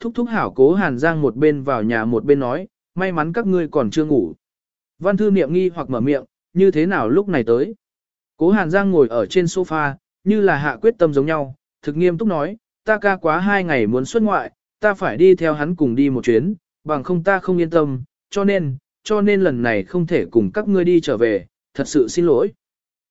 thúc thúc hảo cố Hàn Giang một bên vào nhà một bên nói, may mắn các ngươi còn chưa ngủ. Văn thư niệm nghi hoặc mở miệng, như thế nào lúc này tới. Cố Hàn Giang ngồi ở trên sofa, như là hạ quyết tâm giống nhau, thực nghiêm túc nói, ta ca quá hai ngày muốn xuất ngoại, ta phải đi theo hắn cùng đi một chuyến, bằng không ta không yên tâm, cho nên, cho nên lần này không thể cùng các ngươi đi trở về, thật sự xin lỗi.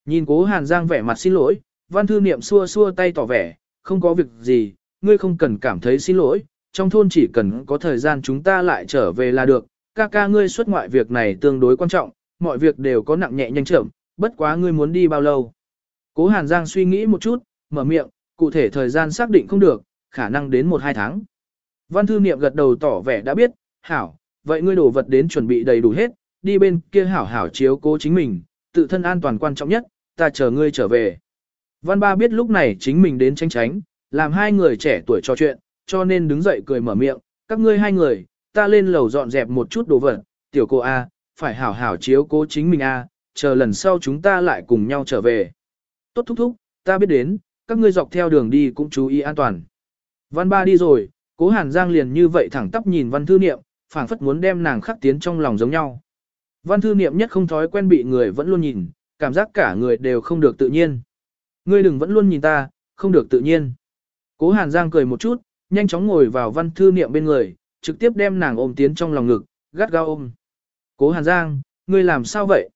Nhìn cố Hàn Giang vẻ mặt xin lỗi, văn thư niệm xua xua tay tỏ vẻ, không có việc gì, ngươi không cần cảm thấy xin lỗi, trong thôn chỉ cần có thời gian chúng ta lại trở về là được, ca ca ngươi xuất ngoại việc này tương đối quan trọng, mọi việc đều có nặng nhẹ nhanh chậm, bất quá ngươi muốn đi bao lâu. Cố Hàn Giang suy nghĩ một chút, mở miệng, cụ thể thời gian xác định không được, khả năng đến 1-2 tháng. Văn thư niệm gật đầu tỏ vẻ đã biết, hảo, vậy ngươi đổ vật đến chuẩn bị đầy đủ hết, đi bên kia hảo hảo chiếu cố chính mình, tự thân an toàn quan trọng nhất, ta chờ ngươi trở về. Văn ba biết lúc này chính mình đến tranh tránh, làm hai người trẻ tuổi trò chuyện, cho nên đứng dậy cười mở miệng, các ngươi hai người, ta lên lầu dọn dẹp một chút đồ vật, tiểu cô A, phải hảo hảo chiếu cố chính mình A, chờ lần sau chúng ta lại cùng nhau trở về. Tốt thúc thúc, ta biết đến, các ngươi dọc theo đường đi cũng chú ý an toàn. Văn ba đi rồi, cố hàn giang liền như vậy thẳng tắp nhìn văn thư niệm, phảng phất muốn đem nàng khắc tiến trong lòng giống nhau. Văn thư niệm nhất không thói quen bị người vẫn luôn nhìn, cảm giác cả người đều không được tự nhiên. Ngươi đừng vẫn luôn nhìn ta, không được tự nhiên. Cố hàn giang cười một chút, nhanh chóng ngồi vào văn thư niệm bên người, trực tiếp đem nàng ôm tiến trong lòng ngực, gắt gao ôm. Cố hàn giang, ngươi làm sao vậy?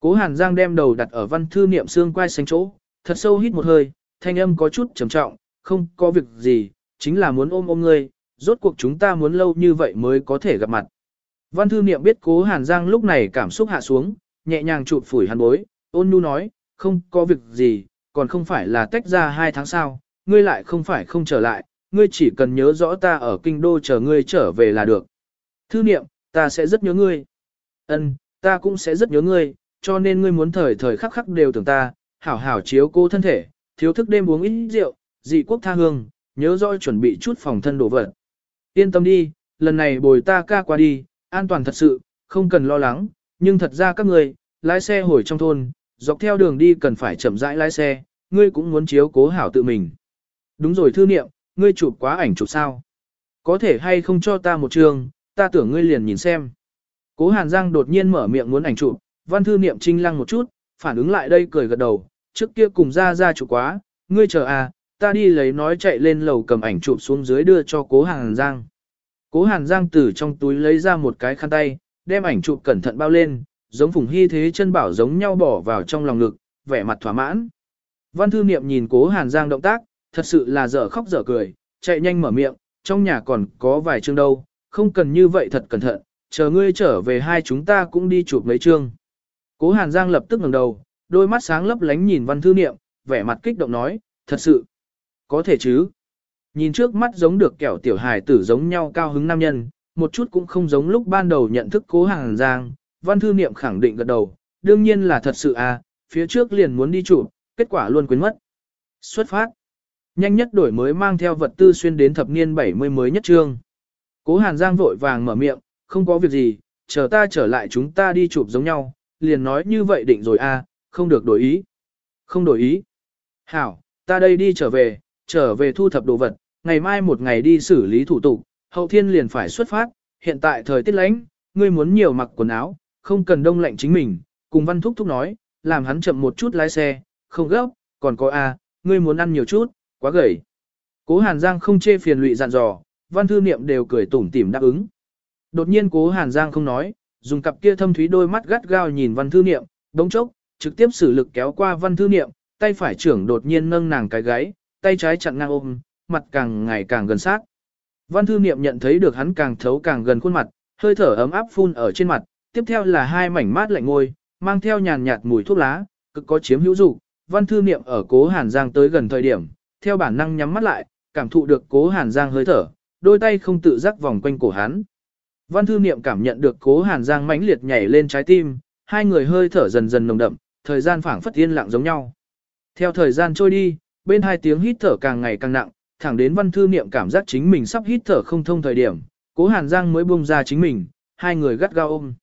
Cố hàn giang đem đầu đặt ở văn thư niệm xương quai xanh chỗ, thật sâu hít một hơi, thanh âm có chút trầm trọng, không có việc gì, chính là muốn ôm ôm ngươi, rốt cuộc chúng ta muốn lâu như vậy mới có thể gặp mặt. Văn thư niệm biết cố Hàn Giang lúc này cảm xúc hạ xuống, nhẹ nhàng chụp phủi hàn bối, ôn nhu nói, không có việc gì, còn không phải là tách ra hai tháng sau, ngươi lại không phải không trở lại, ngươi chỉ cần nhớ rõ ta ở kinh đô chờ ngươi trở về là được. Thư niệm, ta sẽ rất nhớ ngươi. Ân, ta cũng sẽ rất nhớ ngươi, cho nên ngươi muốn thời thời khắc khắc đều tưởng ta, hảo hảo chiếu cô thân thể, thiếu thức đêm uống ít rượu, dị quốc tha hương, nhớ rõ chuẩn bị chút phòng thân đồ vật. Yên tâm đi, lần này bồi ta ca qua đi, an toàn thật sự, không cần lo lắng, nhưng thật ra các người, lái xe hồi trong thôn, dọc theo đường đi cần phải chậm rãi lái xe, ngươi cũng muốn chiếu cố hảo tự mình. Đúng rồi thư niệm, ngươi chụp quá ảnh chụp sao? Có thể hay không cho ta một trường, ta tưởng ngươi liền nhìn xem. Cố Hàn Giang đột nhiên mở miệng muốn ảnh chụp, văn thư niệm trinh lăng một chút, phản ứng lại đây cười gật đầu, trước kia cùng ra ra chụp quá, ngươi chờ à, ta đi lấy nói chạy lên lầu cầm ảnh chụp xuống dưới đưa cho cố Hàn Giang. Cố Hàn Giang từ trong túi lấy ra một cái khăn tay, đem ảnh chụp cẩn thận bao lên, giống phùng hy thế chân bảo giống nhau bỏ vào trong lòng ngực, vẻ mặt thỏa mãn. Văn thư niệm nhìn cố Hàn Giang động tác, thật sự là dở khóc dở cười, chạy nhanh mở miệng, trong nhà còn có vài chương đâu, không cần như vậy thật cẩn thận, chờ ngươi trở về hai chúng ta cũng đi chụp mấy chương. Cố Hàn Giang lập tức ngẩng đầu, đôi mắt sáng lấp lánh nhìn văn thư niệm, vẻ mặt kích động nói, thật sự, có thể chứ. Nhìn trước mắt giống được kẻo tiểu hài tử giống nhau cao hứng nam nhân, một chút cũng không giống lúc ban đầu nhận thức cố Hàn giang, văn thư niệm khẳng định gật đầu, đương nhiên là thật sự à, phía trước liền muốn đi chụp, kết quả luôn quên mất. Xuất phát. Nhanh nhất đổi mới mang theo vật tư xuyên đến thập niên 70 mới nhất trương. Cố Hàn Giang vội vàng mở miệng, không có việc gì, chờ ta trở lại chúng ta đi chụp giống nhau, liền nói như vậy định rồi a, à, không được đổi ý. Không đổi ý. Hảo, ta đây đi trở về, trở về thu thập đồ vật, ngày mai một ngày đi xử lý thủ tục, hậu thiên liền phải xuất phát, hiện tại thời tiết lạnh, ngươi muốn nhiều mặc quần áo, không cần đông lạnh chính mình, cùng văn thúc thúc nói, làm hắn chậm một chút lái xe, không gấp, còn có a, ngươi muốn ăn nhiều chút, quá gầy. Cố Hàn Giang không chê phiền lụy dặn dò, văn thư niệm đều cười tủm tỉm đáp ứng. Đột nhiên cố Hàn Giang không nói, dùng cặp kia thâm thúy đôi mắt gắt gao nhìn văn thư niệm, đống chốc, trực tiếp sử lực kéo qua văn thư niệm, tay phải trưởng đột nhiên nâng nàng cái gáy, tay trái chặn ngang ôm, mặt càng ngày càng gần sát. Văn thư niệm nhận thấy được hắn càng thấu càng gần khuôn mặt, hơi thở ấm áp phun ở trên mặt, tiếp theo là hai mảnh mát lạnh ngôi, mang theo nhàn nhạt mùi thuốc lá, cực có chiếm hữu dục. Văn thư niệm ở cố Hàn Giang tới gần thời điểm, theo bản năng nhắm mắt lại, cảm thụ được cố Hàn Giang hơi thở, đôi tay không tự giác vòng quanh cổ hắn. Văn thư niệm cảm nhận được cố Hàn Giang mãnh liệt nhảy lên trái tim, hai người hơi thở dần dần nồng đậm, thời gian phảng phất yên lặng giống nhau. Theo thời gian trôi đi, bên hai tiếng hít thở càng ngày càng nặng, thẳng đến văn thư niệm cảm giác chính mình sắp hít thở không thông thời điểm, cố Hàn Giang mới buông ra chính mình, hai người gắt gao ôm.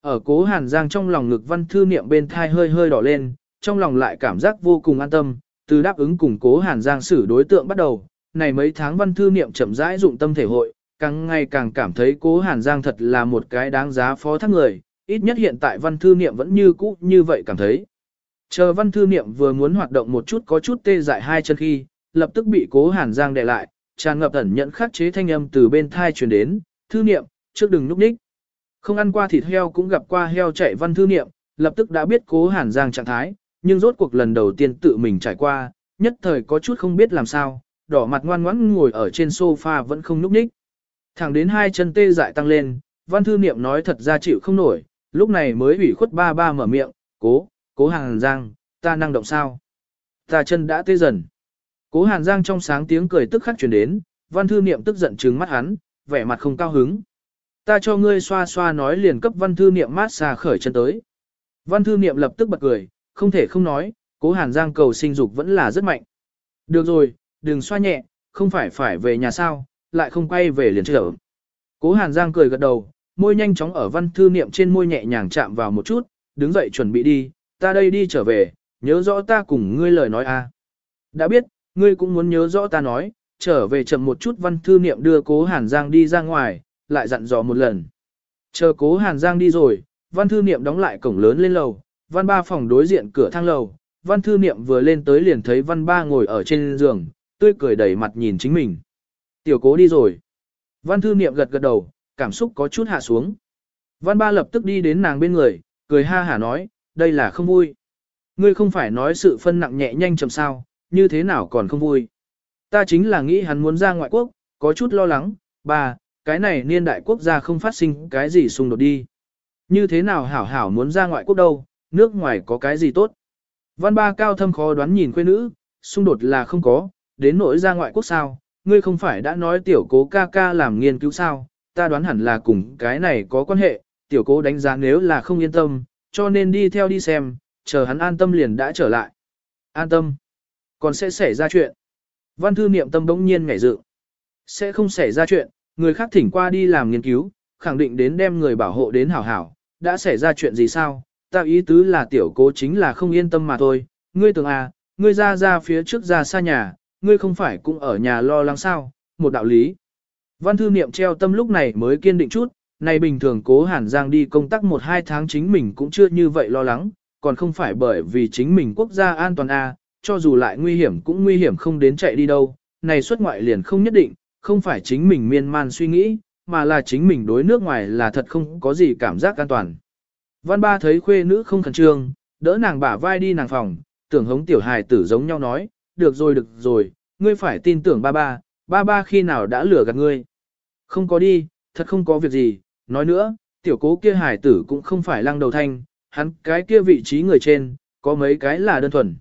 Ở cố Hàn Giang trong lòng ngực văn thư niệm bên thai hơi hơi đỏ lên, trong lòng lại cảm giác vô cùng an tâm, từ đáp ứng củng cố Hàn Giang xử đối tượng bắt đầu, này mấy tháng văn thư niệm chậm rãi dụng tâm thể hội, càng ngày càng cảm thấy cố Hàn Giang thật là một cái đáng giá phó thác người, ít nhất hiện tại văn thư niệm vẫn như cũ như vậy cảm thấy. Chờ văn thư niệm vừa muốn hoạt động một chút có chút tê dại hai chân khi, lập tức bị cố Hàn Giang đè lại, tràn ngập ẩn nhận khắc chế thanh âm từ bên thai truyền đến, thư niệm, trước đừng núp ních. Không ăn qua thịt heo cũng gặp qua heo chạy văn thư niệm, lập tức đã biết cố Hàn Giang trạng thái, nhưng rốt cuộc lần đầu tiên tự mình trải qua, nhất thời có chút không biết làm sao, đỏ mặt ngoan ngoãn ngồi ở trên sofa vẫn không núp ních. Thẳng đến hai chân tê dại tăng lên, văn thư niệm nói thật ra chịu không nổi, lúc này mới ủy khuất ba ba mở miệng, cố, cố Hàn Giang, ta năng động sao? Ta chân đã tê dần. Cố Hàn Giang trong sáng tiếng cười tức khắc truyền đến, văn thư niệm tức giận trừng mắt hắn, vẻ mặt không cao hứng. Ta cho ngươi xoa xoa nói liền cấp văn thư niệm mát xa khởi chân tới. Văn thư niệm lập tức bật cười, không thể không nói, cố Hàn Giang cầu sinh dục vẫn là rất mạnh. Được rồi, đừng xoa nhẹ, không phải phải về nhà sao, lại không quay về liền trở. Cố Hàn Giang cười gật đầu, môi nhanh chóng ở văn thư niệm trên môi nhẹ nhàng chạm vào một chút, đứng dậy chuẩn bị đi, ta đây đi trở về, nhớ rõ ta cùng ngươi lời nói a. À. Đã biết, ngươi cũng muốn nhớ rõ ta nói, trở về chậm một chút văn thư niệm đưa cố Hàn Giang đi ra ngoài, lại dặn dò một lần. Chờ cố Hàn Giang đi rồi, văn thư niệm đóng lại cổng lớn lên lầu, văn ba phòng đối diện cửa thang lầu, văn thư niệm vừa lên tới liền thấy văn ba ngồi ở trên giường, tươi cười đầy mặt nhìn chính mình. Tiểu cố đi rồi. Văn thư niệm gật gật đầu, cảm xúc có chút hạ xuống. Văn ba lập tức đi đến nàng bên người, cười ha hả nói, đây là không vui. Ngươi không phải nói sự phân nặng nhẹ nhanh chậm sao, như thế nào còn không vui. Ta chính là nghĩ hắn muốn ra ngoại quốc, có chút lo lắng, ba, cái này niên đại quốc gia không phát sinh cái gì xung đột đi. Như thế nào hảo hảo muốn ra ngoại quốc đâu, nước ngoài có cái gì tốt. Văn ba cao thâm khó đoán nhìn quê nữ, xung đột là không có, đến nỗi ra ngoại quốc sao, ngươi không phải đã nói tiểu cố ca ca làm nghiên cứu sao, ta đoán hẳn là cùng cái này có quan hệ, tiểu cố đánh giá nếu là không yên tâm, cho nên đi theo đi xem, chờ hắn an tâm liền đã trở lại. An tâm, còn sẽ xảy ra chuyện. Văn thư niệm tâm bỗng nhiên ngảy dự. Sẽ không xảy ra chuyện, người khác thỉnh qua đi làm nghiên cứu, khẳng định đến đem người bảo hộ đến hảo hảo, đã xảy ra chuyện gì sao, ta ý tứ là tiểu cố chính là không yên tâm mà thôi, ngươi tưởng à, ngươi ra ra phía trước ra xa nhà, ngươi không phải cũng ở nhà lo lắng sao, một đạo lý. Văn thư niệm treo tâm lúc này mới kiên định chút, này bình thường cố hàn giang đi công tác một hai tháng chính mình cũng chưa như vậy lo lắng, còn không phải bởi vì chính mình quốc gia an toàn à, cho dù lại nguy hiểm cũng nguy hiểm không đến chạy đi đâu, này xuất ngoại liền không nhất định, không phải chính mình miên man suy nghĩ, mà là chính mình đối nước ngoài là thật không có gì cảm giác an toàn. Văn ba thấy khuê nữ không khẩn trương, đỡ nàng bả vai đi nàng phòng, tưởng hống tiểu hài tử giống nhau nói, được rồi được rồi, ngươi phải tin tưởng ba ba, ba ba khi nào đã lừa gạt ngươi. Không có đi, thật không có việc gì, nói nữa, tiểu cố kia hài tử cũng không phải lăng đầu thanh, hắn cái kia vị trí người trên, có mấy cái là đơn thuần.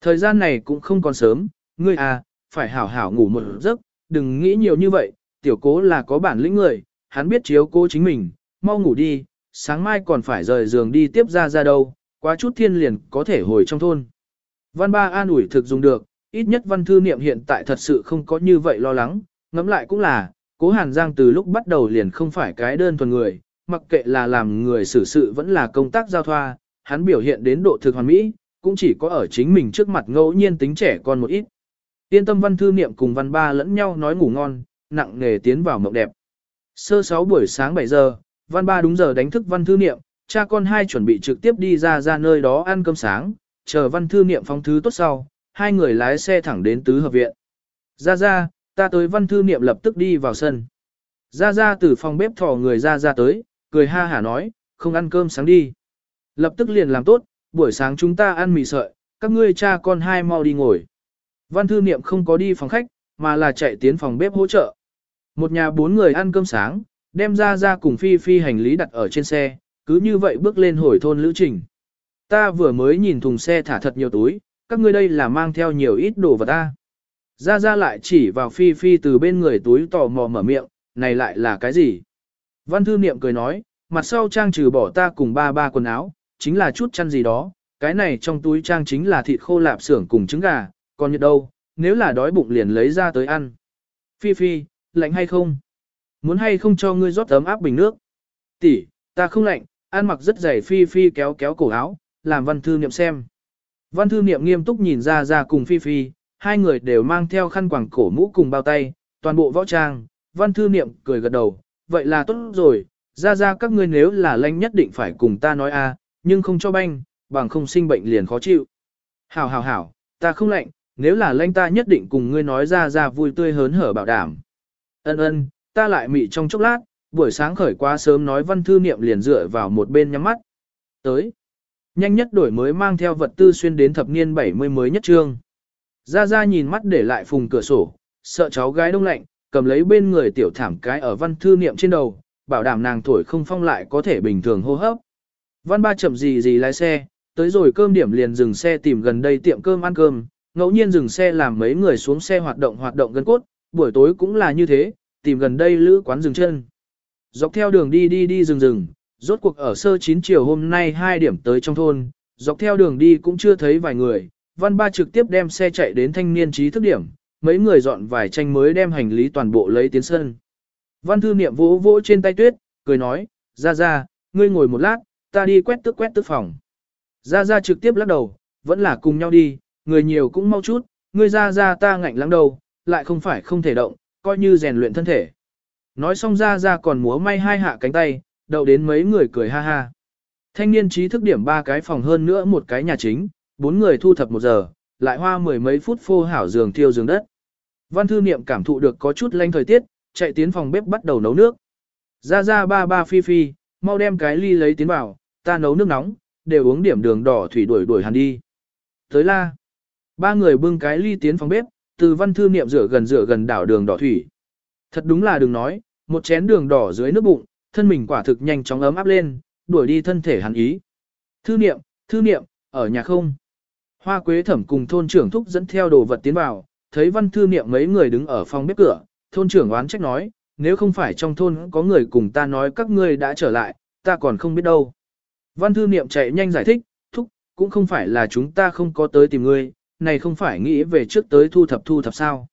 Thời gian này cũng không còn sớm, ngươi à, phải hảo hảo ngủ một giấc, đừng nghĩ nhiều như vậy, tiểu cố là có bản lĩnh người, hắn biết chiếu cố chính mình, mau ngủ đi, sáng mai còn phải rời giường đi tiếp ra ra đâu, quá chút thiên liền có thể hồi trong thôn. Văn ba an ủi thực dùng được, ít nhất văn thư niệm hiện tại thật sự không có như vậy lo lắng, ngẫm lại cũng là, cố hàn giang từ lúc bắt đầu liền không phải cái đơn thuần người, mặc kệ là làm người xử sự vẫn là công tác giao thoa, hắn biểu hiện đến độ thực hoàn mỹ, cũng chỉ có ở chính mình trước mặt ngẫu nhiên tính trẻ con một ít. Tiên tâm văn thư niệm cùng văn ba lẫn nhau nói ngủ ngon, nặng nghề tiến vào mộng đẹp. Sơ sáu buổi sáng 7 giờ, văn ba đúng giờ đánh thức văn thư niệm, cha con hai chuẩn bị trực tiếp đi ra ra nơi đó ăn cơm sáng, chờ văn thư niệm phong thứ tốt sau, hai người lái xe thẳng đến tứ hợp viện. Ra ra, ta tới văn thư niệm lập tức đi vào sân. Ra ra từ phòng bếp thò người ra ra tới, cười ha hả nói, không ăn cơm sáng đi. Lập tức liền làm tốt, buổi sáng chúng ta ăn mì sợi, các ngươi cha con hai mau đi ngồi. Văn thư niệm không có đi phòng khách, mà là chạy tiến phòng bếp hỗ trợ. Một nhà bốn người ăn cơm sáng, đem ra ra cùng Phi Phi hành lý đặt ở trên xe, cứ như vậy bước lên hồi thôn lữ trình. Ta vừa mới nhìn thùng xe thả thật nhiều túi, các ngươi đây là mang theo nhiều ít đồ vật ta. Ra ra lại chỉ vào Phi Phi từ bên người túi tò mò mở miệng, này lại là cái gì? Văn thư niệm cười nói, mặt sau trang trừ bỏ ta cùng ba ba quần áo, chính là chút chăn gì đó, cái này trong túi trang chính là thịt khô lạp xưởng cùng trứng gà, còn nhiệt đâu, nếu là đói bụng liền lấy ra tới ăn. Phi Phi, lạnh hay không? Muốn hay không cho ngươi rót ấm áp bình nước? Tỷ, ta không lạnh, ăn mặc rất dày Phi Phi kéo kéo cổ áo, làm văn thư niệm xem. Văn thư niệm nghiêm túc nhìn ra ra cùng Phi Phi, hai người đều mang theo khăn quàng cổ mũ cùng bao tay, toàn bộ võ trang, văn thư niệm cười gật đầu, vậy là tốt rồi, ra ra các ngươi nếu là lanh nhất định phải cùng ta nói a, nhưng không cho banh, bằng không sinh bệnh liền khó chịu. Hảo hảo hảo, ta không lạnh, nếu là lanh ta nhất định cùng ngươi nói ra ra vui tươi hớn hở bảo đảm. Ân ân, ta lại mị trong chốc lát, buổi sáng khởi quá sớm nói văn thư niệm liền dựa vào một bên nhắm mắt. Tới. Nhanh nhất đổi mới mang theo vật tư xuyên đến thập niên 70 mới nhất trương. Ra ra nhìn mắt để lại phùng cửa sổ, sợ cháu gái đông lạnh, cầm lấy bên người tiểu thảm cái ở văn thư niệm trên đầu, bảo đảm nàng thổi không phong lại có thể bình thường hô hấp. Văn ba chậm gì gì lái xe, tới rồi cơm điểm liền dừng xe tìm gần đây tiệm cơm ăn cơm, ngẫu nhiên dừng xe làm mấy người xuống xe hoạt động hoạt động gân cốt, buổi tối cũng là như thế, tìm gần đây lữ quán dừng chân. Dọc theo đường đi đi đi rừng rừng, rốt cuộc ở sơ 9 chiều hôm nay 2 điểm tới trong thôn, dọc theo đường đi cũng chưa thấy vài người, văn ba trực tiếp đem xe chạy đến thanh niên trí thức điểm, mấy người dọn vài tranh mới đem hành lý toàn bộ lấy tiến sân. Văn thư niệm vỗ vỗ trên tay tuyết, cười nói, ra ra, ngươi ngồi một lát, ta đi quét tức quét tức phòng. Ra ra trực tiếp lắc đầu, vẫn là cùng nhau đi, người nhiều cũng mau chút, ngươi ra ra ta ngạnh lắng đầu, lại không phải không thể động, coi như rèn luyện thân thể. Nói xong ra ra còn múa may hai hạ cánh tay, đậu đến mấy người cười ha ha. Thanh niên trí thức điểm ba cái phòng hơn nữa một cái nhà chính, bốn người thu thập một giờ, lại hoa mười mấy phút phô hảo giường thiêu giường đất. Văn thư niệm cảm thụ được có chút lanh thời tiết, chạy tiến phòng bếp bắt đầu nấu nước. Ra ra ba ba phi phi, mau đem cái ly lấy tiến vào, ta nấu nước nóng, đều uống điểm đường đỏ thủy đuổi đuổi hàn đi. Tới la. Ba người bưng cái ly tiến phòng bếp, từ văn thư niệm rửa gần rửa gần đảo đường đỏ thủy. Thật đúng là đừng nói, một chén đường đỏ dưới nước bụng, thân mình quả thực nhanh chóng ấm áp lên, đuổi đi thân thể hắn ý. Thư niệm, thư niệm, ở nhà không? Hoa quế thẩm cùng thôn trưởng thúc dẫn theo đồ vật tiến vào, thấy văn thư niệm mấy người đứng ở phòng bếp cửa, thôn trưởng oán trách nói, nếu không phải trong thôn có người cùng ta nói các ngươi đã trở lại, ta còn không biết đâu. Văn thư niệm chạy nhanh giải thích, thúc, cũng không phải là chúng ta không có tới tìm ngươi, này không phải nghĩ về trước tới thu thập thu thập sao.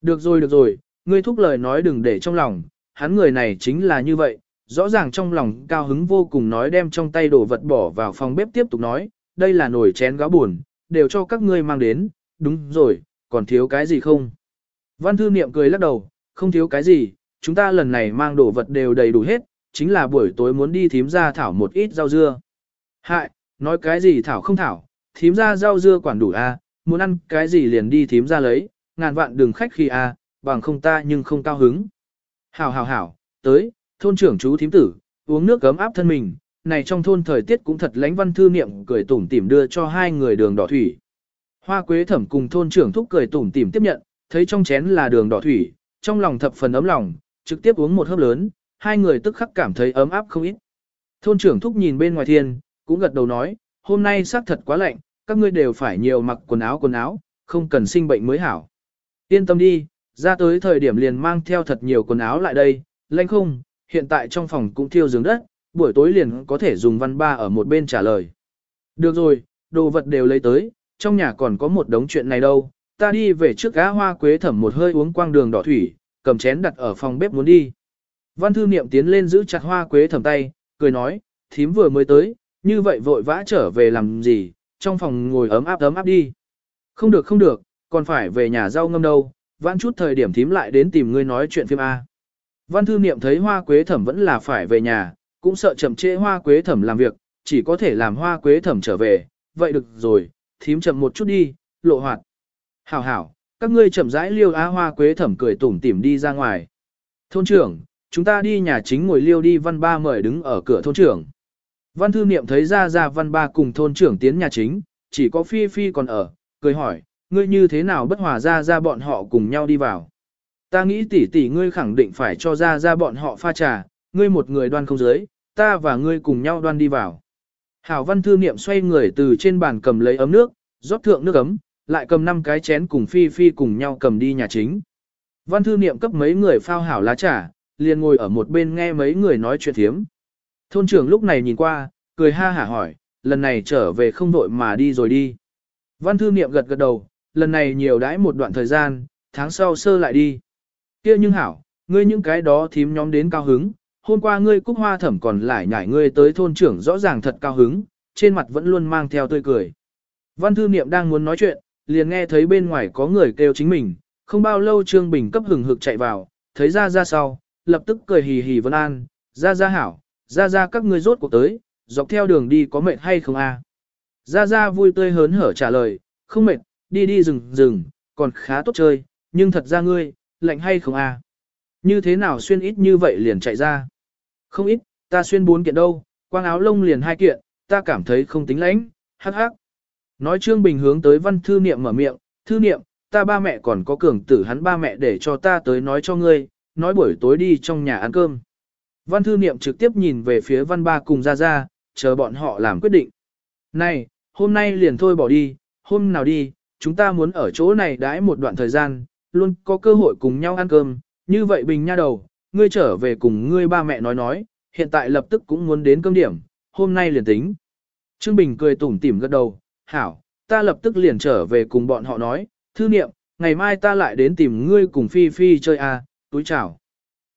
Được rồi được rồi, ngươi thúc lời nói đừng để trong lòng, hắn người này chính là như vậy, rõ ràng trong lòng cao hứng vô cùng nói đem trong tay đồ vật bỏ vào phòng bếp tiếp tục nói, đây là nồi chén gáo buồn, đều cho các ngươi mang đến, đúng rồi, còn thiếu cái gì không? Văn thư niệm cười lắc đầu, không thiếu cái gì, chúng ta lần này mang đồ vật đều đầy đủ hết, chính là buổi tối muốn đi thím ra thảo một ít rau dưa. Hại, nói cái gì thảo không thảo, thím ra rau dưa quản đủ a, muốn ăn cái gì liền đi thím ra lấy, ngàn vạn đừng khách khi a, bằng không ta nhưng không cao hứng. Hảo hảo hảo, tới, thôn trưởng chú thím tử, uống nước gấm áp thân mình, này trong thôn thời tiết cũng thật lánh văn thư niệm cười tủm tỉm đưa cho hai người đường đỏ thủy. Hoa quế thẩm cùng thôn trưởng thúc cười tủm tỉm tiếp nhận, thấy trong chén là đường đỏ thủy, trong lòng thập phần ấm lòng, trực tiếp uống một hớp lớn, hai người tức khắc cảm thấy ấm áp không ít. Thôn trưởng thúc nhìn bên ngoài thiên, cũng gật đầu nói, hôm nay xác thật quá lạnh, các ngươi đều phải nhiều mặc quần áo quần áo, không cần sinh bệnh mới hảo. Yên tâm đi, ra tới thời điểm liền mang theo thật nhiều quần áo lại đây, lạnh không, hiện tại trong phòng cũng thiêu giường đất, buổi tối liền có thể dùng văn ba ở một bên trả lời. Được rồi, đồ vật đều lấy tới, trong nhà còn có một đống chuyện này đâu, ta đi về trước gã hoa quế thẩm một hơi uống quang đường đỏ thủy, cầm chén đặt ở phòng bếp muốn đi. Văn thư niệm tiến lên giữ chặt hoa quế thẩm tay, cười nói, thím vừa mới tới, như vậy vội vã trở về làm gì, trong phòng ngồi ấm áp ấm áp đi. Không được không được, còn phải về nhà rau ngâm đâu, vãn chút thời điểm thím lại đến tìm ngươi nói chuyện phim A. Văn thư niệm thấy hoa quế thẩm vẫn là phải về nhà, cũng sợ chậm trễ hoa quế thẩm làm việc, chỉ có thể làm hoa quế thẩm trở về, vậy được rồi, thím chậm một chút đi, lộ hoạt. Hảo hảo, các ngươi chậm rãi liêu á hoa quế thẩm cười tủm tỉm đi ra ngoài. Thôn trưởng, chúng ta đi nhà chính ngồi liêu đi văn ba mời đứng ở cửa thôn trưởng. Văn thư niệm thấy ra ra văn ba cùng thôn trưởng tiến nhà chính, chỉ có phi phi còn ở, cười hỏi, ngươi như thế nào bất hòa ra ra bọn họ cùng nhau đi vào. Ta nghĩ tỷ tỷ ngươi khẳng định phải cho ra ra bọn họ pha trà, ngươi một người đoan không dưới, ta và ngươi cùng nhau đoan đi vào. Hảo văn thư niệm xoay người từ trên bàn cầm lấy ấm nước, rót thượng nước ấm, lại cầm năm cái chén cùng phi phi cùng nhau cầm đi nhà chính. Văn thư niệm cấp mấy người phao hảo lá trà, liền ngồi ở một bên nghe mấy người nói chuyện thiếm. Thôn trưởng lúc này nhìn qua, cười ha hả hỏi, lần này trở về không đội mà đi rồi đi. Văn thư niệm gật gật đầu, lần này nhiều đãi một đoạn thời gian, tháng sau sơ lại đi. kia nhưng hảo, ngươi những cái đó thím nhóm đến cao hứng, hôm qua ngươi cúc hoa thẩm còn lại nhảy ngươi tới thôn trưởng rõ ràng thật cao hứng, trên mặt vẫn luôn mang theo tươi cười. Văn thư niệm đang muốn nói chuyện, liền nghe thấy bên ngoài có người kêu chính mình, không bao lâu Trương Bình cấp hừng hực chạy vào, thấy ra ra sau, lập tức cười hì hì vân an, ra ra hảo, ra ra các ngươi rốt cuộc tới, dọc theo đường đi có mệt hay không a? Ra ra vui tươi hớn hở trả lời, không mệt, đi đi rừng rừng, còn khá tốt chơi, nhưng thật ra ngươi, lạnh hay không a? Như thế nào xuyên ít như vậy liền chạy ra? Không ít, ta xuyên bốn kiện đâu, quang áo lông liền hai kiện, ta cảm thấy không tính lãnh, hắc hắc. Nói Trương Bình hướng tới văn thư niệm mở miệng, thư niệm, ta ba mẹ còn có cường tử hắn ba mẹ để cho ta tới nói cho ngươi, nói buổi tối đi trong nhà ăn cơm. Văn thư niệm trực tiếp nhìn về phía văn ba cùng ra ra, chờ bọn họ làm quyết định. Này, hôm nay liền thôi bỏ đi, hôm nào đi, chúng ta muốn ở chỗ này đãi một đoạn thời gian, luôn có cơ hội cùng nhau ăn cơm, như vậy bình nha đầu, ngươi trở về cùng ngươi ba mẹ nói nói, hiện tại lập tức cũng muốn đến cơm điểm, hôm nay liền tính. Trương Bình cười tủm tỉm gật đầu, hảo, ta lập tức liền trở về cùng bọn họ nói, thư niệm, ngày mai ta lại đến tìm ngươi cùng Phi Phi chơi à, túi chào.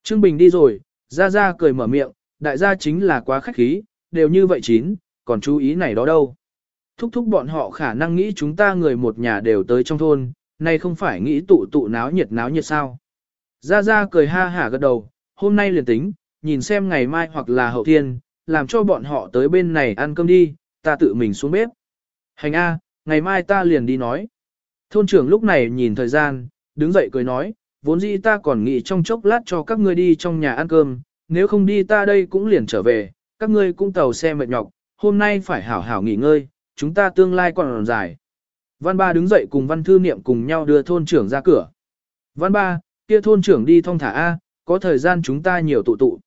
Trương Bình đi rồi, Gia gia cười mở miệng, đại gia chính là quá khách khí, đều như vậy chín, còn chú ý này đó đâu. Thúc thúc bọn họ khả năng nghĩ chúng ta người một nhà đều tới trong thôn, nay không phải nghĩ tụ tụ náo nhiệt náo nhiệt sao. Gia gia cười ha hả gật đầu, hôm nay liền tính, nhìn xem ngày mai hoặc là hậu thiên, làm cho bọn họ tới bên này ăn cơm đi, ta tự mình xuống bếp. Hành A, ngày mai ta liền đi nói. Thôn trưởng lúc này nhìn thời gian, đứng dậy cười nói, vốn dĩ ta còn nghĩ trong chốc lát cho các ngươi đi trong nhà ăn cơm, nếu không đi ta đây cũng liền trở về, các ngươi cũng tàu xe mệt nhọc, hôm nay phải hảo hảo nghỉ ngơi, chúng ta tương lai còn dài. Văn ba đứng dậy cùng văn thư niệm cùng nhau đưa thôn trưởng ra cửa. Văn ba, kia thôn trưởng đi thong thả A, có thời gian chúng ta nhiều tụ tụ.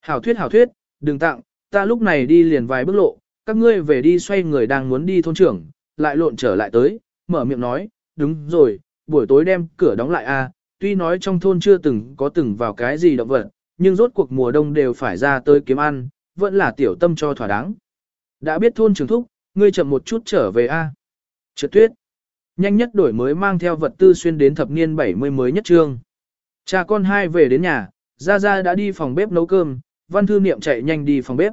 Hảo thuyết hảo thuyết, đừng tặng, ta lúc này đi liền vài bước lộ, các ngươi về đi xoay người đang muốn đi thôn trưởng, lại lộn trở lại tới, mở miệng nói, đúng rồi, buổi tối đem cửa đóng lại a tuy nói trong thôn chưa từng có từng vào cái gì động vật, nhưng rốt cuộc mùa đông đều phải ra tới kiếm ăn, vẫn là tiểu tâm cho thỏa đáng. Đã biết thôn trưởng thúc, ngươi chậm một chút trở về a. À? Trượt tuyết. Nhanh nhất đổi mới mang theo vật tư xuyên đến thập niên 70 mới nhất trương. Cha con hai về đến nhà, Gia Gia đã đi phòng bếp nấu cơm, văn thư niệm chạy nhanh đi phòng bếp.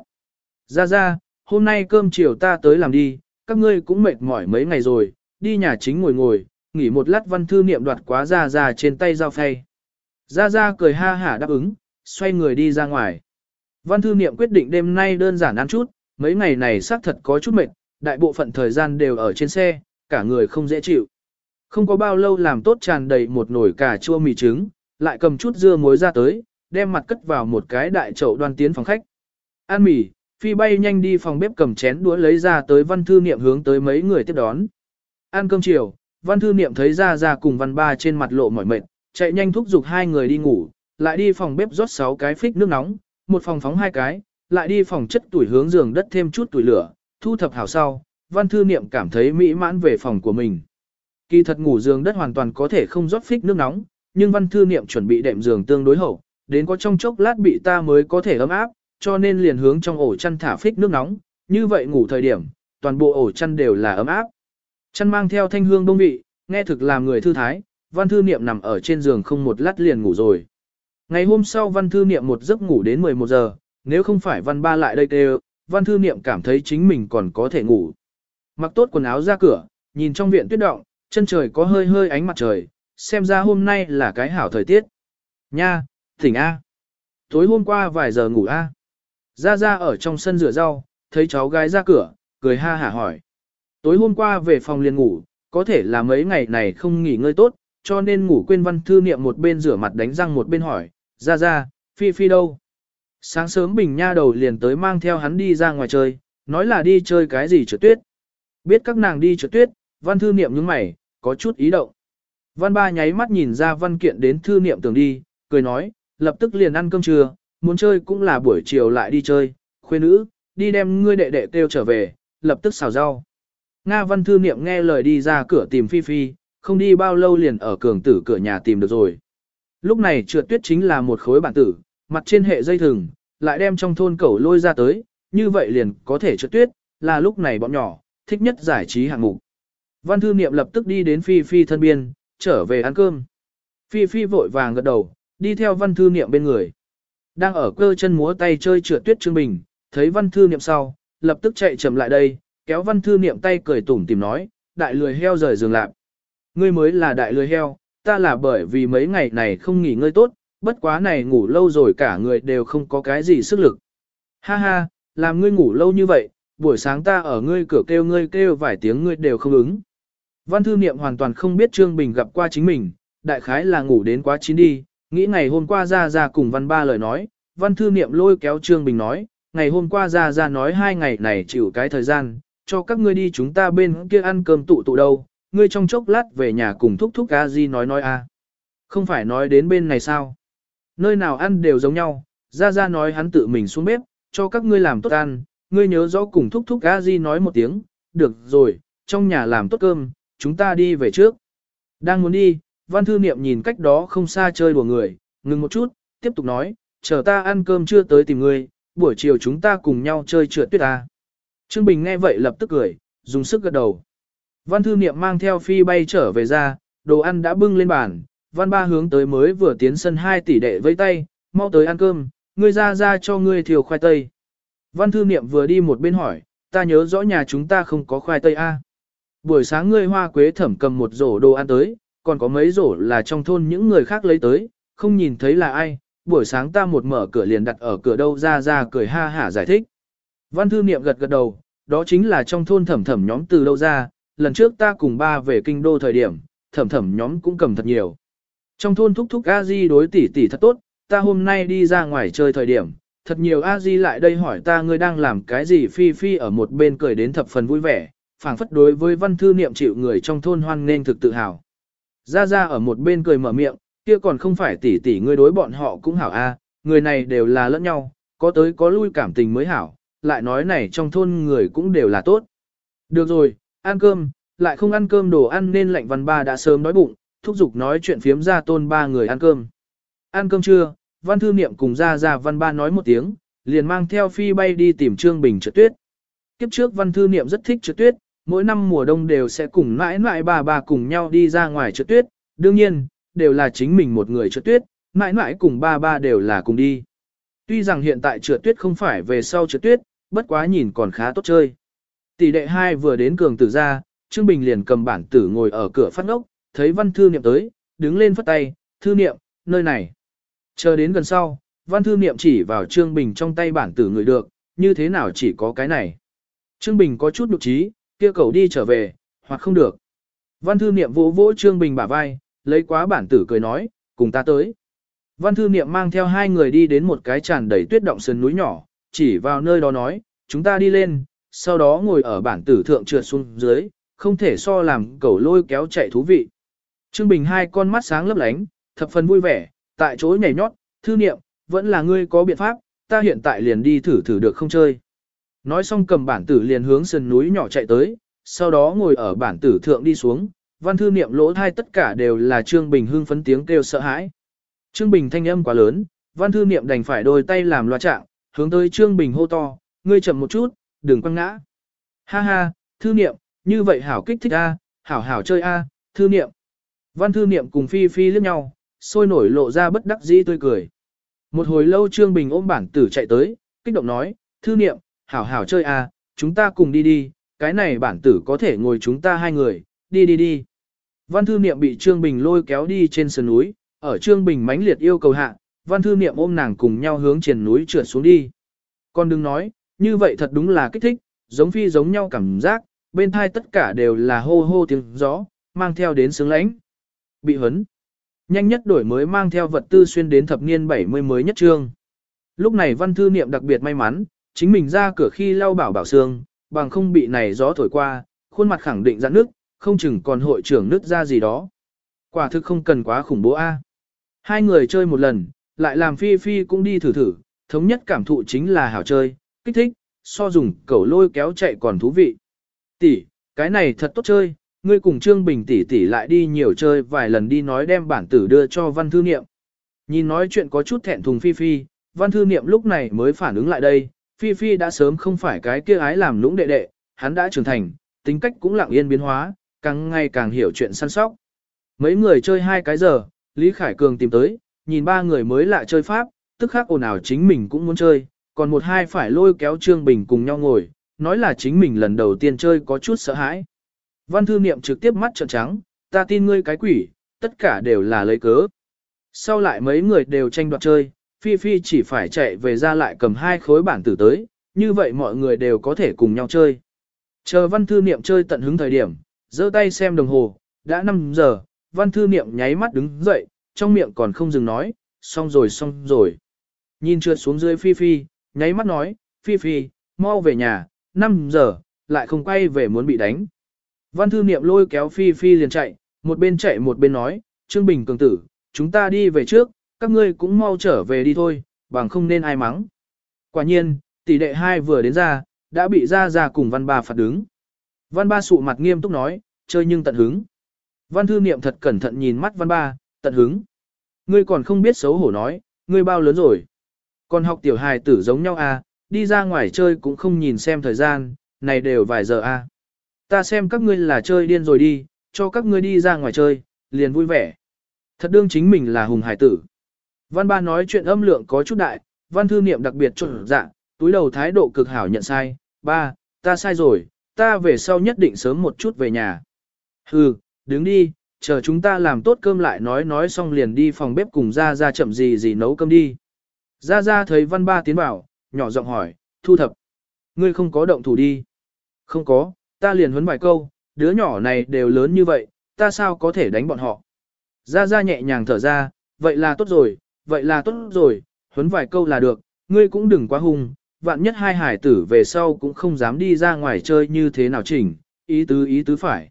Gia Gia, hôm nay cơm chiều ta tới làm đi, các ngươi cũng mệt mỏi mấy ngày rồi, đi nhà chính ngồi ngồi, nghỉ một lát văn thư niệm đoạt quá ra ra trên tay dao phay. ra ra cười ha hả đáp ứng, xoay người đi ra ngoài. Văn thư niệm quyết định đêm nay đơn giản ăn chút, mấy ngày này xác thật có chút mệt, đại bộ phận thời gian đều ở trên xe, cả người không dễ chịu. Không có bao lâu làm tốt tràn đầy một nồi cà chua mì trứng, lại cầm chút dưa muối ra tới, đem mặt cất vào một cái đại chậu đoan tiến phòng khách. Ăn mì, phi bay nhanh đi phòng bếp cầm chén đũa lấy ra tới văn thư niệm hướng tới mấy người tiếp đón. Ăn cơm chiều, văn thư niệm thấy ra ra cùng văn ba trên mặt lộ mỏi mệt, chạy nhanh thúc giục hai người đi ngủ, lại đi phòng bếp rót 6 cái phích nước nóng, một phòng phóng hai cái, lại đi phòng chất tuổi hướng giường đất thêm chút tuổi lửa, thu thập hảo sau, văn thư niệm cảm thấy mỹ mãn về phòng của mình. Kỳ thật ngủ giường đất hoàn toàn có thể không rót phích nước nóng, nhưng văn thư niệm chuẩn bị đệm giường tương đối hậu, đến có trong chốc lát bị ta mới có thể ấm áp, cho nên liền hướng trong ổ chăn thả phích nước nóng, như vậy ngủ thời điểm, toàn bộ ổ chăn đều là ấm áp. Chăn mang theo thanh hương đông vị, nghe thực làm người thư thái, văn thư niệm nằm ở trên giường không một lát liền ngủ rồi. Ngày hôm sau văn thư niệm một giấc ngủ đến 11 giờ, nếu không phải văn ba lại đây kêu, văn thư niệm cảm thấy chính mình còn có thể ngủ. Mặc tốt quần áo ra cửa, nhìn trong viện tuyết động, chân trời có hơi hơi ánh mặt trời, xem ra hôm nay là cái hảo thời tiết. Nha, thỉnh A. Tối hôm qua vài giờ ngủ A. Ra ra ở trong sân rửa rau, thấy cháu gái ra cửa, cười ha hả hỏi. Tối hôm qua về phòng liền ngủ, có thể là mấy ngày này không nghỉ ngơi tốt, cho nên ngủ quên văn thư niệm một bên rửa mặt đánh răng một bên hỏi, ra ra, phi phi đâu? Sáng sớm bình nha đầu liền tới mang theo hắn đi ra ngoài chơi, nói là đi chơi cái gì trượt tuyết. Biết các nàng đi trượt tuyết, văn thư niệm những mày, có chút ý động. Văn ba nháy mắt nhìn ra văn kiện đến thư niệm tưởng đi, cười nói, lập tức liền ăn cơm trưa, muốn chơi cũng là buổi chiều lại đi chơi, khuê nữ, đi đem ngươi đệ đệ kêu trở về, lập tức xào rau. Nga văn thư niệm nghe lời đi ra cửa tìm Phi Phi, không đi bao lâu liền ở cường tử cửa nhà tìm được rồi. Lúc này trượt tuyết chính là một khối bản tử, mặt trên hệ dây thừng, lại đem trong thôn cẩu lôi ra tới, như vậy liền có thể trượt tuyết, là lúc này bọn nhỏ, thích nhất giải trí hạng mục. Văn thư niệm lập tức đi đến Phi Phi thân biên, trở về ăn cơm. Phi Phi vội vàng gật đầu, đi theo văn thư niệm bên người. Đang ở cơ chân múa tay chơi trượt tuyết Trương Bình, thấy văn thư niệm sau, lập tức chạy chậm lại đây, kéo văn thư niệm tay cười tủm tìm nói, đại lười heo rời giường lạp, ngươi mới là đại lười heo, ta là bởi vì mấy ngày này không nghỉ ngơi tốt, bất quá này ngủ lâu rồi cả người đều không có cái gì sức lực. Ha ha, làm ngươi ngủ lâu như vậy, buổi sáng ta ở ngươi cửa kêu ngươi kêu vài tiếng ngươi đều không ứng. Văn thư niệm hoàn toàn không biết Trương Bình gặp qua chính mình, đại khái là ngủ đến quá chín đi, nghĩ ngày hôm qua ra ra cùng văn ba lời nói, văn thư niệm lôi kéo Trương Bình nói, ngày hôm qua ra ra nói hai ngày này chịu cái thời gian, cho các ngươi đi chúng ta bên kia ăn cơm tụ tụ đâu, ngươi trong chốc lát về nhà cùng thúc thúc a di nói nói a. Không phải nói đến bên này sao? Nơi nào ăn đều giống nhau, ra ra nói hắn tự mình xuống bếp, cho các ngươi làm tốt ăn, ngươi nhớ rõ cùng thúc thúc a di nói một tiếng, được rồi, trong nhà làm tốt cơm, chúng ta đi về trước. Đang muốn đi, văn thư niệm nhìn cách đó không xa chơi đùa người, ngừng một chút, tiếp tục nói, chờ ta ăn cơm chưa tới tìm ngươi, buổi chiều chúng ta cùng nhau chơi trượt tuyết ta. Trương Bình nghe vậy lập tức cười, dùng sức gật đầu. Văn thư niệm mang theo phi bay trở về ra, đồ ăn đã bưng lên bàn, văn ba hướng tới mới vừa tiến sân hai tỷ đệ với tay, mau tới ăn cơm, ngươi ra ra cho ngươi thiều khoai tây. Văn thư niệm vừa đi một bên hỏi, ta nhớ rõ nhà chúng ta không có khoai tây A. Buổi sáng ngươi hoa quế thẩm cầm một rổ đồ ăn tới, còn có mấy rổ là trong thôn những người khác lấy tới, không nhìn thấy là ai, buổi sáng ta một mở cửa liền đặt ở cửa đâu ra ra cười ha hả giải thích. Văn thư niệm gật gật đầu, đó chính là trong thôn thẩm thẩm nhóm từ đâu ra, lần trước ta cùng ba về kinh đô thời điểm, thẩm thẩm nhóm cũng cầm thật nhiều. Trong thôn thúc thúc a di đối tỷ tỷ thật tốt, ta hôm nay đi ra ngoài chơi thời điểm, thật nhiều a di lại đây hỏi ta ngươi đang làm cái gì phi phi ở một bên cười đến thập phần vui vẻ, phảng phất đối với văn thư niệm chịu người trong thôn hoan nên thực tự hào. Ra ra ở một bên cười mở miệng, kia còn không phải tỷ tỷ ngươi đối bọn họ cũng hảo a, người này đều là lẫn nhau, có tới có lui cảm tình mới hảo, lại nói này trong thôn người cũng đều là tốt. Được rồi, ăn cơm, lại không ăn cơm đồ ăn nên lạnh văn ba đã sớm đói bụng, thúc giục nói chuyện phiếm ra tôn ba người ăn cơm. Ăn cơm trưa, văn thư niệm cùng ra ra văn ba nói một tiếng, liền mang theo phi bay đi tìm Trương Bình trượt tuyết. Kiếp trước văn thư niệm rất thích trượt tuyết, mỗi năm mùa đông đều sẽ cùng mãi mãi bà bà cùng nhau đi ra ngoài trượt tuyết, đương nhiên, đều là chính mình một người trượt tuyết, mãi mãi cùng ba ba đều là cùng đi. Tuy rằng hiện tại trượt tuyết không phải về sau trượt tuyết, bất quá nhìn còn khá tốt chơi. Tỷ đệ hai vừa đến cường tử ra, Trương Bình liền cầm bản tử ngồi ở cửa phát ngốc, thấy văn thư niệm tới, đứng lên phất tay, thư niệm, nơi này. Chờ đến gần sau, văn thư niệm chỉ vào Trương Bình trong tay bản tử người được, như thế nào chỉ có cái này. Trương Bình có chút nhục trí, kia cầu đi trở về, hoặc không được. Văn thư niệm vỗ vỗ Trương Bình bả vai, lấy quá bản tử cười nói, cùng ta tới. Văn thư niệm mang theo hai người đi đến một cái tràn đầy tuyết động sườn núi nhỏ, chỉ vào nơi đó nói, chúng ta đi lên, sau đó ngồi ở bản tử thượng trượt xuống dưới, không thể so làm cẩu lôi kéo chạy thú vị. Trương Bình hai con mắt sáng lấp lánh, thập phần vui vẻ, tại chỗ nhảy nhót, thư niệm, vẫn là ngươi có biện pháp, ta hiện tại liền đi thử thử được không chơi. Nói xong cầm bản tử liền hướng sườn núi nhỏ chạy tới, sau đó ngồi ở bản tử thượng đi xuống, văn thư niệm lỗ thai tất cả đều là Trương Bình hưng phấn tiếng kêu sợ hãi. Trương Bình thanh âm quá lớn, văn thư niệm đành phải đôi tay làm loa trạng, hướng tới Trương Bình hô to, ngươi chậm một chút, đừng quăng ngã. Ha ha, thư niệm, như vậy hảo kích thích a, hảo hảo chơi a, thư niệm. Văn thư niệm cùng Phi Phi liếc nhau, sôi nổi lộ ra bất đắc dĩ tươi cười. Một hồi lâu Trương Bình ôm bản tử chạy tới, kích động nói, thư niệm, hảo hảo chơi a, chúng ta cùng đi đi, cái này bản tử có thể ngồi chúng ta hai người, đi đi đi. Văn thư niệm bị Trương Bình lôi kéo đi trên sườn núi, ở Trương Bình mãnh liệt yêu cầu hạ, văn thư niệm ôm nàng cùng nhau hướng triển núi trượt xuống đi. Con đừng nói, như vậy thật đúng là kích thích, giống phi giống nhau cảm giác, bên thai tất cả đều là hô hô tiếng gió, mang theo đến sướng lãnh. Bị hấn. Nhanh nhất đổi mới mang theo vật tư xuyên đến thập niên 70 mới nhất trương. Lúc này văn thư niệm đặc biệt may mắn, chính mình ra cửa khi lau bảo bảo xương, bằng không bị này gió thổi qua, khuôn mặt khẳng định ra nước, không chừng còn hội trưởng nước ra gì đó. Quả thực không cần quá khủng bố a. Hai người chơi một lần, lại làm phi phi cũng đi thử thử, thống nhất cảm thụ chính là hảo chơi, kích thích, so dùng cẩu lôi kéo chạy còn thú vị. Tỷ, cái này thật tốt chơi, ngươi cùng Trương Bình tỷ tỷ lại đi nhiều chơi vài lần đi nói đem bản tử đưa cho văn thư niệm. Nhìn nói chuyện có chút thẹn thùng Phi Phi, văn thư niệm lúc này mới phản ứng lại đây, Phi Phi đã sớm không phải cái kia ái làm lũng đệ đệ, hắn đã trưởng thành, tính cách cũng lặng yên biến hóa, càng ngày càng hiểu chuyện săn sóc. Mấy người chơi hai cái giờ, Lý Khải Cường tìm tới, nhìn ba người mới lạ chơi pháp, tức khắc ồn ào chính mình cũng muốn chơi, còn một hai phải lôi kéo Trương Bình cùng nhau ngồi, nói là chính mình lần đầu tiên chơi có chút sợ hãi. Văn thư niệm trực tiếp mắt trợn trắng, ta tin ngươi cái quỷ, tất cả đều là lấy cớ. Sau lại mấy người đều tranh đoạt chơi, Phi Phi chỉ phải chạy về ra lại cầm hai khối bản tử tới, như vậy mọi người đều có thể cùng nhau chơi. Chờ văn thư niệm chơi tận hứng thời điểm, giơ tay xem đồng hồ, đã 5 giờ, văn thư niệm nháy mắt đứng dậy, trong miệng còn không dừng nói, xong rồi xong rồi. Nhìn trượt xuống dưới Phi Phi, nháy mắt nói, Phi Phi, mau về nhà, 5 giờ, lại không quay về muốn bị đánh. Văn thư niệm lôi kéo Phi Phi liền chạy, một bên chạy một bên nói, Trương Bình cường tử, chúng ta đi về trước, các ngươi cũng mau trở về đi thôi, bằng không nên ai mắng. Quả nhiên, tỷ đệ hai vừa đến ra, đã bị ra ra cùng văn ba phạt đứng. Văn ba sụ mặt nghiêm túc nói, chơi nhưng tận hứng. Văn thư niệm thật cẩn thận nhìn mắt văn ba, tận hứng. Ngươi còn không biết xấu hổ nói, ngươi bao lớn rồi. Còn học tiểu hài tử giống nhau à, đi ra ngoài chơi cũng không nhìn xem thời gian, này đều vài giờ à. Ta xem các ngươi là chơi điên rồi đi, cho các ngươi đi ra ngoài chơi, liền vui vẻ. Thật đương chính mình là hùng hải tử. Văn ba nói chuyện âm lượng có chút đại, văn thư niệm đặc biệt trộn dạ, túi đầu thái độ cực hảo nhận sai, ba, ta sai rồi, ta về sau nhất định sớm một chút về nhà. Hừ, đứng đi, chờ chúng ta làm tốt cơm lại nói nói xong liền đi phòng bếp cùng ra ra chậm gì gì nấu cơm đi. Ra ra thấy văn ba tiến vào, nhỏ giọng hỏi, thu thập. Ngươi không có động thủ đi. Không có, ta liền huấn vài câu, đứa nhỏ này đều lớn như vậy, ta sao có thể đánh bọn họ. Ra ra nhẹ nhàng thở ra, vậy là tốt rồi, vậy là tốt rồi, huấn vài câu là được, ngươi cũng đừng quá hung, vạn nhất hai hải tử về sau cũng không dám đi ra ngoài chơi như thế nào chỉnh, ý tứ ý tứ phải.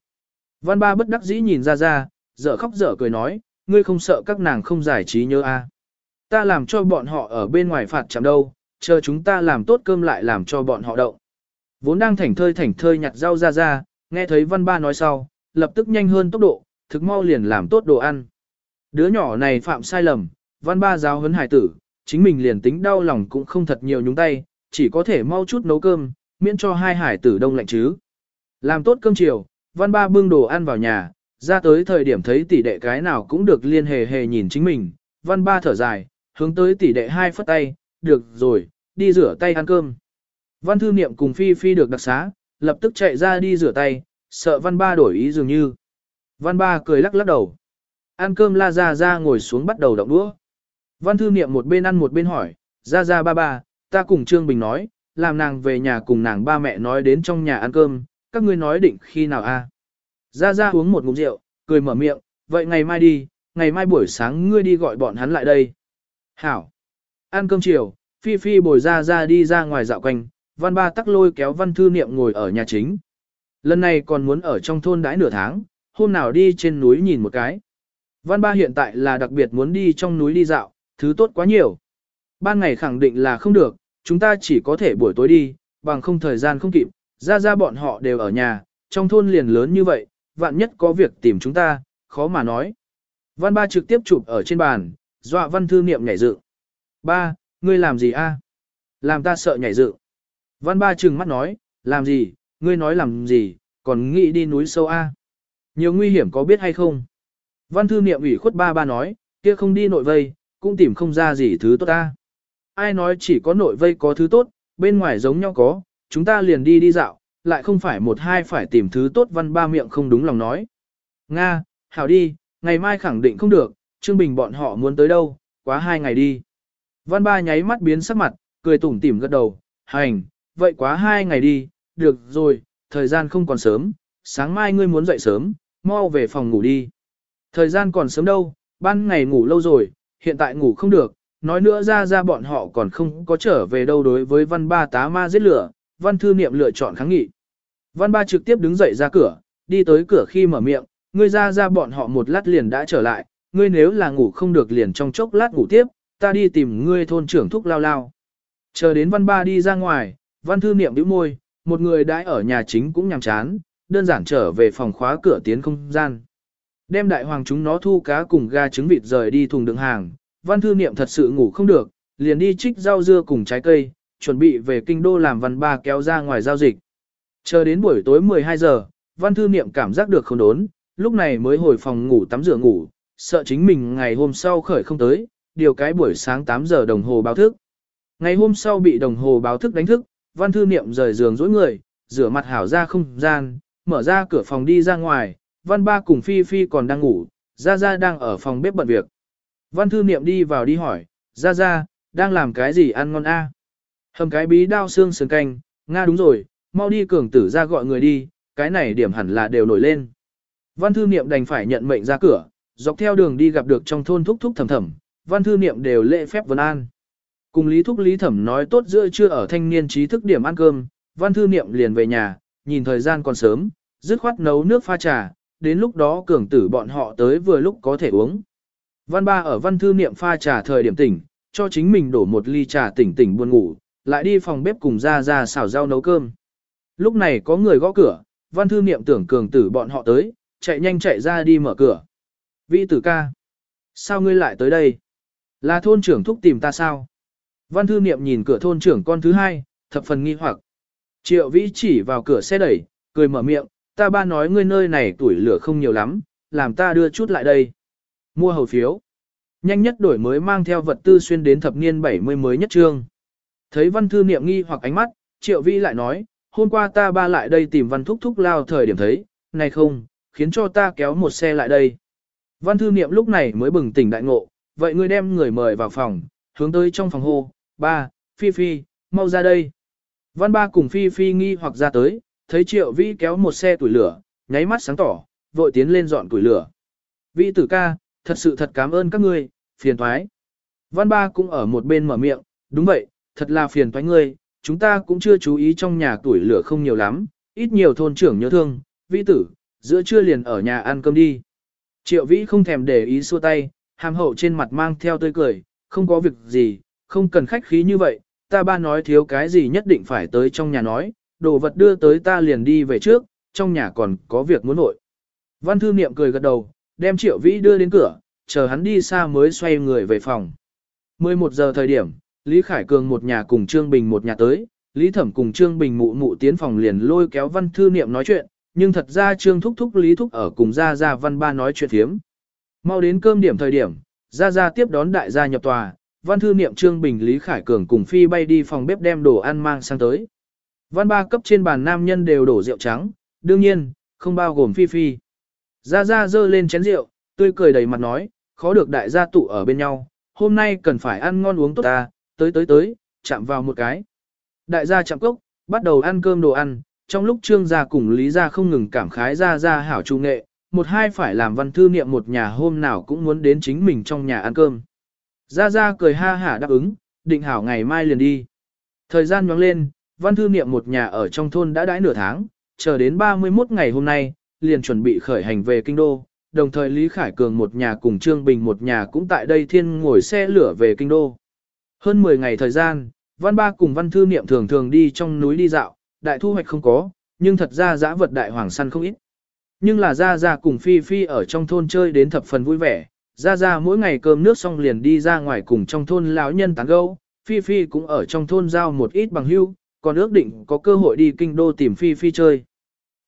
Văn ba bất đắc dĩ nhìn ra ra, dở khóc dở cười nói, ngươi không sợ các nàng không giải trí nhớ a? À. Ta làm cho bọn họ ở bên ngoài phạt chạm đâu, chờ chúng ta làm tốt cơm lại làm cho bọn họ động. Vốn đang thảnh thơi thảnh thơi nhặt rau ra ra, nghe thấy văn ba nói sau, lập tức nhanh hơn tốc độ, thực mau liền làm tốt đồ ăn. Đứa nhỏ này phạm sai lầm, văn ba giáo huấn hải tử, chính mình liền tính đau lòng cũng không thật nhiều nhúng tay, chỉ có thể mau chút nấu cơm, miễn cho hai hải tử đông lạnh chứ. Làm tốt cơm chiều, văn ba bưng đồ ăn vào nhà, ra tới thời điểm thấy tỷ đệ cái nào cũng được liên hề hề nhìn chính mình, văn ba thở dài, hướng tới tỷ đệ hai phất tay, được rồi, đi rửa tay ăn cơm. Văn thư niệm cùng Phi Phi được đặc xá, lập tức chạy ra đi rửa tay, sợ văn ba đổi ý dường như. Văn ba cười lắc lắc đầu. Ăn cơm la ra ra ngồi xuống bắt đầu động đũa. Văn thư niệm một bên ăn một bên hỏi, ra ra ba ba, ta cùng Trương Bình nói, làm nàng về nhà cùng nàng ba mẹ nói đến trong nhà ăn cơm, các ngươi nói định khi nào a? À? Ra ra uống một ngụm rượu, cười mở miệng, vậy ngày mai đi, ngày mai buổi sáng ngươi đi gọi bọn hắn lại đây. Hảo. Ăn cơm chiều, Phi Phi bồi ra ra đi ra ngoài dạo quanh, văn ba tắc lôi kéo văn thư niệm ngồi ở nhà chính. Lần này còn muốn ở trong thôn đãi nửa tháng, hôm nào đi trên núi nhìn một cái. Văn ba hiện tại là đặc biệt muốn đi trong núi đi dạo, thứ tốt quá nhiều. Ban ngày khẳng định là không được, chúng ta chỉ có thể buổi tối đi, bằng không thời gian không kịp, ra ra bọn họ đều ở nhà, trong thôn liền lớn như vậy, vạn nhất có việc tìm chúng ta, khó mà nói. Văn ba trực tiếp chụp ở trên bàn, dọa văn thư niệm nhảy dựng. Ba, ngươi làm gì a? Làm ta sợ nhảy dựng. Văn ba trừng mắt nói, làm gì, ngươi nói làm gì, còn nghĩ đi núi sâu a? Nhiều nguy hiểm có biết hay không? Văn thư niệm ủy khuất ba ba nói, kia không đi nội vây, cũng tìm không ra gì thứ tốt ta. Ai nói chỉ có nội vây có thứ tốt, bên ngoài giống nhau có, chúng ta liền đi đi dạo, lại không phải một hai phải tìm thứ tốt văn ba miệng không đúng lòng nói. Nga, hảo đi, ngày mai khẳng định không được, Trương Bình bọn họ muốn tới đâu, quá hai ngày đi. Văn ba nháy mắt biến sắc mặt, cười tủm tỉm gật đầu, hành, vậy quá hai ngày đi, được rồi, thời gian không còn sớm, sáng mai ngươi muốn dậy sớm, mau về phòng ngủ đi. Thời gian còn sớm đâu, ban ngày ngủ lâu rồi, hiện tại ngủ không được, nói nữa ra ra bọn họ còn không có trở về đâu đối với văn ba tá ma giết lửa, văn thư niệm lựa chọn kháng nghị. Văn ba trực tiếp đứng dậy ra cửa, đi tới cửa khi mở miệng, ngươi ra ra bọn họ một lát liền đã trở lại, ngươi nếu là ngủ không được liền trong chốc lát ngủ tiếp, ta đi tìm ngươi thôn trưởng thúc lao lao. Chờ đến văn ba đi ra ngoài, văn thư niệm bĩu môi, một người đãi ở nhà chính cũng nhằm chán, đơn giản trở về phòng khóa cửa tiến không gian. Đem đại hoàng chúng nó thu cá cùng ga trứng vịt rời đi thùng đựng hàng, văn thư niệm thật sự ngủ không được, liền đi trích rau dưa cùng trái cây, chuẩn bị về kinh đô làm văn ba kéo ra ngoài giao dịch. Chờ đến buổi tối 12 giờ, văn thư niệm cảm giác được không đốn, lúc này mới hồi phòng ngủ tắm rửa ngủ, sợ chính mình ngày hôm sau khởi không tới, điều cái buổi sáng 8 giờ đồng hồ báo thức. Ngày hôm sau bị đồng hồ báo thức đánh thức, văn thư niệm rời giường dối người, rửa mặt hảo ra không gian, mở ra cửa phòng đi ra ngoài, văn ba cùng Phi Phi còn đang ngủ, Gia Gia đang ở phòng bếp bận việc. Văn thư niệm đi vào đi hỏi, Gia Gia, đang làm cái gì ăn ngon a? Hầm cái bí đao xương sườn canh, Nga đúng rồi, mau đi cường tử ra gọi người đi, cái này điểm hẳn là đều nổi lên. Văn thư niệm đành phải nhận mệnh ra cửa, dọc theo đường đi gặp được trong thôn thúc thúc thầm thầm, văn thư niệm đều lễ phép vấn an. Cùng Lý Thúc Lý Thẩm nói tốt giữa trưa ở thanh niên trí thức điểm ăn cơm, văn thư niệm liền về nhà, nhìn thời gian còn sớm, dứt khoát nấu nước pha trà, đến lúc đó cường tử bọn họ tới vừa lúc có thể uống. Văn ba ở văn thư niệm pha trà thời điểm tỉnh, cho chính mình đổ một ly trà tỉnh tỉnh buồn ngủ, lại đi phòng bếp cùng ra ra xào rau nấu cơm. Lúc này có người gõ cửa, văn thư niệm tưởng cường tử bọn họ tới, chạy nhanh chạy ra đi mở cửa. Vĩ tử ca. Sao ngươi lại tới đây? Là thôn trưởng thúc tìm ta sao? Văn thư niệm nhìn cửa thôn trưởng con thứ hai, thập phần nghi hoặc. Triệu vĩ chỉ vào cửa xe đẩy, cười mở miệng, ta ba nói ngươi nơi này tuổi lửa không nhiều lắm, làm ta đưa chút lại đây. Mua hầu phiếu. Nhanh nhất đổi mới mang theo vật tư xuyên đến thập niên 70 mới nhất trương. Thấy văn thư niệm nghi hoặc ánh mắt, triệu Vi lại nói, hôm qua ta ba lại đây tìm văn thúc thúc lao thời điểm thấy, này không, khiến cho ta kéo một xe lại đây. Văn thư niệm lúc này mới bừng tỉnh đại ngộ, vậy ngươi đem người mời vào phòng, hướng tới trong phòng hô, ba, Phi Phi, mau ra đây. Văn ba cùng Phi Phi nghi hoặc ra tới, thấy triệu Vi kéo một xe tuổi lửa, nháy mắt sáng tỏ, vội tiến lên dọn tuổi lửa. Vi tử ca, thật sự thật cảm ơn các ngươi, phiền thoái. Văn ba cũng ở một bên mở miệng, đúng vậy, thật là phiền thoái ngươi, chúng ta cũng chưa chú ý trong nhà tuổi lửa không nhiều lắm, ít nhiều thôn trưởng nhớ thương, vĩ tử, giữa trưa liền ở nhà ăn cơm đi. Triệu vĩ không thèm để ý xua tay, hàm hậu trên mặt mang theo tươi cười, không có việc gì, không cần khách khí như vậy, ta ba nói thiếu cái gì nhất định phải tới trong nhà nói, đồ vật đưa tới ta liền đi về trước, trong nhà còn có việc muốn nội. Văn thư niệm cười gật đầu, đem triệu vĩ đưa đến cửa, chờ hắn đi xa mới xoay người về phòng. 11 giờ thời điểm, Lý Khải Cường một nhà cùng Trương Bình một nhà tới, Lý Thẩm cùng Trương Bình mụ mụ tiến phòng liền lôi kéo văn thư niệm nói chuyện, nhưng thật ra Trương Thúc Thúc Lý Thúc ở cùng Gia Gia văn ba nói chuyện thiếm. Mau đến cơm điểm thời điểm, Gia Gia tiếp đón đại gia nhập tòa, văn thư niệm Trương Bình Lý Khải Cường cùng Phi bay đi phòng bếp đem đồ ăn mang sang tới. Văn ba cấp trên bàn nam nhân đều đổ rượu trắng, đương nhiên, không bao gồm Phi Phi. Gia Gia dơ lên chén rượu, tươi cười đầy mặt nói, khó được đại gia tụ ở bên nhau, hôm nay cần phải ăn ngon uống tốt ta, tới tới tới, chạm vào một cái. Đại gia chạm cốc, bắt đầu ăn cơm đồ ăn, trong lúc trương gia cùng lý gia không ngừng cảm khái gia gia hảo trung nghệ, một hai phải làm văn thư niệm một nhà hôm nào cũng muốn đến chính mình trong nhà ăn cơm. Gia Gia cười ha hả đáp ứng, định hảo ngày mai liền đi. Thời gian nhoáng lên, văn thư niệm một nhà ở trong thôn đã đãi nửa tháng, chờ đến 31 ngày hôm nay, liền chuẩn bị khởi hành về kinh đô. Đồng thời Lý Khải Cường một nhà cùng Trương Bình một nhà cũng tại đây thiên ngồi xe lửa về kinh đô. Hơn 10 ngày thời gian, văn ba cùng văn thư niệm thường thường đi trong núi đi dạo, đại thu hoạch không có, nhưng thật ra giã vật đại hoàng săn không ít. Nhưng là Gia Gia cùng Phi Phi ở trong thôn chơi đến thập phần vui vẻ, Gia Gia mỗi ngày cơm nước xong liền đi ra ngoài cùng trong thôn lão nhân tán gẫu, Phi Phi cũng ở trong thôn giao một ít bằng hưu, còn ước định có cơ hội đi kinh đô tìm Phi Phi chơi.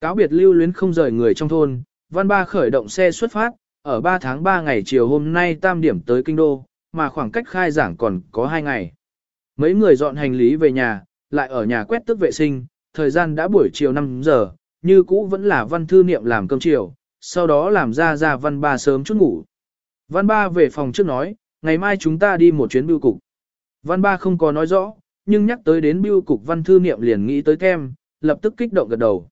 Cáo biệt lưu luyến không rời người trong thôn, Văn Ba khởi động xe xuất phát, ở 3 tháng 3 ngày chiều hôm nay tam điểm tới kinh đô, mà khoảng cách khai giảng còn có 2 ngày. Mấy người dọn hành lý về nhà, lại ở nhà quét tước vệ sinh, thời gian đã buổi chiều 5 giờ, như cũ vẫn là văn thư niệm làm cơm chiều, sau đó làm ra ra văn ba sớm chút ngủ. Văn ba về phòng trước nói, ngày mai chúng ta đi một chuyến bưu cục. Văn ba không có nói rõ, nhưng nhắc tới đến bưu cục văn thư niệm liền nghĩ tới kem, lập tức kích động gật đầu.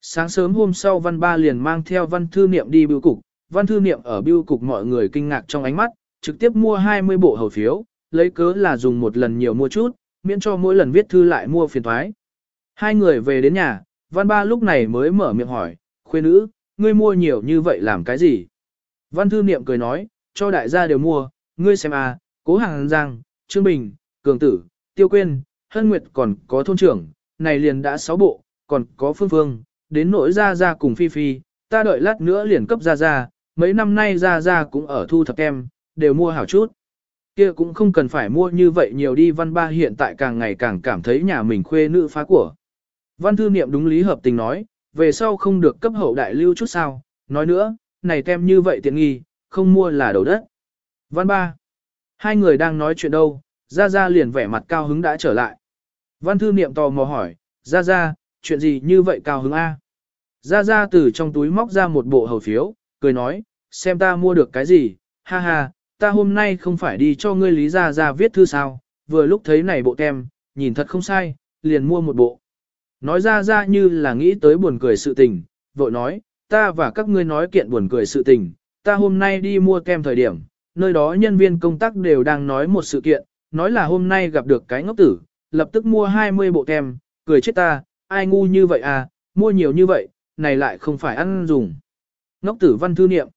Sáng sớm hôm sau văn ba liền mang theo văn thư niệm đi bưu cục, văn thư niệm ở bưu cục mọi người kinh ngạc trong ánh mắt, trực tiếp mua 20 bộ hầu phiếu, lấy cớ là dùng một lần nhiều mua chút, miễn cho mỗi lần viết thư lại mua phiền thoái. Hai người về đến nhà, văn ba lúc này mới mở miệng hỏi, khuê nữ, ngươi mua nhiều như vậy làm cái gì? Văn thư niệm cười nói, cho đại gia đều mua, ngươi xem à, cố hàng giang, trương bình, cường tử, tiêu Quyên, hân nguyệt còn có thôn trưởng, này liền đã 6 bộ, còn có phương phương, đến nỗi ra ra cùng phi phi, ta đợi lát nữa liền cấp ra ra, mấy năm nay ra ra cũng ở thu thập em, đều mua hảo chút. Kia cũng không cần phải mua như vậy nhiều đi văn ba hiện tại càng ngày càng cảm thấy nhà mình khuê nữ phá của. Văn thư niệm đúng lý hợp tình nói, về sau không được cấp hậu đại lưu chút sao, nói nữa, này tem như vậy tiện nghi, không mua là đầu đất. Văn ba, hai người đang nói chuyện đâu, Gia Gia liền vẻ mặt cao hứng đã trở lại. Văn thư niệm tò mò hỏi, Gia Gia, chuyện gì như vậy cao hứng A? Ra ra từ trong túi móc ra một bộ hầu phiếu, cười nói, xem ta mua được cái gì, ha ha, ta hôm nay không phải đi cho ngươi lý ra ra viết thư sao, vừa lúc thấy này bộ tem, nhìn thật không sai, liền mua một bộ. Nói ra ra như là nghĩ tới buồn cười sự tình, vội nói, ta và các ngươi nói kiện buồn cười sự tình, ta hôm nay đi mua kem thời điểm, nơi đó nhân viên công tác đều đang nói một sự kiện, nói là hôm nay gặp được cái ngốc tử, lập tức mua 20 bộ kem, cười chết ta, ai ngu như vậy à, mua nhiều như vậy, này lại không phải ăn dùng. Ngốc tử văn thư niệm.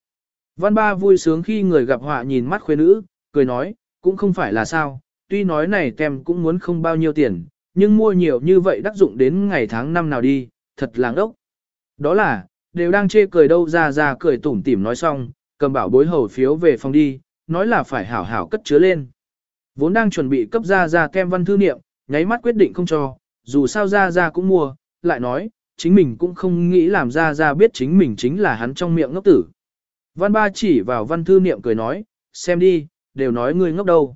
Văn ba vui sướng khi người gặp họa nhìn mắt khuê nữ, cười nói, cũng không phải là sao, tuy nói này Tem cũng muốn không bao nhiêu tiền, nhưng mua nhiều như vậy đắc dụng đến ngày tháng năm nào đi, thật làng ốc. Đó là, đều đang chê cười đâu ra ra cười tủm tỉm nói xong, cầm bảo bối hầu phiếu về phòng đi, nói là phải hảo hảo cất chứa lên. Vốn đang chuẩn bị cấp ra ra kem văn thư niệm, nháy mắt quyết định không cho, dù sao ra ra cũng mua, lại nói, chính mình cũng không nghĩ làm ra ra biết chính mình chính là hắn trong miệng ngốc tử. Văn ba chỉ vào văn thư niệm cười nói, xem đi, đều nói ngươi ngốc đâu.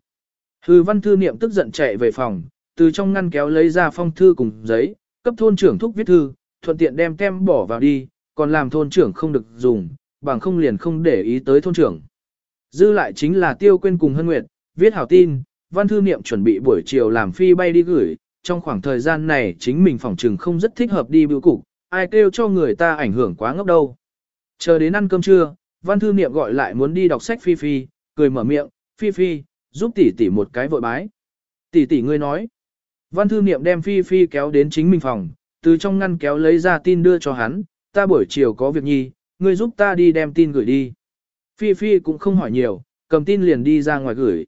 Hư văn thư niệm tức giận chạy về phòng, từ trong ngăn kéo lấy ra phong thư cùng giấy, cấp thôn trưởng thúc viết thư, thuận tiện đem tem bỏ vào đi, còn làm thôn trưởng không được dùng, bằng không liền không để ý tới thôn trưởng. Dư lại chính là tiêu quên cùng hân nguyệt, viết hảo tin, văn thư niệm chuẩn bị buổi chiều làm phi bay đi gửi, trong khoảng thời gian này chính mình phòng trừng không rất thích hợp đi bưu cục, ai kêu cho người ta ảnh hưởng quá ngốc đâu. Chờ đến ăn cơm trưa, văn thư niệm gọi lại muốn đi đọc sách phi phi, cười mở miệng, phi phi, giúp tỷ tỷ một cái vội bái. Tỷ tỷ ngươi nói. Văn thư niệm đem phi phi kéo đến chính mình phòng, từ trong ngăn kéo lấy ra tin đưa cho hắn, ta buổi chiều có việc nhi, ngươi giúp ta đi đem tin gửi đi. Phi Phi cũng không hỏi nhiều, cầm tin liền đi ra ngoài gửi.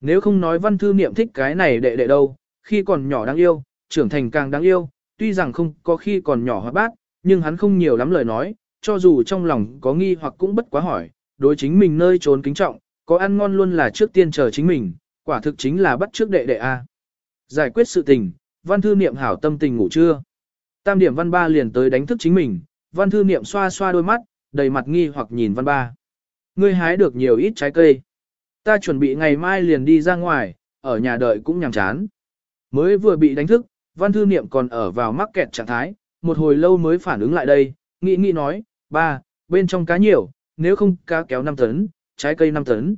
Nếu không nói văn thư niệm thích cái này đệ đệ đâu, khi còn nhỏ đáng yêu, trưởng thành càng đáng yêu, tuy rằng không có khi còn nhỏ hóa bát, nhưng hắn không nhiều lắm lời nói, cho dù trong lòng có nghi hoặc cũng bất quá hỏi, đối chính mình nơi trốn kính trọng, có ăn ngon luôn là trước tiên chờ chính mình, quả thực chính là bắt trước đệ đệ A. Giải quyết sự tình, văn thư niệm hảo tâm tình ngủ trưa. Tam điểm văn ba liền tới đánh thức chính mình, văn thư niệm xoa xoa đôi mắt, đầy mặt nghi hoặc nhìn văn ba. Ngươi hái được nhiều ít trái cây. Ta chuẩn bị ngày mai liền đi ra ngoài, ở nhà đợi cũng nhàm chán. Mới vừa bị đánh thức, văn thư niệm còn ở vào mắc kẹt trạng thái, một hồi lâu mới phản ứng lại đây, nghĩ nghĩ nói, ba, bên trong cá nhiều, nếu không cá kéo 5 tấn, trái cây 5 tấn.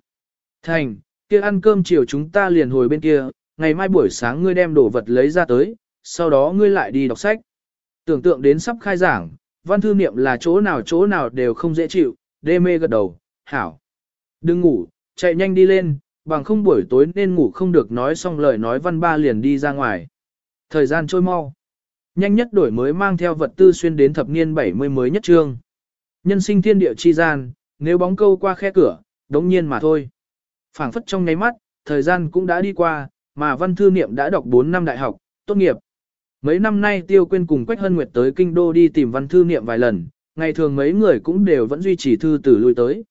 Thành, kia ăn cơm chiều chúng ta liền hồi bên kia, ngày mai buổi sáng ngươi đem đồ vật lấy ra tới, sau đó ngươi lại đi đọc sách. Tưởng tượng đến sắp khai giảng, văn thư niệm là chỗ nào chỗ nào đều không dễ chịu, đê mê gật đầu, hảo. Đừng ngủ, chạy nhanh đi lên, bằng không buổi tối nên ngủ không được nói xong lời nói văn ba liền đi ra ngoài. Thời gian trôi mau. Nhanh nhất đổi mới mang theo vật tư xuyên đến thập niên 70 mới nhất trương. Nhân sinh thiên địa chi gian, nếu bóng câu qua khe cửa, đống nhiên mà thôi. phảng phất trong nháy mắt, thời gian cũng đã đi qua, mà văn thư niệm đã đọc 4 năm đại học, tốt nghiệp. Mấy năm nay Tiêu Quyên cùng Quách Hân Nguyệt tới kinh đô đi tìm văn thư niệm vài lần, ngày thường mấy người cũng đều vẫn duy trì thư từ lui tới.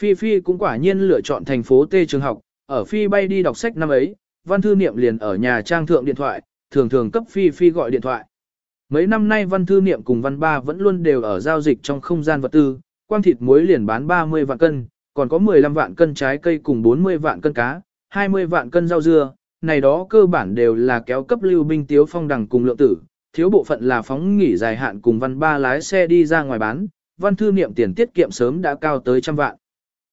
Phi Phi cũng quả nhiên lựa chọn thành phố T trường học, ở Phi bay đi đọc sách năm ấy, văn thư niệm liền ở nhà trang thượng điện thoại, thường thường cấp Phi Phi gọi điện thoại. Mấy năm nay văn thư niệm cùng văn ba vẫn luôn đều ở giao dịch trong không gian vật tư, quang thịt muối liền bán 30 vạn cân, còn có 15 vạn cân trái cây cùng 40 vạn cân cá, 20 vạn cân rau dưa, này đó cơ bản đều là kéo cấp lưu binh tiếu phong đằng cùng lượng tử, thiếu bộ phận là phóng nghỉ dài hạn cùng văn ba lái xe đi ra ngoài bán, văn thư niệm tiền tiết kiệm sớm đã cao tới trăm vạn.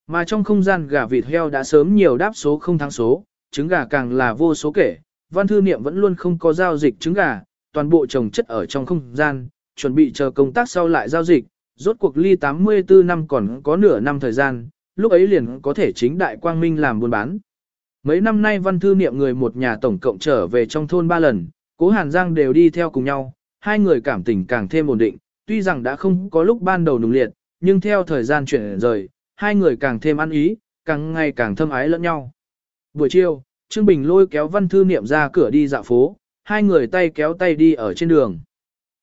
Mà trong không gian gà vịt heo đã sớm nhiều đáp số không thắng số, trứng gà càng là vô số kể, văn thư niệm vẫn luôn không có giao dịch trứng gà, toàn bộ trồng chất ở trong không gian, chuẩn bị chờ công tác sau lại giao dịch, rốt cuộc ly 84 năm còn có nửa năm thời gian, lúc ấy liền có thể chính đại quang minh làm buôn bán. Mấy năm nay văn thư niệm người một nhà tổng cộng trở về trong thôn ba lần, cố Hàn Giang đều đi theo cùng nhau, hai người cảm tình càng thêm ổn định, tuy rằng đã không có lúc ban đầu nùng liệt, nhưng theo thời gian chuyển rời, hai người càng thêm ăn ý, càng ngày càng thâm ái lẫn nhau. Buổi chiều, Trương Bình lôi kéo văn thư niệm ra cửa đi dạo phố, hai người tay kéo tay đi ở trên đường.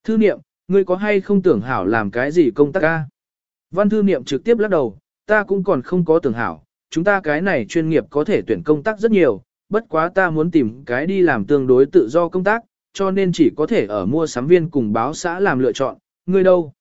Thư niệm, ngươi có hay không tưởng hảo làm cái gì công tác ca? Văn thư niệm trực tiếp lắc đầu, ta cũng còn không có tưởng hảo, chúng ta cái này chuyên nghiệp có thể tuyển công tác rất nhiều, bất quá ta muốn tìm cái đi làm tương đối tự do công tác, cho nên chỉ có thể ở mua sắm viên cùng báo xã làm lựa chọn, ngươi đâu?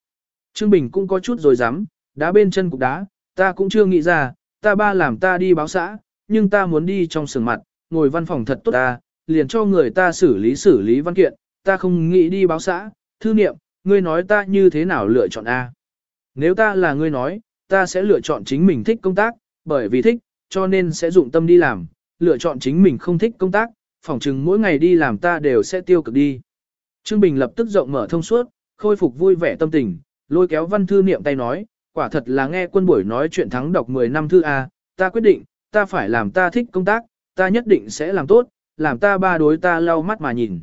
Trương Bình cũng có chút rồi dám, đá bên chân cục đá, ta cũng chưa nghĩ ra, ta ba làm ta đi báo xã, nhưng ta muốn đi trong sườn mặt, ngồi văn phòng thật tốt ta, liền cho người ta xử lý xử lý văn kiện, ta không nghĩ đi báo xã, thư niệm, ngươi nói ta như thế nào lựa chọn A. Nếu ta là ngươi nói, ta sẽ lựa chọn chính mình thích công tác, bởi vì thích, cho nên sẽ dụng tâm đi làm, lựa chọn chính mình không thích công tác, phỏng chừng mỗi ngày đi làm ta đều sẽ tiêu cực đi. Trương Bình lập tức rộng mở thông suốt, khôi phục vui vẻ tâm tình, lôi kéo văn thư niệm tay nói, quả thật là nghe quân buổi nói chuyện thắng đọc 10 năm thư A, ta quyết định, ta phải làm ta thích công tác, ta nhất định sẽ làm tốt, làm ta ba đối ta lau mắt mà nhìn.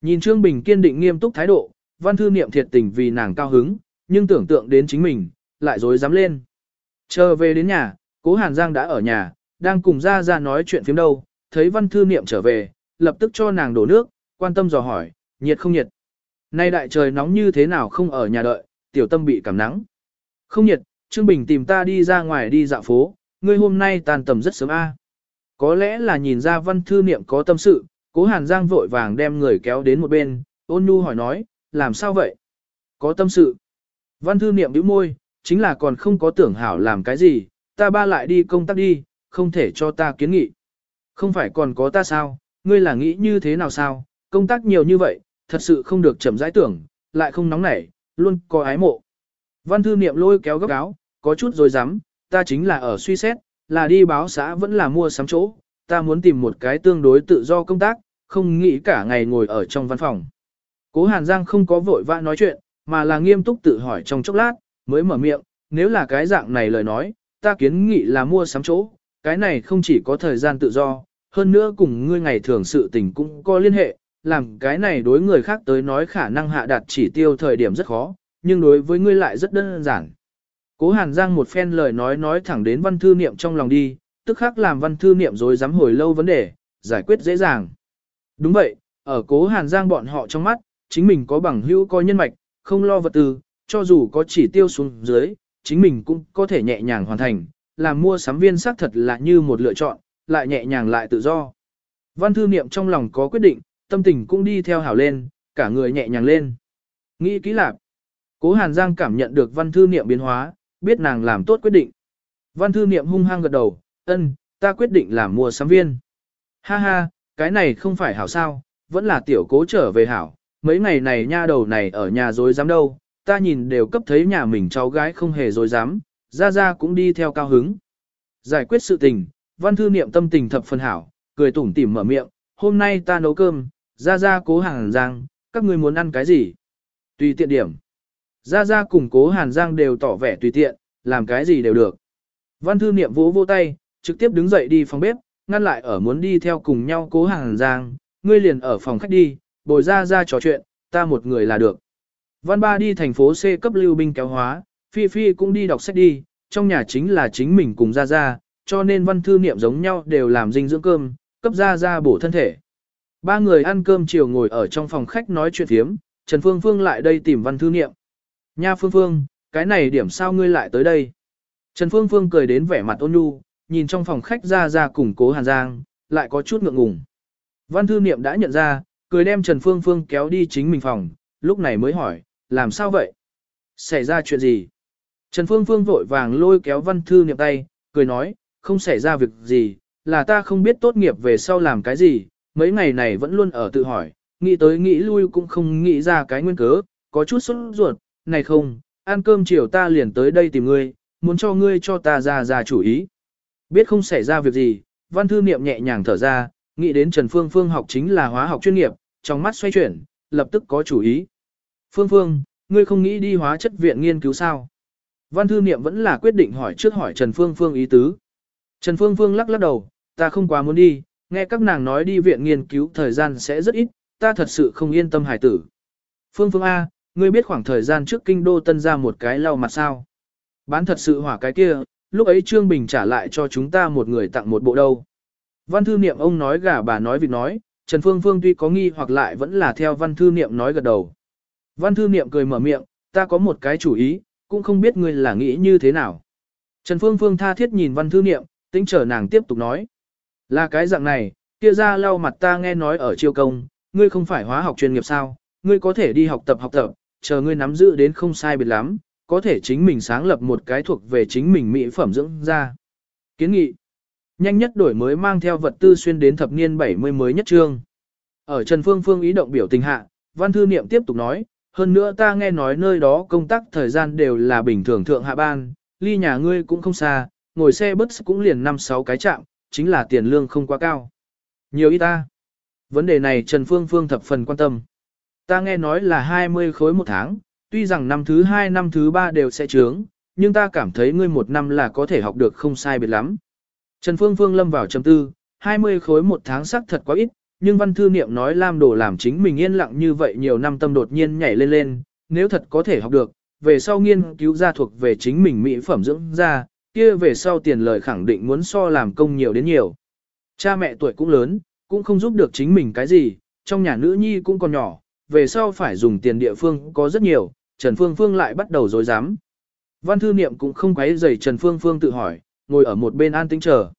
Nhìn Trương Bình kiên định nghiêm túc thái độ, văn thư niệm thiệt tình vì nàng cao hứng, nhưng tưởng tượng đến chính mình, lại dối dám lên. Chờ về đến nhà, cố Hàn Giang đã ở nhà, đang cùng ra ra nói chuyện phiếm đâu, thấy văn thư niệm trở về, lập tức cho nàng đổ nước, quan tâm dò hỏi, nhiệt không nhiệt. Nay đại trời nóng như thế nào không ở nhà đợi, tiểu tâm bị cảm nắng. Không nhiệt, Trương Bình tìm ta đi ra ngoài đi dạo phố, ngươi hôm nay tàn tầm rất sớm a. Có lẽ là nhìn ra văn thư niệm có tâm sự, cố Hàn Giang vội vàng đem người kéo đến một bên, ôn nhu hỏi nói, làm sao vậy? Có tâm sự. Văn thư niệm bĩu môi, chính là còn không có tưởng hảo làm cái gì, ta ba lại đi công tác đi, không thể cho ta kiến nghị. Không phải còn có ta sao, ngươi là nghĩ như thế nào sao, công tác nhiều như vậy, thật sự không được chậm rãi tưởng, lại không nóng nảy, luôn có ái mộ. Văn thư niệm lôi kéo góc áo, có chút rồi dám, ta chính là ở suy xét, là đi báo xã vẫn là mua sắm chỗ, ta muốn tìm một cái tương đối tự do công tác, không nghĩ cả ngày ngồi ở trong văn phòng. Cố Hàn Giang không có vội vã nói chuyện, mà là nghiêm túc tự hỏi trong chốc lát, mới mở miệng, nếu là cái dạng này lời nói, ta kiến nghị là mua sắm chỗ, cái này không chỉ có thời gian tự do, hơn nữa cùng ngươi ngày thường sự tình cũng có liên hệ, làm cái này đối người khác tới nói khả năng hạ đạt chỉ tiêu thời điểm rất khó, nhưng đối với ngươi lại rất đơn giản. Cố Hàn Giang một phen lời nói nói thẳng đến văn thư niệm trong lòng đi, tức khắc làm văn thư niệm rồi dám hồi lâu vấn đề, giải quyết dễ dàng. Đúng vậy, ở cố Hàn Giang bọn họ trong mắt, chính mình có bằng hữu có nhân mạch, không lo vật tư, cho dù có chỉ tiêu xuống dưới, chính mình cũng có thể nhẹ nhàng hoàn thành, làm mua sắm viên xác thật là như một lựa chọn, lại nhẹ nhàng lại tự do. Văn thư niệm trong lòng có quyết định, tâm tình cũng đi theo hảo lên, cả người nhẹ nhàng lên. Nghĩ kỹ lạc. Cố Hàn Giang cảm nhận được văn thư niệm biến hóa, biết nàng làm tốt quyết định. Văn thư niệm hung hăng gật đầu, ân, ta quyết định làm mua sắm viên. Ha ha, cái này không phải hảo sao, vẫn là tiểu cố trở về hảo, mấy ngày này nha đầu này ở nhà dối dám đâu, ta nhìn đều cấp thấy nhà mình cháu gái không hề dối dám, ra ra cũng đi theo cao hứng. Giải quyết sự tình, văn thư niệm tâm tình thập phần hảo, cười tủm tỉm mở miệng, hôm nay ta nấu cơm, ra ra cố hàng giang, các ngươi muốn ăn cái gì? Tùy tiện điểm. Gia Gia cùng cố hàn giang đều tỏ vẻ tùy tiện, làm cái gì đều được. Văn thư niệm vỗ vô tay, trực tiếp đứng dậy đi phòng bếp, ngăn lại ở muốn đi theo cùng nhau cố hàn giang, ngươi liền ở phòng khách đi, bồi Gia Gia trò chuyện, ta một người là được. Văn ba đi thành phố C cấp lưu binh kéo hóa, Phi Phi cũng đi đọc sách đi, trong nhà chính là chính mình cùng Gia Gia, cho nên văn thư niệm giống nhau đều làm dinh dưỡng cơm, cấp Gia Gia bổ thân thể. Ba người ăn cơm chiều ngồi ở trong phòng khách nói chuyện thiếm, Trần Phương Phương lại đây tìm văn thư niệm. Nha Phương Phương, cái này điểm sao ngươi lại tới đây? Trần Phương Phương cười đến vẻ mặt ôn nhu, nhìn trong phòng khách ra ra cùng cố Hàn Giang, lại có chút ngượng ngùng. Văn thư niệm đã nhận ra, cười đem Trần Phương Phương kéo đi chính mình phòng, lúc này mới hỏi, làm sao vậy? Xảy ra chuyện gì? Trần Phương Phương vội vàng lôi kéo văn thư niệm tay, cười nói, không xảy ra việc gì, là ta không biết tốt nghiệp về sau làm cái gì, mấy ngày này vẫn luôn ở tự hỏi, nghĩ tới nghĩ lui cũng không nghĩ ra cái nguyên cớ, có chút sốt ruột, này không, ăn cơm chiều ta liền tới đây tìm ngươi, muốn cho ngươi cho ta ra ra chủ ý. Biết không xảy ra việc gì, văn thư niệm nhẹ nhàng thở ra, nghĩ đến Trần Phương Phương học chính là hóa học chuyên nghiệp, trong mắt xoay chuyển, lập tức có chủ ý. Phương Phương, ngươi không nghĩ đi hóa chất viện nghiên cứu sao? Văn thư niệm vẫn là quyết định hỏi trước hỏi Trần Phương Phương ý tứ. Trần Phương Phương lắc lắc đầu, ta không quá muốn đi, nghe các nàng nói đi viện nghiên cứu thời gian sẽ rất ít, ta thật sự không yên tâm hải tử. Phương Phương A, ngươi biết khoảng thời gian trước kinh đô tân ra một cái lau mặt sao? Bán thật sự hỏa cái kia, lúc ấy Trương Bình trả lại cho chúng ta một người tặng một bộ đâu. Văn thư niệm ông nói gà bà nói vịt nói, Trần Phương Phương tuy có nghi hoặc lại vẫn là theo văn thư niệm nói gật đầu. Văn thư niệm cười mở miệng, ta có một cái chủ ý, cũng không biết ngươi là nghĩ như thế nào. Trần Phương Phương tha thiết nhìn văn thư niệm, tính trở nàng tiếp tục nói. Là cái dạng này, kia ra lau mặt ta nghe nói ở chiêu công, ngươi không phải hóa học chuyên nghiệp sao, ngươi có thể đi học tập học tập, chờ ngươi nắm giữ đến không sai biệt lắm, có thể chính mình sáng lập một cái thuộc về chính mình mỹ phẩm dưỡng da. Kiến nghị. Nhanh nhất đổi mới mang theo vật tư xuyên đến thập niên 70 mới nhất trương. Ở Trần Phương Phương ý động biểu tình hạ, Văn Thư Niệm tiếp tục nói, hơn nữa ta nghe nói nơi đó công tác thời gian đều là bình thường thượng hạ ban, ly nhà ngươi cũng không xa, ngồi xe bus cũng liền 5-6 cái chạm, chính là tiền lương không quá cao. Nhiều ít ta. Vấn đề này Trần Phương Phương thập phần quan tâm. Ta nghe nói là 20 khối một tháng, tuy rằng năm thứ 2 năm thứ 3 đều sẽ trướng, nhưng ta cảm thấy ngươi một năm là có thể học được không sai biệt lắm. Trần Phương Phương lâm vào trầm tư, 20 khối một tháng xác thật quá ít, nhưng văn thư niệm nói Lam Đồ làm chính mình yên lặng như vậy nhiều năm tâm đột nhiên nhảy lên lên, nếu thật có thể học được, về sau nghiên cứu ra thuộc về chính mình mỹ phẩm dưỡng ra, kia về sau tiền lời khẳng định muốn so làm công nhiều đến nhiều. Cha mẹ tuổi cũng lớn, cũng không giúp được chính mình cái gì, trong nhà nữ nhi cũng còn nhỏ, về sau phải dùng tiền địa phương có rất nhiều, Trần Phương Phương lại bắt đầu dối dám. Văn thư niệm cũng không quấy rầy Trần Phương Phương tự hỏi, ngồi ở một bên an tĩnh chờ.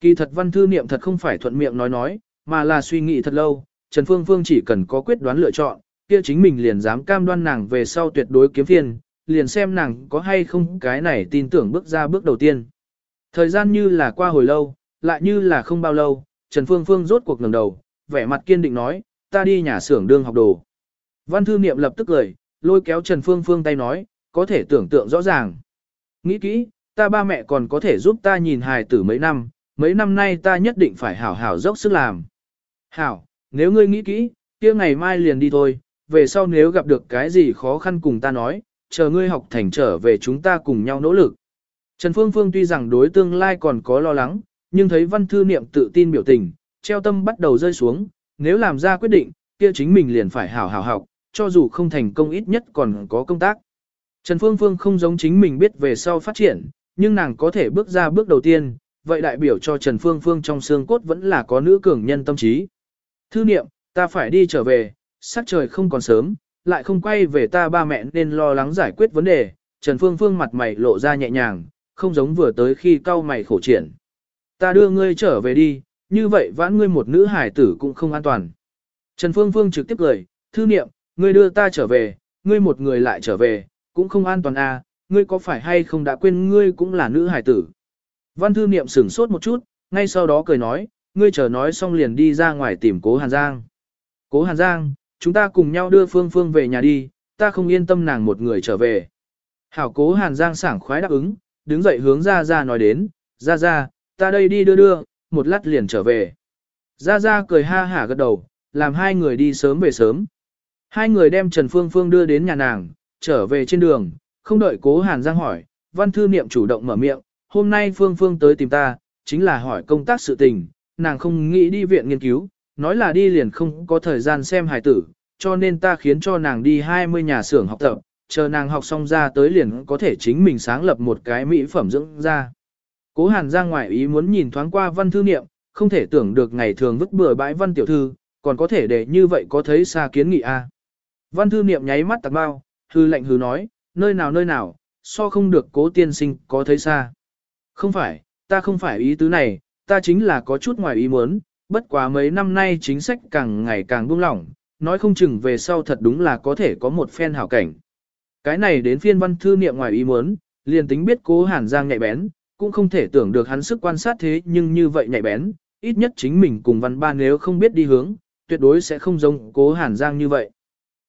Kỳ thật văn thư niệm thật không phải thuận miệng nói nói, mà là suy nghĩ thật lâu, Trần Phương Phương chỉ cần có quyết đoán lựa chọn, kia chính mình liền dám cam đoan nàng về sau tuyệt đối kiếm tiền, liền xem nàng có hay không cái này tin tưởng bước ra bước đầu tiên. Thời gian như là qua hồi lâu, lại như là không bao lâu, Trần Phương Phương rốt cuộc ngẩng đầu, vẻ mặt kiên định nói, ta đi nhà xưởng đương học đồ. Văn thư niệm lập tức cười, lôi kéo Trần Phương Phương tay nói, có thể tưởng tượng rõ ràng. Nghĩ kỹ, ta ba mẹ còn có thể giúp ta nhìn hài tử mấy năm, mấy năm nay ta nhất định phải hảo hảo dốc sức làm. Hảo, nếu ngươi nghĩ kỹ, kia ngày mai liền đi thôi, về sau nếu gặp được cái gì khó khăn cùng ta nói, chờ ngươi học thành trở về chúng ta cùng nhau nỗ lực. Trần Phương Phương tuy rằng đối tương lai còn có lo lắng, nhưng thấy văn thư niệm tự tin biểu tình, treo tâm bắt đầu rơi xuống, nếu làm ra quyết định, kia chính mình liền phải hảo hảo học, cho dù không thành công ít nhất còn có công tác. Trần Phương Phương không giống chính mình biết về sau phát triển, nhưng nàng có thể bước ra bước đầu tiên, vậy đại biểu cho Trần Phương Phương trong xương cốt vẫn là có nữ cường nhân tâm trí. Thư niệm, ta phải đi trở về, sắc trời không còn sớm, lại không quay về ta ba mẹ nên lo lắng giải quyết vấn đề. Trần Phương Phương mặt mày lộ ra nhẹ nhàng, không giống vừa tới khi cau mày khổ triển. Ta đưa ngươi trở về đi, như vậy vãn ngươi một nữ hải tử cũng không an toàn. Trần Phương Phương trực tiếp cười, thư niệm, ngươi đưa ta trở về, ngươi một người lại trở về, cũng không an toàn à, ngươi có phải hay không đã quên ngươi cũng là nữ hải tử. Văn thư niệm sửng sốt một chút, ngay sau đó cười nói, ngươi chờ nói xong liền đi ra ngoài tìm cố Hàn Giang. Cố Hàn Giang, chúng ta cùng nhau đưa Phương Phương về nhà đi, ta không yên tâm nàng một người trở về. Hảo cố Hàn Giang sảng khoái đáp ứng, đứng dậy hướng ra ra nói đến, ra ra, ta đây đi đưa đưa, một lát liền trở về. gia gia cười ha hả gật đầu, làm hai người đi sớm về sớm. Hai người đem Trần Phương Phương đưa đến nhà nàng, trở về trên đường, không đợi cố Hàn Giang hỏi, văn thư niệm chủ động mở miệng, hôm nay Phương Phương tới tìm ta, chính là hỏi công tác sự tình, nàng không nghĩ đi viện nghiên cứu, nói là đi liền không có thời gian xem hài tử, cho nên ta khiến cho nàng đi 20 nhà xưởng học tập, chờ nàng học xong ra tới liền có thể chính mình sáng lập một cái mỹ phẩm dưỡng ra. Cố Hàn Giang ngoại ý muốn nhìn thoáng qua văn thư niệm, không thể tưởng được ngày thường vứt bừa bãi văn tiểu thư, còn có thể để như vậy có thấy xa kiến nghị a. Văn thư niệm nháy mắt tạc bao, hư lệnh hư nói, nơi nào nơi nào, so không được cố tiên sinh có thấy xa. Không phải, ta không phải ý tứ này, ta chính là có chút ngoài ý muốn, bất quá mấy năm nay chính sách càng ngày càng buông lỏng, nói không chừng về sau thật đúng là có thể có một phen hảo cảnh. Cái này đến phiên văn thư niệm ngoài ý muốn, liền tính biết cố hàn giang nhạy bén, cũng không thể tưởng được hắn sức quan sát thế nhưng như vậy nhạy bén, ít nhất chính mình cùng văn ba nếu không biết đi hướng, tuyệt đối sẽ không giống cố hàn giang như vậy.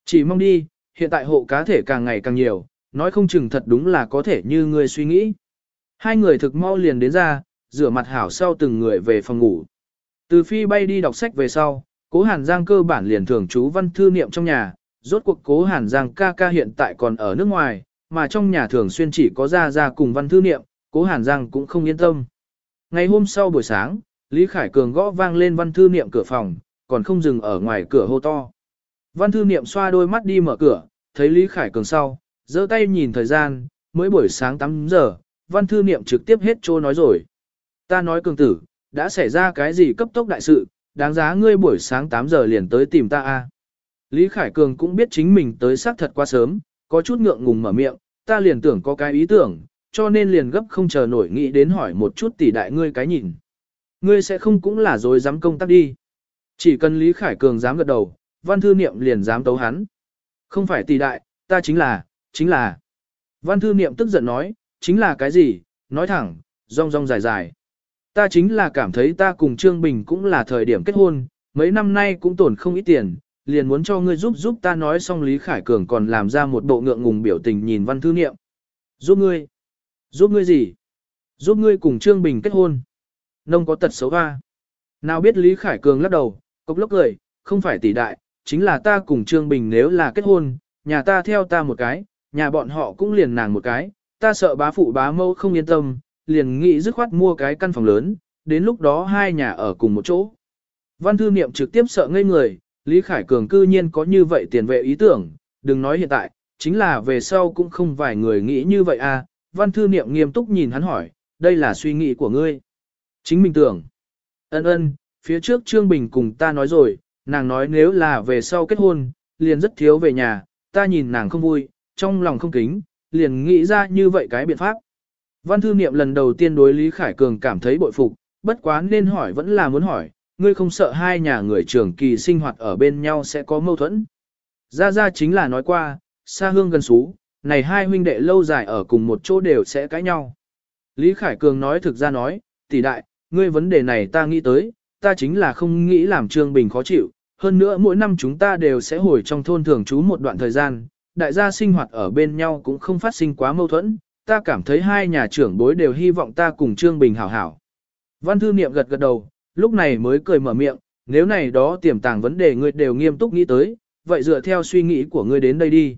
Chỉ mong đi, hiện tại hộ cá thể càng ngày càng nhiều, nói không chừng thật đúng là có thể như người suy nghĩ. Hai người thực mau liền đến ra, rửa mặt hảo sau từng người về phòng ngủ. Từ phi bay đi đọc sách về sau, cố Hàn Giang cơ bản liền thường trú văn thư niệm trong nhà, rốt cuộc cố Hàn Giang ca ca hiện tại còn ở nước ngoài, mà trong nhà thường xuyên chỉ có ra ra cùng văn thư niệm, cố Hàn Giang cũng không yên tâm. Ngày hôm sau buổi sáng, Lý Khải Cường gõ vang lên văn thư niệm cửa phòng, còn không dừng ở ngoài cửa hô to. Văn thư niệm xoa đôi mắt đi mở cửa, thấy Lý Khải Cường sau, giơ tay nhìn thời gian, mới buổi sáng 8 giờ, văn thư niệm trực tiếp hết trô nói rồi. Ta nói cường tử, đã xảy ra cái gì cấp tốc đại sự, đáng giá ngươi buổi sáng 8 giờ liền tới tìm ta a. Lý Khải Cường cũng biết chính mình tới xác thật quá sớm, có chút ngượng ngùng mở miệng, ta liền tưởng có cái ý tưởng, cho nên liền gấp không chờ nổi nghĩ đến hỏi một chút tỷ đại ngươi cái nhìn. Ngươi sẽ không cũng là dối dám công tác đi. Chỉ cần Lý Khải Cường dám gật đầu, văn thư niệm liền dám tấu hắn. Không phải tỷ đại, ta chính là, chính là. Văn thư niệm tức giận nói, chính là cái gì, nói thẳng, rong rong dài dài. Ta chính là cảm thấy ta cùng Trương Bình cũng là thời điểm kết hôn, mấy năm nay cũng tổn không ít tiền, liền muốn cho ngươi giúp giúp ta nói xong Lý Khải Cường còn làm ra một bộ ngượng ngùng biểu tình nhìn văn thư niệm. Giúp ngươi? Giúp ngươi gì? Giúp ngươi cùng Trương Bình kết hôn. Nông có tật xấu va. Nào biết Lý Khải Cường lắc đầu, cốc lốc cười, không phải tỷ đại, chính là ta cùng Trương Bình nếu là kết hôn, nhà ta theo ta một cái, nhà bọn họ cũng liền nàng một cái, ta sợ bá phụ bá mâu không yên tâm, liền nghĩ dứt khoát mua cái căn phòng lớn, đến lúc đó hai nhà ở cùng một chỗ. Văn thư niệm trực tiếp sợ ngây người, Lý Khải Cường cư nhiên có như vậy tiền vệ ý tưởng, đừng nói hiện tại, chính là về sau cũng không vài người nghĩ như vậy à, văn thư niệm nghiêm túc nhìn hắn hỏi, đây là suy nghĩ của ngươi. Chính mình tưởng. Ân ân, phía trước Trương Bình cùng ta nói rồi, nàng nói nếu là về sau kết hôn, liền rất thiếu về nhà, ta nhìn nàng không vui, trong lòng không kính, liền nghĩ ra như vậy cái biện pháp. Văn thư niệm lần đầu tiên đối Lý Khải Cường cảm thấy bội phục, bất quá nên hỏi vẫn là muốn hỏi, ngươi không sợ hai nhà người trưởng kỳ sinh hoạt ở bên nhau sẽ có mâu thuẫn. Ra ra chính là nói qua, xa hương gần xú, này hai huynh đệ lâu dài ở cùng một chỗ đều sẽ cãi nhau. Lý Khải Cường nói thực ra nói, tỷ đại, ngươi vấn đề này ta nghĩ tới, ta chính là không nghĩ làm Trương Bình khó chịu, hơn nữa mỗi năm chúng ta đều sẽ hồi trong thôn thường trú một đoạn thời gian, đại gia sinh hoạt ở bên nhau cũng không phát sinh quá mâu thuẫn, ta cảm thấy hai nhà trưởng bối đều hy vọng ta cùng Trương Bình hảo hảo. Văn thư niệm gật gật đầu, lúc này mới cười mở miệng, nếu này đó tiềm tàng vấn đề ngươi đều nghiêm túc nghĩ tới, vậy dựa theo suy nghĩ của ngươi đến đây đi.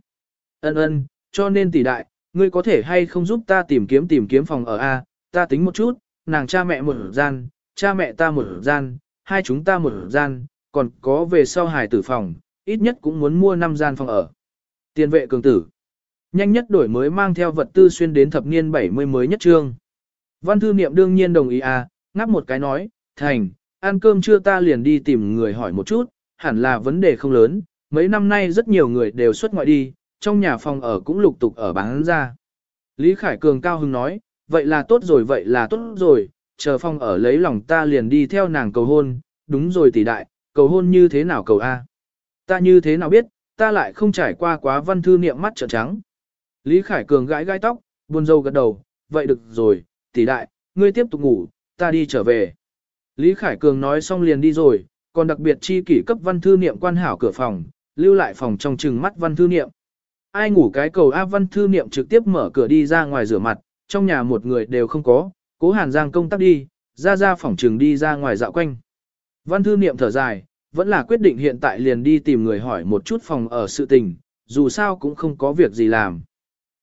Ân ân, cho nên tỷ đại, ngươi có thể hay không giúp ta tìm kiếm tìm kiếm phòng ở A, ta tính một chút, nàng cha mẹ một gian, cha mẹ ta một gian, hai chúng ta một gian, còn có về sau hài tử phòng, ít nhất cũng muốn mua 5 gian phòng ở. Tiền vệ cường tử. Nhanh nhất đổi mới mang theo vật tư xuyên đến thập niên 70 mới nhất trương. Văn thư niệm đương nhiên đồng ý à, ngáp một cái nói, thành, ăn cơm trưa ta liền đi tìm người hỏi một chút, hẳn là vấn đề không lớn, mấy năm nay rất nhiều người đều xuất ngoại đi, trong nhà phòng ở cũng lục tục ở bán ra. Lý Khải Cường cao hứng nói, vậy là tốt rồi vậy là tốt rồi, chờ phòng ở lấy lòng ta liền đi theo nàng cầu hôn, đúng rồi tỷ đại, cầu hôn như thế nào cầu A. Ta như thế nào biết, ta lại không trải qua quá văn thư niệm mắt trợn trắng. Lý Khải Cường gãi gai tóc, buồn dâu gật đầu, vậy được rồi, tỷ đại, ngươi tiếp tục ngủ, ta đi trở về. Lý Khải Cường nói xong liền đi rồi, còn đặc biệt chi kỷ cấp văn thư niệm quan hảo cửa phòng, lưu lại phòng trong trừng mắt văn thư niệm. Ai ngủ cái cầu A văn thư niệm trực tiếp mở cửa đi ra ngoài rửa mặt, trong nhà một người đều không có, cố hàn giang công tác đi, ra ra phòng trường đi ra ngoài dạo quanh. Văn thư niệm thở dài, vẫn là quyết định hiện tại liền đi tìm người hỏi một chút phòng ở sự tình, dù sao cũng không có việc gì làm.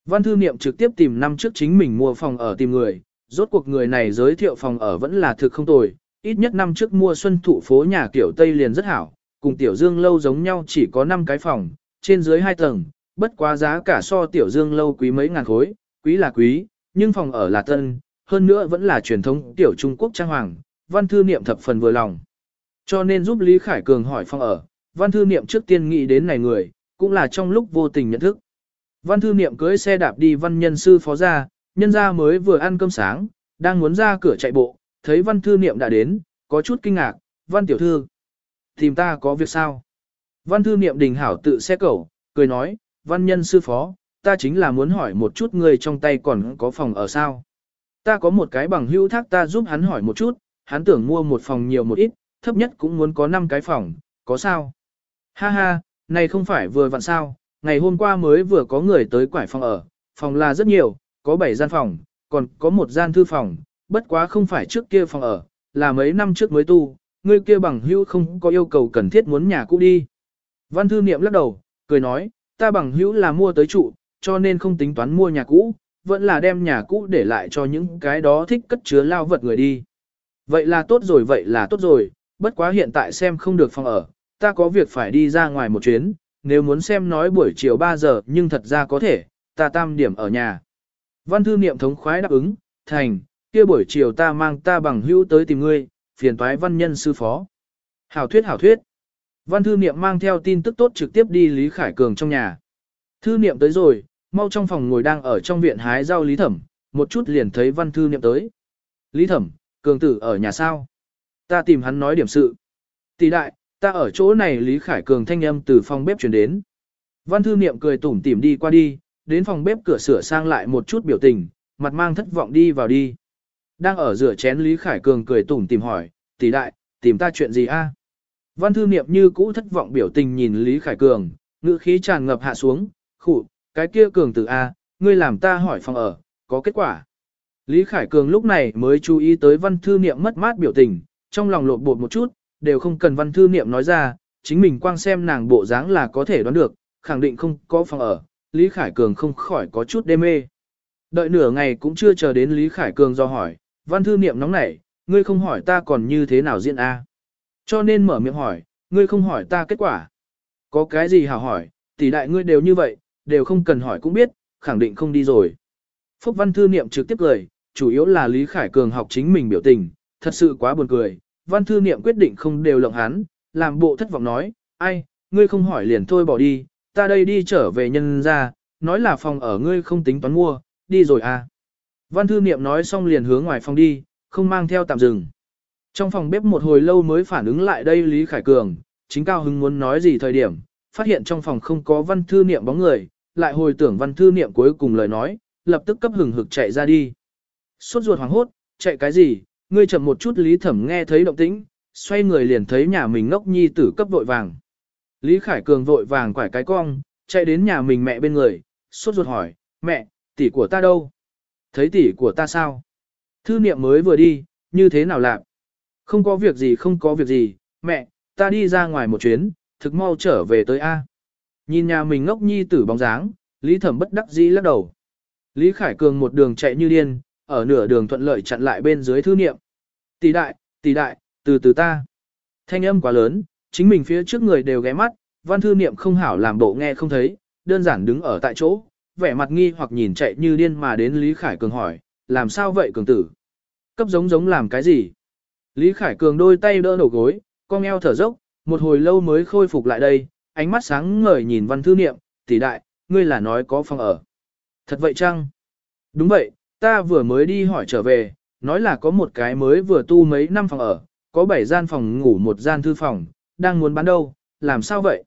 Văn thư niệm trực tiếp tìm năm trước chính mình mua phòng ở tìm người, rốt cuộc người này giới thiệu phòng ở vẫn là thực không tồi, ít nhất năm trước mua xuân thụ phố nhà kiểu Tây liền rất hảo, cùng tiểu dương lâu giống nhau chỉ có 5 cái phòng, trên dưới 2 tầng, bất quá giá cả so tiểu dương lâu quý mấy ngàn khối, quý là quý, nhưng phòng ở là tân, hơn nữa vẫn là truyền thống tiểu Trung Quốc trang hoàng, văn thư niệm thập phần vừa lòng. Cho nên giúp Lý Khải Cường hỏi phòng ở, văn thư niệm trước tiên nghĩ đến này người, cũng là trong lúc vô tình nhận thức. Văn thư niệm cưới xe đạp đi văn nhân sư phó ra, nhân ra mới vừa ăn cơm sáng, đang muốn ra cửa chạy bộ, thấy văn thư niệm đã đến, có chút kinh ngạc, văn tiểu thư. Tìm ta có việc sao? Văn thư niệm đình hảo tự xe cẩu, cười nói, văn nhân sư phó, ta chính là muốn hỏi một chút người trong tay còn có phòng ở sao. Ta có một cái bằng hữu thác ta giúp hắn hỏi một chút, hắn tưởng mua một phòng nhiều một ít, thấp nhất cũng muốn có 5 cái phòng, có sao? Ha ha, này không phải vừa vặn sao, ngày hôm qua mới vừa có người tới quải phòng ở, phòng là rất nhiều, có 7 gian phòng, còn có một gian thư phòng, bất quá không phải trước kia phòng ở, là mấy năm trước mới tu, người kia bằng hữu không có yêu cầu cần thiết muốn nhà cũ đi. Văn thư niệm lắc đầu, cười nói, ta bằng hữu là mua tới trụ, cho nên không tính toán mua nhà cũ, vẫn là đem nhà cũ để lại cho những cái đó thích cất chứa lao vật người đi. Vậy là tốt rồi, vậy là tốt rồi, bất quá hiện tại xem không được phòng ở, ta có việc phải đi ra ngoài một chuyến, nếu muốn xem nói buổi chiều 3 giờ nhưng thật ra có thể, ta tam điểm ở nhà. Văn thư niệm thống khoái đáp ứng, thành, kia buổi chiều ta mang ta bằng hữu tới tìm ngươi, phiền toái văn nhân sư phó. Hảo thuyết hảo thuyết. Văn thư niệm mang theo tin tức tốt trực tiếp đi Lý Khải Cường trong nhà. Thư niệm tới rồi, mau trong phòng ngồi đang ở trong viện hái rau Lý Thẩm, một chút liền thấy văn thư niệm tới. Lý Thẩm, Cường tử ở nhà sao? Ta tìm hắn nói điểm sự. Tỷ đại, ta ở chỗ này Lý Khải Cường thanh âm từ phòng bếp chuyển đến. Văn thư niệm cười tủm tỉm đi qua đi, đến phòng bếp cửa sửa sang lại một chút biểu tình, mặt mang thất vọng đi vào đi. Đang ở rửa chén Lý Khải Cường cười tủm tỉm hỏi, tỷ đại, tìm ta chuyện gì a? Văn thư niệm như cũ thất vọng biểu tình nhìn Lý Khải Cường, ngữ khí tràn ngập hạ xuống, khụ, cái kia cường tử A, ngươi làm ta hỏi phòng ở, có kết quả. Lý Khải Cường lúc này mới chú ý tới văn thư niệm mất mát biểu tình, trong lòng lột bột một chút, đều không cần văn thư niệm nói ra, chính mình quang xem nàng bộ dáng là có thể đoán được, khẳng định không có phòng ở, Lý Khải Cường không khỏi có chút đê mê. Đợi nửa ngày cũng chưa chờ đến Lý Khải Cường do hỏi, văn thư niệm nóng nảy, ngươi không hỏi ta còn như thế nào diễn A. Cho nên mở miệng hỏi, ngươi không hỏi ta kết quả. Có cái gì hảo hỏi, tỷ đại ngươi đều như vậy, đều không cần hỏi cũng biết, khẳng định không đi rồi. Phúc văn thư niệm trực tiếp cười, chủ yếu là Lý Khải Cường học chính mình biểu tình, thật sự quá buồn cười. Văn thư niệm quyết định không đều lộng hắn, làm bộ thất vọng nói, ai, ngươi không hỏi liền thôi bỏ đi, ta đây đi trở về nhân ra, nói là phòng ở ngươi không tính toán mua, đi rồi à. Văn thư niệm nói xong liền hướng ngoài phòng đi, không mang theo tạm dừng. Trong phòng bếp một hồi lâu mới phản ứng lại đây Lý Khải Cường, chính cao hứng muốn nói gì thời điểm, phát hiện trong phòng không có văn thư niệm bóng người, lại hồi tưởng văn thư niệm cuối cùng lời nói, lập tức cấp hừng hực chạy ra đi. Suốt ruột hoảng hốt, chạy cái gì, ngươi chậm một chút Lý Thẩm nghe thấy động tĩnh, xoay người liền thấy nhà mình ngốc nhi tử cấp vội vàng. Lý Khải Cường vội vàng quải cái cong, chạy đến nhà mình mẹ bên người, suốt ruột hỏi, mẹ, tỷ của ta đâu? Thấy tỷ của ta sao? Thư niệm mới vừa đi, như thế nào lạc? Không có việc gì không có việc gì, mẹ, ta đi ra ngoài một chuyến, thực mau trở về tới A. Nhìn nhà mình ngốc nhi tử bóng dáng, Lý Thẩm bất đắc dĩ lắc đầu. Lý Khải Cường một đường chạy như điên, ở nửa đường thuận lợi chặn lại bên dưới thư niệm. Tỷ đại, tỷ đại, từ từ ta. Thanh âm quá lớn, chính mình phía trước người đều ghé mắt, văn thư niệm không hảo làm bộ nghe không thấy, đơn giản đứng ở tại chỗ, vẻ mặt nghi hoặc nhìn chạy như điên mà đến Lý Khải Cường hỏi, làm sao vậy cường tử? Cấp giống giống làm cái gì? Lý Khải Cường đôi tay đỡ đầu gối, con eo thở dốc, một hồi lâu mới khôi phục lại đây, ánh mắt sáng ngời nhìn văn thư niệm, tỷ đại, ngươi là nói có phòng ở. Thật vậy chăng? Đúng vậy, ta vừa mới đi hỏi trở về, nói là có một cái mới vừa tu mấy năm phòng ở, có bảy gian phòng ngủ một gian thư phòng, đang muốn bán đâu, làm sao vậy?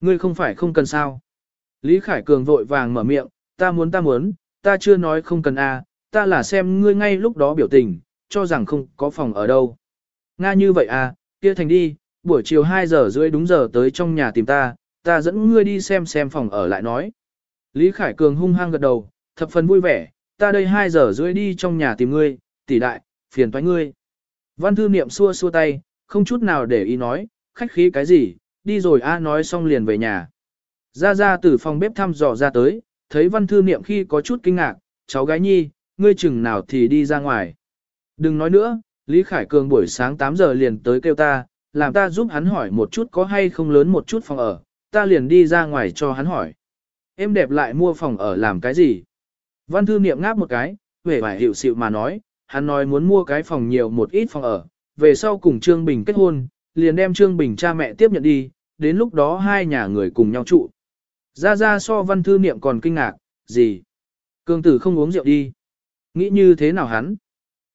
Ngươi không phải không cần sao? Lý Khải Cường vội vàng mở miệng, ta muốn ta muốn, ta chưa nói không cần a, ta là xem ngươi ngay lúc đó biểu tình, cho rằng không có phòng ở đâu. Nga như vậy à, kia thành đi, buổi chiều 2 giờ rưỡi đúng giờ tới trong nhà tìm ta, ta dẫn ngươi đi xem xem phòng ở lại nói. Lý Khải Cường hung hăng gật đầu, thập phần vui vẻ, ta đây 2 giờ rưỡi đi trong nhà tìm ngươi, tỷ đại, phiền toái ngươi. Văn thư niệm xua xua tay, không chút nào để ý nói, khách khí cái gì, đi rồi a nói xong liền về nhà. Ra ra từ phòng bếp thăm dò ra tới, thấy văn thư niệm khi có chút kinh ngạc, cháu gái nhi, ngươi chừng nào thì đi ra ngoài. Đừng nói nữa, Lý Khải Cường buổi sáng 8 giờ liền tới kêu ta, làm ta giúp hắn hỏi một chút có hay không lớn một chút phòng ở, ta liền đi ra ngoài cho hắn hỏi. Em đẹp lại mua phòng ở làm cái gì? Văn thư niệm ngáp một cái, vẻ vải hiệu sự mà nói, hắn nói muốn mua cái phòng nhiều một ít phòng ở, về sau cùng Trương Bình kết hôn, liền đem Trương Bình cha mẹ tiếp nhận đi, đến lúc đó hai nhà người cùng nhau trụ. Ra ra so văn thư niệm còn kinh ngạc, gì? Cương tử không uống rượu đi. Nghĩ như thế nào hắn?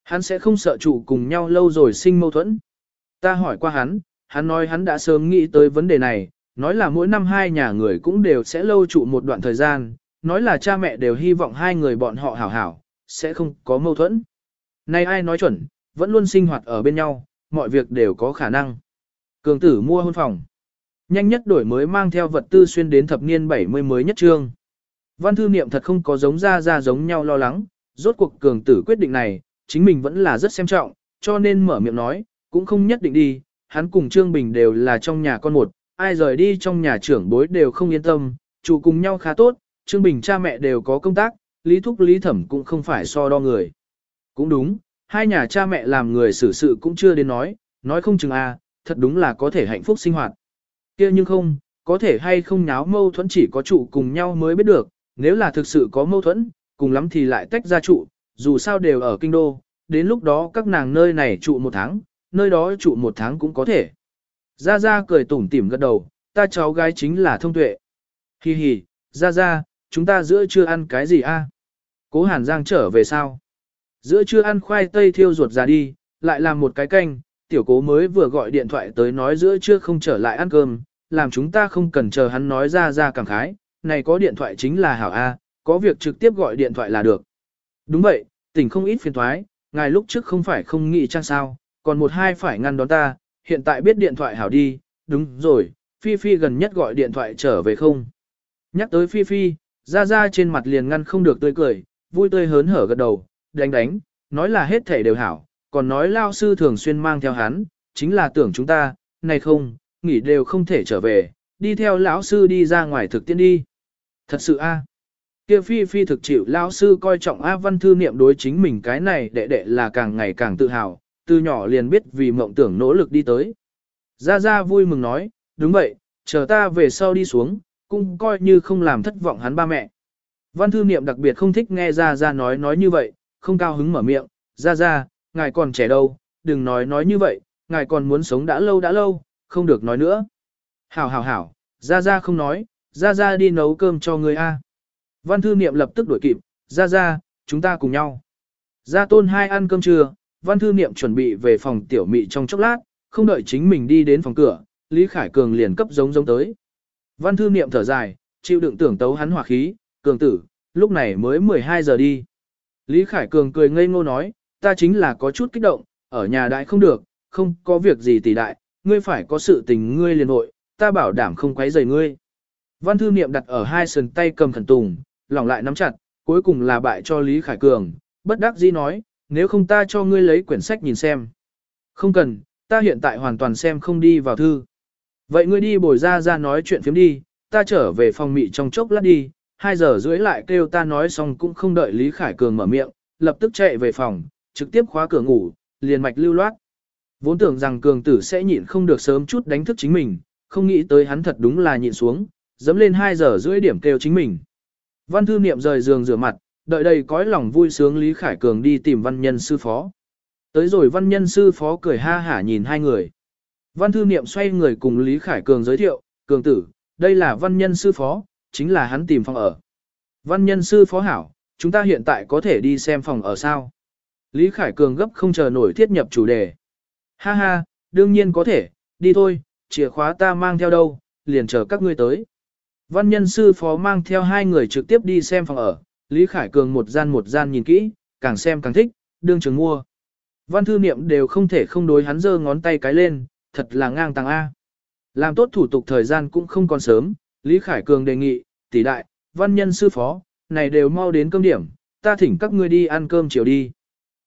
Hắn sẽ không sợ trụ cùng nhau lâu rồi sinh mâu thuẫn. Ta hỏi qua hắn, hắn nói hắn đã sớm nghĩ tới vấn đề này, nói là mỗi năm hai nhà người cũng đều sẽ lâu trụ một đoạn thời gian, nói là cha mẹ đều hy vọng hai người bọn họ hảo hảo, sẽ không có mâu thuẫn. Này ai nói chuẩn, vẫn luôn sinh hoạt ở bên nhau, mọi việc đều có khả năng. Cường tử mua hôn phòng. Nhanh nhất đổi mới mang theo vật tư xuyên đến thập niên 70 mới nhất trương. Văn thư niệm thật không có giống ra ra giống nhau lo lắng, rốt cuộc cường tử quyết định này, chính mình vẫn là rất xem trọng, cho nên mở miệng nói, cũng không nhất định đi, hắn cùng Trương Bình đều là trong nhà con một, ai rời đi trong nhà trưởng bối đều không yên tâm, chủ cùng nhau khá tốt, Trương Bình cha mẹ đều có công tác, Lý Thúc Lý Thẩm cũng không phải so đo người. Cũng đúng, hai nhà cha mẹ làm người xử sự cũng chưa đến nói, nói không chừng à, thật đúng là có thể hạnh phúc sinh hoạt. kia nhưng không, có thể hay không nháo mâu thuẫn chỉ có trụ cùng nhau mới biết được, nếu là thực sự có mâu thuẫn, cùng lắm thì lại tách ra trụ, dù sao đều ở kinh đô, đến lúc đó các nàng nơi này trụ một tháng, nơi đó trụ một tháng cũng có thể. Gia Gia cười tủm tỉm gật đầu, ta cháu gái chính là thông tuệ. Hi hi, Gia Gia, chúng ta giữa trưa ăn cái gì a? Cố Hàn Giang trở về sao? Giữa trưa ăn khoai tây thiêu ruột ra đi, lại làm một cái canh, tiểu cố mới vừa gọi điện thoại tới nói giữa trưa không trở lại ăn cơm, làm chúng ta không cần chờ hắn nói ra ra cảm khái, này có điện thoại chính là hảo A, có việc trực tiếp gọi điện thoại là được. Đúng vậy, tỉnh không ít phiền thoái, ngài lúc trước không phải không nghĩ chăng sao, còn một hai phải ngăn đón ta, hiện tại biết điện thoại hảo đi, đúng rồi, Phi Phi gần nhất gọi điện thoại trở về không. Nhắc tới Phi Phi, ra ra trên mặt liền ngăn không được tươi cười, vui tươi hớn hở gật đầu, đánh đánh, nói là hết thể đều hảo, còn nói lao sư thường xuyên mang theo hắn, chính là tưởng chúng ta, này không, nghỉ đều không thể trở về, đi theo lão sư đi ra ngoài thực tiễn đi. Thật sự a kia phi phi thực chịu lão sư coi trọng A văn thư niệm đối chính mình cái này đệ đệ là càng ngày càng tự hào, từ nhỏ liền biết vì mộng tưởng nỗ lực đi tới. Gia Gia vui mừng nói, đúng vậy, chờ ta về sau đi xuống, cũng coi như không làm thất vọng hắn ba mẹ. Văn thư niệm đặc biệt không thích nghe Gia Gia nói nói như vậy, không cao hứng mở miệng, Gia Gia, ngài còn trẻ đâu, đừng nói nói như vậy, ngài còn muốn sống đã lâu đã lâu, không được nói nữa. Hảo hảo hảo, Gia Gia không nói, Gia Gia đi nấu cơm cho người A. Văn thư niệm lập tức đuổi kịp, Ra ra, chúng ta cùng nhau. Ra tôn hai ăn cơm trưa, văn thư niệm chuẩn bị về phòng tiểu mị trong chốc lát, không đợi chính mình đi đến phòng cửa, Lý Khải Cường liền cấp giống giống tới. Văn thư niệm thở dài, chịu đựng tưởng tấu hắn hỏa khí, cường tử, lúc này mới 12 giờ đi. Lý Khải Cường cười ngây ngô nói, ta chính là có chút kích động, ở nhà đại không được, không có việc gì tỷ đại, ngươi phải có sự tình ngươi liền hội, ta bảo đảm không quấy rầy ngươi. Văn thư niệm đặt ở hai sườn tay cầm khẩn tùng, lỏng lại nắm chặt, cuối cùng là bại cho Lý Khải Cường, bất đắc dĩ nói, nếu không ta cho ngươi lấy quyển sách nhìn xem. Không cần, ta hiện tại hoàn toàn xem không đi vào thư. Vậy ngươi đi bồi ra ra nói chuyện phiếm đi, ta trở về phòng mị trong chốc lát đi, hai giờ rưỡi lại kêu ta nói xong cũng không đợi Lý Khải Cường mở miệng, lập tức chạy về phòng, trực tiếp khóa cửa ngủ, liền mạch lưu loát. Vốn tưởng rằng Cường tử sẽ nhịn không được sớm chút đánh thức chính mình, không nghĩ tới hắn thật đúng là nhịn xuống, dấm lên hai giờ rưỡi điểm kêu chính mình. Văn thư niệm rời giường rửa mặt, đợi đầy cõi lòng vui sướng Lý Khải Cường đi tìm văn nhân sư phó. Tới rồi văn nhân sư phó cười ha hả nhìn hai người. Văn thư niệm xoay người cùng Lý Khải Cường giới thiệu, Cường tử, đây là văn nhân sư phó, chính là hắn tìm phòng ở. Văn nhân sư phó hảo, chúng ta hiện tại có thể đi xem phòng ở sao. Lý Khải Cường gấp không chờ nổi thiết nhập chủ đề. Ha ha, đương nhiên có thể, đi thôi, chìa khóa ta mang theo đâu, liền chờ các ngươi tới. Văn nhân sư phó mang theo hai người trực tiếp đi xem phòng ở, Lý Khải Cường một gian một gian nhìn kỹ, càng xem càng thích, đương trường mua. Văn thư niệm đều không thể không đối hắn giơ ngón tay cái lên, thật là ngang tàng A. Làm tốt thủ tục thời gian cũng không còn sớm, Lý Khải Cường đề nghị, tỷ đại, văn nhân sư phó, này đều mau đến cơm điểm, ta thỉnh các ngươi đi ăn cơm chiều đi.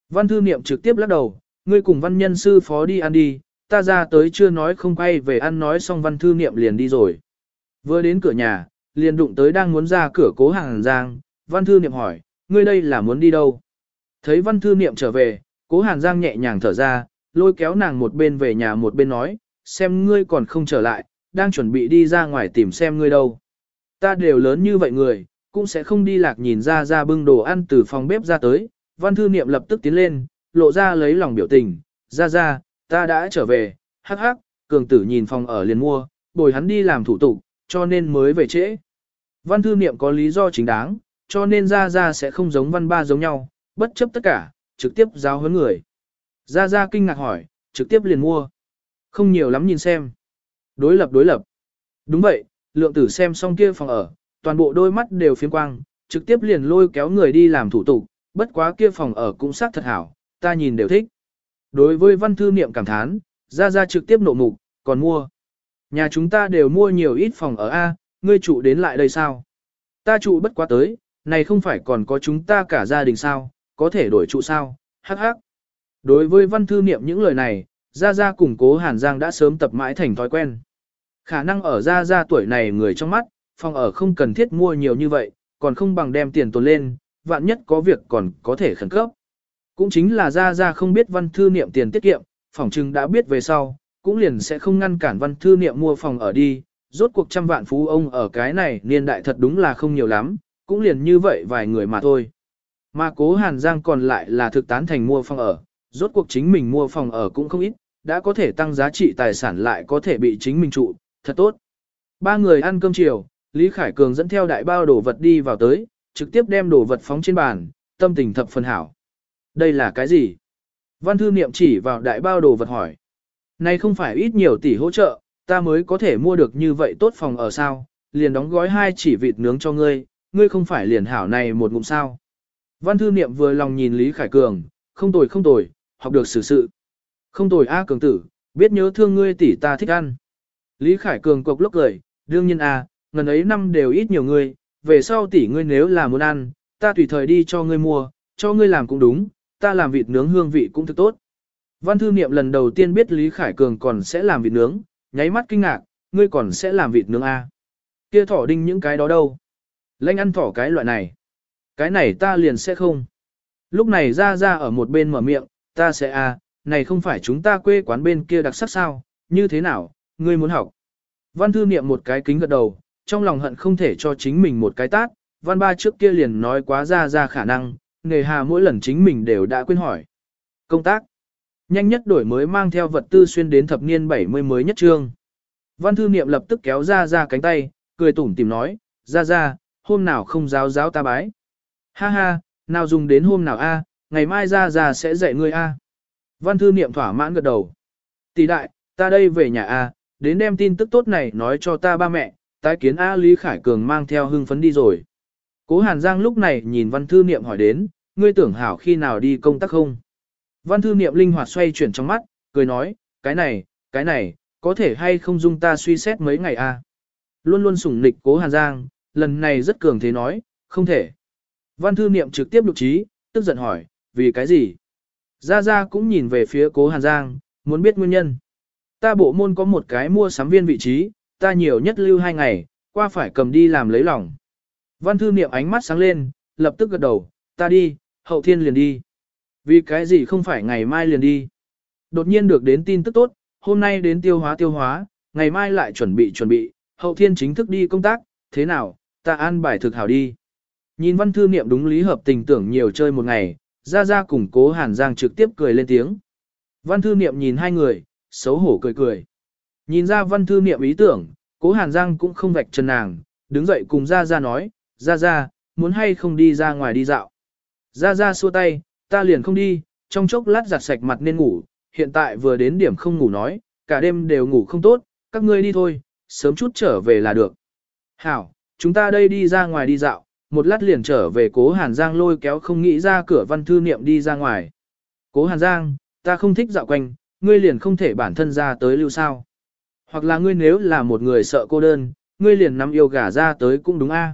Văn thư niệm trực tiếp lắc đầu, ngươi cùng văn nhân sư phó đi ăn đi, ta ra tới chưa nói không quay về ăn nói xong văn thư niệm liền đi rồi. Vừa đến cửa nhà, liền đụng tới đang muốn ra cửa cố hàng giang, văn thư niệm hỏi, ngươi đây là muốn đi đâu? Thấy văn thư niệm trở về, cố hàn giang nhẹ nhàng thở ra, lôi kéo nàng một bên về nhà một bên nói, xem ngươi còn không trở lại, đang chuẩn bị đi ra ngoài tìm xem ngươi đâu. Ta đều lớn như vậy người, cũng sẽ không đi lạc nhìn ra ra bưng đồ ăn từ phòng bếp ra tới, văn thư niệm lập tức tiến lên, lộ ra lấy lòng biểu tình, ra ra, ta đã trở về, hắc hắc, cường tử nhìn phòng ở liền mua, bồi hắn đi làm thủ tục, cho nên mới về trễ. Văn thư niệm có lý do chính đáng, cho nên ra ra sẽ không giống văn ba giống nhau, bất chấp tất cả, trực tiếp giao huấn người. Ra ra kinh ngạc hỏi, trực tiếp liền mua. Không nhiều lắm nhìn xem. Đối lập đối lập. Đúng vậy, lượng tử xem xong kia phòng ở, toàn bộ đôi mắt đều phiếm quang, trực tiếp liền lôi kéo người đi làm thủ tục, bất quá kia phòng ở cũng xác thật hảo, ta nhìn đều thích. Đối với văn thư niệm cảm thán, ra ra trực tiếp nộ mục, còn mua. Nhà chúng ta đều mua nhiều ít phòng ở A, ngươi trụ đến lại đây sao? Ta trụ bất quá tới, này không phải còn có chúng ta cả gia đình sao, có thể đổi trụ sao, hắc hắc. Đối với văn thư niệm những lời này, Gia Gia củng cố Hàn Giang đã sớm tập mãi thành thói quen. Khả năng ở Gia Gia tuổi này người trong mắt, phòng ở không cần thiết mua nhiều như vậy, còn không bằng đem tiền tồn lên, vạn nhất có việc còn có thể khẩn cấp. Cũng chính là Gia Gia không biết văn thư niệm tiền tiết kiệm, phòng chừng đã biết về sau, cũng liền sẽ không ngăn cản văn thư niệm mua phòng ở đi, rốt cuộc trăm vạn phú ông ở cái này niên đại thật đúng là không nhiều lắm, cũng liền như vậy vài người mà thôi. Mà cố Hàn Giang còn lại là thực tán thành mua phòng ở, rốt cuộc chính mình mua phòng ở cũng không ít, đã có thể tăng giá trị tài sản lại có thể bị chính mình trụ, thật tốt. Ba người ăn cơm chiều, Lý Khải Cường dẫn theo đại bao đồ vật đi vào tới, trực tiếp đem đồ vật phóng trên bàn, tâm tình thập phần hảo. Đây là cái gì? Văn thư niệm chỉ vào đại bao đồ vật hỏi. Này không phải ít nhiều tỷ hỗ trợ, ta mới có thể mua được như vậy tốt phòng ở sao, liền đóng gói hai chỉ vịt nướng cho ngươi, ngươi không phải liền hảo này một ngụm sao. Văn thư niệm vừa lòng nhìn Lý Khải Cường, không tồi không tồi, học được xử sự. Không tồi A Cường tử, biết nhớ thương ngươi tỷ ta thích ăn. Lý Khải Cường cộc lốc cười, đương nhiên à, ngần ấy năm đều ít nhiều ngươi, về sau tỷ ngươi nếu là muốn ăn, ta tùy thời đi cho ngươi mua, cho ngươi làm cũng đúng, ta làm vịt nướng hương vị cũng thật tốt. Văn thư niệm lần đầu tiên biết Lý Khải Cường còn sẽ làm vịt nướng, nháy mắt kinh ngạc, ngươi còn sẽ làm vịt nướng à. Kia thỏ đinh những cái đó đâu? Lênh ăn thỏ cái loại này. Cái này ta liền sẽ không. Lúc này ra ra ở một bên mở miệng, ta sẽ à, này không phải chúng ta quê quán bên kia đặc sắc sao, như thế nào, ngươi muốn học. Văn thư niệm một cái kính gật đầu, trong lòng hận không thể cho chính mình một cái tát, văn ba trước kia liền nói quá ra ra khả năng, nề hà mỗi lần chính mình đều đã quên hỏi. Công tác. Nhanh nhất đổi mới mang theo vật tư xuyên đến thập niên 70 mới nhất trương. Văn thư niệm lập tức kéo ra ra cánh tay, cười tủm tìm nói, ra ra, hôm nào không giáo giáo ta bái. Ha ha, nào dùng đến hôm nào a, ngày mai ra ra sẽ dạy ngươi a. Văn thư niệm thỏa mãn gật đầu. Tỷ đại, ta đây về nhà a, đến đem tin tức tốt này nói cho ta ba mẹ, tái kiến A Lý Khải Cường mang theo hưng phấn đi rồi. Cố Hàn Giang lúc này nhìn văn thư niệm hỏi đến, ngươi tưởng hảo khi nào đi công tác không? Văn thư niệm linh hoạt xoay chuyển trong mắt, cười nói, cái này, cái này, có thể hay không dung ta suy xét mấy ngày a? Luôn luôn sủng nịch cố Hàn Giang, lần này rất cường thế nói, không thể. Văn thư niệm trực tiếp lục trí, tức giận hỏi, vì cái gì? Gia Gia cũng nhìn về phía cố Hàn Giang, muốn biết nguyên nhân. Ta bộ môn có một cái mua sắm viên vị trí, ta nhiều nhất lưu hai ngày, qua phải cầm đi làm lấy lòng. Văn thư niệm ánh mắt sáng lên, lập tức gật đầu, ta đi, hậu thiên liền đi. Vì cái gì không phải ngày mai liền đi. Đột nhiên được đến tin tức tốt, hôm nay đến tiêu hóa tiêu hóa, ngày mai lại chuẩn bị chuẩn bị, hậu thiên chính thức đi công tác, thế nào, ta an bài thực hảo đi. Nhìn văn thư niệm đúng lý hợp tình tưởng nhiều chơi một ngày, ra ra cùng cố hàn giang trực tiếp cười lên tiếng. Văn thư niệm nhìn hai người, xấu hổ cười cười. Nhìn ra văn thư niệm ý tưởng, cố hàn giang cũng không vạch chân nàng, đứng dậy cùng ra ra nói, ra ra, muốn hay không đi ra ngoài đi dạo. Ra ra xua tay, ta liền không đi, trong chốc lát giặt sạch mặt nên ngủ, hiện tại vừa đến điểm không ngủ nói, cả đêm đều ngủ không tốt, các ngươi đi thôi, sớm chút trở về là được. Hảo, chúng ta đây đi ra ngoài đi dạo, một lát liền trở về cố Hàn Giang lôi kéo không nghĩ ra cửa văn thư niệm đi ra ngoài. Cố Hàn Giang, ta không thích dạo quanh, ngươi liền không thể bản thân ra tới lưu sao. Hoặc là ngươi nếu là một người sợ cô đơn, ngươi liền nắm yêu gà ra tới cũng đúng a.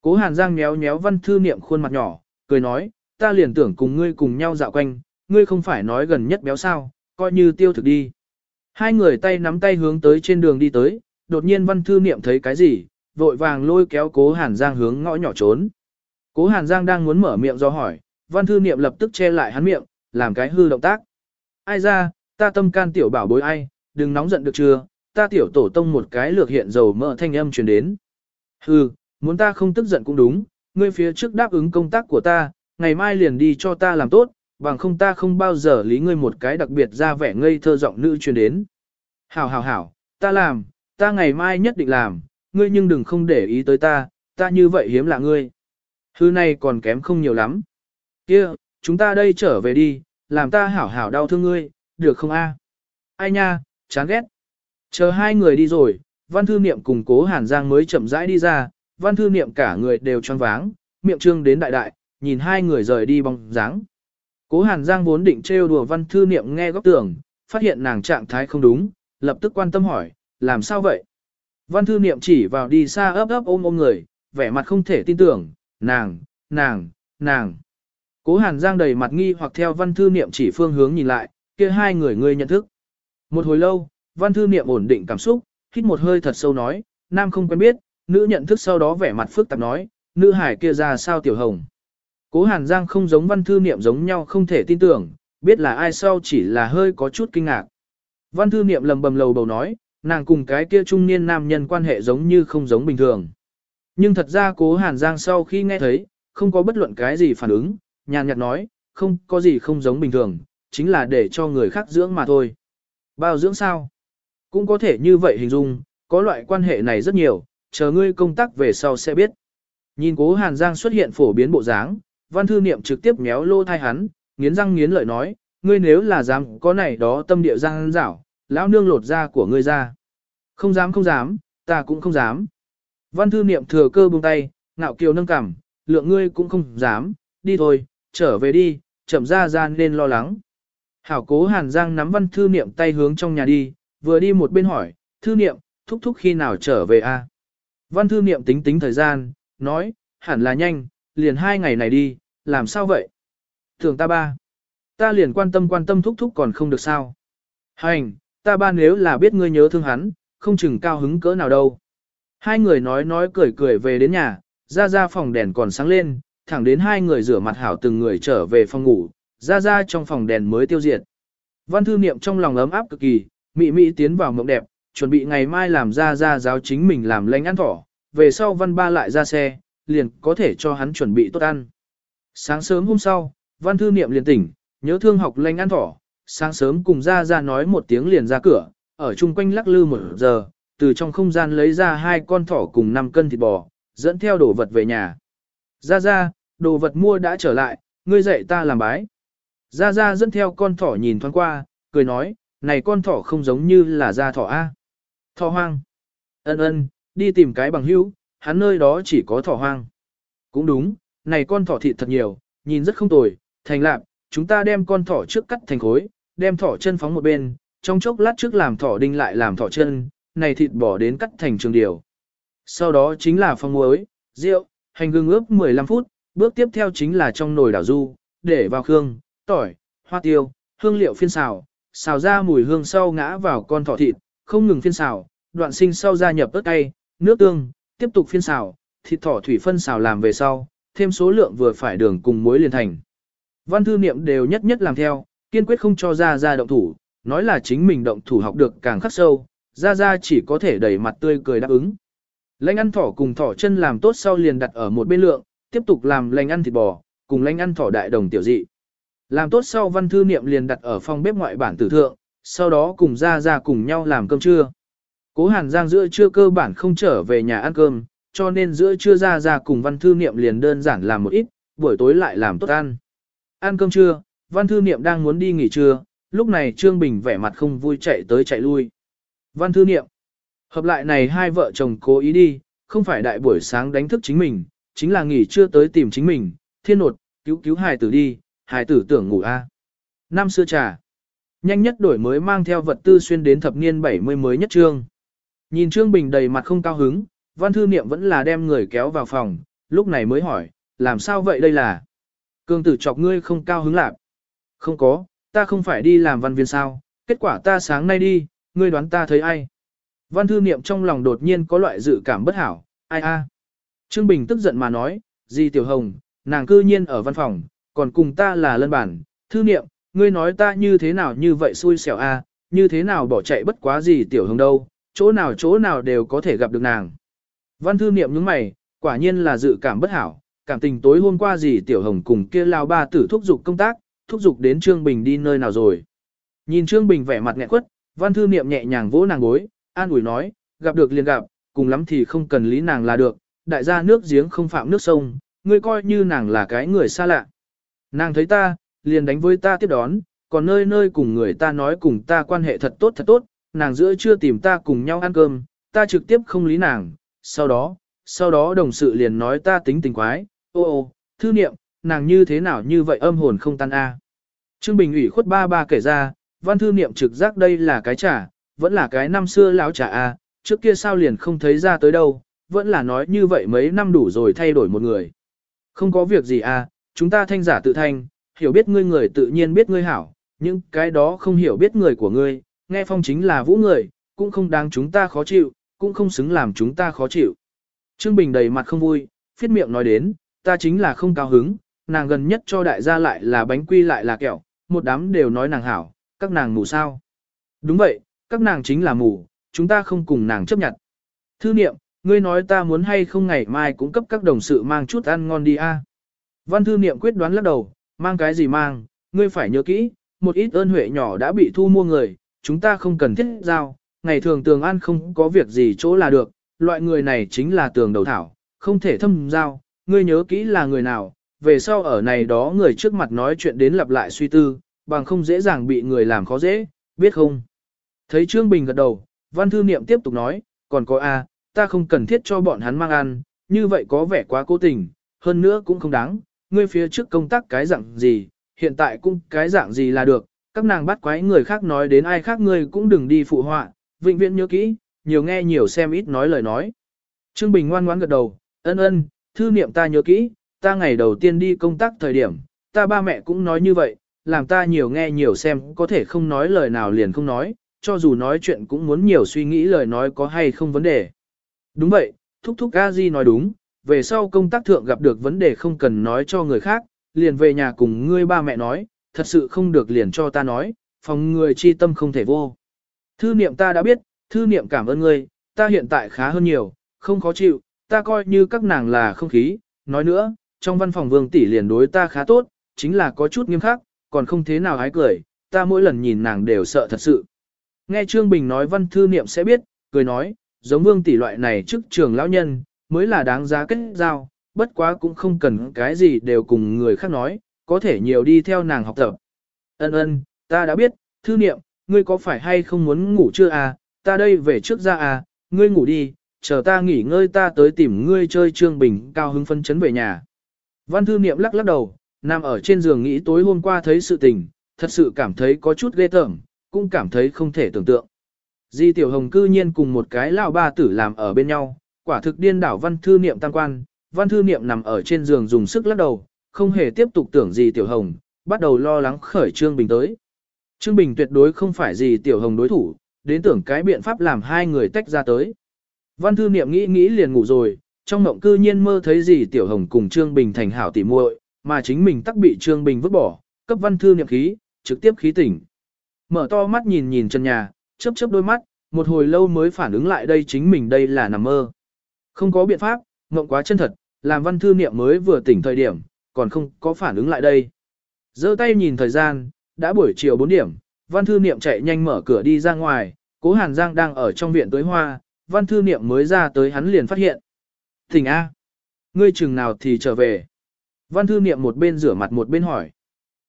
Cố Hàn Giang méo méo văn thư niệm khuôn mặt nhỏ, cười nói, ta liền tưởng cùng ngươi cùng nhau dạo quanh, ngươi không phải nói gần nhất béo sao, coi như tiêu thực đi. Hai người tay nắm tay hướng tới trên đường đi tới, đột nhiên văn thư niệm thấy cái gì, vội vàng lôi kéo cố Hàn Giang hướng ngõ nhỏ trốn. Cố Hàn Giang đang muốn mở miệng do hỏi, văn thư niệm lập tức che lại hắn miệng, làm cái hư động tác. Ai ra, ta tâm can tiểu bảo bối ai, đừng nóng giận được chưa, ta tiểu tổ tông một cái lược hiện dầu mỡ thanh âm truyền đến. Hừ, muốn ta không tức giận cũng đúng, ngươi phía trước đáp ứng công tác của ta, ngày mai liền đi cho ta làm tốt, bằng không ta không bao giờ lý ngươi một cái đặc biệt ra vẻ ngây thơ giọng nữ truyền đến. Hảo hảo hảo, ta làm, ta ngày mai nhất định làm, ngươi nhưng đừng không để ý tới ta, ta như vậy hiếm lạ ngươi. Thứ này còn kém không nhiều lắm. Kia, chúng ta đây trở về đi, làm ta hảo hảo đau thương ngươi, được không a? Ai nha, chán ghét. Chờ hai người đi rồi, văn thư niệm cùng cố hàn giang mới chậm rãi đi ra, văn thư niệm cả người đều tròn váng, miệng trương đến đại đại, nhìn hai người rời đi bóng dáng. Cố hàn giang vốn định trêu đùa văn thư niệm nghe góc tưởng, phát hiện nàng trạng thái không đúng, lập tức quan tâm hỏi, làm sao vậy? Văn thư niệm chỉ vào đi xa ấp ấp ôm ôm người, vẻ mặt không thể tin tưởng, nàng, nàng, nàng. Cố hàn giang đầy mặt nghi hoặc theo văn thư niệm chỉ phương hướng nhìn lại, kia hai người ngươi nhận thức. Một hồi lâu, văn thư niệm ổn định cảm xúc, hít một hơi thật sâu nói, nam không quen biết, nữ nhận thức sau đó vẻ mặt phức tạp nói, nữ hải kia ra sao tiểu hồng. Cố hàn giang không giống văn thư niệm giống nhau không thể tin tưởng, biết là ai sau chỉ là hơi có chút kinh ngạc. Văn thư niệm lầm bầm lầu bầu nói, nàng cùng cái kia trung niên nam nhân quan hệ giống như không giống bình thường. Nhưng thật ra cố hàn giang sau khi nghe thấy, không có bất luận cái gì phản ứng, nhàn nhạt nói, không có gì không giống bình thường, chính là để cho người khác dưỡng mà thôi. Bao dưỡng sao? Cũng có thể như vậy hình dung, có loại quan hệ này rất nhiều, chờ ngươi công tác về sau sẽ biết. Nhìn cố Hàn Giang xuất hiện phổ biến bộ dáng, văn thư niệm trực tiếp méo lô thai hắn, nghiến răng nghiến lợi nói, ngươi nếu là dám có này đó tâm địa giang dảo, lão nương lột da của ngươi ra. Không dám không dám, ta cũng không dám. Văn thư niệm thừa cơ buông tay, ngạo kiều nâng cằm, lượng ngươi cũng không dám, đi thôi, trở về đi, chậm ra gian nên lo lắng. Hảo cố Hàn Giang nắm văn thư niệm tay hướng trong nhà đi, vừa đi một bên hỏi, thư niệm, thúc thúc khi nào trở về a? Văn thư niệm tính tính thời gian, nói, hẳn là nhanh, liền hai ngày này đi, làm sao vậy? Thường ta ba. Ta liền quan tâm quan tâm thúc thúc còn không được sao. Hành, ta ba nếu là biết ngươi nhớ thương hắn, không chừng cao hứng cỡ nào đâu. Hai người nói nói cười cười về đến nhà, ra ra phòng đèn còn sáng lên, thẳng đến hai người rửa mặt hảo từng người trở về phòng ngủ, ra ra trong phòng đèn mới tiêu diệt. Văn thư niệm trong lòng ấm áp cực kỳ, mị mị tiến vào mộng đẹp, chuẩn bị ngày mai làm ra ra giáo chính mình làm lãnh ăn thỏ, về sau văn ba lại ra xe, liền có thể cho hắn chuẩn bị tốt ăn. Sáng sớm hôm sau, văn thư niệm liền tỉnh, nhớ thương học lanh ăn thỏ, sáng sớm cùng ra ra nói một tiếng liền ra cửa, ở chung quanh lắc lư một giờ, từ trong không gian lấy ra hai con thỏ cùng 5 cân thịt bò, dẫn theo đồ vật về nhà. Ra ra, đồ vật mua đã trở lại, ngươi dạy ta làm bái. Ra ra dẫn theo con thỏ nhìn thoáng qua, cười nói, này con thỏ không giống như là da thỏ A. Thỏ hoang. Ân ân, đi tìm cái bằng hữu, hắn nơi đó chỉ có thỏ hoang. Cũng đúng, này con thỏ thịt thật nhiều, nhìn rất không tồi, thành lạc, chúng ta đem con thỏ trước cắt thành khối, đem thỏ chân phóng một bên, trong chốc lát trước làm thỏ đinh lại làm thỏ chân, này thịt bỏ đến cắt thành trường điều. Sau đó chính là phong muối, rượu, hành gừng ướp 15 phút, bước tiếp theo chính là trong nồi đảo du, để vào khương, tỏi, hoa tiêu, hương liệu phiên xào, xào ra mùi hương sau ngã vào con thỏ thịt, không ngừng phiên xào, đoạn sinh sau gia nhập ớt cay, nước tương, tiếp tục phiên xào, thịt thỏ thủy phân xào làm về sau, thêm số lượng vừa phải đường cùng muối liền thành. Văn thư niệm đều nhất nhất làm theo, kiên quyết không cho ra ra động thủ, nói là chính mình động thủ học được càng khắc sâu, ra ra chỉ có thể đẩy mặt tươi cười đáp ứng. Lanh ăn thỏ cùng thỏ chân làm tốt sau liền đặt ở một bên lượng, tiếp tục làm lanh ăn thịt bò, cùng lanh ăn thỏ đại đồng tiểu dị. Làm tốt sau văn thư niệm liền đặt ở phòng bếp ngoại bản tử thượng, sau đó cùng ra ra cùng nhau làm cơm trưa. Cố Hàn Giang giữa trưa cơ bản không trở về nhà ăn cơm, cho nên giữa trưa ra ra cùng văn thư niệm liền đơn giản làm một ít, buổi tối lại làm tốt ăn. Ăn cơm trưa, văn thư niệm đang muốn đi nghỉ trưa, lúc này Trương Bình vẻ mặt không vui chạy tới chạy lui. Văn thư niệm, hợp lại này hai vợ chồng cố ý đi, không phải đại buổi sáng đánh thức chính mình, chính là nghỉ trưa tới tìm chính mình, thiên nột, cứu cứu hài tử đi, hài tử tưởng ngủ a. Năm xưa trà, nhanh nhất đổi mới mang theo vật tư xuyên đến thập niên 70 mới nhất trương. Nhìn Trương Bình đầy mặt không cao hứng, văn thư niệm vẫn là đem người kéo vào phòng, lúc này mới hỏi, làm sao vậy đây là? Cương tử chọc ngươi không cao hứng lạc. Không có, ta không phải đi làm văn viên sao, kết quả ta sáng nay đi, ngươi đoán ta thấy ai? Văn thư niệm trong lòng đột nhiên có loại dự cảm bất hảo, ai a? Trương Bình tức giận mà nói, gì tiểu hồng, nàng cư nhiên ở văn phòng, còn cùng ta là lân bản, thư niệm, ngươi nói ta như thế nào như vậy xui xẻo a, như thế nào bỏ chạy bất quá gì tiểu hồng đâu, chỗ nào chỗ nào đều có thể gặp được nàng. Văn thư niệm những mày, quả nhiên là dự cảm bất hảo, cảm tình tối hôm qua gì tiểu hồng cùng kia lao ba tử thúc giục công tác, thúc giục đến Trương Bình đi nơi nào rồi. Nhìn Trương Bình vẻ mặt nghẹn quất, văn thư niệm nhẹ nhàng vỗ nàng gối, an ủi nói, gặp được liền gặp, cùng lắm thì không cần lý nàng là được, đại gia nước giếng không phạm nước sông, ngươi coi như nàng là cái người xa lạ. Nàng thấy ta, liền đánh với ta tiếp đón, còn nơi nơi cùng người ta nói cùng ta quan hệ thật tốt thật tốt, nàng giữa chưa tìm ta cùng nhau ăn cơm, ta trực tiếp không lý nàng, sau đó, sau đó đồng sự liền nói ta tính tình quái, ô ô, thư niệm, nàng như thế nào như vậy âm hồn không tan a. Trương Bình ủy khuất ba ba kể ra, văn thư niệm trực giác đây là cái trà, vẫn là cái năm xưa lão trà a, trước kia sao liền không thấy ra tới đâu, vẫn là nói như vậy mấy năm đủ rồi thay đổi một người. Không có việc gì a, chúng ta thanh giả tự thanh, hiểu biết ngươi người tự nhiên biết ngươi hảo, nhưng cái đó không hiểu biết người của ngươi, nghe phong chính là vũ người, cũng không đáng chúng ta khó chịu, cũng không xứng làm chúng ta khó chịu. Trương Bình đầy mặt không vui, phiết miệng nói đến, ta chính là không cao hứng, nàng gần nhất cho đại gia lại là bánh quy lại là kẹo, một đám đều nói nàng hảo, các nàng mù sao. Đúng vậy, các nàng chính là mù, chúng ta không cùng nàng chấp nhận. Thư niệm, ngươi nói ta muốn hay không ngày mai cũng cấp các đồng sự mang chút ăn ngon đi a. Văn thư niệm quyết đoán lắc đầu, mang cái gì mang, ngươi phải nhớ kỹ, một ít ơn huệ nhỏ đã bị thu mua người, chúng ta không cần thiết giao, ngày thường tường an không có việc gì chỗ là được, loại người này chính là tường đầu thảo, không thể thâm giao, ngươi nhớ kỹ là người nào, về sau ở này đó người trước mặt nói chuyện đến lặp lại suy tư, bằng không dễ dàng bị người làm khó dễ, biết không? Thấy Trương Bình gật đầu, văn thư niệm tiếp tục nói, còn có A, ta không cần thiết cho bọn hắn mang ăn, như vậy có vẻ quá cố tình, hơn nữa cũng không đáng, ngươi phía trước công tác cái dạng gì, hiện tại cũng cái dạng gì là được, các nàng bắt quái người khác nói đến ai khác ngươi cũng đừng đi phụ họa, vĩnh viễn nhớ kỹ, nhiều nghe nhiều xem ít nói lời nói. Trương Bình ngoan ngoãn gật đầu, ân ân, thư niệm ta nhớ kỹ, ta ngày đầu tiên đi công tác thời điểm, ta ba mẹ cũng nói như vậy, làm ta nhiều nghe nhiều xem có thể không nói lời nào liền không nói, cho dù nói chuyện cũng muốn nhiều suy nghĩ lời nói có hay không vấn đề. Đúng vậy, thúc thúc a di nói đúng, về sau công tác thượng gặp được vấn đề không cần nói cho người khác, liền về nhà cùng ngươi ba mẹ nói, thật sự không được liền cho ta nói, phòng người chi tâm không thể vô. Thư niệm ta đã biết, thư niệm cảm ơn ngươi, ta hiện tại khá hơn nhiều, không khó chịu, ta coi như các nàng là không khí, nói nữa, trong văn phòng vương tỷ liền đối ta khá tốt, chính là có chút nghiêm khắc, còn không thế nào hái cười, ta mỗi lần nhìn nàng đều sợ thật sự. Nghe Trương Bình nói văn thư niệm sẽ biết, cười nói, giống vương tỷ loại này trước trường lão nhân, mới là đáng giá kết giao, bất quá cũng không cần cái gì đều cùng người khác nói, có thể nhiều đi theo nàng học tập. Ân ân, ta đã biết, thư niệm, ngươi có phải hay không muốn ngủ chưa à, ta đây về trước ra à, ngươi ngủ đi, chờ ta nghỉ ngơi ta tới tìm ngươi chơi Trương Bình cao hứng phân chấn về nhà. Văn thư niệm lắc lắc đầu, nằm ở trên giường nghĩ tối hôm qua thấy sự tình, thật sự cảm thấy có chút ghê tởm, cũng cảm thấy không thể tưởng tượng. Di Tiểu Hồng cư nhiên cùng một cái lão ba tử làm ở bên nhau, quả thực điên đảo văn thư niệm tăng quan, văn thư niệm nằm ở trên giường dùng sức lắc đầu, không hề tiếp tục tưởng gì Tiểu Hồng, bắt đầu lo lắng khởi Trương Bình tới. Trương Bình tuyệt đối không phải gì Tiểu Hồng đối thủ, đến tưởng cái biện pháp làm hai người tách ra tới. Văn thư niệm nghĩ nghĩ liền ngủ rồi, trong mộng cư nhiên mơ thấy gì Tiểu Hồng cùng Trương Bình thành hảo tỉ muội, mà chính mình tắc bị Trương Bình vứt bỏ, cấp văn thư niệm khí, trực tiếp khí tỉnh. Mở to mắt nhìn nhìn chân nhà, chớp chớp đôi mắt, một hồi lâu mới phản ứng lại đây chính mình đây là nằm mơ. Không có biện pháp, mộng quá chân thật, làm văn thư niệm mới vừa tỉnh thời điểm, còn không có phản ứng lại đây. giơ tay nhìn thời gian, đã buổi chiều 4 điểm, văn thư niệm chạy nhanh mở cửa đi ra ngoài, cố hàn giang đang ở trong viện tới hoa, văn thư niệm mới ra tới hắn liền phát hiện. thỉnh A. Ngươi chừng nào thì trở về. Văn thư niệm một bên rửa mặt một bên hỏi.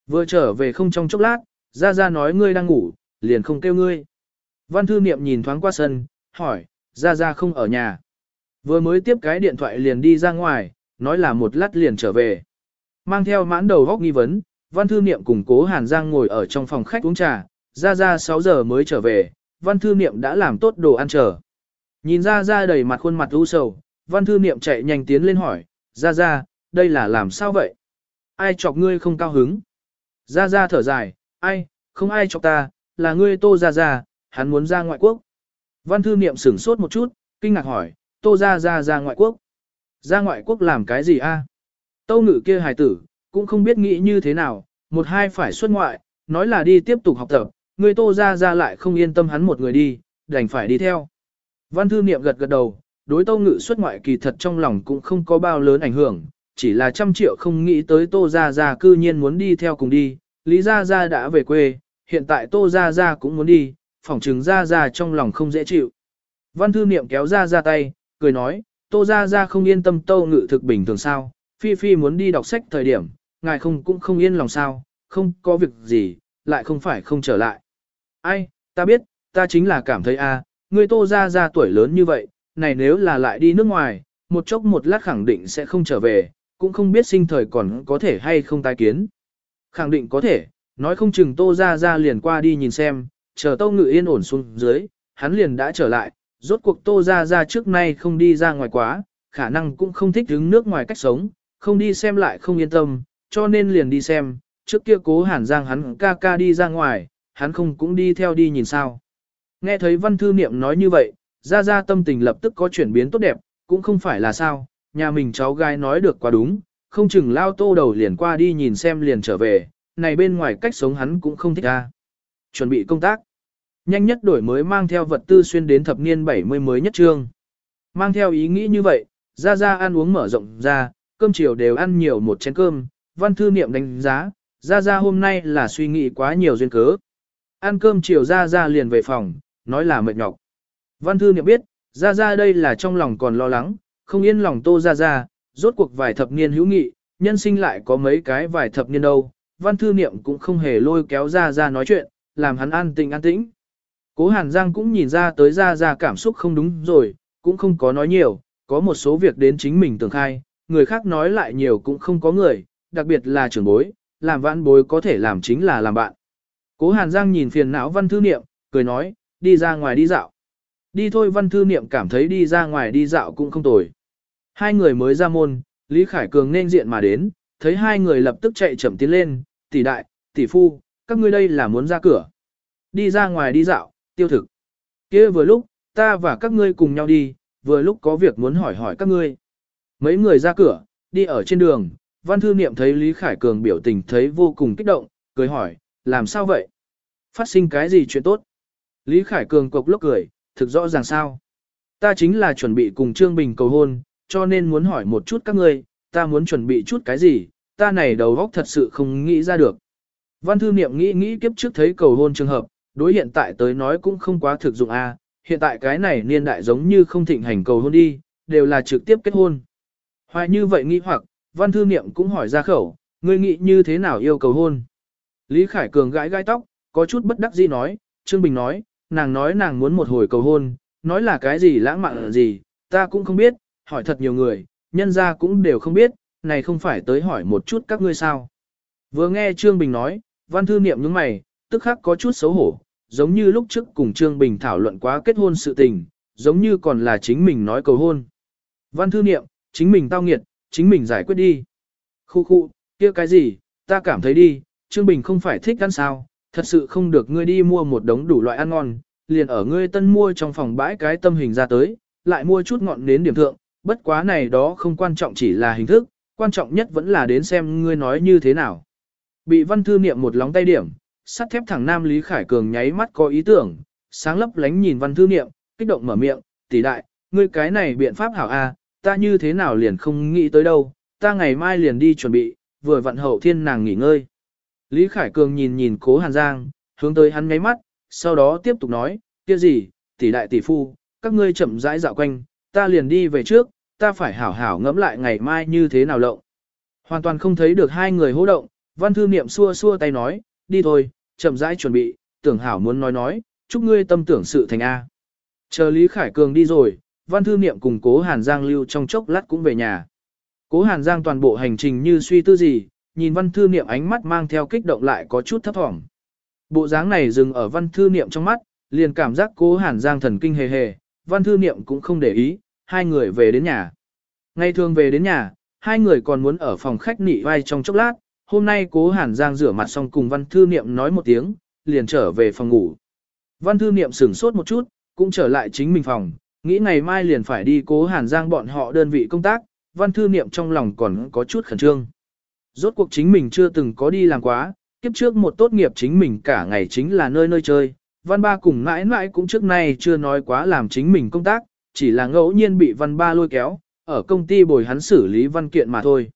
Vừa trở về không trong chốc lát, ra ra nói ngươi đang ngủ, liền không kêu ngươi. Văn thư niệm nhìn thoáng qua sân, hỏi, ra ra không ở nhà. Vừa mới tiếp cái điện thoại liền đi ra ngoài, nói là một lát liền trở về. Mang theo mãn đầu góc nghi vấn, văn thư niệm cùng cố Hàn Giang ngồi ở trong phòng khách uống trà, ra ra 6 giờ mới trở về, văn thư niệm đã làm tốt đồ ăn chờ. Nhìn ra ra đầy mặt khuôn mặt u sầu, văn thư niệm chạy nhanh tiến lên hỏi, ra ra, đây là làm sao vậy? Ai chọc ngươi không cao hứng? Ra ra thở dài, ai, không ai chọc ta, là ngươi tô ra ra, hắn muốn ra ngoại quốc. Văn thư niệm sửng sốt một chút, kinh ngạc hỏi, tô ra ra ra ngoại quốc. Ra ngoại quốc làm cái gì a? Tâu ngự kia hài tử, cũng không biết nghĩ như thế nào, một hai phải xuất ngoại, nói là đi tiếp tục học tập, người tô ra ra lại không yên tâm hắn một người đi, đành phải đi theo. Văn thư niệm gật gật đầu, đối tâu ngự xuất ngoại kỳ thật trong lòng cũng không có bao lớn ảnh hưởng, chỉ là trăm triệu không nghĩ tới tô ra ra cư nhiên muốn đi theo cùng đi, lý ra ra đã về quê, hiện tại tô ra ra cũng muốn đi, phỏng chứng ra ra trong lòng không dễ chịu. Văn thư niệm kéo ra ra tay, cười nói, tô ra ra không yên tâm tâu ngự thực bình thường sao, phi phi muốn đi đọc sách thời điểm, ngài không cũng không yên lòng sao, không có việc gì, lại không phải không trở lại. Ai, ta biết, ta chính là cảm thấy a, à, người tô ra ra tuổi lớn như vậy, này nếu là lại đi nước ngoài, một chốc một lát khẳng định sẽ không trở về, cũng không biết sinh thời còn có thể hay không tái kiến. Khẳng định có thể, nói không chừng tô ra ra liền qua đi nhìn xem, chờ Tô Ngự yên ổn xuống dưới, hắn liền đã trở lại, rốt cuộc Tô ra ra trước nay không đi ra ngoài quá, khả năng cũng không thích đứng nước ngoài cách sống, không đi xem lại không yên tâm, cho nên liền đi xem, trước kia cố hàn giang hắn ca ca đi ra ngoài, hắn không cũng đi theo đi nhìn sao. Nghe thấy văn thư niệm nói như vậy, ra ra tâm tình lập tức có chuyển biến tốt đẹp, cũng không phải là sao, nhà mình cháu gái nói được quá đúng, không chừng lao tô đầu liền qua đi nhìn xem liền trở về, này bên ngoài cách sống hắn cũng không thích ra. Chuẩn bị công tác. Nhanh nhất đổi mới mang theo vật tư xuyên đến thập niên 70 mới nhất trương. Mang theo ý nghĩ như vậy, ra ra ăn uống mở rộng ra, cơm chiều đều ăn nhiều một chén cơm, văn thư niệm đánh giá, ra ra hôm nay là suy nghĩ quá nhiều duyên cớ. Ăn cơm chiều ra ra liền về phòng, nói là mệt nhọc. Văn thư niệm biết, ra ra đây là trong lòng còn lo lắng, không yên lòng tô ra ra, rốt cuộc vài thập niên hữu nghị, nhân sinh lại có mấy cái vài thập niên đâu. Văn thư niệm cũng không hề lôi kéo ra ra nói chuyện, làm hắn an tĩnh an tĩnh. Cố Hàn Giang cũng nhìn ra tới ra ra cảm xúc không đúng rồi, cũng không có nói nhiều, có một số việc đến chính mình tưởng khai, người khác nói lại nhiều cũng không có người, đặc biệt là trưởng bối, làm vãn bối có thể làm chính là làm bạn. Cố Hàn Giang nhìn phiền não văn thư niệm, cười nói, đi ra ngoài đi dạo. Đi thôi văn thư niệm cảm thấy đi ra ngoài đi dạo cũng không tồi. Hai người mới ra môn, Lý Khải Cường nên diện mà đến, thấy hai người lập tức chạy chậm tiến lên, tỷ đại, tỷ phu, các ngươi đây là muốn ra cửa. Đi ra ngoài đi dạo, tiêu thực. kia vừa lúc, ta và các ngươi cùng nhau đi, vừa lúc có việc muốn hỏi hỏi các ngươi. Mấy người ra cửa, đi ở trên đường, văn thư niệm thấy Lý Khải Cường biểu tình thấy vô cùng kích động, cười hỏi, làm sao vậy? Phát sinh cái gì chuyện tốt? Lý Khải Cường cộc lốc cười, thực rõ ràng sao? Ta chính là chuẩn bị cùng Trương Bình cầu hôn, cho nên muốn hỏi một chút các ngươi, ta muốn chuẩn bị chút cái gì, ta này đầu óc thật sự không nghĩ ra được. Văn thư niệm nghĩ nghĩ kiếp trước thấy cầu hôn trường hợp, đối hiện tại tới nói cũng không quá thực dụng a. hiện tại cái này niên đại giống như không thịnh hành cầu hôn đi, đều là trực tiếp kết hôn. Hoài như vậy nghĩ hoặc, văn thư niệm cũng hỏi ra khẩu, ngươi nghĩ như thế nào yêu cầu hôn. Lý Khải Cường gãi gai tóc, có chút bất đắc dĩ nói, Trương Bình nói, nàng nói nàng muốn một hồi cầu hôn, nói là cái gì lãng mạn gì, ta cũng không biết, hỏi thật nhiều người, nhân ra cũng đều không biết, này không phải tới hỏi một chút các ngươi sao. Vừa nghe Trương Bình nói, văn thư niệm những mày, tức khắc có chút xấu hổ, giống như lúc trước cùng Trương Bình thảo luận quá kết hôn sự tình, giống như còn là chính mình nói cầu hôn. Văn thư niệm, chính mình tao nghiệt, chính mình giải quyết đi. Khu khu, kia cái gì, ta cảm thấy đi, Trương Bình không phải thích ăn sao, thật sự không được ngươi đi mua một đống đủ loại ăn ngon, liền ở ngươi tân mua trong phòng bãi cái tâm hình ra tới, lại mua chút ngọn nến điểm thượng, bất quá này đó không quan trọng chỉ là hình thức, quan trọng nhất vẫn là đến xem ngươi nói như thế nào. Bị văn thư niệm một lóng tay điểm, sắt thép thẳng nam Lý Khải Cường nháy mắt có ý tưởng, sáng lấp lánh nhìn văn thư niệm, kích động mở miệng, tỷ đại, ngươi cái này biện pháp hảo a, ta như thế nào liền không nghĩ tới đâu, ta ngày mai liền đi chuẩn bị, vừa vặn hậu thiên nàng nghỉ ngơi. Lý Khải Cường nhìn nhìn cố Hàn Giang, hướng tới hắn ngáy mắt, sau đó tiếp tục nói, kia gì, tỷ đại tỷ phu, các ngươi chậm rãi dạo quanh, ta liền đi về trước, ta phải hảo hảo ngẫm lại ngày mai như thế nào lộng. Hoàn toàn không thấy được hai người hô động, văn thư niệm xua xua tay nói, đi thôi, chậm rãi chuẩn bị, tưởng hảo muốn nói nói, chúc ngươi tâm tưởng sự thành A. Chờ Lý Khải Cường đi rồi, văn thư niệm cùng cố Hàn Giang lưu trong chốc lát cũng về nhà. Cố Hàn Giang toàn bộ hành trình như suy tư gì, nhìn văn thư niệm ánh mắt mang theo kích động lại có chút thấp thỏm. Bộ dáng này dừng ở văn thư niệm trong mắt, liền cảm giác cố Hàn Giang thần kinh hề hề, văn thư niệm cũng không để ý, hai người về đến nhà. Ngày thường về đến nhà, hai người còn muốn ở phòng khách nị vai trong chốc lát, hôm nay cố Hàn Giang rửa mặt xong cùng văn thư niệm nói một tiếng, liền trở về phòng ngủ. Văn thư niệm sửng sốt một chút, cũng trở lại chính mình phòng, nghĩ ngày mai liền phải đi cố Hàn Giang bọn họ đơn vị công tác, văn thư niệm trong lòng còn có chút khẩn trương. Rốt cuộc chính mình chưa từng có đi làm quá, kiếp trước một tốt nghiệp chính mình cả ngày chính là nơi nơi chơi, văn ba cùng mãi mãi cũng trước nay chưa nói quá làm chính mình công tác, chỉ là ngẫu nhiên bị văn ba lôi kéo, ở công ty bồi hắn xử lý văn kiện mà thôi.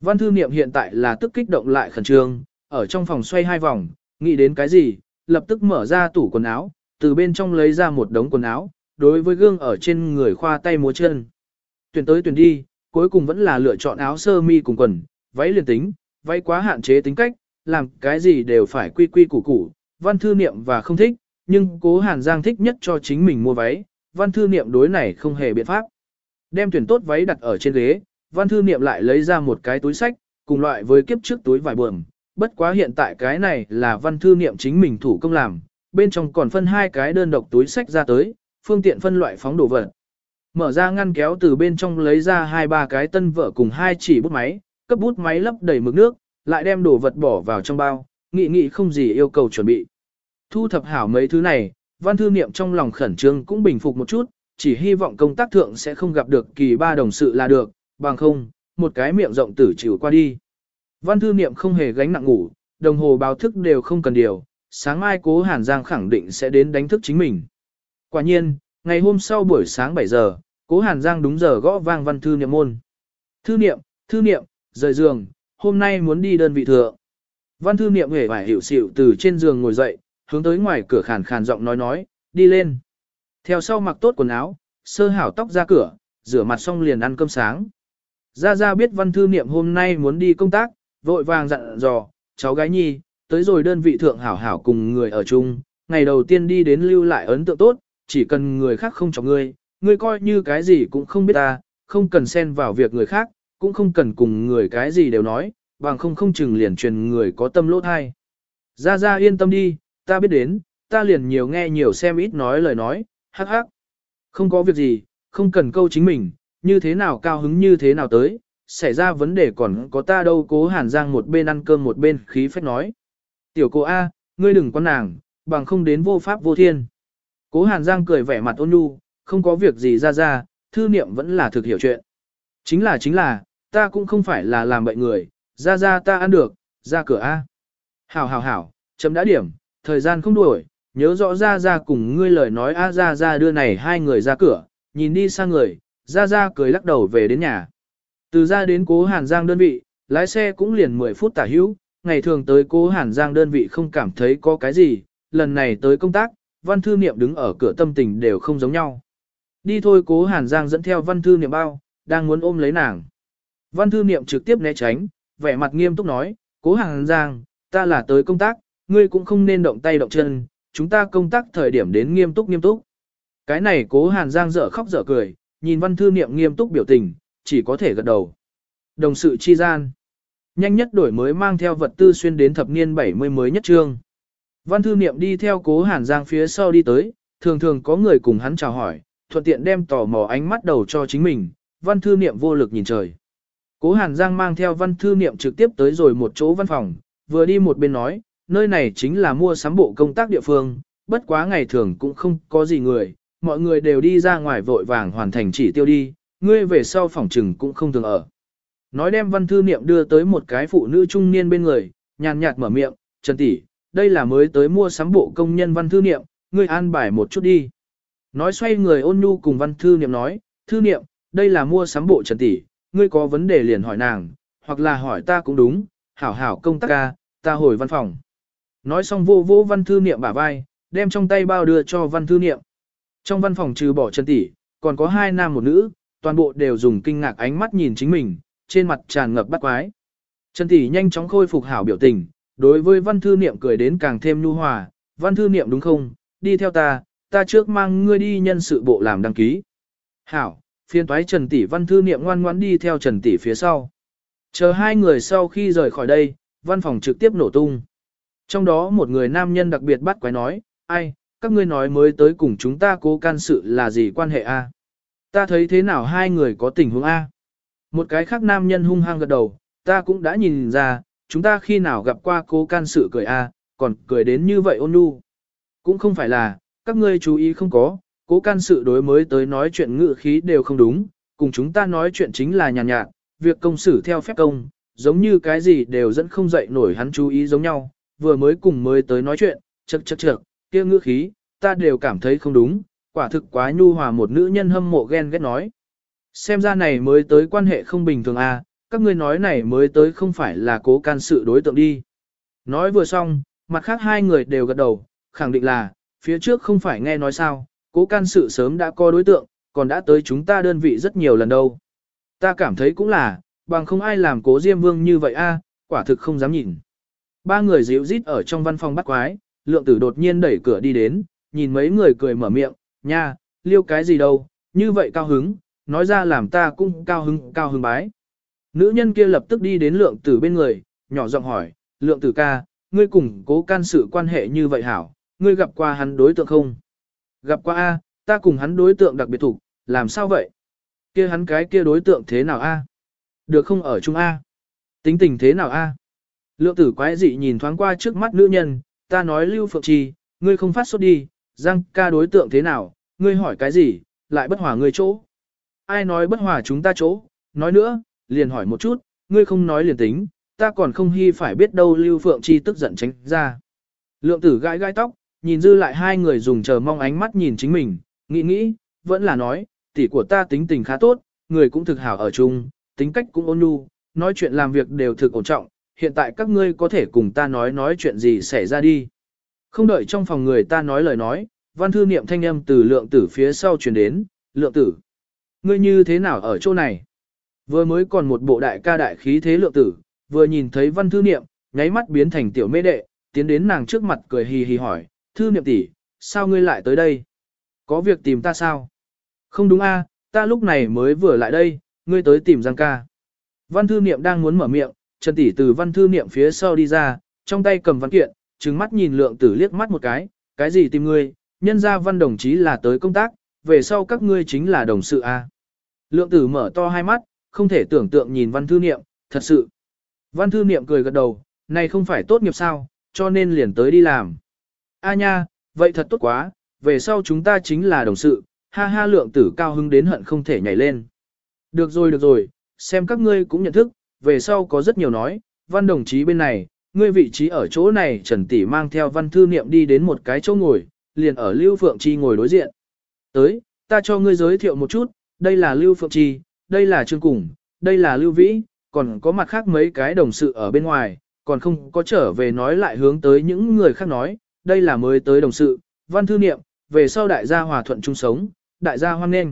Văn thư niệm hiện tại là tức kích động lại khẩn trương, ở trong phòng xoay hai vòng, nghĩ đến cái gì, lập tức mở ra tủ quần áo, từ bên trong lấy ra một đống quần áo, đối với gương ở trên người khoa tay múa chân. Tuyển tới tuyển đi, cuối cùng vẫn là lựa chọn áo sơ mi cùng quần, váy liền tính, váy quá hạn chế tính cách, làm cái gì đều phải quy quy củ củ, văn thư niệm và không thích, nhưng cố Hàn Giang thích nhất cho chính mình mua váy, văn thư niệm đối này không hề biện pháp. Đem tuyển tốt váy đặt ở trên ghế, văn thư niệm lại lấy ra một cái túi sách, cùng loại với kiếp trước túi vải bường, bất quá hiện tại cái này là văn thư niệm chính mình thủ công làm, bên trong còn phân hai cái đơn độc túi sách ra tới, phương tiện phân loại phóng đồ vật. Mở ra ngăn kéo từ bên trong lấy ra hai ba cái tân vợ cùng hai chỉ bút máy, cấp bút máy lấp đầy mực nước, lại đem đồ vật bỏ vào trong bao, nghị nghị không gì yêu cầu chuẩn bị. Thu thập hảo mấy thứ này, văn thư niệm trong lòng khẩn trương cũng bình phục một chút, chỉ hy vọng công tác thượng sẽ không gặp được kỳ ba đồng sự là được, bằng không, một cái miệng rộng tử chịu qua đi. Văn thư niệm không hề gánh nặng ngủ, đồng hồ báo thức đều không cần điều, sáng mai cố Hàn Giang khẳng định sẽ đến đánh thức chính mình. Quả nhiên, ngày hôm sau buổi sáng 7 giờ, cố Hàn Giang đúng giờ gõ vang văn thư niệm môn. Thư niệm, thư niệm, rời giường, hôm nay muốn đi đơn vị thượng. Văn thư niệm hề vải hiểu xịu từ trên giường ngồi dậy, hướng tới ngoài cửa khàn khàn giọng nói nói, đi lên. Theo sau mặc tốt quần áo, sơ hảo tóc ra cửa, rửa mặt xong liền ăn cơm sáng. Gia Gia biết văn thư niệm hôm nay muốn đi công tác, vội vàng dặn dò, cháu gái nhi, tới rồi đơn vị thượng hảo hảo cùng người ở chung, ngày đầu tiên đi đến lưu lại ấn tượng tốt, chỉ cần người khác không cho ngươi, ngươi coi như cái gì cũng không biết ta, không cần xen vào việc người khác, cũng không cần cùng người cái gì đều nói, bằng không không chừng liền truyền người có tâm lỗ thai. Ra ra yên tâm đi, ta biết đến, ta liền nhiều nghe nhiều xem ít nói lời nói, hắc hắc. Không có việc gì, không cần câu chính mình, như thế nào cao hứng như thế nào tới, xảy ra vấn đề còn có ta đâu cố hàn giang một bên ăn cơm một bên khí phách nói. Tiểu cô A, ngươi đừng quan nàng, bằng không đến vô pháp vô thiên. Cố hàn giang cười vẻ mặt ôn nhu, không có việc gì ra ra, thư niệm vẫn là thực hiểu chuyện. Chính là chính là, ta cũng không phải là làm bậy người, ra ra ta ăn được, ra cửa A. Hảo hảo hảo, chấm đã điểm, thời gian không đuổi, nhớ rõ ra ra cùng ngươi lời nói A ra ra đưa này hai người ra cửa, nhìn đi sang người, ra ra cười lắc đầu về đến nhà. Từ ra đến cố Hàn Giang đơn vị, lái xe cũng liền 10 phút tả hữu, ngày thường tới cố Hàn Giang đơn vị không cảm thấy có cái gì, lần này tới công tác, văn thư niệm đứng ở cửa tâm tình đều không giống nhau. Đi thôi cố Hàn Giang dẫn theo văn thư niệm bao, đang muốn ôm lấy nàng. Văn thư niệm trực tiếp né tránh, vẻ mặt nghiêm túc nói, cố Hàn Giang, ta là tới công tác, ngươi cũng không nên động tay động chân, chúng ta công tác thời điểm đến nghiêm túc nghiêm túc. Cái này cố Hàn Giang dở khóc dở cười, nhìn văn thư niệm nghiêm túc biểu tình, chỉ có thể gật đầu. Đồng sự chi gian. Nhanh nhất đổi mới mang theo vật tư xuyên đến thập niên 70 mới nhất trương. Văn thư niệm đi theo cố Hàn Giang phía sau đi tới, thường thường có người cùng hắn chào hỏi, thuận tiện đem tò mò ánh mắt đầu cho chính mình, văn thư niệm vô lực nhìn trời. Cố Hàn Giang mang theo văn thư niệm trực tiếp tới rồi một chỗ văn phòng, vừa đi một bên nói, nơi này chính là mua sắm bộ công tác địa phương, bất quá ngày thường cũng không có gì người, mọi người đều đi ra ngoài vội vàng hoàn thành chỉ tiêu đi, ngươi về sau phòng trừng cũng không thường ở. Nói đem văn thư niệm đưa tới một cái phụ nữ trung niên bên người, nhàn nhạt mở miệng, Trần tỷ, đây là mới tới mua sắm bộ công nhân văn thư niệm, ngươi an bài một chút đi. Nói xoay người ôn nhu cùng văn thư niệm nói, thư niệm, đây là mua sắm bộ Trần tỷ, ngươi có vấn đề liền hỏi nàng, hoặc là hỏi ta cũng đúng, hảo hảo công tác ca, ta hồi văn phòng. Nói xong vô vô văn thư niệm bả vai, đem trong tay bao đưa cho văn thư niệm. Trong văn phòng trừ bỏ Trần tỷ, còn có hai nam một nữ, toàn bộ đều dùng kinh ngạc ánh mắt nhìn chính mình, trên mặt tràn ngập bắt quái. Trần tỷ nhanh chóng khôi phục hảo biểu tình, đối với văn thư niệm cười đến càng thêm nhu hòa, văn thư niệm đúng không, đi theo ta, ta trước mang ngươi đi nhân sự bộ làm đăng ký. Hảo, phiên toái Trần tỷ văn thư niệm ngoan ngoãn đi theo Trần tỷ phía sau. Chờ hai người sau khi rời khỏi đây, văn phòng trực tiếp nổ tung. Trong đó một người nam nhân đặc biệt bắt quái nói, ai, các ngươi nói mới tới cùng chúng ta cố can sự là gì quan hệ a? Ta thấy thế nào hai người có tình huống A. Một cái khác nam nhân hung hăng gật đầu, ta cũng đã nhìn ra, chúng ta khi nào gặp qua cố can sự cười A, còn cười đến như vậy ôn nhu. Cũng không phải là, các ngươi chú ý không có, cố can sự đối mới tới nói chuyện ngự khí đều không đúng, cùng chúng ta nói chuyện chính là nhàn nhạt, nhạt, việc công xử theo phép công, giống như cái gì đều dẫn không dậy nổi hắn chú ý giống nhau, vừa mới cùng mới tới nói chuyện, chật chật chật, kia ngữ khí, ta đều cảm thấy không đúng, quả thực quá nhu hòa một nữ nhân hâm mộ ghen ghét nói. Xem ra này mới tới quan hệ không bình thường à, các ngươi nói này mới tới không phải là cố can sự đối tượng đi. Nói vừa xong, mặt khác hai người đều gật đầu, khẳng định là, phía trước không phải nghe nói sao, cố can sự sớm đã có đối tượng, còn đã tới chúng ta đơn vị rất nhiều lần đâu. Ta cảm thấy cũng là, bằng không ai làm cố Diêm Vương như vậy a, à, quả thực không dám nhìn. Ba người dịu rít ở trong văn phòng bắt quái, lượng tử đột nhiên đẩy cửa đi đến, nhìn mấy người cười mở miệng, nha, liêu cái gì đâu, như vậy cao hứng, nói ra làm ta cũng cao hứng, cao hứng bái. Nữ nhân kia lập tức đi đến lượng tử bên người, nhỏ giọng hỏi, lượng tử ca, ngươi cùng cố can sự quan hệ như vậy hảo, ngươi gặp qua hắn đối tượng không? Gặp qua A, ta cùng hắn đối tượng đặc biệt thủ, làm sao vậy? Kia hắn cái kia đối tượng thế nào A? Được không ở chung A? Tính tình thế nào A? Lượng tử quái dị nhìn thoáng qua trước mắt nữ nhân, ta nói Lưu Phượng Trì, ngươi không phát sốt đi, Giang ca đối tượng thế nào, ngươi hỏi cái gì, lại bất hòa ngươi chỗ. Ai nói bất hòa chúng ta chỗ, nói nữa, liền hỏi một chút, ngươi không nói liền tính, ta còn không hy phải biết đâu Lưu Phượng Chi tức giận tránh ra. Lượng tử gãi gãi tóc, nhìn dư lại hai người dùng chờ mong ánh mắt nhìn chính mình, nghĩ nghĩ, vẫn là nói, tỷ của ta tính tình khá tốt, người cũng thực hảo ở chung, tính cách cũng ôn nhu, nói chuyện làm việc đều thực ổn trọng, hiện tại các ngươi có thể cùng ta nói nói chuyện gì xảy ra đi. Không đợi trong phòng người ta nói lời nói, văn thư niệm thanh âm từ lượng tử phía sau truyền đến, lượng tử. Ngươi như thế nào ở chỗ này? Vừa mới còn một bộ đại ca đại khí thế lượng tử, vừa nhìn thấy văn thư niệm, nháy mắt biến thành tiểu mê đệ, tiến đến nàng trước mặt cười hì hì hỏi, thư niệm tỷ, sao ngươi lại tới đây? Có việc tìm ta sao? Không đúng a, ta lúc này mới vừa lại đây, ngươi tới tìm Giang ca. Văn thư niệm đang muốn mở miệng, Trần tỷ từ văn thư niệm phía sau đi ra, trong tay cầm văn kiện, trừng mắt nhìn lượng tử liếc mắt một cái, cái gì tìm ngươi, nhân ra văn đồng chí là tới công tác, về sau các ngươi chính là đồng sự a. Lượng tử mở to hai mắt, không thể tưởng tượng nhìn văn thư niệm, thật sự. Văn thư niệm cười gật đầu, này không phải tốt nghiệp sao, cho nên liền tới đi làm. A nha, vậy thật tốt quá, về sau chúng ta chính là đồng sự, ha ha lượng tử cao hứng đến hận không thể nhảy lên. Được rồi được rồi, xem các ngươi cũng nhận thức, về sau có rất nhiều nói, văn đồng chí bên này, ngươi vị trí ở chỗ này Trần Tỷ mang theo văn thư niệm đi đến một cái chỗ ngồi, liền ở Lưu Phượng Chi ngồi đối diện. Tới, ta cho ngươi giới thiệu một chút, đây là Lưu Phượng Chi, đây là Trương Cùng, đây là Lưu Vĩ, còn có mặt khác mấy cái đồng sự ở bên ngoài, còn không có trở về nói lại hướng tới những người khác nói, đây là mới tới đồng sự, văn thư niệm, về sau đại gia hòa thuận chung sống, đại gia hoan nghênh.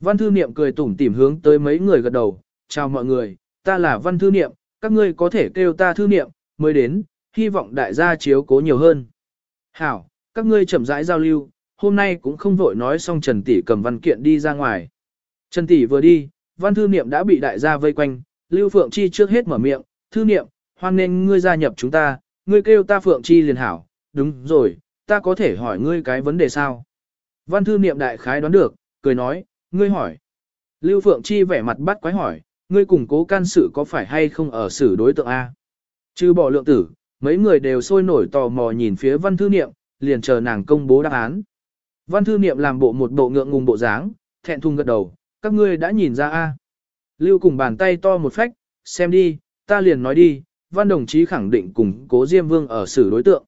Văn thư niệm cười tủm tỉm hướng tới mấy người gật đầu, chào mọi người, ta là văn thư niệm, các ngươi có thể kêu ta thư niệm, mới đến, hy vọng đại gia chiếu cố nhiều hơn. Hảo, các ngươi chậm rãi giao lưu, hôm nay cũng không vội nói xong Trần Tỷ cầm văn kiện đi ra ngoài. Trần Tỷ vừa đi, văn thư niệm đã bị đại gia vây quanh, Lưu Phượng Chi trước hết mở miệng, thư niệm, hoan nên ngươi gia nhập chúng ta, ngươi kêu ta Phượng Chi liền hảo, đúng rồi, ta có thể hỏi ngươi cái vấn đề sao? Văn thư niệm đại khái đoán được, cười nói, ngươi hỏi. Lưu Phượng Chi vẻ mặt bắt quái hỏi, ngươi cùng cố can sự có phải hay không ở xử đối tượng A? Chứ bỏ lượng tử, mấy người đều sôi nổi tò mò nhìn phía văn thư niệm, liền chờ nàng công bố đáp án. Văn thư niệm làm bộ một bộ ngượng ngùng bộ dáng, thẹn thùng gật đầu, các ngươi đã nhìn ra A. Lưu cùng bàn tay to một phách, xem đi, ta liền nói đi, văn đồng chí khẳng định cùng cố Diêm Vương ở xử đối tượng.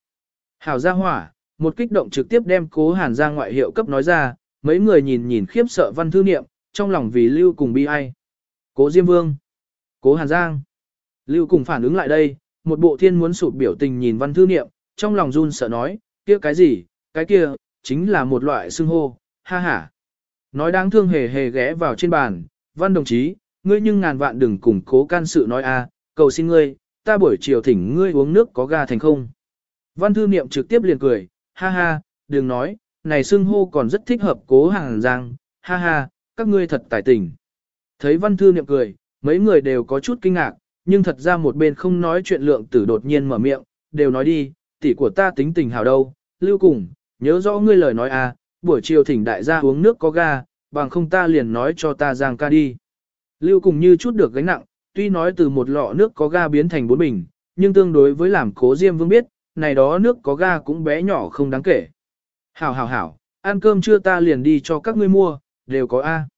Hảo gia hỏa, một kích động trực tiếp đem cố hàn ra ngoại hiệu cấp nói ra, mấy người nhìn nhìn khiếp sợ văn thư niệm, trong lòng vì Lưu cùng bi ai. Cố Diêm Vương, cố Hàn Giang. Lưu cùng phản ứng lại đây, một bộ thiên muốn sụp biểu tình nhìn văn thư niệm, trong lòng run sợ nói, kia cái gì, cái kia, chính là một loại xưng hô, ha ha. Nói đáng thương hề hề ghé vào trên bàn, văn đồng chí, ngươi nhưng ngàn vạn đừng cùng cố can sự nói a, cầu xin ngươi, ta buổi chiều thỉnh ngươi uống nước có ga thành không. Văn thư niệm trực tiếp liền cười, ha ha, đừng nói, này xưng hô còn rất thích hợp cố hàng giang, ha ha, các ngươi thật tài tình. Thấy văn thư niệm cười, mấy người đều có chút kinh ngạc, nhưng thật ra một bên không nói chuyện lượng tử đột nhiên mở miệng, đều nói đi, tỷ của ta tính tình hào đâu, lưu cùng, nhớ rõ ngươi lời nói à, buổi chiều thỉnh đại gia uống nước có ga, bằng không ta liền nói cho ta giang ca đi. Lưu cùng như chút được gánh nặng, tuy nói từ một lọ nước có ga biến thành bốn bình, nhưng tương đối với làm cố diêm vương biết, này đó nước có ga cũng bé nhỏ không đáng kể. Hảo hảo hảo, ăn cơm trưa ta liền đi cho các ngươi mua, đều có A.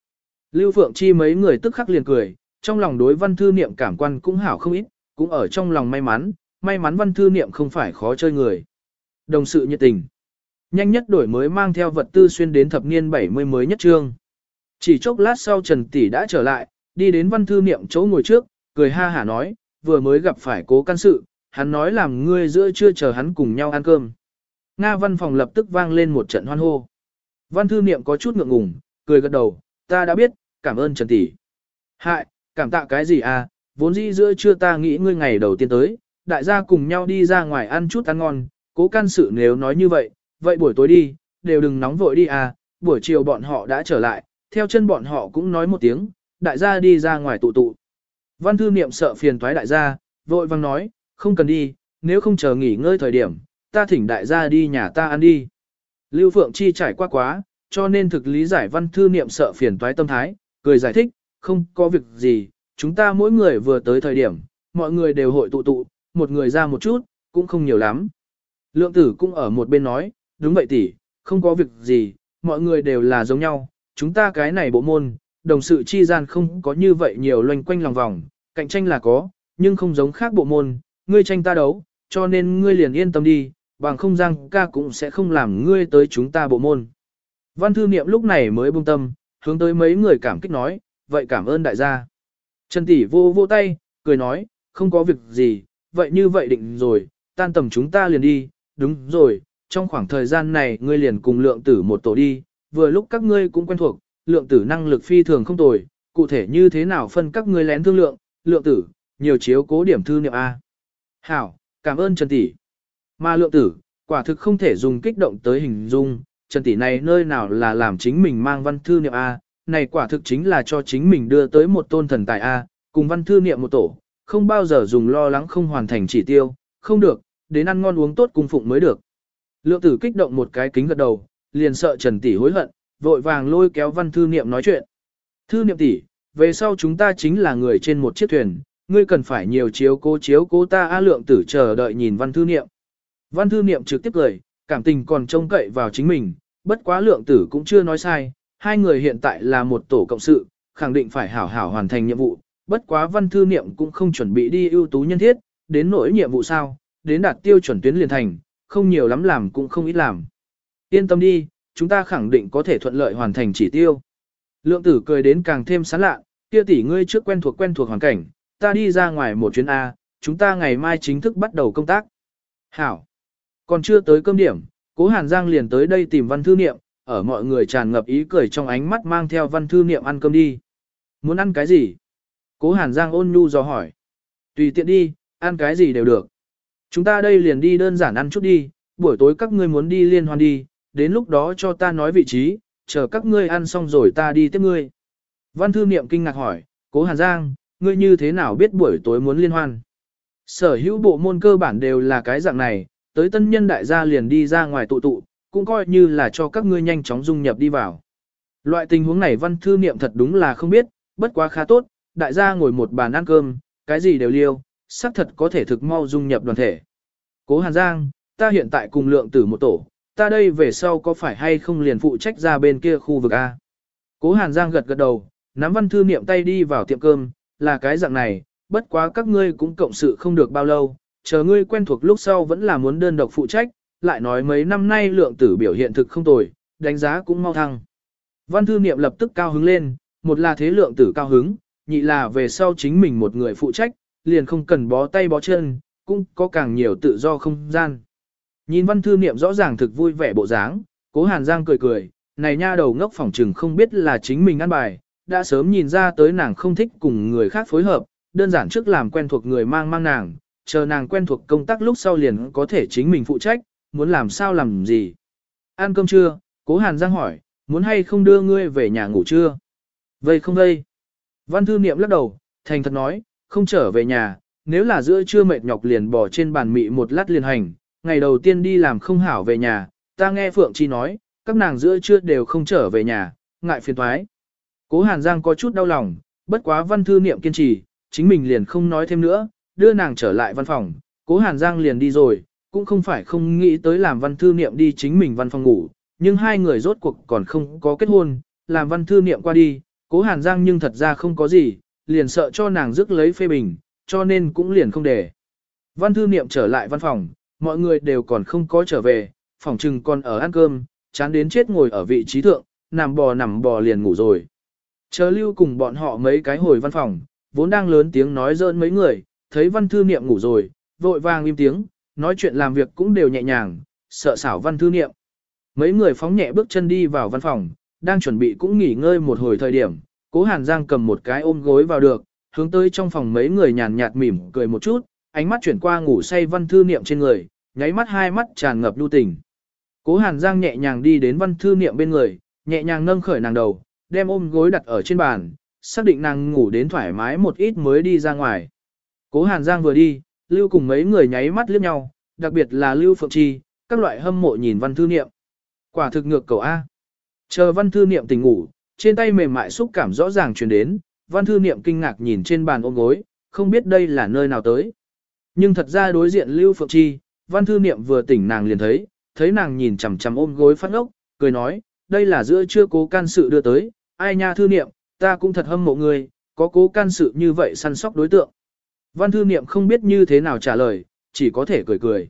Lưu Phượng Chi mấy người tức khắc liền cười, trong lòng đối văn thư niệm cảm quan cũng hảo không ít, cũng ở trong lòng may mắn, may mắn văn thư niệm không phải khó chơi người. Đồng sự nhiệt tình. Nhanh nhất đổi mới mang theo vật tư xuyên đến thập niên 70 mới nhất trương. Chỉ chốc lát sau Trần Tỷ đã trở lại, đi đến văn thư niệm chỗ ngồi trước, cười ha hả nói, vừa mới gặp phải cố căn sự, hắn nói làm ngươi giữa chưa chờ hắn cùng nhau ăn cơm. Nga văn phòng lập tức vang lên một trận hoan hô. Văn thư niệm có chút ngượng ngùng, cười gật đầu, ta đã biết, cảm ơn Trần Tỷ. Hại, cảm tạ cái gì à, vốn dĩ giữa trưa ta nghĩ ngươi ngày đầu tiên tới, đại gia cùng nhau đi ra ngoài ăn chút ăn ngon, cố can sự nếu nói như vậy, vậy buổi tối đi, đều đừng nóng vội đi à, buổi chiều bọn họ đã trở lại, theo chân bọn họ cũng nói một tiếng, đại gia đi ra ngoài tụ tụ. Văn thư niệm sợ phiền toái đại gia, vội vang nói, không cần đi, nếu không chờ nghỉ ngơi thời điểm, ta thỉnh đại gia đi nhà ta ăn đi. Lưu Phượng Chi trải qua quá, cho nên thực lý giải văn thư niệm sợ phiền toái tâm thái, cười giải thích, không có việc gì, chúng ta mỗi người vừa tới thời điểm, mọi người đều hội tụ tụ, một người ra một chút, cũng không nhiều lắm. Lượng tử cũng ở một bên nói, đúng vậy tỷ, không có việc gì, mọi người đều là giống nhau, chúng ta cái này bộ môn, đồng sự chi gian không có như vậy nhiều loanh quanh lòng vòng, cạnh tranh là có, nhưng không giống khác bộ môn, ngươi tranh ta đấu, cho nên ngươi liền yên tâm đi, bằng không giang ca cũng sẽ không làm ngươi tới chúng ta bộ môn. Văn thư niệm lúc này mới buông tâm, hướng tới mấy người cảm kích nói, vậy cảm ơn đại gia. Trần tỷ vô vô tay, cười nói, không có việc gì, vậy như vậy định rồi, tan tầm chúng ta liền đi, đúng rồi, trong khoảng thời gian này ngươi liền cùng lượng tử một tổ đi, vừa lúc các ngươi cũng quen thuộc, lượng tử năng lực phi thường không tồi, cụ thể như thế nào phân các ngươi lén thương lượng, lượng tử, nhiều chiếu cố điểm thư niệm A. Hảo, cảm ơn Trần Tỷ. Mà lượng tử, quả thực không thể dùng kích động tới hình dung, Trần Tỷ này nơi nào là làm chính mình mang văn thư niệm A, này quả thực chính là cho chính mình đưa tới một tôn thần tài A, cùng văn thư niệm một tổ, không bao giờ dùng lo lắng không hoàn thành chỉ tiêu, không được, đến ăn ngon uống tốt cung phụng mới được. Lượng tử kích động một cái kính gật đầu, liền sợ Trần Tỷ hối hận, vội vàng lôi kéo văn thư niệm nói chuyện. Thư niệm tỷ, về sau chúng ta chính là người trên một chiếc thuyền, ngươi cần phải nhiều chiếu cố chiếu cố ta A lượng tử chờ đợi nhìn văn thư niệm. Văn thư niệm trực tiếp cười, cảm tình còn trông cậy vào chính mình, bất quá lượng tử cũng chưa nói sai, hai người hiện tại là một tổ cộng sự, khẳng định phải hảo hảo hoàn thành nhiệm vụ, bất quá văn thư niệm cũng không chuẩn bị đi ưu tú nhân thiết, đến nỗi nhiệm vụ sao, đến đạt tiêu chuẩn tuyến liền thành, không nhiều lắm làm cũng không ít làm. Yên tâm đi, chúng ta khẳng định có thể thuận lợi hoàn thành chỉ tiêu. Lượng tử cười đến càng thêm sán lạ, kia tỷ ngươi trước quen thuộc quen thuộc hoàn cảnh, ta đi ra ngoài một chuyến A, chúng ta ngày mai chính thức bắt đầu công tác. Hảo. Còn chưa tới cơm điểm, cố Hàn Giang liền tới đây tìm văn thư niệm, ở mọi người tràn ngập ý cười trong ánh mắt mang theo văn thư niệm ăn cơm đi. Muốn ăn cái gì? Cố Hàn Giang ôn nhu dò hỏi. Tùy tiện đi, ăn cái gì đều được. Chúng ta đây liền đi đơn giản ăn chút đi, buổi tối các ngươi muốn đi liên hoan đi, đến lúc đó cho ta nói vị trí, chờ các ngươi ăn xong rồi ta đi tiếp ngươi. Văn thư niệm kinh ngạc hỏi, cố Hàn Giang, ngươi như thế nào biết buổi tối muốn liên hoan? Sở hữu bộ môn cơ bản đều là cái dạng này, tới tân nhân đại gia liền đi ra ngoài tụ tụ, cũng coi như là cho các ngươi nhanh chóng dung nhập đi vào. Loại tình huống này văn thư niệm thật đúng là không biết, bất quá khá tốt, đại gia ngồi một bàn ăn cơm, cái gì đều liêu, xác thật có thể thực mau dung nhập đoàn thể. Cố Hàn Giang, ta hiện tại cùng lượng tử một tổ, ta đây về sau có phải hay không liền phụ trách ra bên kia khu vực A. Cố Hàn Giang gật gật đầu, nắm văn thư niệm tay đi vào tiệm cơm, là cái dạng này, bất quá các ngươi cũng cộng sự không được bao lâu, chờ ngươi quen thuộc lúc sau vẫn là muốn đơn độc phụ trách, lại nói mấy năm nay lượng tử biểu hiện thực không tồi, đánh giá cũng mau thăng. Văn thư niệm lập tức cao hứng lên, một là thế lượng tử cao hứng, nhị là về sau chính mình một người phụ trách, liền không cần bó tay bó chân, cũng có càng nhiều tự do không gian. Nhìn văn thư niệm rõ ràng thực vui vẻ bộ dáng, cố hàn giang cười cười, này nha đầu ngốc phỏng trừng không biết là chính mình ăn bài, đã sớm nhìn ra tới nàng không thích cùng người khác phối hợp, đơn giản trước làm quen thuộc người mang mang nàng, chờ nàng quen thuộc công tác lúc sau liền có thể chính mình phụ trách, muốn làm sao làm gì. Ăn cơm chưa cố hàn giang hỏi, muốn hay không đưa ngươi về nhà ngủ chưa Vậy không đây. Văn thư niệm lắc đầu, thành thật nói, không trở về nhà, nếu là giữa trưa mệt nhọc liền bỏ trên bàn mị một lát liền hành, ngày đầu tiên đi làm không hảo về nhà, ta nghe Phượng Chi nói, các nàng giữa trưa đều không trở về nhà, ngại phiền thoái. Cố Hàn Giang có chút đau lòng, bất quá văn thư niệm kiên trì, chính mình liền không nói thêm nữa, đưa nàng trở lại văn phòng, cố Hàn Giang liền đi rồi, cũng không phải không nghĩ tới làm văn thư niệm đi chính mình văn phòng ngủ, nhưng hai người rốt cuộc còn không có kết hôn, làm văn thư niệm qua đi, cố Hàn Giang nhưng thật ra không có gì, liền sợ cho nàng rước lấy phê bình, cho nên cũng liền không để. Văn thư niệm trở lại văn phòng, mọi người đều còn không có trở về, phòng trừng còn ở ăn cơm, chán đến chết ngồi ở vị trí thượng, nằm bò nằm bò liền ngủ rồi. Chờ lưu cùng bọn họ mấy cái hồi văn phòng, vốn đang lớn tiếng nói dỡn mấy người, thấy văn thư niệm ngủ rồi, vội vàng im tiếng, nói chuyện làm việc cũng đều nhẹ nhàng, sợ xảo văn thư niệm. Mấy người phóng nhẹ bước chân đi vào văn phòng, đang chuẩn bị cũng nghỉ ngơi một hồi thời điểm, cố hàn giang cầm một cái ôm gối vào được, hướng tới trong phòng mấy người nhàn nhạt mỉm cười một chút, ánh mắt chuyển qua ngủ say văn thư niệm trên người, nháy mắt hai mắt tràn ngập lưu tình. Cố hàn giang nhẹ nhàng đi đến văn thư niệm bên người, nhẹ nhàng nâng khởi nàng đầu, đem ôm gối đặt ở trên bàn, xác định nàng ngủ đến thoải mái một ít mới đi ra ngoài. Cố Hàn Giang vừa đi, Lưu cùng mấy người nháy mắt liếc nhau, đặc biệt là Lưu Phượng Chi, các loại hâm mộ nhìn văn thư niệm. Quả thực ngược cầu A. Chờ văn thư niệm tỉnh ngủ, trên tay mềm mại xúc cảm rõ ràng truyền đến, văn thư niệm kinh ngạc nhìn trên bàn ôm gối, không biết đây là nơi nào tới. Nhưng thật ra đối diện Lưu Phượng Chi, văn thư niệm vừa tỉnh nàng liền thấy, thấy nàng nhìn chằm chằm ôm gối phát ốc, cười nói, đây là giữa chưa cố can sự đưa tới, ai nha thư niệm, ta cũng thật hâm mộ người, có cố can sự như vậy săn sóc đối tượng. Văn thư niệm không biết như thế nào trả lời, chỉ có thể cười cười.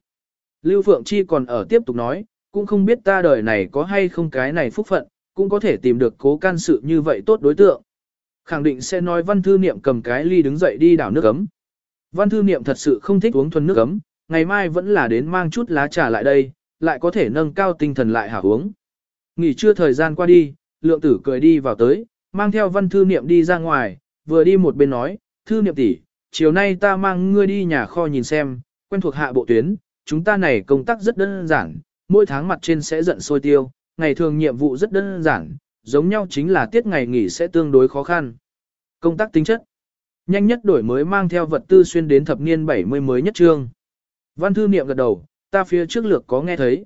Lưu Phượng Chi còn ở tiếp tục nói, cũng không biết ta đời này có hay không cái này phúc phận, cũng có thể tìm được cố can sự như vậy tốt đối tượng. Khẳng định sẽ nói văn thư niệm cầm cái ly đứng dậy đi đảo nước ấm. Văn thư niệm thật sự không thích uống thuần nước ấm, ngày mai vẫn là đến mang chút lá trà lại đây, lại có thể nâng cao tinh thần lại hảo uống. Nghỉ trưa thời gian qua đi, lượng tử cười đi vào tới, mang theo văn thư niệm đi ra ngoài, vừa đi một bên nói, thư niệm tỷ, chiều nay ta mang ngươi đi nhà kho nhìn xem, quen thuộc hạ bộ tuyến, chúng ta này công tác rất đơn giản, mỗi tháng mặt trên sẽ giận sôi tiêu, ngày thường nhiệm vụ rất đơn giản, giống nhau chính là tiết ngày nghỉ sẽ tương đối khó khăn. Công tác tính chất Nhanh nhất đổi mới mang theo vật tư xuyên đến thập niên 70 mới nhất trương. Văn thư niệm gật đầu, ta phía trước lược có nghe thấy.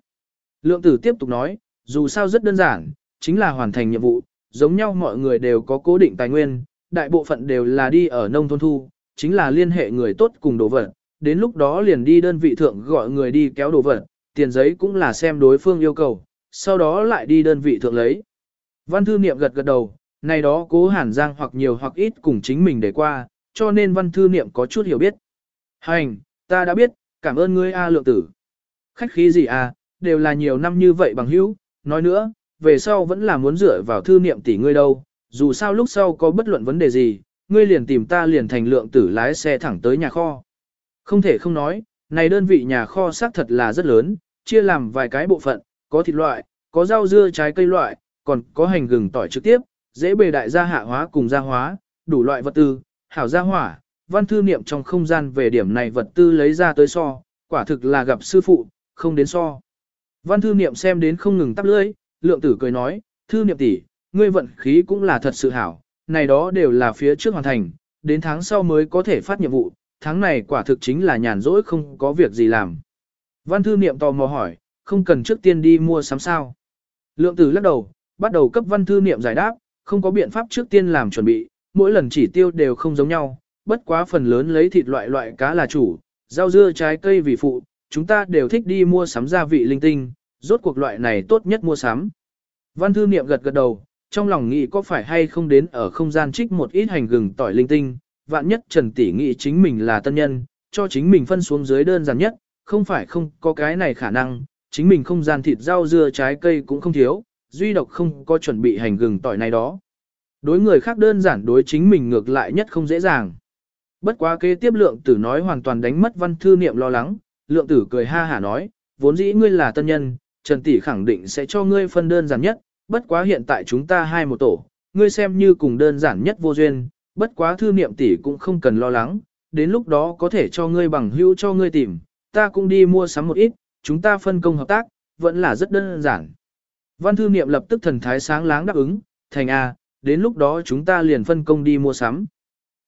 Lượng tử tiếp tục nói, dù sao rất đơn giản, chính là hoàn thành nhiệm vụ, giống nhau mọi người đều có cố định tài nguyên, đại bộ phận đều là đi ở nông thôn thu, chính là liên hệ người tốt cùng đồ vật, đến lúc đó liền đi đơn vị thượng gọi người đi kéo đồ vật, tiền giấy cũng là xem đối phương yêu cầu, sau đó lại đi đơn vị thượng lấy. Văn thư niệm gật gật đầu, này đó cố hàn giang hoặc nhiều hoặc ít cùng chính mình để qua, cho nên văn thư niệm có chút hiểu biết. Hành, ta đã biết, cảm ơn ngươi A lượng tử. Khách khí gì à, đều là nhiều năm như vậy bằng hữu, nói nữa, về sau vẫn là muốn dựa vào thư niệm tỷ ngươi đâu, dù sao lúc sau có bất luận vấn đề gì, ngươi liền tìm ta liền thành lượng tử lái xe thẳng tới nhà kho. Không thể không nói, này đơn vị nhà kho xác thật là rất lớn, chia làm vài cái bộ phận, có thịt loại, có rau dưa trái cây loại, còn có hành gừng tỏi trực tiếp, dễ bề đại gia hạ hóa cùng gia hóa, đủ loại vật tư, hảo gia hỏa, văn thư niệm trong không gian về điểm này vật tư lấy ra tới so, quả thực là gặp sư phụ, không đến so. Văn thư niệm xem đến không ngừng tắp lưỡi, lượng tử cười nói, thư niệm tỷ, ngươi vận khí cũng là thật sự hảo, này đó đều là phía trước hoàn thành, đến tháng sau mới có thể phát nhiệm vụ, tháng này quả thực chính là nhàn rỗi không có việc gì làm. Văn thư niệm tò mò hỏi, không cần trước tiên đi mua sắm sao. Lượng tử lắc đầu, bắt đầu cấp văn thư niệm giải đáp, không có biện pháp trước tiên làm chuẩn bị, mỗi lần chỉ tiêu đều không giống nhau, bất quá phần lớn lấy thịt loại loại cá là chủ, rau dưa trái cây vì phụ, chúng ta đều thích đi mua sắm gia vị linh tinh, rốt cuộc loại này tốt nhất mua sắm. Văn thư niệm gật gật đầu, trong lòng nghĩ có phải hay không đến ở không gian trích một ít hành gừng tỏi linh tinh, vạn nhất Trần Tỷ nghĩ chính mình là tân nhân, cho chính mình phân xuống dưới đơn giản nhất, không phải không có cái này khả năng, chính mình không gian thịt rau dưa trái cây cũng không thiếu, duy độc không có chuẩn bị hành gừng tỏi này đó. Đối người khác đơn giản đối chính mình ngược lại nhất không dễ dàng. Bất quá kế tiếp lượng tử nói hoàn toàn đánh mất văn thư niệm lo lắng, lượng tử cười ha hả nói, vốn dĩ ngươi là tân nhân, Trần Tỷ khẳng định sẽ cho ngươi phân đơn giản nhất, bất quá hiện tại chúng ta hai một tổ, ngươi xem như cùng đơn giản nhất vô duyên, bất quá thư niệm tỷ cũng không cần lo lắng, đến lúc đó có thể cho ngươi bằng hữu cho ngươi tìm, ta cũng đi mua sắm một ít, chúng ta phân công hợp tác, vẫn là rất đơn giản. Văn thư niệm lập tức thần thái sáng láng đáp ứng, thành A, đến lúc đó chúng ta liền phân công đi mua sắm.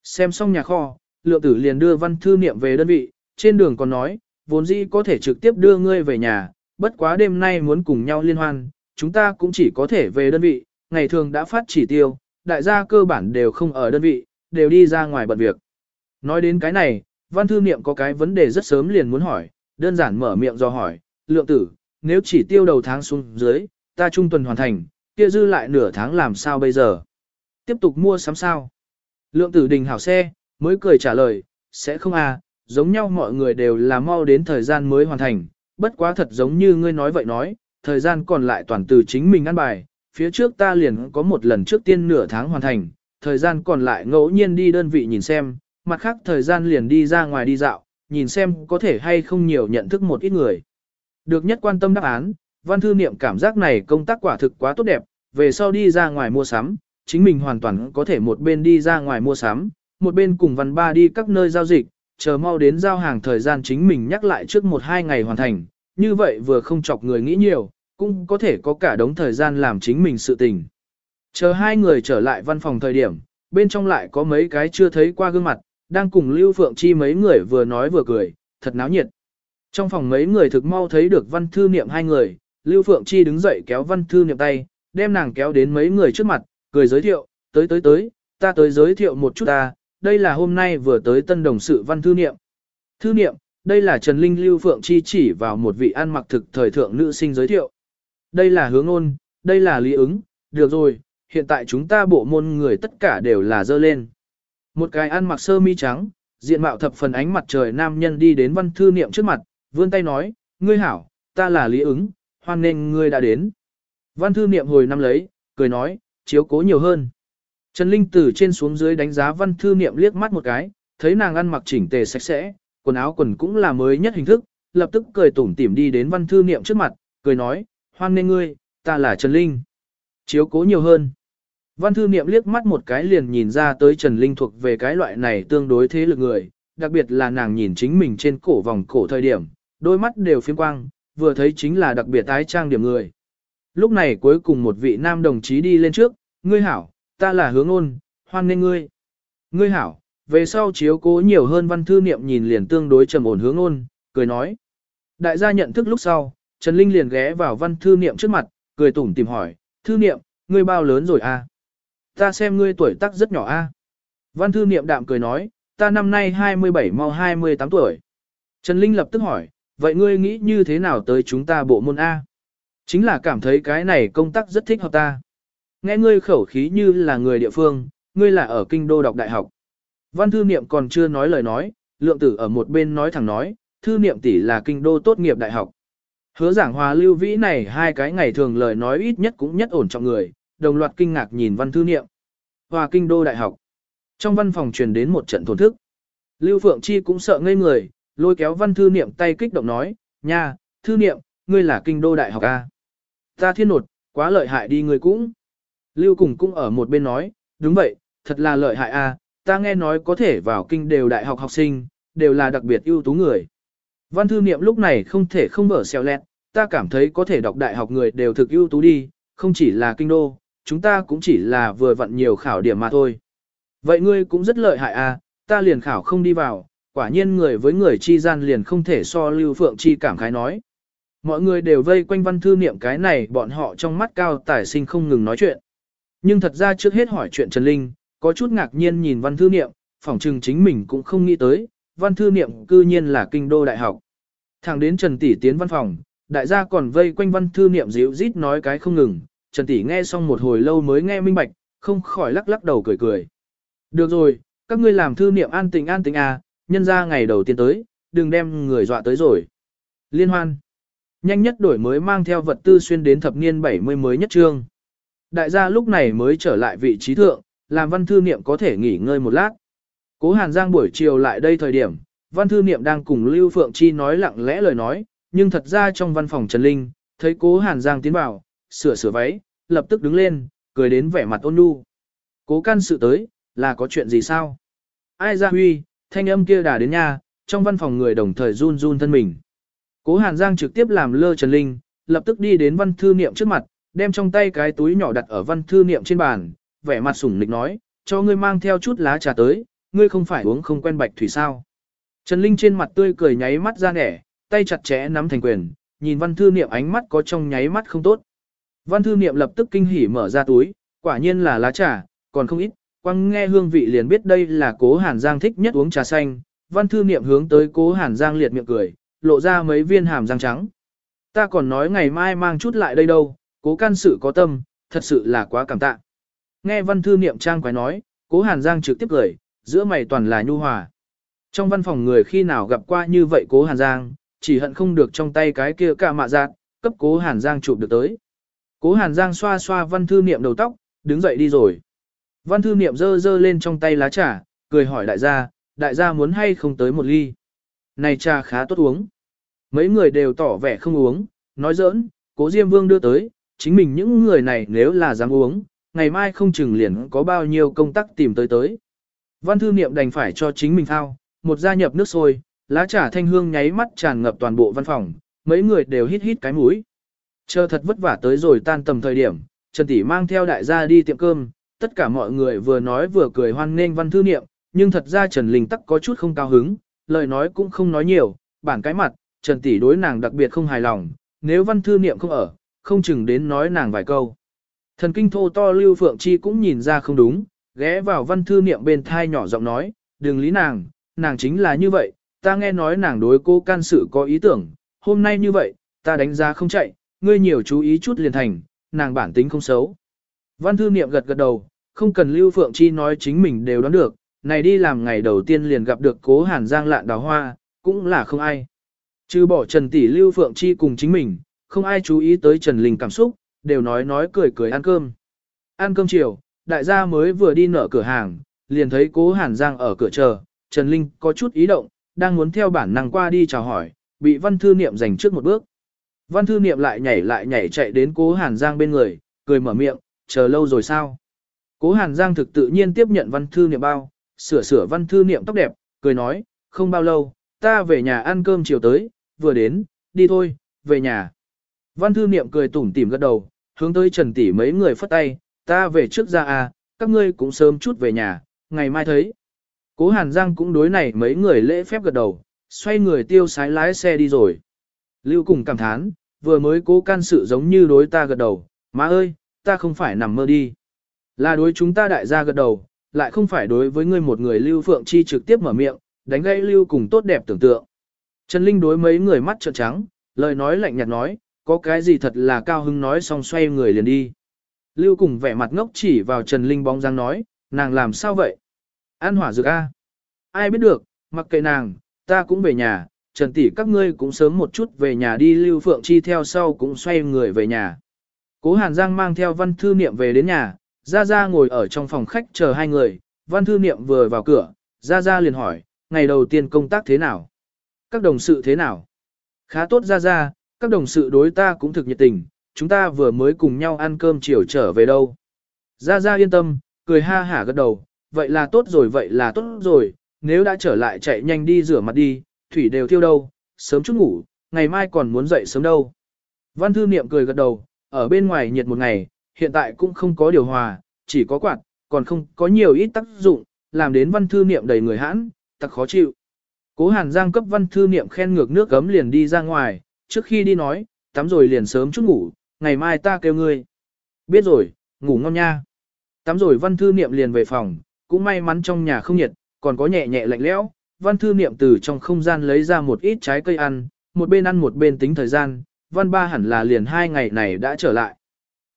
Xem xong nhà kho, lượng tử liền đưa văn thư niệm về đơn vị, trên đường còn nói, vốn dĩ có thể trực tiếp đưa ngươi về nhà, bất quá đêm nay muốn cùng nhau liên hoan, chúng ta cũng chỉ có thể về đơn vị, ngày thường đã phát chỉ tiêu, đại gia cơ bản đều không ở đơn vị, đều đi ra ngoài bận việc. Nói đến cái này, văn thư niệm có cái vấn đề rất sớm liền muốn hỏi, đơn giản mở miệng do hỏi, lượng tử, nếu chỉ tiêu đầu tháng xuống dưới, ta trung tuần hoàn thành, kia dư lại nửa tháng làm sao bây giờ? Tiếp tục mua sắm sao? Lượng tử đình hảo xe, mới cười trả lời, sẽ không à, giống nhau mọi người đều là mau đến thời gian mới hoàn thành, bất quá thật giống như ngươi nói vậy nói, thời gian còn lại toàn từ chính mình ăn bài, phía trước ta liền có một lần trước tiên nửa tháng hoàn thành, thời gian còn lại ngẫu nhiên đi đơn vị nhìn xem, mặt khác thời gian liền đi ra ngoài đi dạo, nhìn xem có thể hay không nhiều nhận thức một ít người. Được nhất quan tâm đáp án, văn thư niệm cảm giác này công tác quả thực quá tốt đẹp, về sau đi ra ngoài mua sắm, chính mình hoàn toàn có thể một bên đi ra ngoài mua sắm, một bên cùng văn ba đi các nơi giao dịch, chờ mau đến giao hàng thời gian chính mình nhắc lại trước một hai ngày hoàn thành, như vậy vừa không chọc người nghĩ nhiều, cũng có thể có cả đống thời gian làm chính mình sự tình. Chờ hai người trở lại văn phòng thời điểm, bên trong lại có mấy cái chưa thấy qua gương mặt, đang cùng Lưu Phượng Chi mấy người vừa nói vừa cười, thật náo nhiệt. Trong phòng mấy người thực mau thấy được văn thư niệm hai người, Lưu Phượng Chi đứng dậy kéo văn thư niệm tay, đem nàng kéo đến mấy người trước mặt, cười giới thiệu, tới tới tới, ta tới giới thiệu một chút ta, đây là hôm nay vừa tới tân đồng sự văn thư niệm. Thư niệm, đây là Trần Linh Lưu Phượng Chi chỉ vào một vị ăn mặc thực thời thượng nữ sinh giới thiệu. Đây là hướng ôn, đây là lý ứng, được rồi, hiện tại chúng ta bộ môn người tất cả đều là dơ lên. Một cái ăn mặc sơ mi trắng, diện mạo thập phần ánh mặt trời nam nhân đi đến văn thư niệm trước mặt, vươn tay nói, ngươi hảo, ta là lý ứng, hoan nên ngươi đã đến. Văn thư niệm hồi năm lấy, cười nói, chiếu cố nhiều hơn. Trần Linh từ trên xuống dưới đánh giá văn thư niệm liếc mắt một cái, thấy nàng ăn mặc chỉnh tề sạch sẽ, quần áo quần cũng là mới nhất hình thức, lập tức cười tủm tỉm đi đến văn thư niệm trước mặt, cười nói, hoan nên ngươi, ta là Trần Linh. Chiếu cố nhiều hơn. Văn thư niệm liếc mắt một cái liền nhìn ra tới Trần Linh thuộc về cái loại này tương đối thế lực người, đặc biệt là nàng nhìn chính mình trên cổ vòng cổ thời điểm, đôi mắt đều phiếm quang, vừa thấy chính là đặc biệt tái trang điểm người. Lúc này cuối cùng một vị nam đồng chí đi lên trước, ngươi hảo, ta là hướng ôn, hoan nên ngươi. Ngươi hảo, về sau chiếu cố nhiều hơn văn thư niệm nhìn liền tương đối trầm ổn hướng ôn, cười nói. Đại gia nhận thức lúc sau, Trần Linh liền ghé vào văn thư niệm trước mặt, cười tủm tìm hỏi, thư niệm, ngươi bao lớn rồi a? Ta xem ngươi tuổi tác rất nhỏ a. Văn thư niệm đạm cười nói, ta năm nay 27 mau 28 tuổi. Trần Linh lập tức hỏi, vậy ngươi nghĩ như thế nào tới chúng ta bộ môn A? Chính là cảm thấy cái này công tác rất thích hợp ta. Nghe ngươi khẩu khí như là người địa phương, ngươi là ở kinh đô đọc đại học. Văn thư niệm còn chưa nói lời nói, lượng tử ở một bên nói thẳng nói, thư niệm tỷ là kinh đô tốt nghiệp đại học. Hứa giảng hòa lưu vĩ này hai cái ngày thường lời nói ít nhất cũng nhất ổn trọng người, đồng loạt kinh ngạc nhìn văn thư niệm. Hòa kinh đô đại học. Trong văn phòng truyền đến một trận thổn thức. Lưu Phượng Chi cũng sợ ngây người, lôi kéo văn thư niệm tay kích động nói, nha, thư niệm, ngươi là kinh đô đại học A. Ta thiên nột, quá lợi hại đi ngươi cũng. Lưu cùng cũng ở một bên nói, đúng vậy, thật là lợi hại A, ta nghe nói có thể vào kinh đều đại học học sinh, đều là đặc biệt ưu tú người. Văn thư niệm lúc này không thể không mở xèo lẹt, ta cảm thấy có thể đọc đại học người đều thực ưu tú đi, không chỉ là kinh đô, chúng ta cũng chỉ là vừa vặn nhiều khảo điểm mà thôi. Vậy ngươi cũng rất lợi hại à, ta liền khảo không đi vào, quả nhiên người với người chi gian liền không thể so lưu phượng chi cảm khái nói. Mọi người đều vây quanh văn thư niệm cái này bọn họ trong mắt cao tài sinh không ngừng nói chuyện. Nhưng thật ra trước hết hỏi chuyện Trần Linh, có chút ngạc nhiên nhìn văn thư niệm, phỏng chừng chính mình cũng không nghĩ tới, văn thư niệm cư nhiên là kinh đô đại học. Thẳng đến Trần Tỷ tiến văn phòng, đại gia còn vây quanh văn thư niệm dịu rít nói cái không ngừng, Trần Tỷ nghe xong một hồi lâu mới nghe minh bạch, không khỏi lắc lắc đầu cười cười. Được rồi, các ngươi làm thư niệm an tình an tình à, nhân ra ngày đầu tiên tới, đừng đem người dọa tới rồi. Liên hoan. Nhanh nhất đổi mới mang theo vật tư xuyên đến thập niên 70 mới nhất trương. Đại gia lúc này mới trở lại vị trí thượng, làm văn thư niệm có thể nghỉ ngơi một lát. Cố Hàn Giang buổi chiều lại đây thời điểm, văn thư niệm đang cùng Lưu Phượng Chi nói lặng lẽ lời nói, nhưng thật ra trong văn phòng Trần Linh, thấy cố Hàn Giang tiến vào, sửa sửa váy, lập tức đứng lên, cười đến vẻ mặt ôn nhu. Cố can sự tới, là có chuyện gì sao? Ai ra huy, thanh âm kia đà đến nha, trong văn phòng người đồng thời run run thân mình. Cố Hàn Giang trực tiếp làm lơ Trần Linh, lập tức đi đến văn thư niệm trước mặt, đem trong tay cái túi nhỏ đặt ở văn thư niệm trên bàn, vẻ mặt sủng nịch nói, cho ngươi mang theo chút lá trà tới, ngươi không phải uống không quen bạch thủy sao. Trần Linh trên mặt tươi cười nháy mắt ra nẻ, tay chặt chẽ nắm thành quyền, nhìn văn thư niệm ánh mắt có trong nháy mắt không tốt. Văn thư niệm lập tức kinh hỉ mở ra túi, quả nhiên là lá trà, còn không ít, quăng nghe hương vị liền biết đây là cố Hàn Giang thích nhất uống trà xanh. Văn thư niệm hướng tới cố Hàn Giang liệt miệng cười, lộ ra mấy viên hàm răng trắng. Ta còn nói ngày mai mang chút lại đây đâu, cố can sự có tâm, thật sự là quá cảm tạ. Nghe văn thư niệm trang quái nói, cố Hàn Giang trực tiếp cười, giữa mày toàn là nhu hòa. Trong văn phòng người khi nào gặp qua như vậy cố Hàn Giang, chỉ hận không được trong tay cái kia cả mạ giác, cấp cố Hàn Giang chụp được tới. Cố Hàn Giang xoa xoa văn thư niệm đầu tóc, đứng dậy đi rồi. Văn thư niệm dơ dơ lên trong tay lá trà, cười hỏi đại gia, đại gia muốn hay không tới một ly. Này trà khá tốt uống. Mấy người đều tỏ vẻ không uống, nói giỡn, cố Diêm Vương đưa tới, chính mình những người này nếu là dám uống, ngày mai không chừng liền có bao nhiêu công tác tìm tới tới. Văn thư niệm đành phải cho chính mình thao, một gia nhập nước sôi, lá trà thanh hương nháy mắt tràn ngập toàn bộ văn phòng, mấy người đều hít hít cái mũi. Chờ thật vất vả tới rồi tan tầm thời điểm, Trần Tỷ mang theo đại gia đi tiệm cơm, tất cả mọi người vừa nói vừa cười hoan nghênh văn thư niệm, nhưng thật ra Trần Linh tắc có chút không cao hứng, lời nói cũng không nói nhiều, bản cái mặt, Trần Tỷ đối nàng đặc biệt không hài lòng, nếu văn thư niệm không ở, không chừng đến nói nàng vài câu. Thần kinh thô to Lưu Phượng Chi cũng nhìn ra không đúng, ghé vào văn thư niệm bên thai nhỏ giọng nói, đừng lý nàng, nàng chính là như vậy, ta nghe nói nàng đối cô can sự có ý tưởng, hôm nay như vậy, ta đánh giá không chạy, ngươi nhiều chú ý chút liền thành, nàng bản tính không xấu. Văn thư niệm gật gật đầu, không cần Lưu Phượng Chi nói chính mình đều đoán được, này đi làm ngày đầu tiên liền gặp được cố hàn giang lạn đào hoa, cũng là không ai. Chứ bỏ Trần Tỷ Lưu Phượng Chi cùng chính mình, không ai chú ý tới Trần Linh cảm xúc, đều nói nói cười cười ăn cơm. Ăn cơm chiều, đại gia mới vừa đi nở cửa hàng, liền thấy cố hàn giang ở cửa chờ, Trần Linh có chút ý động, đang muốn theo bản năng qua đi chào hỏi, bị văn thư niệm giành trước một bước. Văn thư niệm lại nhảy lại nhảy chạy đến cố hàn giang bên người, cười mở miệng, chờ lâu rồi sao? Cố Hàn Giang thực tự nhiên tiếp nhận văn thư niệm bao, sửa sửa văn thư niệm tóc đẹp, cười nói, không bao lâu, ta về nhà ăn cơm chiều tới, vừa đến, đi thôi, về nhà. Văn thư niệm cười tủm tỉm gật đầu, hướng tới Trần Tỷ mấy người phất tay, ta về trước ra à, các ngươi cũng sớm chút về nhà, ngày mai thấy. Cố Hàn Giang cũng đối này mấy người lễ phép gật đầu, xoay người tiêu sái lái xe đi rồi. Lưu cùng cảm thán, vừa mới cố can sự giống như đối ta gật đầu, má ơi, ta không phải nằm mơ đi. Là đối chúng ta đại gia gật đầu, lại không phải đối với ngươi một người Lưu Phượng Chi trực tiếp mở miệng, đánh gây Lưu cùng tốt đẹp tưởng tượng. Trần Linh đối mấy người mắt trợn trắng, lời nói lạnh nhạt nói, có cái gì thật là cao hứng nói xong xoay người liền đi. Lưu cùng vẻ mặt ngốc chỉ vào Trần Linh bóng dáng nói, nàng làm sao vậy? An hỏa dược A. Ai biết được, mặc kệ nàng, ta cũng về nhà, Trần tỷ các ngươi cũng sớm một chút về nhà đi Lưu Phượng Chi theo sau cũng xoay người về nhà. Cố Hàn Giang mang theo văn thư niệm về đến nhà, Gia Gia ngồi ở trong phòng khách chờ hai người, văn thư niệm vừa vào cửa, Gia Gia liền hỏi, ngày đầu tiên công tác thế nào? Các đồng sự thế nào? Khá tốt Gia Gia, các đồng sự đối ta cũng thực nhiệt tình, chúng ta vừa mới cùng nhau ăn cơm chiều trở về đâu. Gia Gia yên tâm, cười ha hả gật đầu, vậy là tốt rồi vậy là tốt rồi, nếu đã trở lại chạy nhanh đi rửa mặt đi, thủy đều thiêu đâu, sớm chút ngủ, ngày mai còn muốn dậy sớm đâu. Văn thư niệm cười gật đầu, ở bên ngoài nhiệt một ngày, hiện tại cũng không có điều hòa, chỉ có quạt, còn không có nhiều ít tác dụng, làm đến văn thư niệm đầy người hãn, thật khó chịu. Cố Hàn Giang cấp văn thư niệm khen ngược nước gấm liền đi ra ngoài, trước khi đi nói, tắm rồi liền sớm chút ngủ, ngày mai ta kêu ngươi. Biết rồi, ngủ ngon nha. Tắm rồi văn thư niệm liền về phòng, cũng may mắn trong nhà không nhiệt, còn có nhẹ nhẹ lạnh lẽo. Văn thư niệm từ trong không gian lấy ra một ít trái cây ăn, một bên ăn một bên tính thời gian, văn ba hẳn là liền hai ngày này đã trở lại.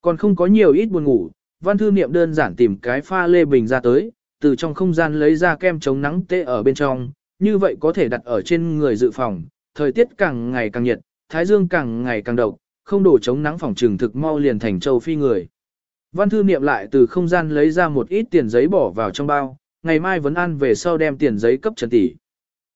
Còn không có nhiều ít buồn ngủ, văn thư niệm đơn giản tìm cái pha lê bình ra tới, từ trong không gian lấy ra kem chống nắng tê ở bên trong, như vậy có thể đặt ở trên người dự phòng, thời tiết càng ngày càng nhiệt, thái dương càng ngày càng độc, không đổ chống nắng phòng trường thực mau liền thành châu phi người. Văn thư niệm lại từ không gian lấy ra một ít tiền giấy bỏ vào trong bao, ngày mai vẫn ăn về sau đem tiền giấy cấp trần tỷ.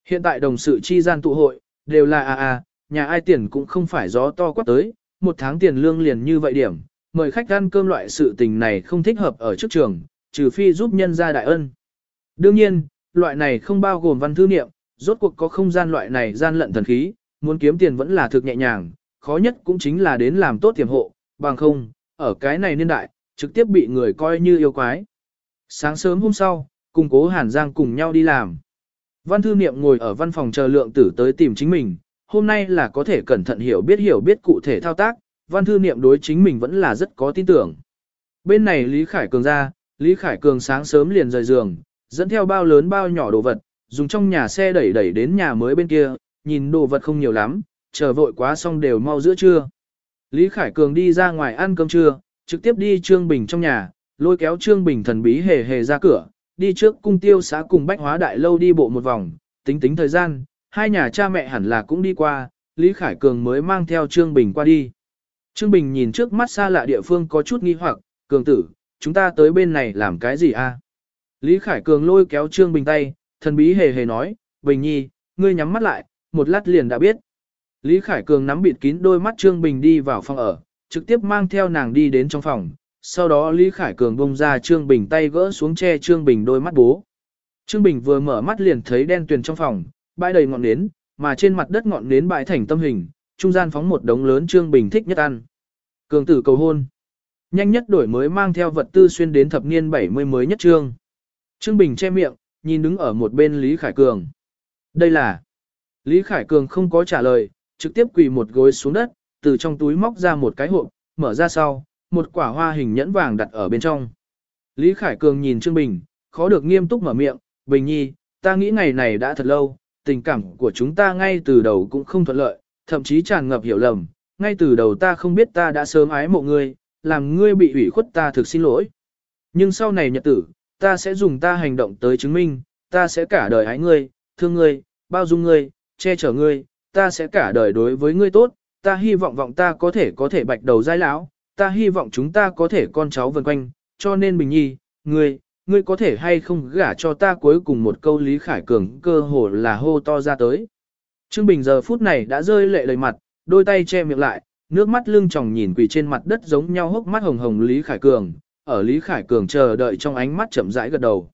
Hiện tại đồng sự chi gian tụ hội, đều là à à, nhà ai tiền cũng không phải gió to quát tới, một tháng tiền lương liền như vậy điểm, mời khách ăn cơm loại sự tình này không thích hợp ở trước trường, trừ phi giúp nhân gia đại ân. Đương nhiên, loại này không bao gồm văn thư niệm, rốt cuộc có không gian loại này gian lận thần khí, muốn kiếm tiền vẫn là thực nhẹ nhàng, khó nhất cũng chính là đến làm tốt tiềm hộ, bằng không, ở cái này niên đại, trực tiếp bị người coi như yêu quái. Sáng sớm hôm sau, cùng cố Hàn Giang cùng nhau đi làm. Văn thư niệm ngồi ở văn phòng chờ lượng tử tới tìm chính mình, hôm nay là có thể cẩn thận hiểu biết hiểu biết cụ thể thao tác, văn thư niệm đối chính mình vẫn là rất có tin tưởng. Bên này Lý Khải Cường ra, Lý Khải Cường sáng sớm liền rời giường, dẫn theo bao lớn bao nhỏ đồ vật, dùng trong nhà xe đẩy đẩy đến nhà mới bên kia, nhìn đồ vật không nhiều lắm, chờ vội quá xong đều mau giữa trưa. Lý Khải Cường đi ra ngoài ăn cơm trưa, trực tiếp đi Trương Bình trong nhà, lôi kéo Trương Bình thần bí hề hề ra cửa, đi trước cung tiêu xã cùng bách hóa đại lâu đi bộ một vòng, tính tính thời gian, hai nhà cha mẹ hẳn là cũng đi qua, Lý Khải Cường mới mang theo Trương Bình qua đi. Trương Bình nhìn trước mắt xa lạ địa phương có chút nghi hoặc, Cường tử, chúng ta tới bên này làm cái gì a? Lý Khải Cường lôi kéo Trương Bình tay, thần bí hề hề nói, Bình nhi, ngươi nhắm mắt lại, một lát liền đã biết. Lý Khải Cường nắm bịt kín đôi mắt Trương Bình đi vào phòng ở, trực tiếp mang theo nàng đi đến trong phòng. Sau đó Lý Khải Cường bông ra Trương Bình tay gỡ xuống che Trương Bình đôi mắt bố. Trương Bình vừa mở mắt liền thấy đen tuyền trong phòng, bãi đầy ngọn nến, mà trên mặt đất ngọn nến bãi thành tâm hình, trung gian phóng một đống lớn Trương Bình thích nhất ăn. Cường tử cầu hôn. Nhanh nhất đổi mới mang theo vật tư xuyên đến thập niên 70 mới nhất trương. Trương Bình che miệng, nhìn đứng ở một bên Lý Khải Cường. Đây là... Lý Khải Cường không có trả lời, trực tiếp quỳ một gối xuống đất, từ trong túi móc ra một cái hộp, mở ra sau, một quả hoa hình nhẫn vàng đặt ở bên trong. Lý Khải Cường nhìn Trương Bình, khó được nghiêm túc mở miệng, Bình Nhi, ta nghĩ ngày này đã thật lâu, tình cảm của chúng ta ngay từ đầu cũng không thuận lợi, thậm chí tràn ngập hiểu lầm, ngay từ đầu ta không biết ta đã sớm ái mộ ngươi, làm ngươi bị ủy khuất ta thực xin lỗi. Nhưng sau này nhật tử, ta sẽ dùng ta hành động tới chứng minh, ta sẽ cả đời ái ngươi, thương ngươi, bao dung ngươi, che chở ngươi, ta sẽ cả đời đối với ngươi tốt, ta hy vọng vọng ta có thể có thể bạch đầu giai lão, ta hy vọng chúng ta có thể con cháu vần quanh, cho nên Bình Nhi, ngươi, ngươi có thể hay không gả cho ta cuối cùng một câu Lý Khải Cường cơ hồ là hô to ra tới. Trương Bình giờ phút này đã rơi lệ đầy mặt, đôi tay che miệng lại, nước mắt lưng tròng nhìn quỳ trên mặt đất giống nhau hốc mắt hồng hồng Lý Khải Cường, ở Lý Khải Cường chờ đợi trong ánh mắt chậm rãi gật đầu.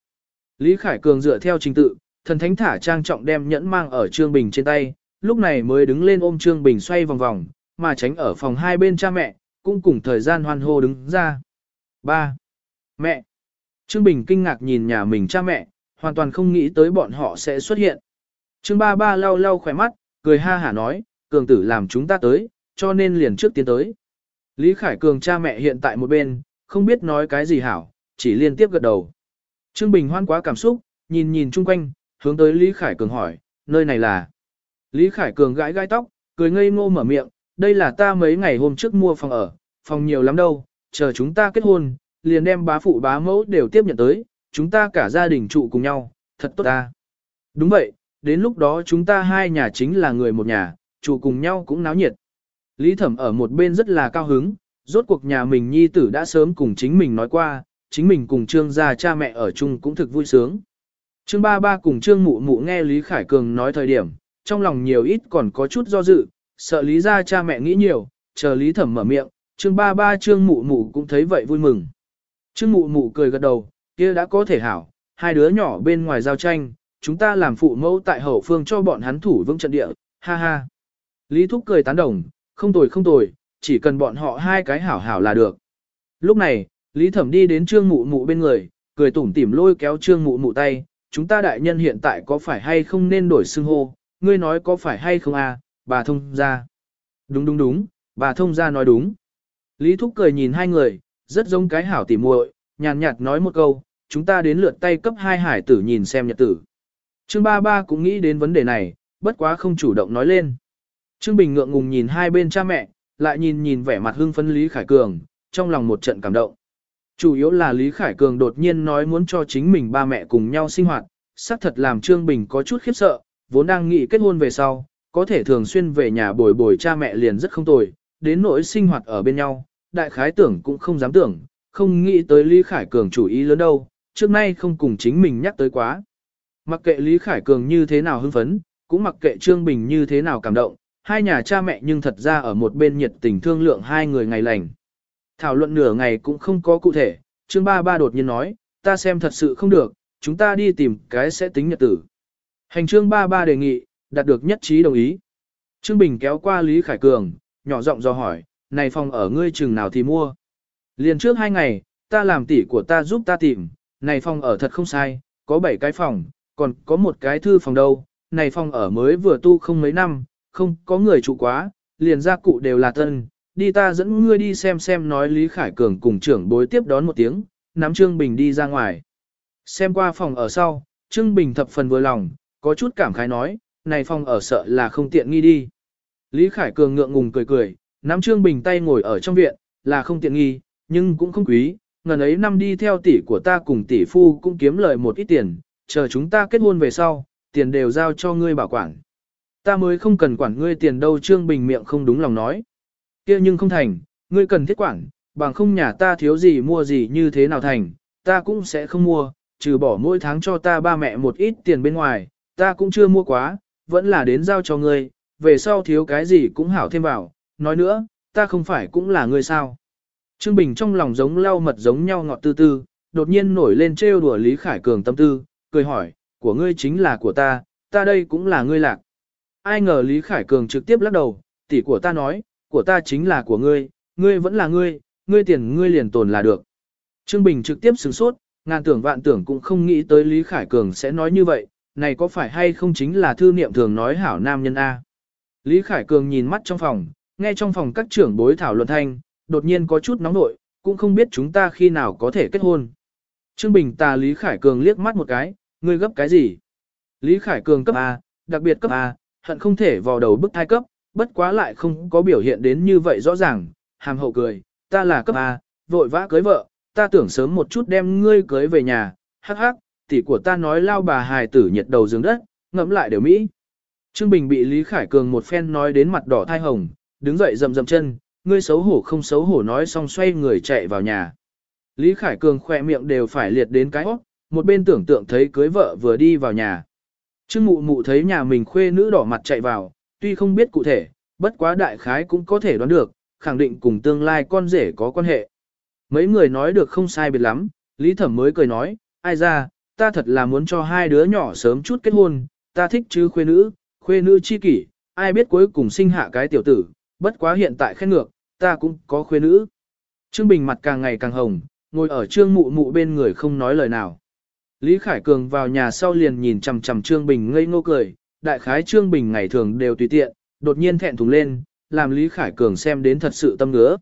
Lý Khải Cường dựa theo trình tự, thần thánh thả trang trọng đem nhẫn mang ở Trương Bình trên tay, lúc này mới đứng lên ôm Trương Bình xoay vòng vòng, mà tránh ở phòng hai bên cha mẹ, cũng cùng thời gian hoan hô đứng ra. 3. Mẹ! Trương Bình kinh ngạc nhìn nhà mình cha mẹ, hoàn toàn không nghĩ tới bọn họ sẽ xuất hiện. Trương ba ba lau lau khỏe mắt, cười ha hả nói, cường tử làm chúng ta tới, cho nên liền trước tiến tới. Lý Khải Cường cha mẹ hiện tại một bên, không biết nói cái gì hảo, chỉ liên tiếp gật đầu. Trương Bình hoan quá cảm xúc, nhìn nhìn chung quanh, hướng tới Lý Khải Cường hỏi, nơi này là... Lý Khải Cường gãi gãi tóc, cười ngây ngô mở miệng, đây là ta mấy ngày hôm trước mua phòng ở, phòng nhiều lắm đâu, chờ chúng ta kết hôn, liền đem bá phụ bá mẫu đều tiếp nhận tới, chúng ta cả gia đình trụ cùng nhau, thật tốt ta. Đúng vậy, đến lúc đó chúng ta hai nhà chính là người một nhà, trụ cùng nhau cũng náo nhiệt. Lý Thẩm ở một bên rất là cao hứng, rốt cuộc nhà mình nhi tử đã sớm cùng chính mình nói qua, chính mình cùng trương gia cha mẹ ở chung cũng thực vui sướng. Trương ba ba cùng trương mụ mụ nghe Lý Khải Cường nói thời điểm, trong lòng nhiều ít còn có chút do dự, sợ Lý gia cha mẹ nghĩ nhiều, chờ Lý Thẩm mở miệng, trương ba ba trương mụ mụ cũng thấy vậy vui mừng. Trương mụ mụ cười gật đầu, kia đã có thể hảo, hai đứa nhỏ bên ngoài giao tranh, chúng ta làm phụ mẫu tại hậu phương cho bọn hắn thủ vững trận địa, ha ha. Lý Thúc cười tán đồng, không tồi không tồi, chỉ cần bọn họ hai cái hảo hảo là được. Lúc này, Lý Thẩm đi đến Trương Mụ Mụ bên người, cười tủm tỉm lôi kéo Trương Mụ Mụ tay, chúng ta đại nhân hiện tại có phải hay không nên đổi xưng hô, ngươi nói có phải hay không à, bà thông ra. Đúng đúng đúng, bà thông ra nói đúng. Lý Thúc cười nhìn hai người, rất giống cái hảo tỉ muội, nhàn nhạt nói một câu, chúng ta đến lượt tay cấp hai hải tử nhìn xem nhật tử. Trương Ba Ba cũng nghĩ đến vấn đề này, bất quá không chủ động nói lên. Trương Bình ngượng ngùng nhìn hai bên cha mẹ, lại nhìn nhìn vẻ mặt hưng phấn Lý Khải Cường, trong lòng một trận cảm động. Chủ yếu là Lý Khải Cường đột nhiên nói muốn cho chính mình ba mẹ cùng nhau sinh hoạt, xác thật làm Trương Bình có chút khiếp sợ, vốn đang nghĩ kết hôn về sau, có thể thường xuyên về nhà bồi bồi cha mẹ liền rất không tồi, đến nỗi sinh hoạt ở bên nhau, đại khái tưởng cũng không dám tưởng, không nghĩ tới Lý Khải Cường chủ ý lớn đâu, trước nay không cùng chính mình nhắc tới quá. Mặc kệ Lý Khải Cường như thế nào hưng phấn, cũng mặc kệ Trương Bình như thế nào cảm động, hai nhà cha mẹ nhưng thật ra ở một bên nhiệt tình thương lượng hai người ngày lành. Thảo luận nửa ngày cũng không có cụ thể, Trương Ba Ba đột nhiên nói, ta xem thật sự không được, chúng ta đi tìm cái sẽ tính nhật tử. Hành Trương Ba Ba đề nghị, đạt được nhất trí đồng ý. Trương Bình kéo qua Lý Khải Cường, nhỏ giọng do hỏi, này phòng ở ngươi chừng nào thì mua. Liền trước hai ngày, ta làm tỷ của ta giúp ta tìm, này phòng ở thật không sai, có bảy cái phòng, còn có một cái thư phòng đâu, này phòng ở mới vừa tu không mấy năm, không có người trụ quá, liền gia cụ đều là tân, đi ta dẫn ngươi đi xem xem nói Lý Khải Cường cùng trưởng bối tiếp đón một tiếng, nắm Trương Bình đi ra ngoài. Xem qua phòng ở sau, Trương Bình thập phần vừa lòng, có chút cảm khái nói, này phòng ở sợ là không tiện nghi đi. Lý Khải Cường ngượng ngùng cười cười, nắm Trương Bình tay ngồi ở trong viện, là không tiện nghi, nhưng cũng không quý, ngần ấy năm đi theo tỷ của ta cùng tỷ phu cũng kiếm lời một ít tiền, chờ chúng ta kết hôn về sau, tiền đều giao cho ngươi bảo quản. Ta mới không cần quản ngươi tiền đâu Trương Bình miệng không đúng lòng nói. kia nhưng không thành, ngươi cần thiết quản, bằng không nhà ta thiếu gì mua gì như thế nào thành, ta cũng sẽ không mua, trừ bỏ mỗi tháng cho ta ba mẹ một ít tiền bên ngoài, ta cũng chưa mua quá, vẫn là đến giao cho ngươi, về sau thiếu cái gì cũng hảo thêm vào, nói nữa, ta không phải cũng là ngươi sao. Trương Bình trong lòng giống lau mật giống nhau ngọt tư tư, đột nhiên nổi lên trêu đùa Lý Khải Cường tâm tư, cười hỏi, của ngươi chính là của ta, ta đây cũng là ngươi lạc. Ai ngờ Lý Khải Cường trực tiếp lắc đầu, tỷ của ta nói, của ta chính là của ngươi, ngươi vẫn là ngươi, ngươi tiền ngươi liền tồn là được. Trương Bình trực tiếp sửng sốt, ngàn tưởng vạn tưởng cũng không nghĩ tới Lý Khải Cường sẽ nói như vậy, này có phải hay không chính là thư niệm thường nói hảo nam nhân A. Lý Khải Cường nhìn mắt trong phòng, nghe trong phòng các trưởng bối thảo luận thanh, đột nhiên có chút nóng nội, cũng không biết chúng ta khi nào có thể kết hôn. Trương Bình tà Lý Khải Cường liếc mắt một cái, ngươi gấp cái gì? Lý Khải Cường cấp A, đặc biệt cấp A, hận không thể vào đầu bức thai cấp, bất quá lại không có biểu hiện đến như vậy rõ ràng, hàm hậu cười, ta là cấp A, vội vã cưới vợ, ta tưởng sớm một chút đem ngươi cưới về nhà, hắc hắc, tỷ của ta nói lao bà hài tử nhiệt đầu giường đất, ngẫm lại đều Mỹ. Trương Bình bị Lý Khải Cường một phen nói đến mặt đỏ thai hồng, đứng dậy rầm rầm chân, ngươi xấu hổ không xấu hổ nói xong xoay người chạy vào nhà. Lý Khải Cường khỏe miệng đều phải liệt đến cái hót, một bên tưởng tượng thấy cưới vợ vừa đi vào nhà. Trương mụ mụ thấy nhà mình khuê nữ đỏ mặt chạy vào, tuy không biết cụ thể, bất quá đại khái cũng có thể đoán được, khẳng định cùng tương lai con rể có quan hệ. Mấy người nói được không sai biệt lắm, Lý Thẩm mới cười nói, ai ra, ta thật là muốn cho hai đứa nhỏ sớm chút kết hôn, ta thích chứ khuê nữ, khuê nữ chi kỷ, ai biết cuối cùng sinh hạ cái tiểu tử, bất quá hiện tại khen ngược, ta cũng có khuê nữ. Trương Bình mặt càng ngày càng hồng, ngồi ở trương mụ mụ bên người không nói lời nào. Lý Khải Cường vào nhà sau liền nhìn chằm chằm Trương Bình ngây ngô cười, đại khái Trương Bình ngày thường đều tùy tiện, đột nhiên thẹn thùng lên, làm Lý Khải Cường xem đến thật sự tâm ngứa.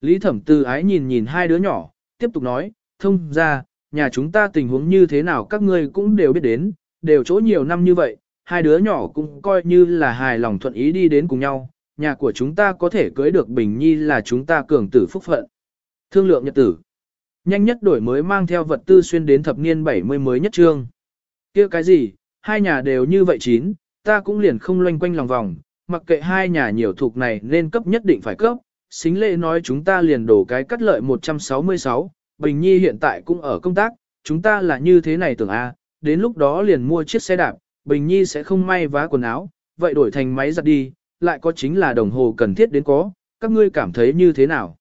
Lý thẩm Tư ái nhìn nhìn hai đứa nhỏ, tiếp tục nói, thông ra, nhà chúng ta tình huống như thế nào các ngươi cũng đều biết đến, đều chỗ nhiều năm như vậy, hai đứa nhỏ cũng coi như là hài lòng thuận ý đi đến cùng nhau, nhà của chúng ta có thể cưới được Bình Nhi là chúng ta cường tử phúc phận. Thương lượng nhật tử. Nhanh nhất đổi mới mang theo vật tư xuyên đến thập niên 70 mới nhất trương. kia cái gì, hai nhà đều như vậy chín, ta cũng liền không loanh quanh lòng vòng, mặc kệ hai nhà nhiều thuộc này nên cấp nhất định phải cấp. Xính lệ nói chúng ta liền đổ cái cắt lợi 166, Bình Nhi hiện tại cũng ở công tác, chúng ta là như thế này tưởng a, đến lúc đó liền mua chiếc xe đạp, Bình Nhi sẽ không may vá quần áo, vậy đổi thành máy giặt đi, lại có chính là đồng hồ cần thiết đến có, các ngươi cảm thấy như thế nào?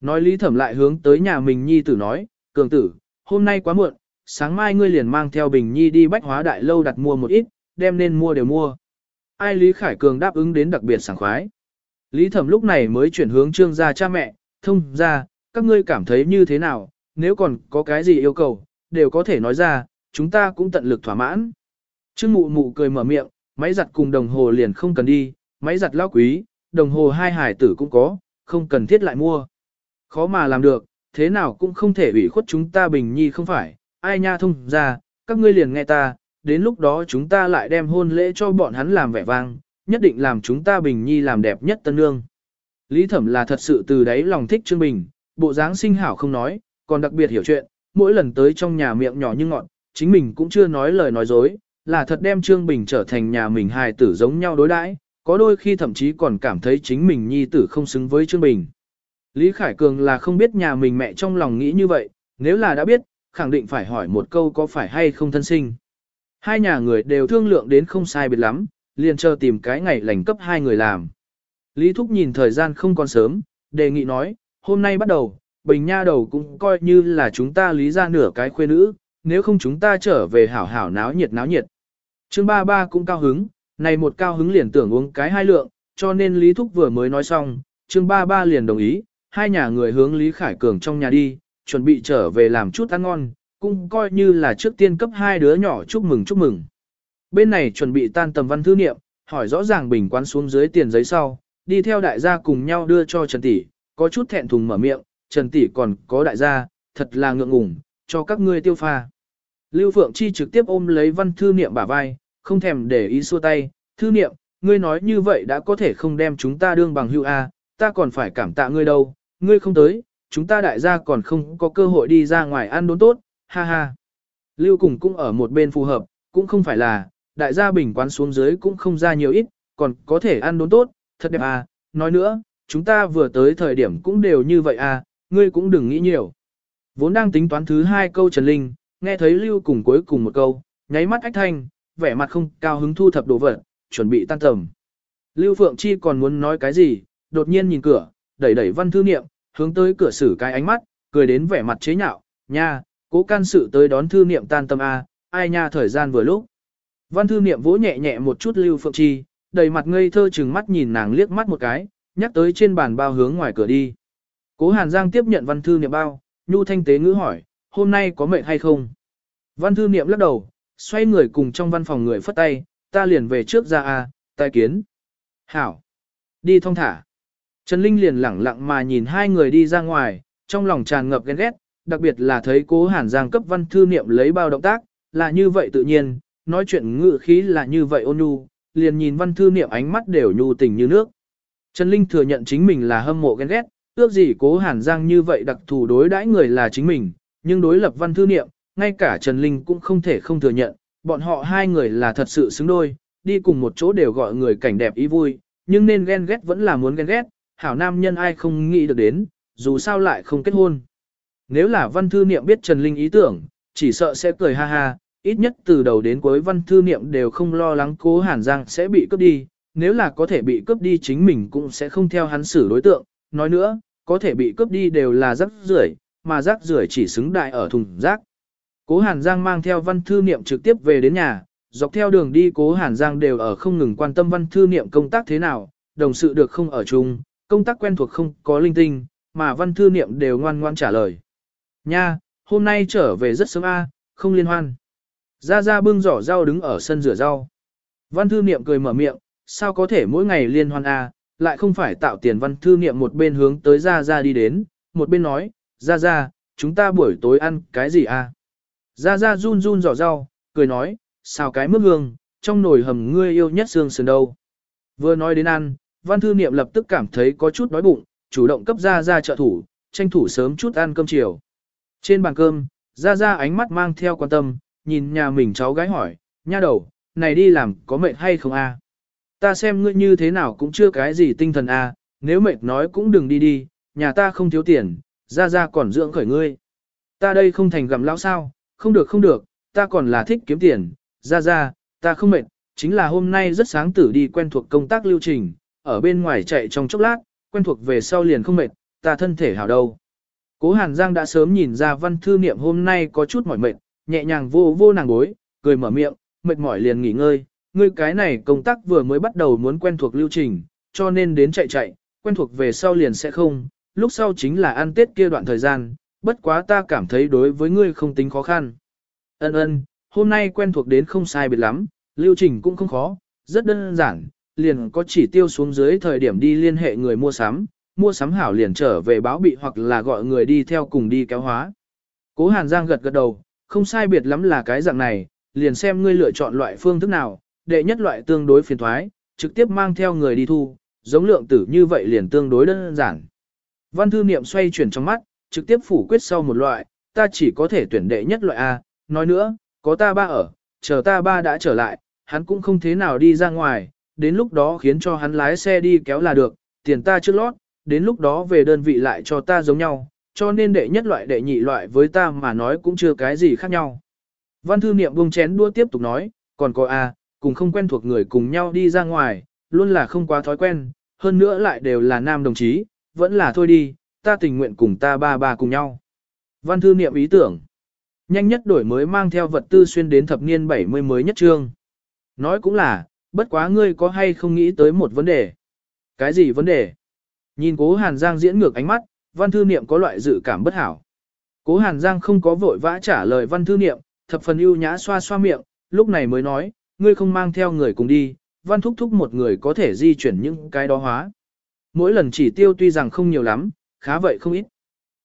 Nói lý thẩm lại hướng tới nhà mình Nhi tử nói, cường tử, hôm nay quá muộn, sáng mai ngươi liền mang theo Bình Nhi đi bách hóa đại lâu đặt mua một ít, đem nên mua đều mua. Ai Lý Khải Cường đáp ứng đến đặc biệt sảng khoái. Lý thẩm lúc này mới chuyển hướng trương gia cha mẹ, thông ra, các ngươi cảm thấy như thế nào, nếu còn có cái gì yêu cầu, đều có thể nói ra, chúng ta cũng tận lực thỏa mãn. Trương mụ mụ cười mở miệng, máy giặt cùng đồng hồ liền không cần đi, máy giặt lao quý, đồng hồ hai hải tử cũng có, không cần thiết lại mua. Khó mà làm được, thế nào cũng không thể ủy khuất chúng ta bình nhi không phải, ai nha thông ra, các ngươi liền nghe ta, đến lúc đó chúng ta lại đem hôn lễ cho bọn hắn làm vẻ vang, nhất định làm chúng ta bình nhi làm đẹp nhất tân nương. Lý thẩm là thật sự từ đấy lòng thích Trương Bình, bộ dáng sinh hảo không nói, còn đặc biệt hiểu chuyện, mỗi lần tới trong nhà miệng nhỏ như ngọn, chính mình cũng chưa nói lời nói dối, là thật đem Trương Bình trở thành nhà mình hài tử giống nhau đối đãi, có đôi khi thậm chí còn cảm thấy chính mình nhi tử không xứng với Trương Bình. Lý Khải Cường là không biết nhà mình mẹ trong lòng nghĩ như vậy, nếu là đã biết, khẳng định phải hỏi một câu có phải hay không thân sinh. Hai nhà người đều thương lượng đến không sai biệt lắm, liền chờ tìm cái ngày lành cấp hai người làm. Lý Thúc nhìn thời gian không còn sớm, đề nghị nói, hôm nay bắt đầu, Bình Nha đầu cũng coi như là chúng ta lý ra nửa cái khuê nữ, nếu không chúng ta trở về hảo hảo náo nhiệt náo nhiệt. Trương ba ba cũng cao hứng, này một cao hứng liền tưởng uống cái hai lượng, cho nên Lý Thúc vừa mới nói xong, Trương ba ba liền đồng ý, hai nhà người hướng Lý Khải Cường trong nhà đi, chuẩn bị trở về làm chút ăn ngon, cũng coi như là trước tiên cấp hai đứa nhỏ chúc mừng chúc mừng. Bên này chuẩn bị tan tầm văn thư niệm, hỏi rõ ràng bình quán xuống dưới tiền giấy sau, đi theo đại gia cùng nhau đưa cho Trần Tỷ, có chút thẹn thùng mở miệng, Trần Tỷ còn có đại gia, thật là ngượng ngùng, cho các ngươi tiêu pha. Lưu Phượng Chi trực tiếp ôm lấy văn thư niệm bả vai, không thèm để ý xua tay, thư niệm, ngươi nói như vậy đã có thể không đem chúng ta đương bằng hữu A, ta còn phải cảm tạ ngươi đâu, ngươi không tới, chúng ta đại gia còn không có cơ hội đi ra ngoài ăn đốn tốt, ha ha. Lưu cùng cũng ở một bên phù hợp, cũng không phải là, đại gia bình quán xuống dưới cũng không ra nhiều ít, còn có thể ăn đốn tốt, thật đẹp à, nói nữa, chúng ta vừa tới thời điểm cũng đều như vậy à, ngươi cũng đừng nghĩ nhiều. Vốn đang tính toán thứ hai câu Trần Linh, nghe thấy Lưu cùng cuối cùng một câu, nháy mắt ách thanh, vẻ mặt không cao hứng thu thập đồ vật, chuẩn bị tan tầm. Lưu Phượng Chi còn muốn nói cái gì, đột nhiên nhìn cửa, đẩy đẩy văn thư niệm, hướng tới cửa xử cái ánh mắt, cười đến vẻ mặt chế nhạo, nha, cố can sự tới đón thư niệm tan tầm A, ai nha thời gian vừa lúc. Văn thư niệm vỗ nhẹ nhẹ một chút Lưu Phượng Chi, đầy mặt ngây thơ chừng mắt nhìn nàng liếc mắt một cái, nhắc tới trên bàn bao hướng ngoài cửa đi. Cố Hàn Giang tiếp nhận văn thư niệm bao, nhu thanh tế ngữ hỏi, hôm nay có mệt hay không? Văn thư niệm lắc đầu, xoay người cùng trong văn phòng người phất tay, ta liền về trước ra a, tai kiến. Hảo. Đi thông thả. Trần Linh liền lẳng lặng mà nhìn hai người đi ra ngoài, trong lòng tràn ngập ghen ghét, đặc biệt là thấy cố Hàn Giang cấp văn thư niệm lấy bao động tác, là như vậy tự nhiên, nói chuyện ngự khí là như vậy ôn nhu, liền nhìn văn thư niệm ánh mắt đều nhu tình như nước. Trần Linh thừa nhận chính mình là hâm mộ ghen ghét, ước gì cố Hàn Giang như vậy đặc thù đối đãi người là chính mình, nhưng đối lập văn thư niệm, ngay cả Trần Linh cũng không thể không thừa nhận, bọn họ hai người là thật sự xứng đôi, đi cùng một chỗ đều gọi người cảnh đẹp ý vui, nhưng nên ghen ghét vẫn là muốn ghen ghét, hảo nam nhân ai không nghĩ được đến, dù sao lại không kết hôn. Nếu là văn thư niệm biết Trần Linh ý tưởng, chỉ sợ sẽ cười ha ha, ít nhất từ đầu đến cuối văn thư niệm đều không lo lắng cố Hàn Giang sẽ bị cướp đi, nếu là có thể bị cướp đi chính mình cũng sẽ không theo hắn xử đối tượng, nói nữa, có thể bị cướp đi đều là rác rưởi, mà rác rưởi chỉ xứng đại ở thùng rác. Cố Hàn Giang mang theo văn thư niệm trực tiếp về đến nhà, dọc theo đường đi cố Hàn Giang đều ở không ngừng quan tâm văn thư niệm công tác thế nào, đồng sự được không ở chung, công tác quen thuộc không có linh tinh, mà văn thư niệm đều ngoan ngoan trả lời. Nha, hôm nay trở về rất sớm a, không liên hoan. Ra ra bưng giỏ rau đứng ở sân rửa rau. Văn thư niệm cười mở miệng, sao có thể mỗi ngày liên hoan a, lại không phải tạo tiền văn thư niệm một bên hướng tới ra ra đi đến, một bên nói, ra ra, chúng ta buổi tối ăn cái gì à? Ra ra run run giỏ rau, cười nói, xào cái mức hương, trong nồi hầm ngươi yêu nhất xương sườn đâu. Vừa nói đến ăn, văn thư niệm lập tức cảm thấy có chút đói bụng, chủ động cấp ra ra trợ thủ, tranh thủ sớm chút ăn cơm chiều. Trên bàn cơm, ra ra ánh mắt mang theo quan tâm, nhìn nhà mình cháu gái hỏi, nha đầu, này đi làm có mệt hay không a? Ta xem ngươi như thế nào cũng chưa cái gì tinh thần à? nếu mệt nói cũng đừng đi đi, nhà ta không thiếu tiền, ra ra còn dưỡng khởi ngươi. Ta đây không thành gặm lão sao, không được không được, ta còn là thích kiếm tiền, ra ra, ta không mệt, chính là hôm nay rất sáng tử đi quen thuộc công tác lưu trình, ở bên ngoài chạy trong chốc lát, quen thuộc về sau liền không mệt, ta thân thể hảo đâu. Cố Hàn Giang đã sớm nhìn ra văn thư niệm hôm nay có chút mỏi mệt, nhẹ nhàng vô vô nàng gối, cười mở miệng, mệt mỏi liền nghỉ ngơi, ngươi cái này công tác vừa mới bắt đầu muốn quen thuộc lưu trình, cho nên đến chạy chạy, quen thuộc về sau liền sẽ không, lúc sau chính là ăn tết kia đoạn thời gian, bất quá ta cảm thấy đối với ngươi không tính khó khăn. Ân ân, hôm nay quen thuộc đến không sai biệt lắm, lưu trình cũng không khó, rất đơn giản, liền có chỉ tiêu xuống dưới thời điểm đi liên hệ người mua sắm, mua sắm hảo liền trở về báo bị hoặc là gọi người đi theo cùng đi kéo hóa. Cố Hàn Giang gật gật đầu, không sai biệt lắm là cái dạng này, liền xem ngươi lựa chọn loại phương thức nào, đệ nhất loại tương đối phiền thoái, trực tiếp mang theo người đi thu, giống lượng tử như vậy liền tương đối đơn giản. Văn thư niệm xoay chuyển trong mắt, trực tiếp phủ quyết sau một loại, ta chỉ có thể tuyển đệ nhất loại A, nói nữa, có ta ba ở, chờ ta ba đã trở lại, hắn cũng không thế nào đi ra ngoài, đến lúc đó khiến cho hắn lái xe đi kéo là được, tiền ta trước lót, đến lúc đó về đơn vị lại cho ta giống nhau, cho nên đệ nhất loại đệ nhị loại với ta mà nói cũng chưa cái gì khác nhau. Văn thư niệm buông chén đua tiếp tục nói, còn có A, cùng không quen thuộc người cùng nhau đi ra ngoài, luôn là không quá thói quen, hơn nữa lại đều là nam đồng chí, vẫn là thôi đi, ta tình nguyện cùng ta ba ba cùng nhau. Văn thư niệm ý tưởng. Nhanh nhất đổi mới mang theo vật tư xuyên đến thập niên 70 mới nhất trương. Nói cũng là, bất quá ngươi có hay không nghĩ tới một vấn đề. Cái gì vấn đề? Nhìn cố Hàn Giang diễn ngược ánh mắt, văn thư niệm có loại dự cảm bất hảo. Cố Hàn Giang không có vội vã trả lời văn thư niệm, thập phần ưu nhã xoa xoa miệng, lúc này mới nói, ngươi không mang theo người cùng đi, văn thúc thúc một người có thể di chuyển những cái đó hóa. Mỗi lần chỉ tiêu tuy rằng không nhiều lắm, khá vậy không ít.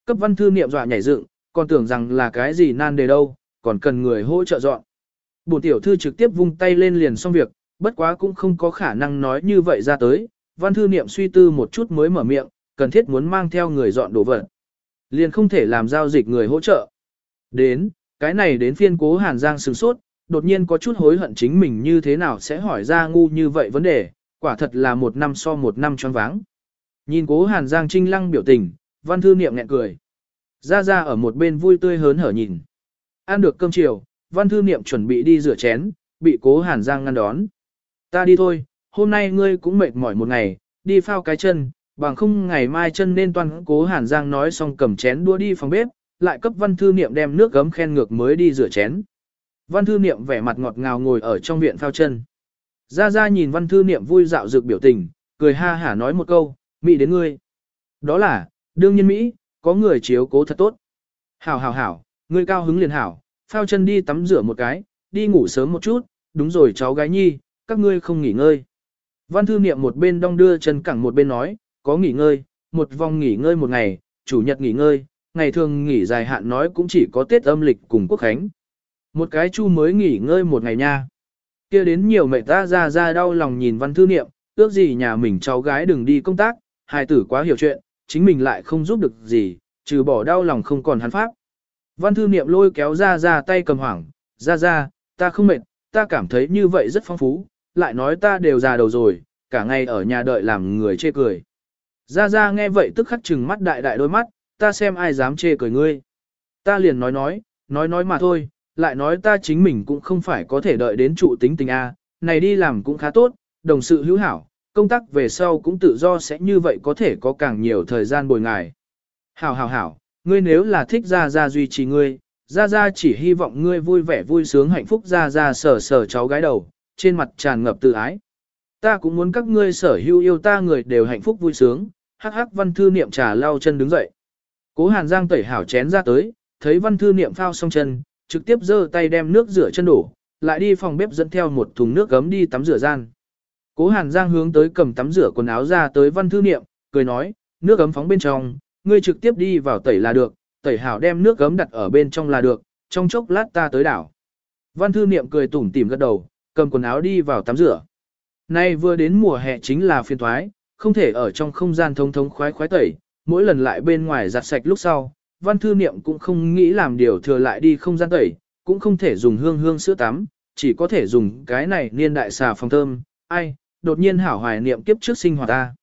Cấp văn thư niệm dọa nhảy dựng, còn tưởng rằng là cái gì nan đề đâu, còn cần người hỗ trợ dọn. Bổ tiểu thư trực tiếp vung tay lên liền xong việc, bất quá cũng không có khả năng nói như vậy ra tới. Văn thư niệm suy tư một chút mới mở miệng, cần thiết muốn mang theo người dọn đồ vật. Liền không thể làm giao dịch người hỗ trợ. Đến, cái này đến phiên cố Hàn Giang sừng sốt, đột nhiên có chút hối hận chính mình như thế nào sẽ hỏi ra ngu như vậy vấn đề, quả thật là một năm so một năm choáng váng. Nhìn cố Hàn Giang trinh lăng biểu tình, văn thư niệm nghẹn cười. Ra ra ở một bên vui tươi hớn hở nhìn. Ăn được cơm chiều, văn thư niệm chuẩn bị đi rửa chén, bị cố Hàn Giang ngăn đón. Ta đi thôi, hôm nay ngươi cũng mệt mỏi một ngày, đi phao cái chân, bằng không ngày mai chân nên toàn cố Hàn Giang nói xong cầm chén đua đi phòng bếp, lại cấp văn thư niệm đem nước gấm khen ngược mới đi rửa chén. Văn thư niệm vẻ mặt ngọt ngào ngồi ở trong viện phao chân. Ra ra nhìn văn thư niệm vui dạo dược biểu tình, cười ha hả nói một câu, Mỹ đến ngươi. Đó là, đương nhiên Mỹ, có người chiếu cố thật tốt. Hảo hảo hảo, ngươi cao hứng liền hảo, phao chân đi tắm rửa một cái, đi ngủ sớm một chút, đúng rồi cháu gái nhi, các ngươi không nghỉ ngơi. Văn thư niệm một bên đong đưa chân cẳng một bên nói, có nghỉ ngơi, một vòng nghỉ ngơi một ngày, chủ nhật nghỉ ngơi, ngày thường nghỉ dài hạn nói cũng chỉ có Tết âm lịch cùng quốc khánh. Một cái chu mới nghỉ ngơi một ngày nha. kia đến nhiều mẹ ta ra ra đau lòng nhìn văn thư niệm, ước gì nhà mình cháu gái đừng đi công tác, hài tử quá hiểu chuyện, chính mình lại không giúp được gì, trừ bỏ đau lòng không còn hắn pháp. Văn thư niệm lôi kéo ra ra tay cầm hoảng, ra ra, ta không mệt, ta cảm thấy như vậy rất phong phú, lại nói ta đều già đầu rồi, cả ngày ở nhà đợi làm người chê cười. Ra ra nghe vậy tức khắc chừng mắt đại đại đôi mắt, ta xem ai dám chê cười ngươi. Ta liền nói nói, nói nói mà thôi, lại nói ta chính mình cũng không phải có thể đợi đến trụ tính tình A, này đi làm cũng khá tốt, đồng sự hữu hảo, công tác về sau cũng tự do sẽ như vậy có thể có càng nhiều thời gian bồi ngài. Hảo hảo hảo, ngươi nếu là thích gia gia duy trì ngươi, gia gia chỉ hy vọng ngươi vui vẻ vui sướng hạnh phúc gia gia sở sở cháu gái đầu, trên mặt tràn ngập tự ái. Ta cũng muốn các ngươi sở hữu yêu ta người đều hạnh phúc vui sướng, hắc hắc văn thư niệm trà lau chân đứng dậy. Cố hàn giang tẩy hảo chén ra tới, thấy văn thư niệm phao xong chân, trực tiếp giơ tay đem nước rửa chân đổ, lại đi phòng bếp dẫn theo một thùng nước gấm đi tắm rửa gian. Cố Hàn Giang hướng tới cầm tắm rửa quần áo ra tới văn thư niệm, cười nói, nước gấm phóng bên trong, ngươi trực tiếp đi vào tẩy là được, tẩy hảo đem nước gấm đặt ở bên trong là được, trong chốc lát ta tới đảo. Văn thư niệm cười tủm tỉm gật đầu, cầm quần áo đi vào tắm rửa. Nay vừa đến mùa hè chính là phiên thoái, không thể ở trong không gian thông thống khoái khoái tẩy, mỗi lần lại bên ngoài giặt sạch lúc sau, văn thư niệm cũng không nghĩ làm điều thừa lại đi không gian tẩy, cũng không thể dùng hương hương sữa tắm, chỉ có thể dùng cái này niên đại xà phòng thơm, ai, đột nhiên hảo hoài niệm kiếp trước sinh hoạt ta.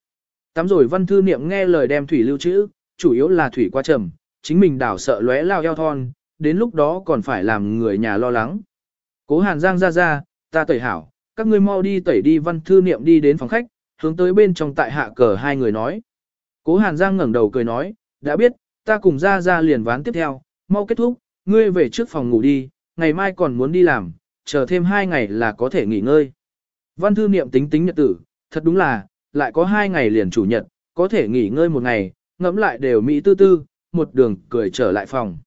Tắm rồi văn thư niệm nghe lời đem thủy lưu trữ, chủ yếu là thủy qua trầm, chính mình đảo sợ lóe lao eo thon, đến lúc đó còn phải làm người nhà lo lắng. Cố Hàn Giang ra ra, ta tẩy hảo, các ngươi mau đi tẩy đi văn thư niệm đi đến phòng khách, hướng tới bên trong tại hạ cờ hai người nói. Cố Hàn Giang ngẩng đầu cười nói, đã biết, ta cùng ra ra liền ván tiếp theo, mau kết thúc, ngươi về trước phòng ngủ đi, ngày mai còn muốn đi làm, chờ thêm hai ngày là có thể nghỉ ngơi. Văn thư niệm tính tính nhật tử, thật đúng là, lại có hai ngày liền chủ nhật, có thể nghỉ ngơi một ngày, ngẫm lại đều mỹ tư tư, một đường cười trở lại phòng.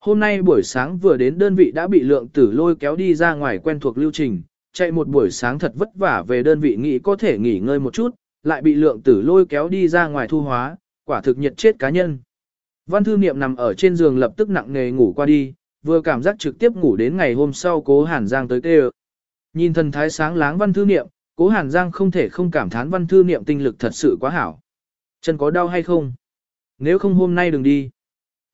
Hôm nay buổi sáng vừa đến đơn vị đã bị lượng tử lôi kéo đi ra ngoài quen thuộc lưu trình, chạy một buổi sáng thật vất vả về đơn vị nghĩ có thể nghỉ ngơi một chút, lại bị lượng tử lôi kéo đi ra ngoài thu hóa, quả thực nhiệt chết cá nhân. Văn thư niệm nằm ở trên giường lập tức nặng nề ngủ qua đi, vừa cảm giác trực tiếp ngủ đến ngày hôm sau cố Hàn Giang tới tê Nhìn thần thái sáng láng văn thư niệm, cố Hàn Giang không thể không cảm thán văn thư niệm tinh lực thật sự quá hảo. Chân có đau hay không? Nếu không hôm nay đừng đi.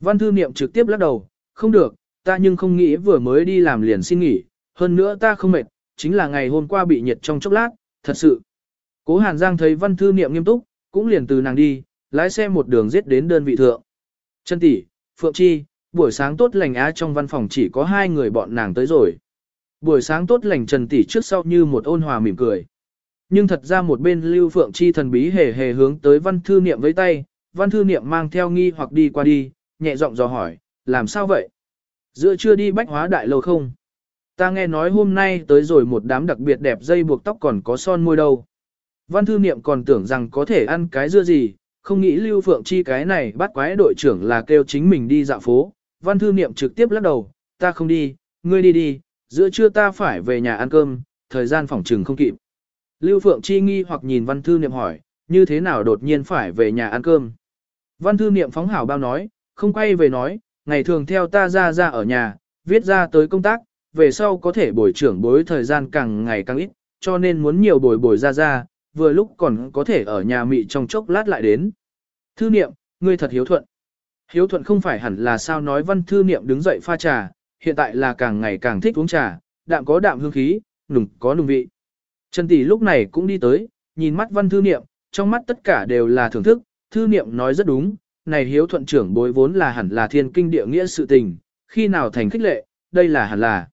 Văn thư niệm trực tiếp lắc đầu, không được, ta nhưng không nghĩ vừa mới đi làm liền xin nghỉ, hơn nữa ta không mệt, chính là ngày hôm qua bị nhiệt trong chốc lát, thật sự. Cố Hàn Giang thấy văn thư niệm nghiêm túc, cũng liền từ nàng đi, lái xe một đường giết đến đơn vị thượng. Chân tỷ, Phượng Chi, buổi sáng tốt lành á trong văn phòng chỉ có hai người bọn nàng tới rồi. Buổi sáng tốt lành Trần tỷ trước sau như một ôn hòa mỉm cười. Nhưng thật ra một bên Lưu Phượng Chi thần bí hề hề hướng tới văn thư niệm với tay, văn thư niệm mang theo nghi hoặc đi qua đi, nhẹ giọng dò hỏi, làm sao vậy? Giữa chưa đi bách hóa đại lâu không? Ta nghe nói hôm nay tới rồi một đám đặc biệt đẹp dây buộc tóc còn có son môi đâu. Văn thư niệm còn tưởng rằng có thể ăn cái dưa gì, không nghĩ Lưu Phượng Chi cái này bắt quái đội trưởng là kêu chính mình đi dạo phố. Văn thư niệm trực tiếp lắc đầu, ta không đi, ngươi đi đi, giữa trưa ta phải về nhà ăn cơm, thời gian phòng trừng không kịp. Lưu Phượng Chi nghi hoặc nhìn văn thư niệm hỏi, như thế nào đột nhiên phải về nhà ăn cơm. Văn thư niệm phóng hảo bao nói, không quay về nói, ngày thường theo ta ra ra ở nhà, viết ra tới công tác, về sau có thể bồi trưởng bối thời gian càng ngày càng ít, cho nên muốn nhiều bồi bồi ra ra, vừa lúc còn có thể ở nhà mị trong chốc lát lại đến. Thư niệm, ngươi thật hiếu thuận. Hiếu thuận không phải hẳn là sao nói văn thư niệm đứng dậy pha trà, hiện tại là càng ngày càng thích uống trà, đạm có đạm hương khí, nùng có nùng vị. Trần tỷ lúc này cũng đi tới, nhìn mắt văn thư niệm, trong mắt tất cả đều là thưởng thức, thư niệm nói rất đúng, này hiếu thuận trưởng bối vốn là hẳn là thiên kinh địa nghĩa sự tình, khi nào thành khích lệ, đây là hẳn là.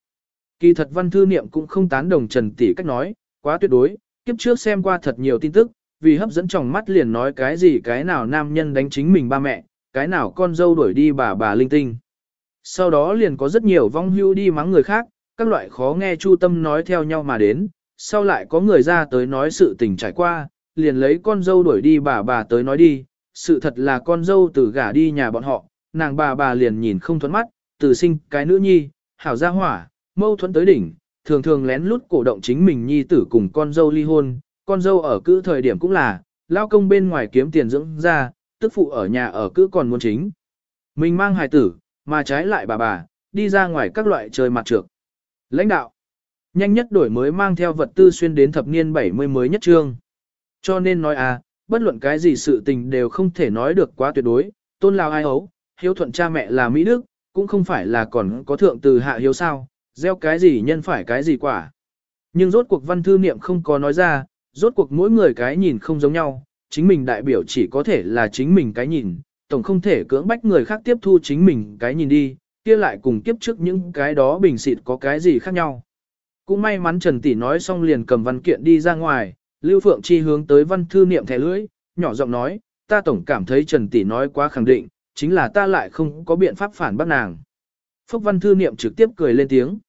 Kỳ thật văn thư niệm cũng không tán đồng Trần Tỷ cách nói, quá tuyệt đối, kiếp trước xem qua thật nhiều tin tức, vì hấp dẫn trong mắt liền nói cái gì cái nào nam nhân đánh chính mình ba mẹ, cái nào con dâu đuổi đi bà bà linh tinh. Sau đó liền có rất nhiều vong hưu đi mắng người khác, các loại khó nghe chu tâm nói theo nhau mà đến, sau lại có người ra tới nói sự tình trải qua, liền lấy con dâu đuổi đi bà bà tới nói đi, sự thật là con dâu từ gả đi nhà bọn họ, nàng bà bà liền nhìn không thuẫn mắt, từ sinh cái nữ nhi, hảo gia hỏa, mâu thuẫn tới đỉnh, thường thường lén lút cổ động chính mình nhi tử cùng con dâu ly hôn, con dâu ở cữ thời điểm cũng là, lao công bên ngoài kiếm tiền dưỡng ra, tức phụ ở nhà ở cữ còn muốn chính. Mình mang hài tử, mà trái lại bà bà, đi ra ngoài các loại chơi mặt trược. Lãnh đạo, nhanh nhất đổi mới mang theo vật tư xuyên đến thập niên 70 mới nhất trương. Cho nên nói à, bất luận cái gì sự tình đều không thể nói được quá tuyệt đối, tôn lao ai ấu, hiếu thuận cha mẹ là Mỹ Đức, cũng không phải là còn có thượng từ hạ hiếu sao, gieo cái gì nhân phải cái gì quả. Nhưng rốt cuộc văn thư niệm không có nói ra, rốt cuộc mỗi người cái nhìn không giống nhau, chính mình đại biểu chỉ có thể là chính mình cái nhìn, tổng không thể cưỡng bách người khác tiếp thu chính mình cái nhìn đi, kia lại cùng kiếp trước những cái đó bình xịt có cái gì khác nhau. Cũng may mắn Trần Tỷ nói xong liền cầm văn kiện đi ra ngoài, Lưu Phượng Chi hướng tới văn thư niệm thẻ lưỡi, nhỏ giọng nói, ta tổng cảm thấy Trần Tỷ nói quá khẳng định, chính là ta lại không có biện pháp phản bác nàng. Phúc văn thư niệm trực tiếp cười lên tiếng.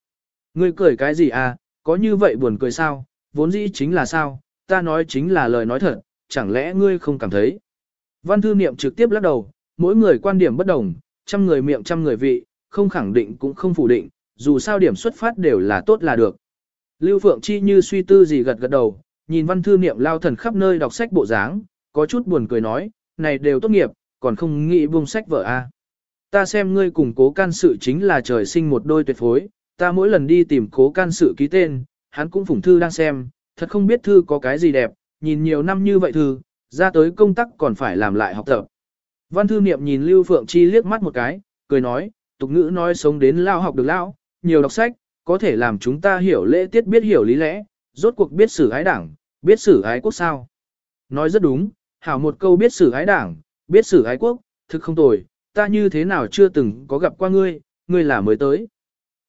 Ngươi cười cái gì à, có như vậy buồn cười sao, vốn dĩ chính là sao, ta nói chính là lời nói thật, chẳng lẽ ngươi không cảm thấy. Văn thư niệm trực tiếp lắc đầu, mỗi người quan điểm bất đồng, trăm người miệng trăm người vị, không khẳng định cũng không phủ định, dù sao điểm xuất phát đều là tốt là được. Lưu Phượng Chi như suy tư gì gật gật đầu, nhìn văn thư niệm lao thần khắp nơi đọc sách bộ dáng, có chút buồn cười nói, này đều tốt nghiệp, còn không nghĩ buông sách vợ a. À? Ta xem ngươi cùng cố can sự chính là trời sinh một đôi tuyệt phối, ta mỗi lần đi tìm cố can sự ký tên, hắn cũng phủng thư đang xem, thật không biết thư có cái gì đẹp, nhìn nhiều năm như vậy thư, ra tới công tác còn phải làm lại học tập. Văn thư niệm nhìn Lưu Phượng Chi liếc mắt một cái, cười nói, tục ngữ nói sống đến lao học được lao, nhiều đọc sách, có thể làm chúng ta hiểu lễ tiết biết hiểu lý lẽ, rốt cuộc biết xử ái đảng, biết xử ái quốc sao. Nói rất đúng, hảo một câu biết xử ái đảng, biết xử ái quốc, thực không tồi, ta như thế nào chưa từng có gặp qua ngươi, ngươi là mới tới.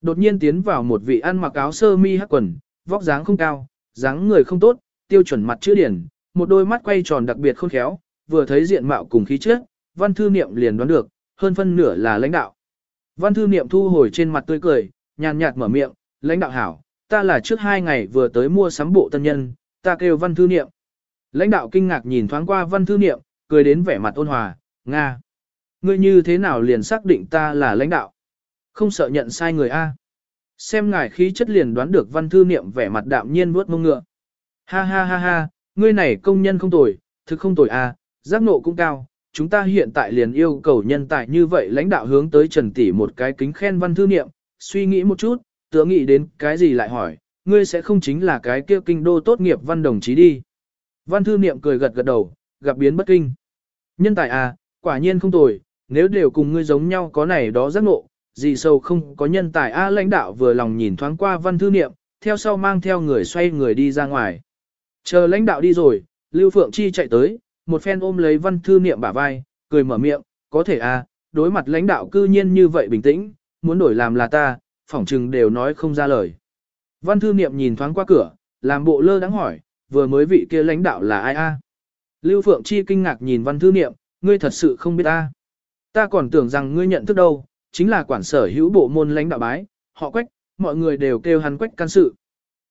Đột nhiên tiến vào một vị ăn mặc áo sơ mi hắc quần, vóc dáng không cao, dáng người không tốt, tiêu chuẩn mặt chữ điển, một đôi mắt quay tròn đặc biệt khôn khéo, vừa thấy diện mạo cùng khí chất, văn thư niệm liền đoán được, hơn phân nửa là lãnh đạo. Văn thư niệm thu hồi trên mặt tươi cười, nhàn nhạt mở miệng, lãnh đạo hảo, ta là trước hai ngày vừa tới mua sắm bộ tân nhân, ta kêu văn thư niệm. Lãnh đạo kinh ngạc nhìn thoáng qua văn thư niệm, cười đến vẻ mặt ôn hòa, Nga. Ngươi như thế nào liền xác định ta là lãnh đạo? Không sợ nhận sai người A. Xem ngài khí chất liền đoán được văn thư niệm vẻ mặt đạm nhiên vuốt mông ngựa. Ha ha ha ha, ngươi này công nhân không tồi, thực không tồi A, giác nộ cũng cao. Chúng ta hiện tại liền yêu cầu nhân tài như vậy lãnh đạo hướng tới Trần Tỷ một cái kính khen văn thư niệm, suy nghĩ một chút, tựa nghĩ đến cái gì lại hỏi, ngươi sẽ không chính là cái kia kinh đô tốt nghiệp văn đồng chí đi. Văn thư niệm cười gật gật đầu, gặp biến bất kinh. Nhân tài à, quả nhiên không tồi, nếu đều cùng ngươi giống nhau có này đó giác ngộ, gì sâu không có nhân tài a lãnh đạo vừa lòng nhìn thoáng qua văn thư niệm, theo sau mang theo người xoay người đi ra ngoài. Chờ lãnh đạo đi rồi, Lưu Phượng Chi chạy tới, một phen ôm lấy văn thư niệm bả vai, cười mở miệng, có thể a, đối mặt lãnh đạo cư nhiên như vậy bình tĩnh, muốn đổi làm là ta, phỏng chừng đều nói không ra lời. Văn thư niệm nhìn thoáng qua cửa, làm bộ lơ đáng hỏi, vừa mới vị kia lãnh đạo là ai a? Lưu Phượng Chi kinh ngạc nhìn văn thư niệm, ngươi thật sự không biết ta. Ta còn tưởng rằng ngươi nhận thức đâu, chính là quản sở hữu bộ môn lãnh đạo bái, họ quách, mọi người đều kêu hắn quách can sự.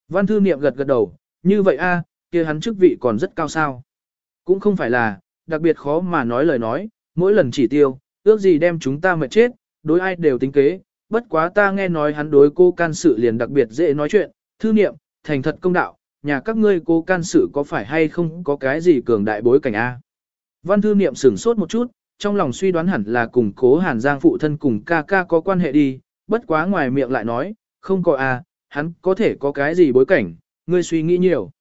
Văn thư niệm gật gật đầu, như vậy a, kia hắn chức vị còn rất cao sao. Cũng không phải là, đặc biệt khó mà nói lời nói, mỗi lần chỉ tiêu, ước gì đem chúng ta mệt chết, đối ai đều tính kế, bất quá ta nghe nói hắn đối cô can sự liền đặc biệt dễ nói chuyện, thư niệm, thành thật công đạo, nhà các ngươi cô can sự có phải hay không có cái gì cường đại bối cảnh A. Văn thư niệm sửng sốt một chút, trong lòng suy đoán hẳn là cùng cố hàn giang phụ thân cùng ca ca có quan hệ đi, bất quá ngoài miệng lại nói, không có A, hắn có thể có cái gì bối cảnh, ngươi suy nghĩ nhiều.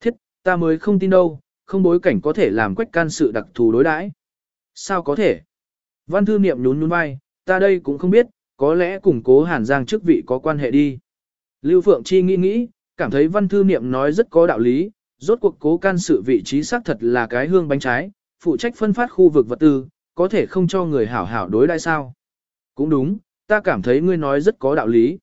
Thiết, ta mới không tin đâu, không bối cảnh có thể làm quách can sự đặc thù đối đãi. Sao có thể? Văn thư niệm nhún nhún vai, ta đây cũng không biết, có lẽ cùng cố hàn giang chức vị có quan hệ đi. Lưu Phượng Chi nghĩ nghĩ, cảm thấy văn thư niệm nói rất có đạo lý, rốt cuộc cố can sự vị trí xác thật là cái hương bánh trái, phụ trách phân phát khu vực vật tư, có thể không cho người hảo hảo đối đãi sao. Cũng đúng, ta cảm thấy ngươi nói rất có đạo lý.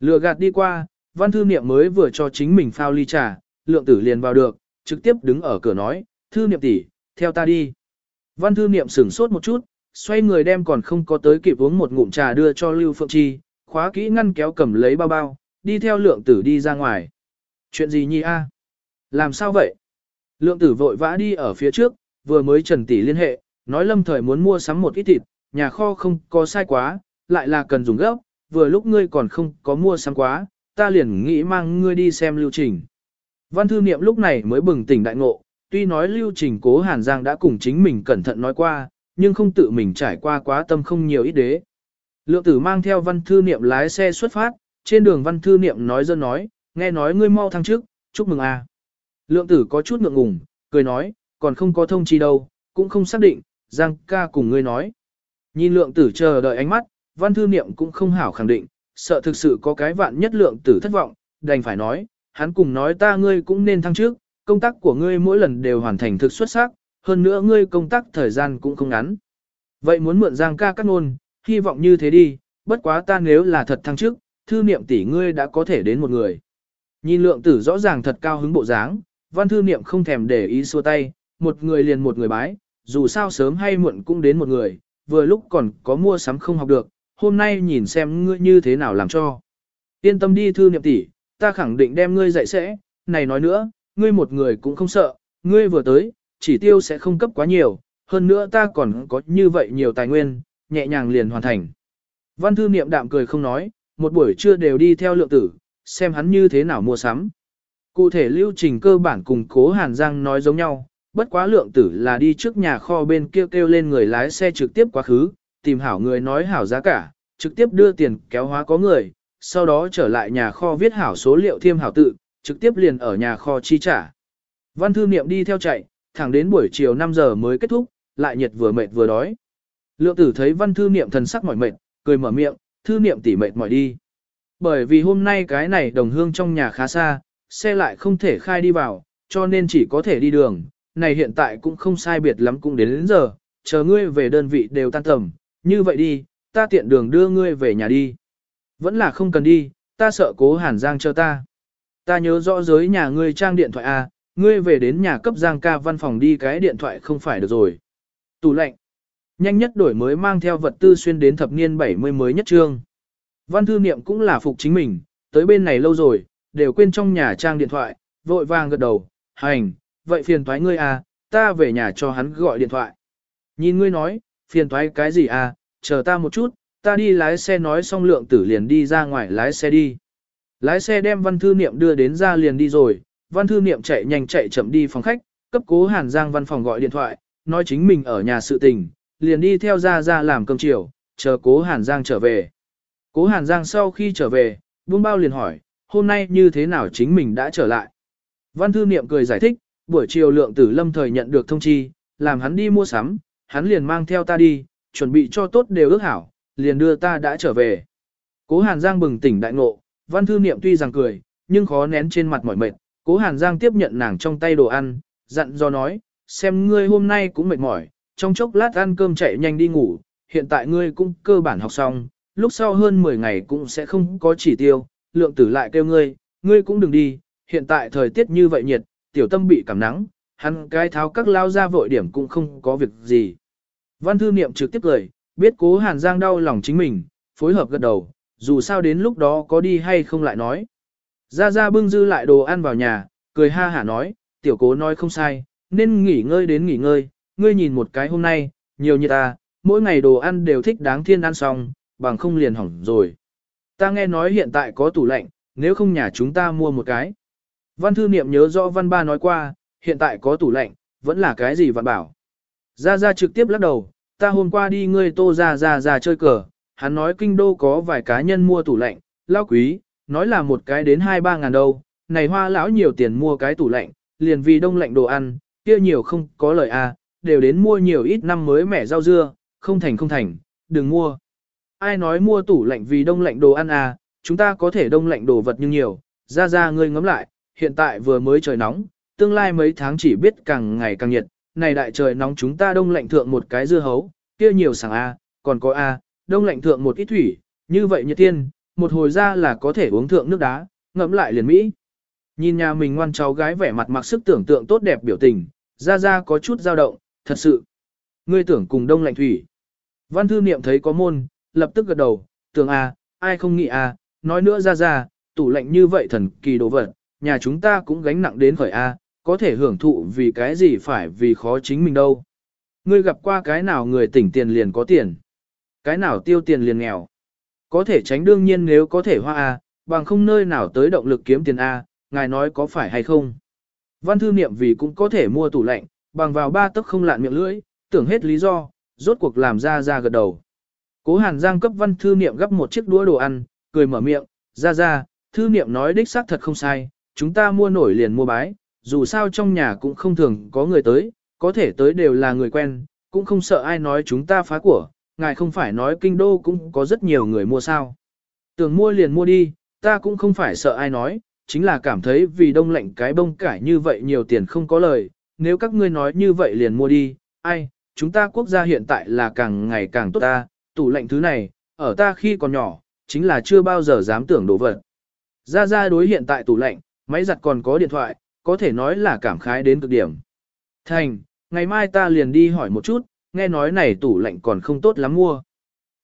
Lừa gạt đi qua, văn thư niệm mới vừa cho chính mình phao ly trà, lượng tử liền vào được, trực tiếp đứng ở cửa nói, thư niệm tỷ, theo ta đi. Văn thư niệm sửng sốt một chút, xoay người đem còn không có tới kịp uống một ngụm trà đưa cho Lưu Phượng Chi, khóa kỹ ngăn kéo cầm lấy bao bao, đi theo lượng tử đi ra ngoài. Chuyện gì nhi a? Làm sao vậy? Lượng tử vội vã đi ở phía trước, vừa mới trần tỷ liên hệ, nói lâm thời muốn mua sắm một ít thịt, nhà kho không có sai quá, lại là cần dùng gấp, vừa lúc ngươi còn không có mua sắm quá, ta liền nghĩ mang ngươi đi xem lưu trình. Văn thư niệm lúc này mới bừng tỉnh đại ngộ, tuy nói lưu trình cố Hàn Giang đã cùng chính mình cẩn thận nói qua, nhưng không tự mình trải qua quá tâm không nhiều ít đế. Lượng tử mang theo văn thư niệm lái xe xuất phát, trên đường văn thư niệm nói dân nói, nghe nói ngươi mau thăng trước, chúc mừng a. Lượng tử có chút ngượng ngùng, cười nói, còn không có thông chi đâu, cũng không xác định, Giang ca cùng ngươi nói. Nhìn lượng tử chờ đợi ánh mắt, văn thư niệm cũng không hảo khẳng định, sợ thực sự có cái vạn nhất lượng tử thất vọng, đành phải nói, hắn cùng nói ta ngươi cũng nên thăng trước, công tác của ngươi mỗi lần đều hoàn thành thực xuất sắc, hơn nữa ngươi công tác thời gian cũng không ngắn. Vậy muốn mượn Giang ca cắt nôn, hy vọng như thế đi, bất quá ta nếu là thật thăng trước, thư niệm tỷ ngươi đã có thể đến một người. Nhìn lượng tử rõ ràng thật cao hứng bộ dáng, văn thư niệm không thèm để ý xua tay, một người liền một người bái, dù sao sớm hay muộn cũng đến một người, vừa lúc còn có mua sắm không học được, hôm nay nhìn xem ngươi như thế nào làm cho. Yên tâm đi thư niệm tỷ, ta khẳng định đem ngươi dạy sẽ, này nói nữa, ngươi một người cũng không sợ, ngươi vừa tới, chỉ tiêu sẽ không cấp quá nhiều, hơn nữa ta còn có như vậy nhiều tài nguyên, nhẹ nhàng liền hoàn thành. Văn thư niệm đạm cười không nói, một buổi trưa đều đi theo lượng tử, xem hắn như thế nào mua sắm. Cụ thể lưu trình cơ bản cùng cố Hàn Giang nói giống nhau, bất quá lượng tử là đi trước nhà kho bên kia kêu, kêu lên người lái xe trực tiếp quá khứ, tìm hảo người nói hảo giá cả, trực tiếp đưa tiền kéo hóa có người, sau đó trở lại nhà kho viết hảo số liệu thiêm hảo tự, trực tiếp liền ở nhà kho chi trả. Văn thư niệm đi theo chạy, thẳng đến buổi chiều 5 giờ mới kết thúc, lại nhiệt vừa mệt vừa đói. Lượng tử thấy văn thư niệm thần sắc mỏi mệt, cười mở miệng, thư niệm tỉ mệt mỏi đi. Bởi vì hôm nay cái này đồng hương trong nhà khá xa, xe lại không thể khai đi vào, cho nên chỉ có thể đi đường, này hiện tại cũng không sai biệt lắm cũng đến đến giờ, chờ ngươi về đơn vị đều tan tầm, như vậy đi, ta tiện đường đưa ngươi về nhà đi. Vẫn là không cần đi, ta sợ cố hàn giang cho ta. Ta nhớ rõ giới nhà ngươi trang điện thoại A, ngươi về đến nhà cấp giang ca văn phòng đi cái điện thoại không phải được rồi. Tủ lạnh. Nhanh nhất đổi mới mang theo vật tư xuyên đến thập niên 70 mới nhất trương. Văn thư niệm cũng là phục chính mình, tới bên này lâu rồi, đều quên trong nhà trang điện thoại, vội vàng gật đầu, hành, vậy phiền thoái ngươi à, ta về nhà cho hắn gọi điện thoại. Nhìn ngươi nói, phiền thoái cái gì à, chờ ta một chút, ta đi lái xe nói xong lượng tử liền đi ra ngoài lái xe đi. Lái xe đem văn thư niệm đưa đến ra liền đi rồi, văn thư niệm chạy nhanh chạy chậm đi phòng khách, cấp cố Hàn Giang văn phòng gọi điện thoại, nói chính mình ở nhà sự tình, liền đi theo ra ra làm cơm chiều, chờ cố Hàn Giang trở về. Cố Hàn Giang sau khi trở về, buông bao liền hỏi, hôm nay như thế nào chính mình đã trở lại. Văn thư niệm cười giải thích, buổi chiều lượng tử lâm thời nhận được thông chi, làm hắn đi mua sắm, hắn liền mang theo ta đi, chuẩn bị cho tốt đều ước hảo, liền đưa ta đã trở về. Cố Hàn Giang bừng tỉnh đại ngộ, văn thư niệm tuy rằng cười, nhưng khó nén trên mặt mỏi mệt, cố Hàn Giang tiếp nhận nàng trong tay đồ ăn, dặn do nói, xem ngươi hôm nay cũng mệt mỏi, trong chốc lát ăn cơm chạy nhanh đi ngủ, hiện tại ngươi cũng cơ bản học xong, lúc sau hơn 10 ngày cũng sẽ không có chỉ tiêu, lượng tử lại kêu ngươi, ngươi cũng đừng đi, hiện tại thời tiết như vậy nhiệt, tiểu tâm bị cảm nắng, hắn cái tháo các lao ra vội điểm cũng không có việc gì. Văn thư niệm trực tiếp cười, biết cố hàn giang đau lòng chính mình, phối hợp gật đầu, dù sao đến lúc đó có đi hay không lại nói. Ra ra bưng dư lại đồ ăn vào nhà, cười ha hả nói, tiểu cố nói không sai, nên nghỉ ngơi đến nghỉ ngơi, ngươi nhìn một cái hôm nay, nhiều như ta, mỗi ngày đồ ăn đều thích đáng thiên ăn xong, bằng không liền hỏng rồi. Ta nghe nói hiện tại có tủ lạnh, nếu không nhà chúng ta mua một cái. Văn thư niệm nhớ rõ văn ba nói qua, hiện tại có tủ lạnh, vẫn là cái gì văn bảo. Ra ra trực tiếp lắc đầu, ta hôm qua đi ngươi tô ra ra ra chơi cờ, hắn nói kinh đô có vài cá nhân mua tủ lạnh, lao quý, nói là một cái đến hai ba ngàn đâu, này hoa lão nhiều tiền mua cái tủ lạnh, liền vì đông lạnh đồ ăn, kia nhiều không có lời a, à, đều đến mua nhiều ít năm mới mẻ rau dưa, không thành không thành, đừng mua. Ai nói mua tủ lạnh vì đông lạnh đồ ăn à, chúng ta có thể đông lạnh đồ vật nhưng nhiều, ra ra ngươi ngắm lại, hiện tại vừa mới trời nóng, tương lai mấy tháng chỉ biết càng ngày càng nhiệt, này đại trời nóng chúng ta đông lạnh thượng một cái dưa hấu, kia nhiều sảng a, còn có a, đông lạnh thượng một ít thủy, như vậy như tiên, một hồi ra là có thể uống thượng nước đá, ngẫm lại liền mỹ. Nhìn nhà mình ngoan cháu gái vẻ mặt mặc sức tưởng tượng tốt đẹp biểu tình, ra ra có chút dao động, thật sự. Ngươi tưởng cùng đông lạnh thủy. Văn thư niệm thấy có môn, lập tức gật đầu, tưởng a, ai không nghĩ a, nói nữa ra ra, tủ lạnh như vậy thần kỳ đồ vật, nhà chúng ta cũng gánh nặng đến khởi a, có thể hưởng thụ vì cái gì phải vì khó chính mình đâu. Ngươi gặp qua cái nào người tỉnh tiền liền có tiền, cái nào tiêu tiền liền nghèo. Có thể tránh đương nhiên nếu có thể hoa a, bằng không nơi nào tới động lực kiếm tiền a, ngài nói có phải hay không. Văn thư niệm vì cũng có thể mua tủ lạnh, bằng vào ba tấc không lạn miệng lưỡi, tưởng hết lý do, rốt cuộc làm ra ra gật đầu. Cố Hàn Giang cấp văn thư niệm gấp một chiếc đũa đồ ăn, cười mở miệng, ra ra, thư niệm nói đích xác thật không sai, chúng ta mua nổi liền mua bái, dù sao trong nhà cũng không thường có người tới, có thể tới đều là người quen, cũng không sợ ai nói chúng ta phá của, ngài không phải nói kinh đô cũng có rất nhiều người mua sao. Tưởng mua liền mua đi, ta cũng không phải sợ ai nói, chính là cảm thấy vì đông lạnh cái bông cải như vậy nhiều tiền không có lời, nếu các ngươi nói như vậy liền mua đi, ai, chúng ta quốc gia hiện tại là càng ngày càng tốt ta, tủ lạnh thứ này, ở ta khi còn nhỏ, chính là chưa bao giờ dám tưởng đồ vật. Ra ra đối hiện tại tủ lạnh, máy giặt còn có điện thoại, có thể nói là cảm khái đến cực điểm. Thành, ngày mai ta liền đi hỏi một chút, nghe nói này tủ lạnh còn không tốt lắm mua.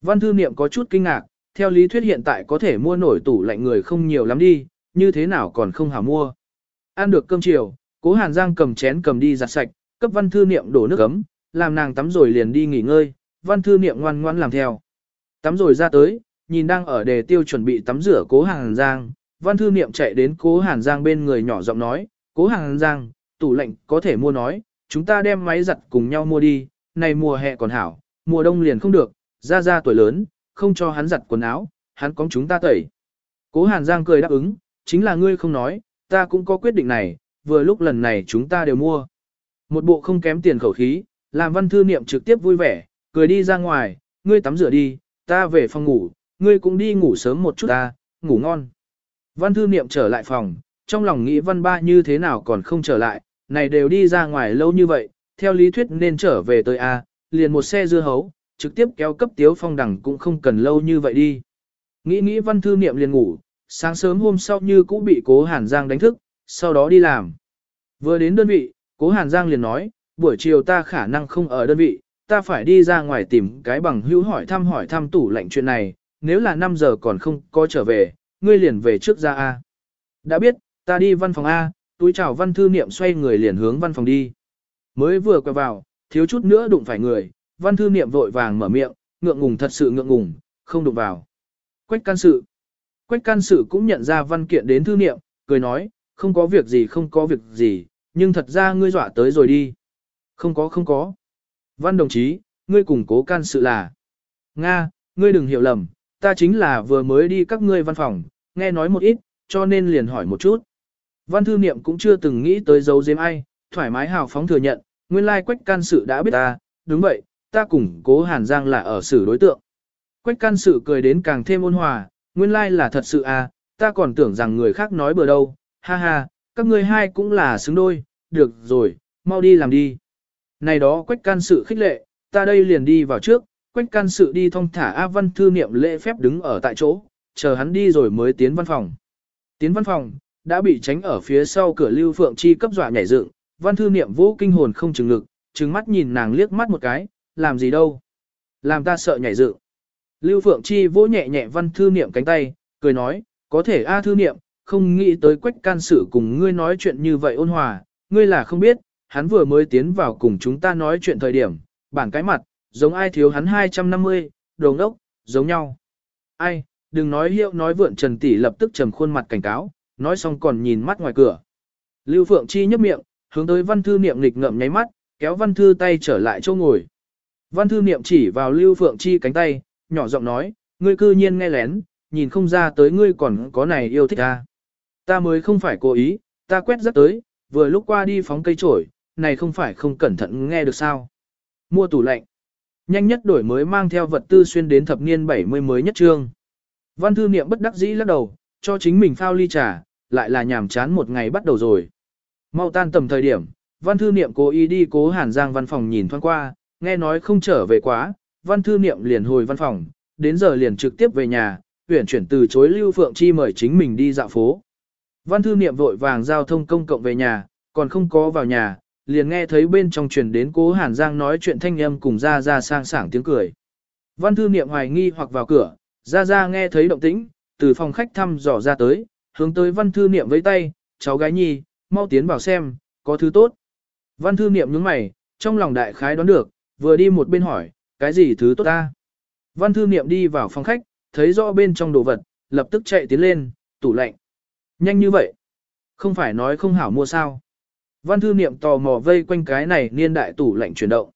Văn thư niệm có chút kinh ngạc, theo lý thuyết hiện tại có thể mua nổi tủ lạnh người không nhiều lắm đi, như thế nào còn không hả mua. Ăn được cơm chiều, cố Hàn Giang cầm chén cầm đi giặt sạch, cấp văn thư niệm đổ nước ấm, làm nàng tắm rồi liền đi nghỉ ngơi, văn thư niệm ngoan ngoan làm theo. Tắm rồi ra tới, nhìn đang ở đề tiêu chuẩn bị tắm rửa cố Hàn Giang, văn thư niệm chạy đến cố Hàn Giang bên người nhỏ giọng nói, cố Hàn Giang, tủ lạnh có thể mua nói, chúng ta đem máy giặt cùng nhau mua đi, này mùa hè còn hảo, mùa đông liền không được, ra ra tuổi lớn, không cho hắn giặt quần áo, hắn có chúng ta tẩy. Cố Hàn Giang cười đáp ứng, chính là ngươi không nói, ta cũng có quyết định này, vừa lúc lần này chúng ta đều mua. Một bộ không kém tiền khẩu khí, làm văn thư niệm trực tiếp vui vẻ, cười đi ra ngoài, ngươi tắm rửa đi, ta về phòng ngủ, ngươi cũng đi ngủ sớm một chút ta, ngủ ngon. Văn thư niệm trở lại phòng, trong lòng nghĩ văn ba như thế nào còn không trở lại, này đều đi ra ngoài lâu như vậy, theo lý thuyết nên trở về tới A, liền một xe dưa hấu, trực tiếp kéo cấp tiếu phong đẳng cũng không cần lâu như vậy đi. Nghĩ nghĩ văn thư niệm liền ngủ, sáng sớm hôm sau như cũ bị cố Hàn Giang đánh thức, sau đó đi làm. Vừa đến đơn vị, cố Hàn Giang liền nói, buổi chiều ta khả năng không ở đơn vị, ta phải đi ra ngoài tìm cái bằng hữu hỏi thăm hỏi thăm tủ lạnh chuyện này, nếu là 5 giờ còn không có trở về, ngươi liền về trước ra A. Đã biết, ta đi văn phòng A, túi chào văn thư niệm xoay người liền hướng văn phòng đi. Mới vừa quay vào, thiếu chút nữa đụng phải người, văn thư niệm vội vàng mở miệng, ngượng ngùng thật sự ngượng ngùng, không đụng vào. Quách can sự. Quách can sự cũng nhận ra văn kiện đến thư niệm, cười nói, không có việc gì không có việc gì, nhưng thật ra ngươi dọa tới rồi đi. Không có không có. Văn đồng chí, ngươi cùng cố can sự là. Nga, ngươi đừng hiểu lầm, ta chính là vừa mới đi các ngươi văn phòng, nghe nói một ít, cho nên liền hỏi một chút. Văn thư niệm cũng chưa từng nghĩ tới dấu giếm ai, thoải mái hào phóng thừa nhận, nguyên lai quách can sự đã biết ta, đúng vậy, ta cùng cố Hàn Giang là ở xử đối tượng. Quách can sự cười đến càng thêm ôn hòa, nguyên lai là thật sự à, ta còn tưởng rằng người khác nói bừa đâu, ha ha, các ngươi hai cũng là xứng đôi, được rồi, mau đi làm đi. Này đó quách can sự khích lệ, ta đây liền đi vào trước, quách can sự đi thong thả A Văn thư niệm lễ phép đứng ở tại chỗ, chờ hắn đi rồi mới tiến văn phòng. Tiến văn phòng, đã bị tránh ở phía sau cửa Lưu Phượng Chi cấp dọa nhảy dựng, văn thư niệm vũ kinh hồn không chừng ngực, trừng mắt nhìn nàng liếc mắt một cái, làm gì đâu. Làm ta sợ nhảy dựng. Lưu Phượng Chi vỗ nhẹ nhẹ văn thư niệm cánh tay, cười nói, có thể A thư niệm, không nghĩ tới quách can sự cùng ngươi nói chuyện như vậy ôn hòa, ngươi là không biết, hắn vừa mới tiến vào cùng chúng ta nói chuyện thời điểm, bản cái mặt, giống ai thiếu hắn 250, đồ ngốc, giống nhau. Ai, đừng nói hiệu nói vượn Trần Tỷ lập tức trầm khuôn mặt cảnh cáo, nói xong còn nhìn mắt ngoài cửa. Lưu Phượng Chi nhấp miệng, hướng tới văn thư niệm lịch ngậm nháy mắt, kéo văn thư tay trở lại chỗ ngồi. Văn thư niệm chỉ vào Lưu Phượng Chi cánh tay, nhỏ giọng nói, ngươi cư nhiên nghe lén, nhìn không ra tới ngươi còn có này yêu thích ta. Ta mới không phải cố ý, ta quét rất tới, vừa lúc qua đi phóng cây trổi, này không phải không cẩn thận nghe được sao. Mua tủ lạnh. Nhanh nhất đổi mới mang theo vật tư xuyên đến thập niên 70 mới nhất trương. Văn thư niệm bất đắc dĩ lắc đầu, cho chính mình phao ly trà, lại là nhàm chán một ngày bắt đầu rồi. Mau tan tầm thời điểm, văn thư niệm cố ý đi cố Hàn Giang văn phòng nhìn thoáng qua, nghe nói không trở về quá, văn thư niệm liền hồi văn phòng, đến giờ liền trực tiếp về nhà, tuyển chuyển từ chối Lưu Phượng Chi mời chính mình đi dạo phố. Văn thư niệm vội vàng giao thông công cộng về nhà, còn không có vào nhà, liền nghe thấy bên trong truyền đến cố Hàn Giang nói chuyện thanh âm cùng ra ra sang sảng tiếng cười. Văn thư niệm hoài nghi hoặc vào cửa, ra ra nghe thấy động tĩnh, từ phòng khách thăm dò ra tới, hướng tới văn thư niệm với tay, cháu gái nhi, mau tiến vào xem, có thứ tốt. Văn thư niệm nhướng mày, trong lòng đại khái đoán được, vừa đi một bên hỏi, cái gì thứ tốt ta? Văn thư niệm đi vào phòng khách, thấy rõ bên trong đồ vật, lập tức chạy tiến lên, tủ lạnh. Nhanh như vậy. Không phải nói không hảo mua sao. Văn thư niệm tò mò vây quanh cái này niên đại tủ lạnh chuyển động.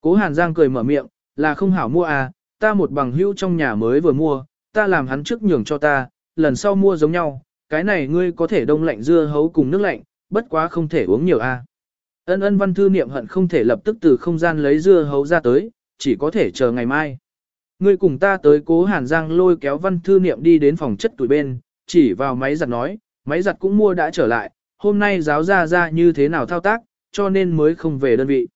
Cố Hàn Giang cười mở miệng, là không hảo mua à, ta một bằng hữu trong nhà mới vừa mua, ta làm hắn trước nhường cho ta, lần sau mua giống nhau, cái này ngươi có thể đông lạnh dưa hấu cùng nước lạnh, bất quá không thể uống nhiều a. À. Ân ân văn thư niệm hận không thể lập tức từ không gian lấy dưa hấu ra tới, chỉ có thể chờ ngày mai. Ngươi cùng ta tới cố Hàn Giang lôi kéo văn thư niệm đi đến phòng chất tuổi bên, chỉ vào máy giặt nói, máy giặt cũng mua đã trở lại, hôm nay giáo ra ra như thế nào thao tác, cho nên mới không về đơn vị.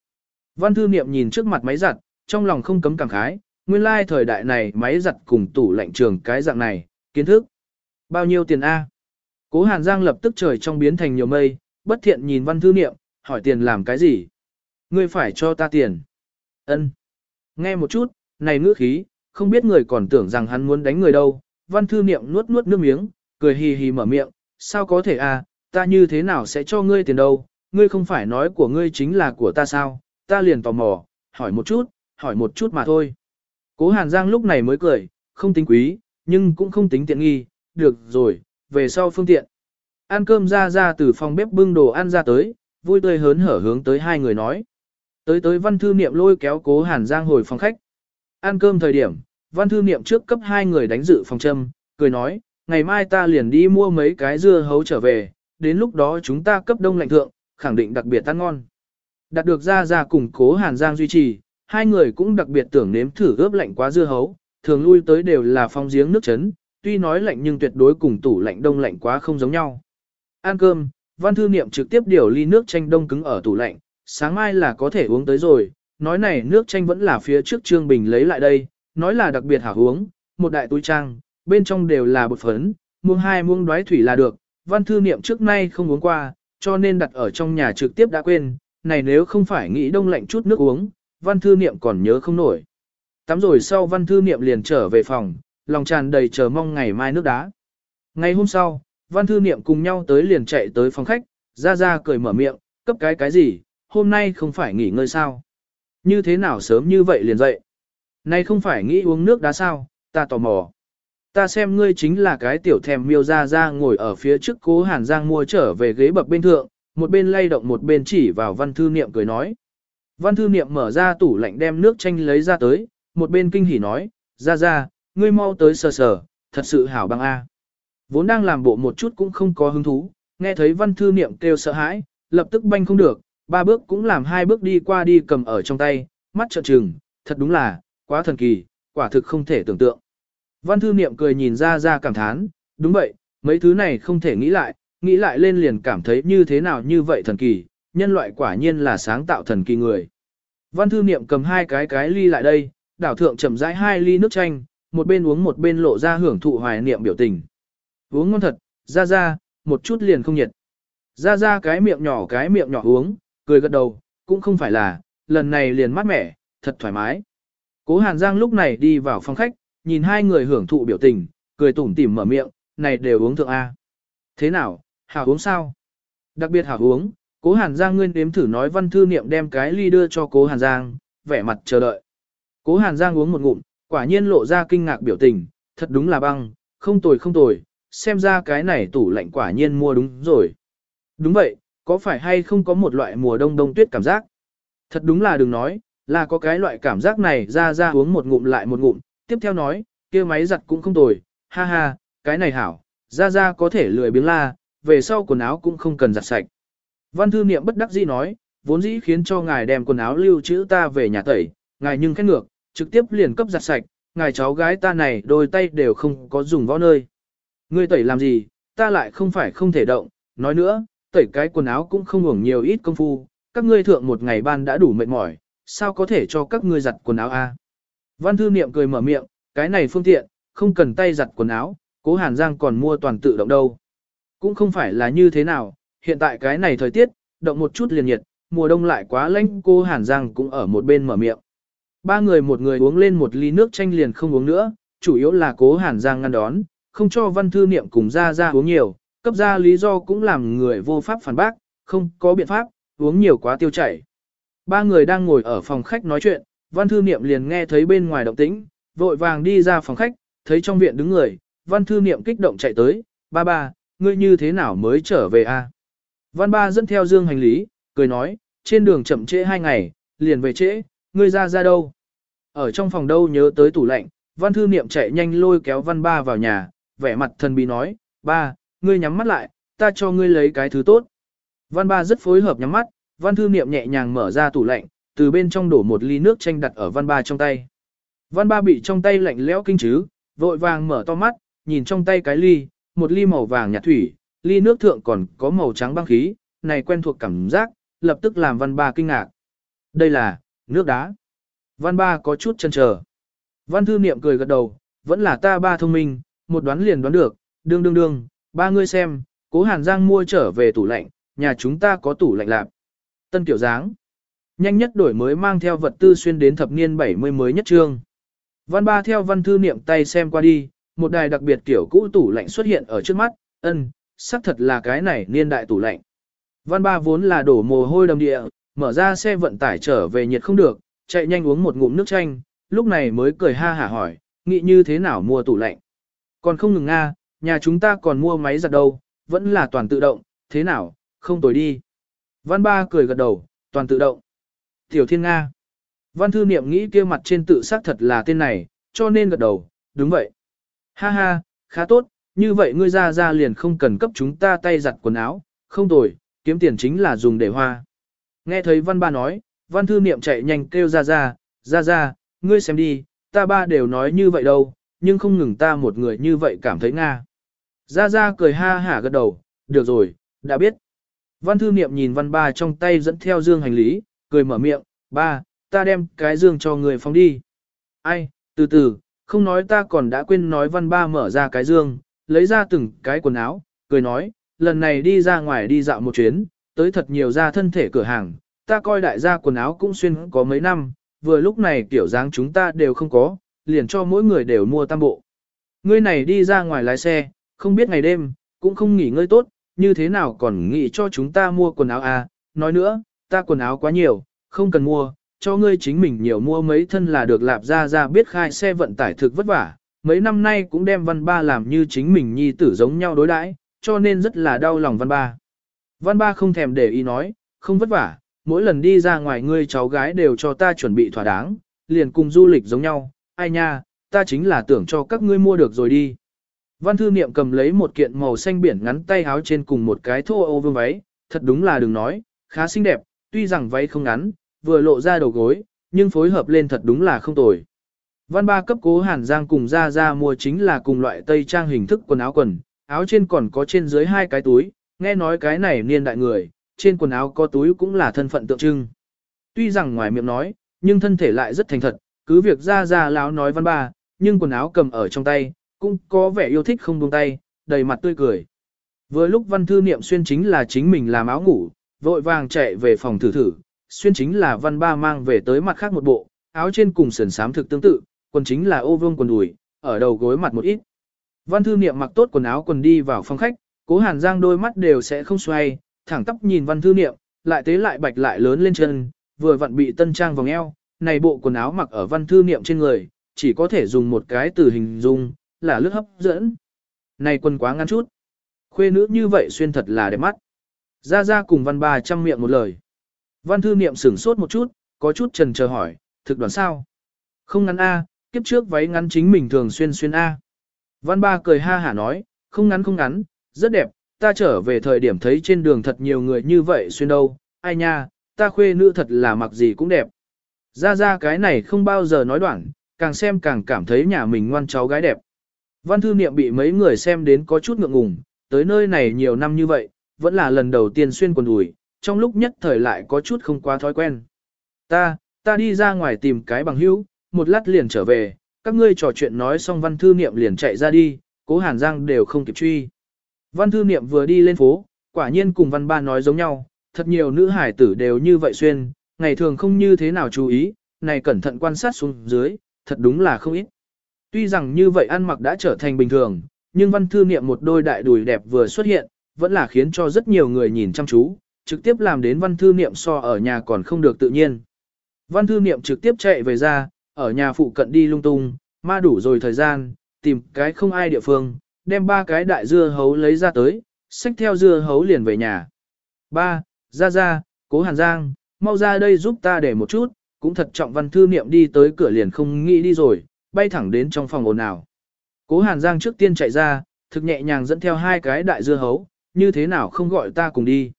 Văn thư niệm nhìn trước mặt máy giặt, trong lòng không cấm cảm khái, nguyên lai thời đại này máy giặt cùng tủ lạnh trường cái dạng này, kiến thức. Bao nhiêu tiền A? Cố Hàn Giang lập tức trời trong biến thành nhiều mây, bất thiện nhìn văn thư niệm, hỏi tiền làm cái gì? Ngươi phải cho ta tiền. Ân. Nghe một chút, này ngữ khí, không biết người còn tưởng rằng hắn muốn đánh người đâu. Văn thư niệm nuốt nuốt nước miếng, cười hì hì mở miệng, sao có thể à, ta như thế nào sẽ cho ngươi tiền đâu, ngươi không phải nói của ngươi chính là của ta sao, ta liền tò mò, hỏi một chút, hỏi một chút mà thôi. Cố Hàn Giang lúc này mới cười, không tính quý, nhưng cũng không tính tiện nghi, được rồi, về sau phương tiện. Ăn cơm ra ra từ phòng bếp bưng đồ ăn ra tới, vui tươi hớn hở hướng tới hai người nói. Tới tới văn thư niệm lôi kéo cố hàn giang hồi phòng khách. Ăn cơm thời điểm, văn thư niệm trước cấp hai người đánh dự phòng châm, cười nói, ngày mai ta liền đi mua mấy cái dưa hấu trở về, đến lúc đó chúng ta cấp đông lạnh thượng, khẳng định đặc biệt ăn ngon. Đạt được ra ra cùng cố hàn giang duy trì, hai người cũng đặc biệt tưởng nếm thử ướp lạnh quá dưa hấu, thường lui tới đều là phong giếng nước chấn, tuy nói lạnh nhưng tuyệt đối cùng tủ lạnh đông lạnh quá không giống nhau. Ăn cơm, văn thư niệm trực tiếp điều ly nước chanh đông cứng ở tủ lạnh, sáng mai là có thể uống tới rồi, nói này nước chanh vẫn là phía trước Trương Bình lấy lại đây, nói là đặc biệt hảo uống, một đại túi trang, bên trong đều là bột phấn, muông hai muông đoái thủy là được, văn thư niệm trước nay không uống qua, cho nên đặt ở trong nhà trực tiếp đã quên, này nếu không phải nghĩ đông lạnh chút nước uống, văn thư niệm còn nhớ không nổi. Tắm rồi sau văn thư niệm liền trở về phòng, lòng tràn đầy chờ mong ngày mai nước đá. Ngày hôm sau, văn thư niệm cùng nhau tới liền chạy tới phòng khách, ra ra cười mở miệng, cấp cái cái gì, hôm nay không phải nghỉ ngơi sao. Như thế nào sớm như vậy liền dậy. Nay không phải nghĩ uống nước đá sao, ta tò mò. Ta xem ngươi chính là cái tiểu thèm miêu ra ra ngồi ở phía trước cố hàn giang mua trở về ghế bập bên thượng, một bên lay động một bên chỉ vào văn thư niệm cười nói. Văn thư niệm mở ra tủ lạnh đem nước chanh lấy ra tới, một bên kinh hỉ nói, ra ra, ngươi mau tới sờ sờ, thật sự hảo băng A. Vốn đang làm bộ một chút cũng không có hứng thú, nghe thấy văn thư niệm kêu sợ hãi, lập tức banh không được, ba bước cũng làm hai bước đi qua đi cầm ở trong tay, mắt trợn trừng, thật đúng là, quá thần kỳ, quả thực không thể tưởng tượng. Văn thư niệm cười nhìn ra ra cảm thán, đúng vậy, mấy thứ này không thể nghĩ lại, nghĩ lại lên liền cảm thấy như thế nào như vậy thần kỳ, nhân loại quả nhiên là sáng tạo thần kỳ người. Văn thư niệm cầm hai cái cái ly lại đây, đảo thượng chậm rãi hai ly nước chanh, một bên uống một bên lộ ra hưởng thụ hoài niệm biểu tình. Uống ngon thật, ra ra, một chút liền không nhiệt. Ra ra cái miệng nhỏ cái miệng nhỏ uống, cười gật đầu, cũng không phải là, lần này liền mát mẻ, thật thoải mái. Cố Hàn Giang lúc này đi vào phòng khách, nhìn hai người hưởng thụ biểu tình, cười tủm tỉm mở miệng, này đều uống thượng A. Thế nào, hảo uống sao? Đặc biệt hảo uống, Cố Hàn Giang nguyên đếm thử nói văn thư niệm đem cái ly đưa cho Cố Hàn Giang, vẻ mặt chờ đợi. Cố Hàn Giang uống một ngụm, quả nhiên lộ ra kinh ngạc biểu tình, thật đúng là băng, không tồi không tồi, xem ra cái này tủ lạnh quả nhiên mua đúng rồi. Đúng vậy, có phải hay không có một loại mùa đông đông tuyết cảm giác? Thật đúng là đừng nói, là có cái loại cảm giác này ra ra uống một ngụm lại một ngụm, tiếp theo nói, kia máy giặt cũng không tồi, ha ha, cái này hảo, ra ra có thể lười biếng la, về sau quần áo cũng không cần giặt sạch. Văn thư niệm bất đắc dĩ nói, vốn dĩ khiến cho ngài đem quần áo lưu trữ ta về nhà tẩy, ngài nhưng khét ngược, trực tiếp liền cấp giặt sạch, ngài cháu gái ta này đôi tay đều không có dùng võ nơi. Ngươi tẩy làm gì, ta lại không phải không thể động, nói nữa, tẩy cái quần áo cũng không hưởng nhiều ít công phu, các ngươi thượng một ngày ban đã đủ mệt mỏi, sao có thể cho các ngươi giặt quần áo a? Văn thư niệm cười mở miệng, cái này phương tiện, không cần tay giặt quần áo, cố Hàn Giang còn mua toàn tự động đâu. Cũng không phải là như thế nào, hiện tại cái này thời tiết, động một chút liền nhiệt, mùa đông lại quá lạnh, cô Hàn Giang cũng ở một bên mở miệng. Ba người một người uống lên một ly nước chanh liền không uống nữa, chủ yếu là cố Hàn Giang ngăn đón, không cho văn thư niệm cùng ra ra uống nhiều, cấp ra lý do cũng làm người vô pháp phản bác, không có biện pháp, uống nhiều quá tiêu chảy. Ba người đang ngồi ở phòng khách nói chuyện, văn thư niệm liền nghe thấy bên ngoài động tĩnh, vội vàng đi ra phòng khách, thấy trong viện đứng người, văn thư niệm kích động chạy tới, ba ba, ngươi như thế nào mới trở về a? Văn ba dẫn theo dương hành lý, cười nói, trên đường chậm trễ hai ngày, liền về trễ, ngươi ra ra đâu? Ở trong phòng đâu nhớ tới tủ lạnh, văn thư niệm chạy nhanh lôi kéo văn ba vào nhà, vẻ mặt thần bí nói, ba, ngươi nhắm mắt lại, ta cho ngươi lấy cái thứ tốt. Văn ba rất phối hợp nhắm mắt, văn thư niệm nhẹ nhàng mở ra tủ lạnh, từ bên trong đổ một ly nước chanh đặt ở văn ba trong tay. Văn ba bị trong tay lạnh lẽo kinh chứ, vội vàng mở to mắt, nhìn trong tay cái ly, một ly màu vàng nhạt thủy, ly nước thượng còn có màu trắng băng khí, này quen thuộc cảm giác, lập tức làm văn ba kinh ngạc. Đây là, nước đá. Văn ba có chút chân chờ. Văn thư niệm cười gật đầu, vẫn là ta ba thông minh, một đoán liền đoán được, đương đương đương, ba ngươi xem, cố hàn giang mua trở về tủ lạnh, nhà chúng ta có tủ lạnh lạp. Tân kiểu dáng. Nhanh nhất đổi mới mang theo vật tư xuyên đến thập niên 70 mới nhất trương. Văn ba theo văn thư niệm tay xem qua đi, một đài đặc biệt kiểu cũ tủ lạnh xuất hiện ở trước mắt, ân, xác thật là cái này niên đại tủ lạnh. Văn ba vốn là đổ mồ hôi đầm địa, mở ra xe vận tải trở về nhiệt không được, chạy nhanh uống một ngụm nước chanh, lúc này mới cười ha hả hỏi, nghĩ như thế nào mua tủ lạnh. Còn không ngừng nga, nhà chúng ta còn mua máy giặt đâu, vẫn là toàn tự động, thế nào, không tồi đi. Văn ba cười gật đầu, toàn tự động. Tiểu Thiên Nga. Văn thư niệm nghĩ kia mặt trên tự xác thật là tên này, cho nên gật đầu, đúng vậy. Ha ha, khá tốt, như vậy ngươi ra ra liền không cần cấp chúng ta tay giặt quần áo, không tồi, kiếm tiền chính là dùng để hoa. Nghe thấy văn ba nói, văn thư niệm chạy nhanh kêu ra ra, ra ra, ngươi xem đi, ta ba đều nói như vậy đâu, nhưng không ngừng ta một người như vậy cảm thấy Nga. Ra ra cười ha hả gật đầu, được rồi, đã biết. Văn thư niệm nhìn văn ba trong tay dẫn theo dương hành lý, cười mở miệng, ba, ta đem cái dương cho người phóng đi. Ai, từ từ, không nói ta còn đã quên nói văn ba mở ra cái dương, lấy ra từng cái quần áo, cười nói, lần này đi ra ngoài đi dạo một chuyến, tới thật nhiều ra thân thể cửa hàng, ta coi đại gia quần áo cũng xuyên có mấy năm, vừa lúc này kiểu dáng chúng ta đều không có, liền cho mỗi người đều mua tam bộ. Ngươi này đi ra ngoài lái xe, không biết ngày đêm, cũng không nghỉ ngơi tốt, như thế nào còn nghĩ cho chúng ta mua quần áo à, nói nữa, ta quần áo quá nhiều, không cần mua, cho ngươi chính mình nhiều mua mấy thân là được lạp ra ra biết khai xe vận tải thực vất vả, mấy năm nay cũng đem văn ba làm như chính mình nhi tử giống nhau đối đãi, cho nên rất là đau lòng văn ba. Văn ba không thèm để ý nói, không vất vả, mỗi lần đi ra ngoài ngươi cháu gái đều cho ta chuẩn bị thỏa đáng, liền cùng du lịch giống nhau, ai nha, ta chính là tưởng cho các ngươi mua được rồi đi. Văn thư niệm cầm lấy một kiện màu xanh biển ngắn tay áo trên cùng một cái thô ô vương váy, thật đúng là đừng nói, khá xinh đẹp, tuy rằng váy không ngắn, vừa lộ ra đầu gối, nhưng phối hợp lên thật đúng là không tồi. Văn ba cấp cố hàn giang cùng ra ra mua chính là cùng loại tây trang hình thức quần áo quần, áo trên còn có trên dưới hai cái túi, nghe nói cái này niên đại người, trên quần áo có túi cũng là thân phận tượng trưng. Tuy rằng ngoài miệng nói, nhưng thân thể lại rất thành thật, cứ việc ra ra láo nói văn ba, nhưng quần áo cầm ở trong tay, cũng có vẻ yêu thích không buông tay, đầy mặt tươi cười. Vừa lúc văn thư niệm xuyên chính là chính mình làm áo ngủ, vội vàng chạy về phòng thử thử, xuyên chính là văn ba mang về tới mặt khác một bộ, áo trên cùng sườn sám thực tương tự, quần chính là ô vương quần đùi, ở đầu gối mặt một ít. Văn thư niệm mặc tốt quần áo quần đi vào phòng khách, cố hàn giang đôi mắt đều sẽ không xoay, thẳng tóc nhìn văn thư niệm, lại tế lại bạch lại lớn lên chân, vừa vặn bị tân trang vòng eo, này bộ quần áo mặc ở văn thư niệm trên người, chỉ có thể dùng một cái từ hình dung, là lướt hấp dẫn. Này quần quá ngắn chút. Khuê nữ như vậy xuyên thật là đẹp mắt. Ra ra cùng văn ba trăm miệng một lời. Văn thư niệm sửng sốt một chút, có chút trần chờ hỏi, thực đoán sao? Không ngắn A, kiếp trước váy ngắn chính mình thường xuyên xuyên A. Văn ba cười ha hả nói, không ngắn không ngắn, rất đẹp, ta trở về thời điểm thấy trên đường thật nhiều người như vậy xuyên đâu, ai nha, ta khuê nữ thật là mặc gì cũng đẹp. Ra ra cái này không bao giờ nói đoạn, càng xem càng cảm thấy nhà mình ngoan cháu gái đẹp. Văn thư niệm bị mấy người xem đến có chút ngượng ngùng, tới nơi này nhiều năm như vậy, vẫn là lần đầu tiên xuyên quần đùi, trong lúc nhất thời lại có chút không quá thói quen. Ta, ta đi ra ngoài tìm cái bằng hữu, một lát liền trở về, các ngươi trò chuyện nói xong văn thư niệm liền chạy ra đi, cố hàn giang đều không kịp truy. Văn thư niệm vừa đi lên phố, quả nhiên cùng văn ba nói giống nhau, thật nhiều nữ hải tử đều như vậy xuyên, ngày thường không như thế nào chú ý, này cẩn thận quan sát xuống dưới, thật đúng là không ít. Tuy rằng như vậy ăn mặc đã trở thành bình thường, nhưng văn thư niệm một đôi đại đùi đẹp vừa xuất hiện, vẫn là khiến cho rất nhiều người nhìn chăm chú, trực tiếp làm đến văn thư niệm so ở nhà còn không được tự nhiên. Văn thư niệm trực tiếp chạy về ra, ở nhà phụ cận đi lung tung, ma đủ rồi thời gian, tìm cái không ai địa phương, đem ba cái đại dưa hấu lấy ra tới, xách theo dưa hấu liền về nhà. Ba, ra ra, cố hàn giang, mau ra đây giúp ta để một chút, cũng thật trọng văn thư niệm đi tới cửa liền không nghĩ đi rồi, bay thẳng đến trong phòng ồn ào. Cố hàn giang trước tiên chạy ra, thực nhẹ nhàng dẫn theo hai cái đại dưa hấu, như thế nào không gọi ta cùng đi.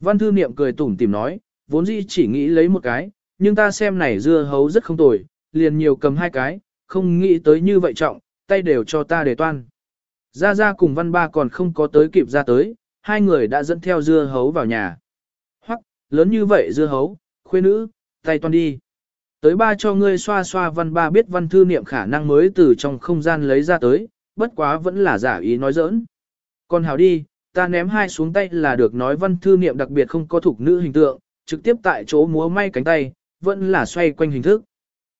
Văn thư niệm cười tủm tìm nói, vốn dĩ chỉ nghĩ lấy một cái, nhưng ta xem này dưa hấu rất không tồi, liền nhiều cầm hai cái, không nghĩ tới như vậy trọng, tay đều cho ta để toan. Ra ra cùng văn ba còn không có tới kịp ra tới, hai người đã dẫn theo dưa hấu vào nhà. Hoặc, lớn như vậy dưa hấu, khuê nữ, tay toan đi. Tới ba cho ngươi xoa xoa văn ba biết văn thư niệm khả năng mới từ trong không gian lấy ra tới, bất quá vẫn là giả ý nói giỡn. Còn hào đi, ta ném hai xuống tay là được nói văn thư niệm đặc biệt không có thuộc nữ hình tượng, trực tiếp tại chỗ múa may cánh tay, vẫn là xoay quanh hình thức.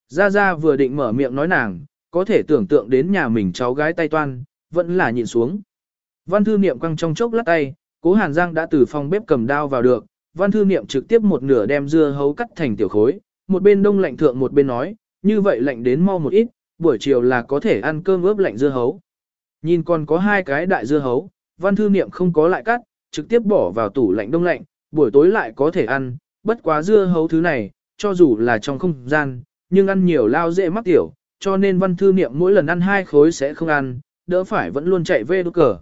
Gia Gia vừa định mở miệng nói nàng, có thể tưởng tượng đến nhà mình cháu gái tay toan, vẫn là nhịn xuống. Văn thư niệm quăng trong chốc lát tay, cố hàn giang đã từ phòng bếp cầm dao vào được, văn thư niệm trực tiếp một nửa đem dưa hấu cắt thành tiểu khối, một bên đông lạnh thượng một bên nói, như vậy lạnh đến mau một ít, buổi chiều là có thể ăn cơm ướp lạnh dưa hấu. Nhìn còn có hai cái đại dưa hấu, văn thư niệm không có lại cắt, trực tiếp bỏ vào tủ lạnh đông lạnh, buổi tối lại có thể ăn, bất quá dưa hấu thứ này, cho dù là trong không gian, nhưng ăn nhiều lao dễ mắc tiểu, cho nên văn thư niệm mỗi lần ăn hai khối sẽ không ăn, đỡ phải vẫn luôn chạy về đốt cờ.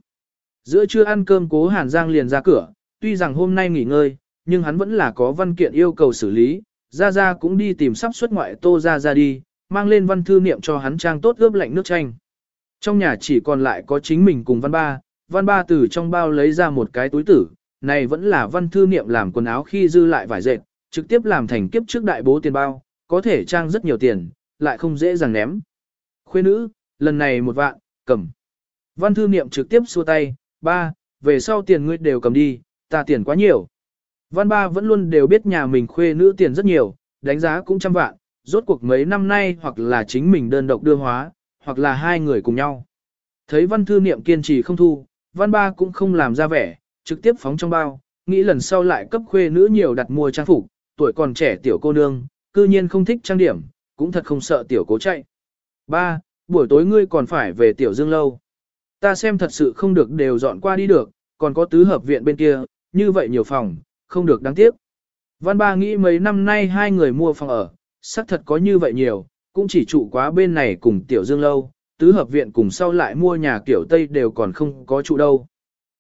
Giữa trưa ăn cơm cố Hàn Giang liền ra cửa, tuy rằng hôm nay nghỉ ngơi, nhưng hắn vẫn là có văn kiện yêu cầu xử lý, ra ra cũng đi tìm sắp xuất ngoại tô ra ra đi, mang lên văn thư niệm cho hắn trang tốt ướp lạnh nước chanh. Trong nhà chỉ còn lại có chính mình cùng văn ba, văn ba từ trong bao lấy ra một cái túi tử, này vẫn là văn thư niệm làm quần áo khi dư lại vải dệt, trực tiếp làm thành kiếp trước đại bố tiền bao, có thể trang rất nhiều tiền, lại không dễ dàng ném. Khuê nữ, lần này một vạn, cầm. Văn thư niệm trực tiếp xua tay, ba, về sau tiền ngươi đều cầm đi, ta tiền quá nhiều. Văn ba vẫn luôn đều biết nhà mình khuê nữ tiền rất nhiều, đánh giá cũng trăm vạn, rốt cuộc mấy năm nay hoặc là chính mình đơn độc đưa hóa, hoặc là hai người cùng nhau. Thấy văn thư niệm kiên trì không thu, văn ba cũng không làm ra vẻ, trực tiếp phóng trong bao, nghĩ lần sau lại cấp khuê nữ nhiều đặt mua trang phục, tuổi còn trẻ tiểu cô nương, cư nhiên không thích trang điểm, cũng thật không sợ tiểu cố chạy. Ba, buổi tối ngươi còn phải về tiểu dương lâu. Ta xem thật sự không được đều dọn qua đi được, còn có tứ hợp viện bên kia, như vậy nhiều phòng, không được đáng tiếc. Văn ba nghĩ mấy năm nay hai người mua phòng ở, xác thật có như vậy nhiều, cũng chỉ trụ quá bên này cùng tiểu dương lâu, tứ hợp viện cùng sau lại mua nhà kiểu Tây đều còn không có trụ đâu.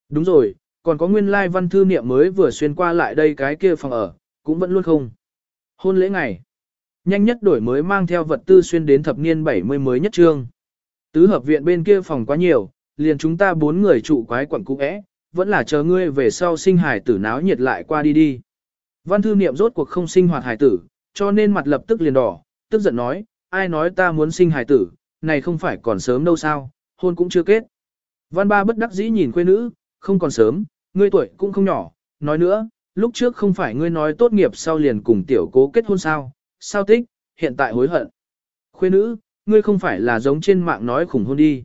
Đúng rồi, còn có nguyên lai văn thư niệm mới vừa xuyên qua lại đây cái kia phòng ở, cũng vẫn luôn không. Hôn lễ ngày. Nhanh nhất đổi mới mang theo vật tư xuyên đến thập niên 70 mới nhất trương. Tứ hợp viện bên kia phòng quá nhiều, liền chúng ta bốn người trụ quái quẩn cũ é, vẫn là chờ ngươi về sau sinh hải tử náo nhiệt lại qua đi đi. Văn thư niệm rốt cuộc không sinh hoạt hải tử, cho nên mặt lập tức liền đỏ, tức giận nói, ai nói ta muốn sinh hải tử, này không phải còn sớm đâu sao, hôn cũng chưa kết. Văn ba bất đắc dĩ nhìn quê nữ, không còn sớm, ngươi tuổi cũng không nhỏ, nói nữa, lúc trước không phải ngươi nói tốt nghiệp sau liền cùng tiểu cố kết hôn sao, sao tích, hiện tại hối hận. Khuê nữ, ngươi không phải là giống trên mạng nói khủng hôn đi.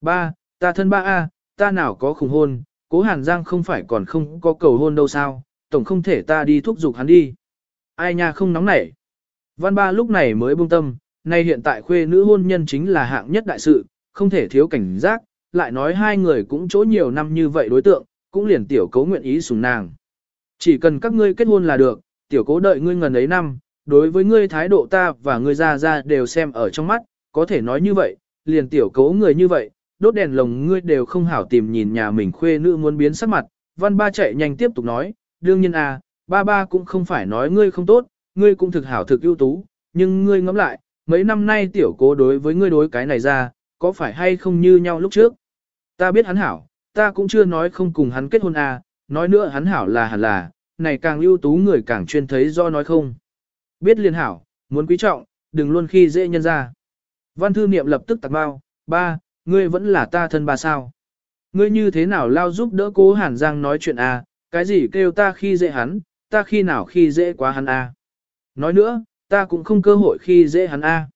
Ba, ta thân ba A, ta nào có khủng hôn, cố hàn giang không phải còn không có cầu hôn đâu sao, tổng không thể ta đi thúc giục hắn đi. Ai nha không nóng nảy. Văn ba lúc này mới buông tâm, nay hiện tại khuê nữ hôn nhân chính là hạng nhất đại sự, không thể thiếu cảnh giác, lại nói hai người cũng chỗ nhiều năm như vậy đối tượng, cũng liền tiểu cố nguyện ý sùng nàng. Chỉ cần các ngươi kết hôn là được, tiểu cố đợi ngươi ngần ấy năm, đối với ngươi thái độ ta và ngươi ra ra đều xem ở trong mắt, có thể nói như vậy, liền tiểu cố người như vậy, đốt đèn lồng ngươi đều không hảo tìm nhìn nhà mình khuê nữ muốn biến sắc mặt, văn ba chạy nhanh tiếp tục nói, đương nhiên à, ba ba cũng không phải nói ngươi không tốt, ngươi cũng thực hảo thực ưu tú, nhưng ngươi ngẫm lại, mấy năm nay tiểu cố đối với ngươi đối cái này ra, có phải hay không như nhau lúc trước? Ta biết hắn hảo, ta cũng chưa nói không cùng hắn kết hôn à, nói nữa hắn hảo là hẳn là, này càng ưu tú người càng chuyên thấy do nói không. Biết liền hảo, muốn quý trọng, đừng luôn khi dễ nhân ra. Văn thư niệm lập tức tạc bao, ba, ngươi vẫn là ta thân bà sao. Ngươi như thế nào lao giúp đỡ cố Hàn Giang nói chuyện à, cái gì kêu ta khi dễ hắn, ta khi nào khi dễ quá hắn à. Nói nữa, ta cũng không cơ hội khi dễ hắn à.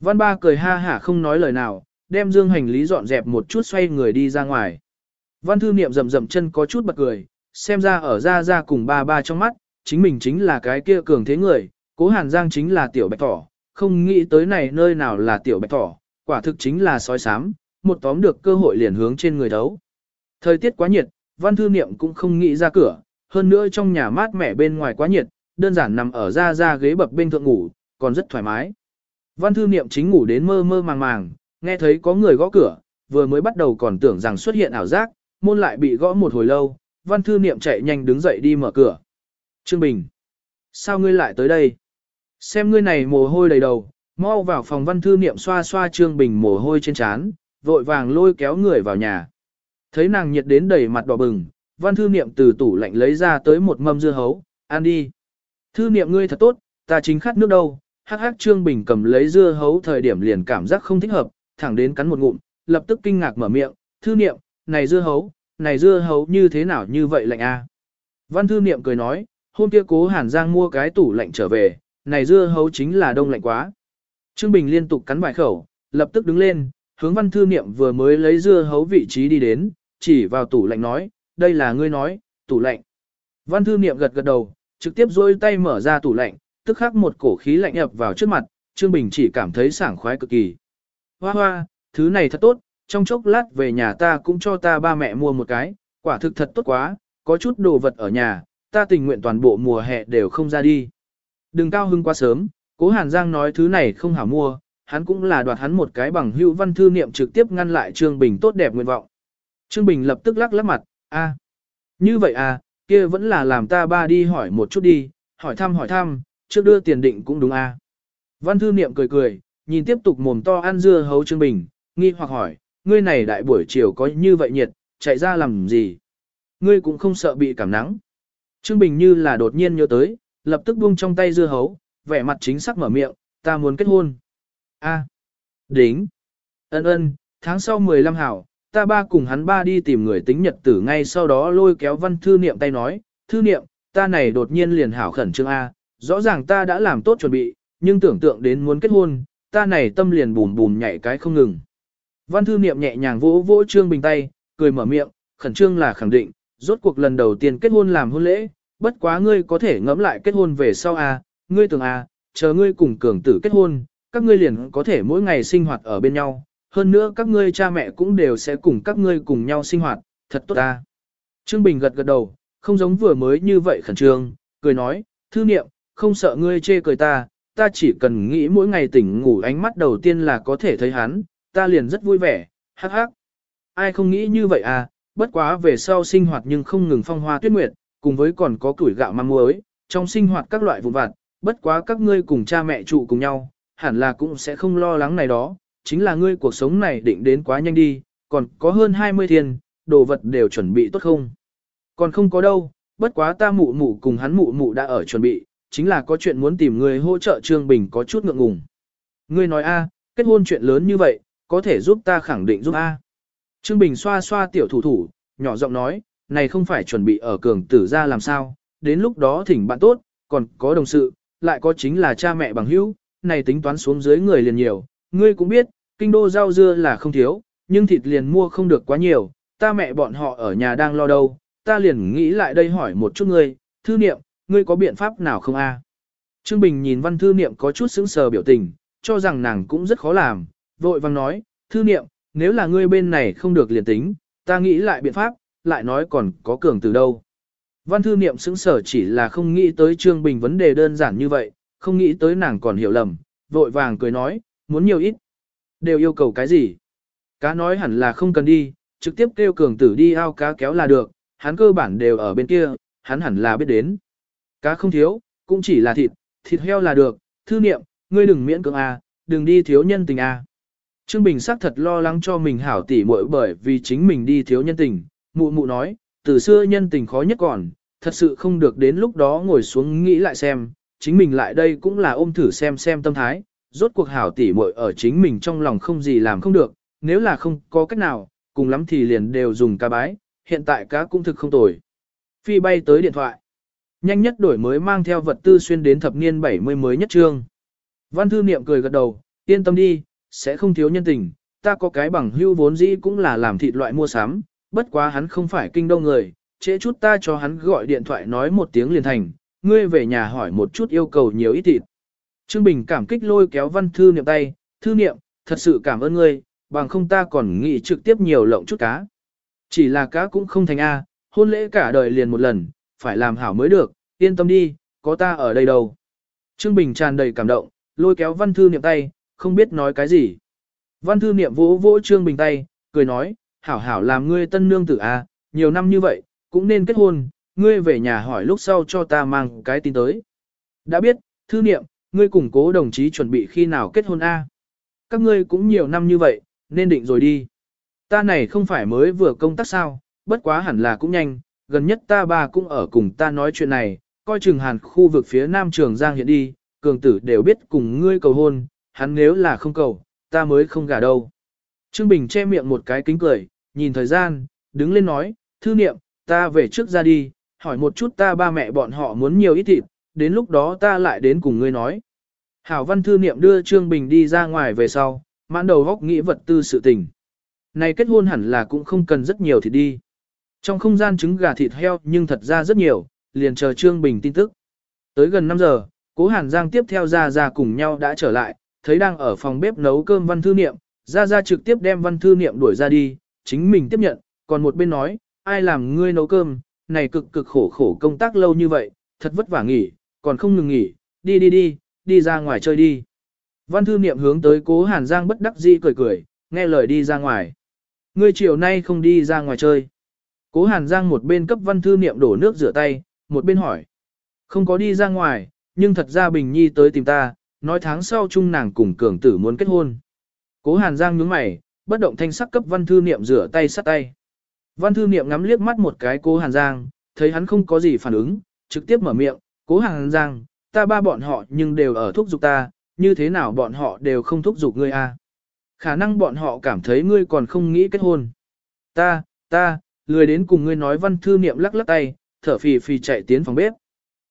Văn ba cười ha hả không nói lời nào, đem dương hành lý dọn dẹp một chút xoay người đi ra ngoài. Văn thư niệm rầm rầm chân có chút bật cười, xem ra ở ra ra cùng ba ba trong mắt, chính mình chính là cái kia cường thế người, cố hàn giang chính là tiểu bạch thỏ, không nghĩ tới này nơi nào là tiểu bạch thỏ, quả thực chính là sói sám, một tóm được cơ hội liền hướng trên người đấu. Thời tiết quá nhiệt, văn thư niệm cũng không nghĩ ra cửa, hơn nữa trong nhà mát mẻ bên ngoài quá nhiệt, đơn giản nằm ở ra ra ghế bập bên thượng ngủ, còn rất thoải mái. Văn thư niệm chính ngủ đến mơ mơ màng màng, nghe thấy có người gõ cửa, vừa mới bắt đầu còn tưởng rằng xuất hiện ảo giác, môn lại bị gõ một hồi lâu, văn thư niệm chạy nhanh đứng dậy đi mở cửa. Trương Bình, sao ngươi lại tới đây? Xem ngươi này mồ hôi đầy đầu, mau vào phòng văn thư niệm xoa xoa Trương Bình mồ hôi trên trán, vội vàng lôi kéo người vào nhà. Thấy nàng nhiệt đến đầy mặt đỏ bừng, văn thư niệm từ tủ lạnh lấy ra tới một mâm dưa hấu, ăn đi. Thư niệm ngươi thật tốt, ta chính khát nước đâu, hắc hắc Trương Bình cầm lấy dưa hấu thời điểm liền cảm giác không thích hợp, thẳng đến cắn một ngụm, lập tức kinh ngạc mở miệng, thư niệm, này dưa hấu, này dưa hấu như thế nào như vậy lạnh a? Văn thư niệm cười nói, hôm kia cố Hàn Giang mua cái tủ lạnh trở về, này dưa hấu chính là đông lạnh quá. Trương Bình liên tục cắn vài khẩu, lập tức đứng lên, hướng văn thư niệm vừa mới lấy dưa hấu vị trí đi đến, chỉ vào tủ lạnh nói, đây là ngươi nói, tủ lạnh. Văn thư niệm gật gật đầu, trực tiếp duỗi tay mở ra tủ lạnh, tức khắc một cổ khí lạnh ập vào trước mặt, Trương Bình chỉ cảm thấy sảng khoái cực kỳ. Hoa hoa, thứ này thật tốt, trong chốc lát về nhà ta cũng cho ta ba mẹ mua một cái, quả thực thật tốt quá, có chút đồ vật ở nhà, ta tình nguyện toàn bộ mùa hè đều không ra đi. Đừng cao hưng quá sớm, cố Hàn Giang nói thứ này không hảo mua, hắn cũng là đoạt hắn một cái bằng hữu văn thư niệm trực tiếp ngăn lại Trương Bình tốt đẹp nguyện vọng. Trương Bình lập tức lắc lắc mặt, a, như vậy à, kia vẫn là làm ta ba đi hỏi một chút đi, hỏi thăm hỏi thăm, trước đưa tiền định cũng đúng à? Văn thư niệm cười cười, nhìn tiếp tục mồm to ăn dưa hấu Trương Bình, nghi hoặc hỏi, ngươi này đại buổi chiều có như vậy nhiệt, chạy ra làm gì? Ngươi cũng không sợ bị cảm nắng. Trương Bình như là đột nhiên nhớ tới, lập tức buông trong tay dưa hấu, vẻ mặt chính xác mở miệng, ta muốn kết hôn. A. Đính. Ân ân, tháng sau 15 hảo, ta ba cùng hắn ba đi tìm người tính nhật tử ngay sau đó lôi kéo văn thư niệm tay nói, thư niệm, ta này đột nhiên liền hảo khẩn trương A, rõ ràng ta đã làm tốt chuẩn bị, nhưng tưởng tượng đến muốn kết hôn, ta này tâm liền bùn bùn nhảy cái không ngừng. Văn thư niệm nhẹ nhàng vỗ vỗ Trương Bình tay, cười mở miệng, khẩn trương là khẳng định, rốt cuộc lần đầu tiên kết hôn làm hôn lễ, bất quá ngươi có thể ngẫm lại kết hôn về sau à, ngươi tưởng à, chờ ngươi cùng cường tử kết hôn, các ngươi liền có thể mỗi ngày sinh hoạt ở bên nhau, hơn nữa các ngươi cha mẹ cũng đều sẽ cùng các ngươi cùng nhau sinh hoạt, thật tốt ta. Trương Bình gật gật đầu, không giống vừa mới như vậy khẩn trương, cười nói, thư niệm, không sợ ngươi chê cười ta, ta chỉ cần nghĩ mỗi ngày tỉnh ngủ ánh mắt đầu tiên là có thể thấy hắn, ta liền rất vui vẻ, hắc hắc. Ai không nghĩ như vậy à, bất quá về sau sinh hoạt nhưng không ngừng phong hoa tuyết nguyệt, cùng với còn có củi gạo măng muối, trong sinh hoạt các loại vụn vặt, bất quá các ngươi cùng cha mẹ trụ cùng nhau, hẳn là cũng sẽ không lo lắng này đó, chính là ngươi cuộc sống này định đến quá nhanh đi, còn có hơn 20 thiên, đồ vật đều chuẩn bị tốt không? Còn không có đâu, bất quá ta mụ mụ cùng hắn mụ mụ đã ở chuẩn bị, chính là có chuyện muốn tìm người hỗ trợ Trương Bình có chút ngượng ngùng. Ngươi nói a, kết hôn chuyện lớn như vậy, có thể giúp ta khẳng định giúp a. Trương Bình xoa xoa tiểu thủ thủ, nhỏ giọng nói, này không phải chuẩn bị ở cường tử ra làm sao, đến lúc đó thỉnh bạn tốt, còn có đồng sự, lại có chính là cha mẹ bằng hữu, này tính toán xuống dưới người liền nhiều, ngươi cũng biết, kinh đô rau dưa là không thiếu, nhưng thịt liền mua không được quá nhiều, ta mẹ bọn họ ở nhà đang lo đâu, ta liền nghĩ lại đây hỏi một chút ngươi, thư niệm, ngươi có biện pháp nào không a? Trương Bình nhìn văn thư niệm có chút sững sờ biểu tình, cho rằng nàng cũng rất khó làm, vội vàng nói, thư niệm, nếu là ngươi bên này không được liền tính, ta nghĩ lại biện pháp, lại nói còn có cường từ đâu. Văn thư niệm sững sở chỉ là không nghĩ tới Trương Bình vấn đề đơn giản như vậy, không nghĩ tới nàng còn hiểu lầm, vội vàng cười nói, muốn nhiều ít. Đều yêu cầu cái gì? Cá nói hẳn là không cần đi, trực tiếp kêu cường tử đi ao cá kéo là được, hắn cơ bản đều ở bên kia, hắn hẳn là biết đến. Cá không thiếu, cũng chỉ là thịt, thịt heo là được, thư niệm, ngươi đừng miễn cưỡng a, đừng đi thiếu nhân tình a. Trương Bình xác thật lo lắng cho mình hảo tỉ muội bởi vì chính mình đi thiếu nhân tình, mụ mụ nói, từ xưa nhân tình khó nhất còn, thật sự không được đến lúc đó ngồi xuống nghĩ lại xem, chính mình lại đây cũng là ôm thử xem xem tâm thái, rốt cuộc hảo tỉ muội ở chính mình trong lòng không gì làm không được, nếu là không có cách nào, cùng lắm thì liền đều dùng cá bái, hiện tại cá cũng thực không tồi. Phi bay tới điện thoại. Nhanh nhất đổi mới mang theo vật tư xuyên đến thập niên 70 mới nhất trương. Văn thư niệm cười gật đầu, yên tâm đi, sẽ không thiếu nhân tình, ta có cái bằng hưu vốn dĩ cũng là làm thịt loại mua sắm, bất quá hắn không phải kinh đông người, trễ chút ta cho hắn gọi điện thoại nói một tiếng liền thành, ngươi về nhà hỏi một chút yêu cầu nhiều ít thịt. Trương Bình cảm kích lôi kéo văn thư niệm tay, thư niệm, thật sự cảm ơn ngươi, bằng không ta còn nghĩ trực tiếp nhiều lộng chút cá. Chỉ là cá cũng không thành A, hôn lễ cả đời liền một lần, phải làm hảo mới được, yên tâm đi, có ta ở đây đâu. Trương Bình tràn đầy cảm động, lôi kéo văn thư niệm tay, không biết nói cái gì. Văn thư niệm vỗ vỗ Trương Bình tay, cười nói, hảo hảo làm ngươi tân nương tử a, nhiều năm như vậy, cũng nên kết hôn, ngươi về nhà hỏi lúc sau cho ta mang cái tin tới. Đã biết, thư niệm, ngươi cùng cố đồng chí chuẩn bị khi nào kết hôn a? Các ngươi cũng nhiều năm như vậy, nên định rồi đi. Ta này không phải mới vừa công tác sao, bất quá hẳn là cũng nhanh, gần nhất ta ba cũng ở cùng ta nói chuyện này, coi chừng hàn khu vực phía nam trường Giang hiện đi, cường tử đều biết cùng ngươi cầu hôn, hắn nếu là không cầu, ta mới không gả đâu. Trương Bình che miệng một cái kính cười, nhìn thời gian, đứng lên nói, thư niệm, ta về trước ra đi, hỏi một chút ta ba mẹ bọn họ muốn nhiều ít thịt, đến lúc đó ta lại đến cùng ngươi nói. Hảo văn thư niệm đưa Trương Bình đi ra ngoài về sau, mãn đầu góc nghĩ vật tư sự tình. Này kết hôn hẳn là cũng không cần rất nhiều thịt đi. Trong không gian trứng gà thịt heo nhưng thật ra rất nhiều, liền chờ Trương Bình tin tức. Tới gần 5 giờ, cố Hàn Giang tiếp theo ra ra cùng nhau đã trở lại, thấy đang ở phòng bếp nấu cơm văn thư niệm, ra ra trực tiếp đem văn thư niệm đuổi ra đi, chính mình tiếp nhận, còn một bên nói, ai làm ngươi nấu cơm, này cực cực khổ khổ công tác lâu như vậy, thật vất vả nghỉ, còn không ngừng nghỉ, đi đi đi, đi ra ngoài chơi đi. Văn thư niệm hướng tới cố Hàn Giang bất đắc dĩ cười cười, nghe lời đi ra ngoài. Ngươi chiều nay không đi ra ngoài chơi. Cố Hàn Giang một bên cấp văn thư niệm đổ nước rửa tay, một bên hỏi. Không có đi ra ngoài, nhưng thật ra Bình Nhi tới tìm ta, nói tháng sau chung nàng cùng cường tử muốn kết hôn. Cố Hàn Giang nhướng mày, bất động thanh sắc cấp văn thư niệm rửa tay sát tay. Văn thư niệm ngắm liếc mắt một cái cố Hàn Giang, thấy hắn không có gì phản ứng, trực tiếp mở miệng, cố hàng Giang, ta ba bọn họ nhưng đều ở thúc giục ta, như thế nào bọn họ đều không thúc giục ngươi a? À? Khả năng bọn họ cảm thấy ngươi còn không nghĩ kết hôn. Ta, ta, lười đến cùng ngươi nói văn thư niệm lắc lắc tay, thở phì phì chạy tiến phòng bếp.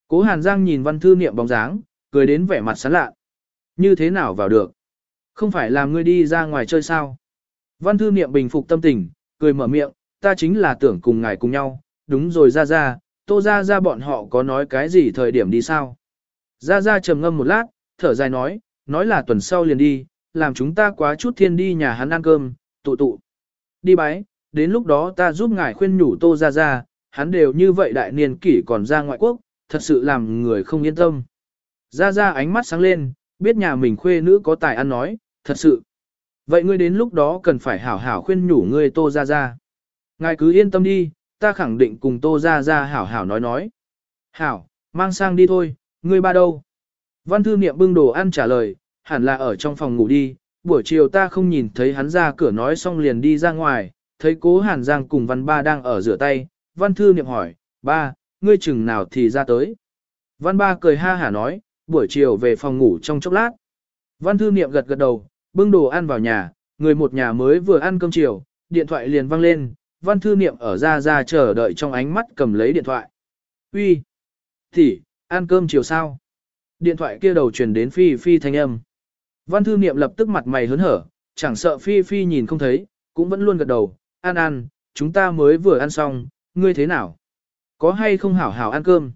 Cố Hàn Giang nhìn văn thư niệm bóng dáng, cười đến vẻ mặt sán lạ. Như thế nào vào được? Không phải làm ngươi đi ra ngoài chơi sao? Văn thư niệm bình phục tâm tình, cười mở miệng, ta chính là tưởng cùng ngài cùng nhau, đúng rồi ra ra, tô gia gia bọn họ có nói cái gì thời điểm đi sao? Gia gia trầm ngâm một lát, thở dài nói, nói là tuần sau liền đi, làm chúng ta quá chút thiên đi nhà hắn ăn cơm, tụ tụ. Đi bái, đến lúc đó ta giúp ngài khuyên nhủ tô gia gia, hắn đều như vậy đại niên kỷ còn ra ngoại quốc, thật sự làm người không yên tâm. Gia gia ánh mắt sáng lên, biết nhà mình khuê nữ có tài ăn nói, thật sự. Vậy ngươi đến lúc đó cần phải hảo hảo khuyên nhủ ngươi tô gia gia, Ngài cứ yên tâm đi, ta khẳng định cùng tô ra ra hảo hảo nói nói. Hảo, mang sang đi thôi, ngươi ba đâu? Văn thư niệm bưng đồ ăn trả lời, hẳn là ở trong phòng ngủ đi, buổi chiều ta không nhìn thấy hắn ra cửa nói xong liền đi ra ngoài, thấy cố hàn giang cùng văn ba đang ở rửa tay, văn thư niệm hỏi, ba, ngươi chừng nào thì ra tới. Văn ba cười ha hả nói, buổi chiều về phòng ngủ trong chốc lát. Văn thư niệm gật gật đầu, bưng đồ ăn vào nhà, người một nhà mới vừa ăn cơm chiều, điện thoại liền vang lên, văn thư niệm ở ra ra chờ đợi trong ánh mắt cầm lấy điện thoại. Uy, thì, ăn cơm chiều sao? Điện thoại kia đầu truyền đến Phi Phi thanh âm. Văn thư niệm lập tức mặt mày hớn hở, chẳng sợ Phi Phi nhìn không thấy, cũng vẫn luôn gật đầu, ăn ăn, chúng ta mới vừa ăn xong, ngươi thế nào? Có hay không hảo hảo ăn cơm?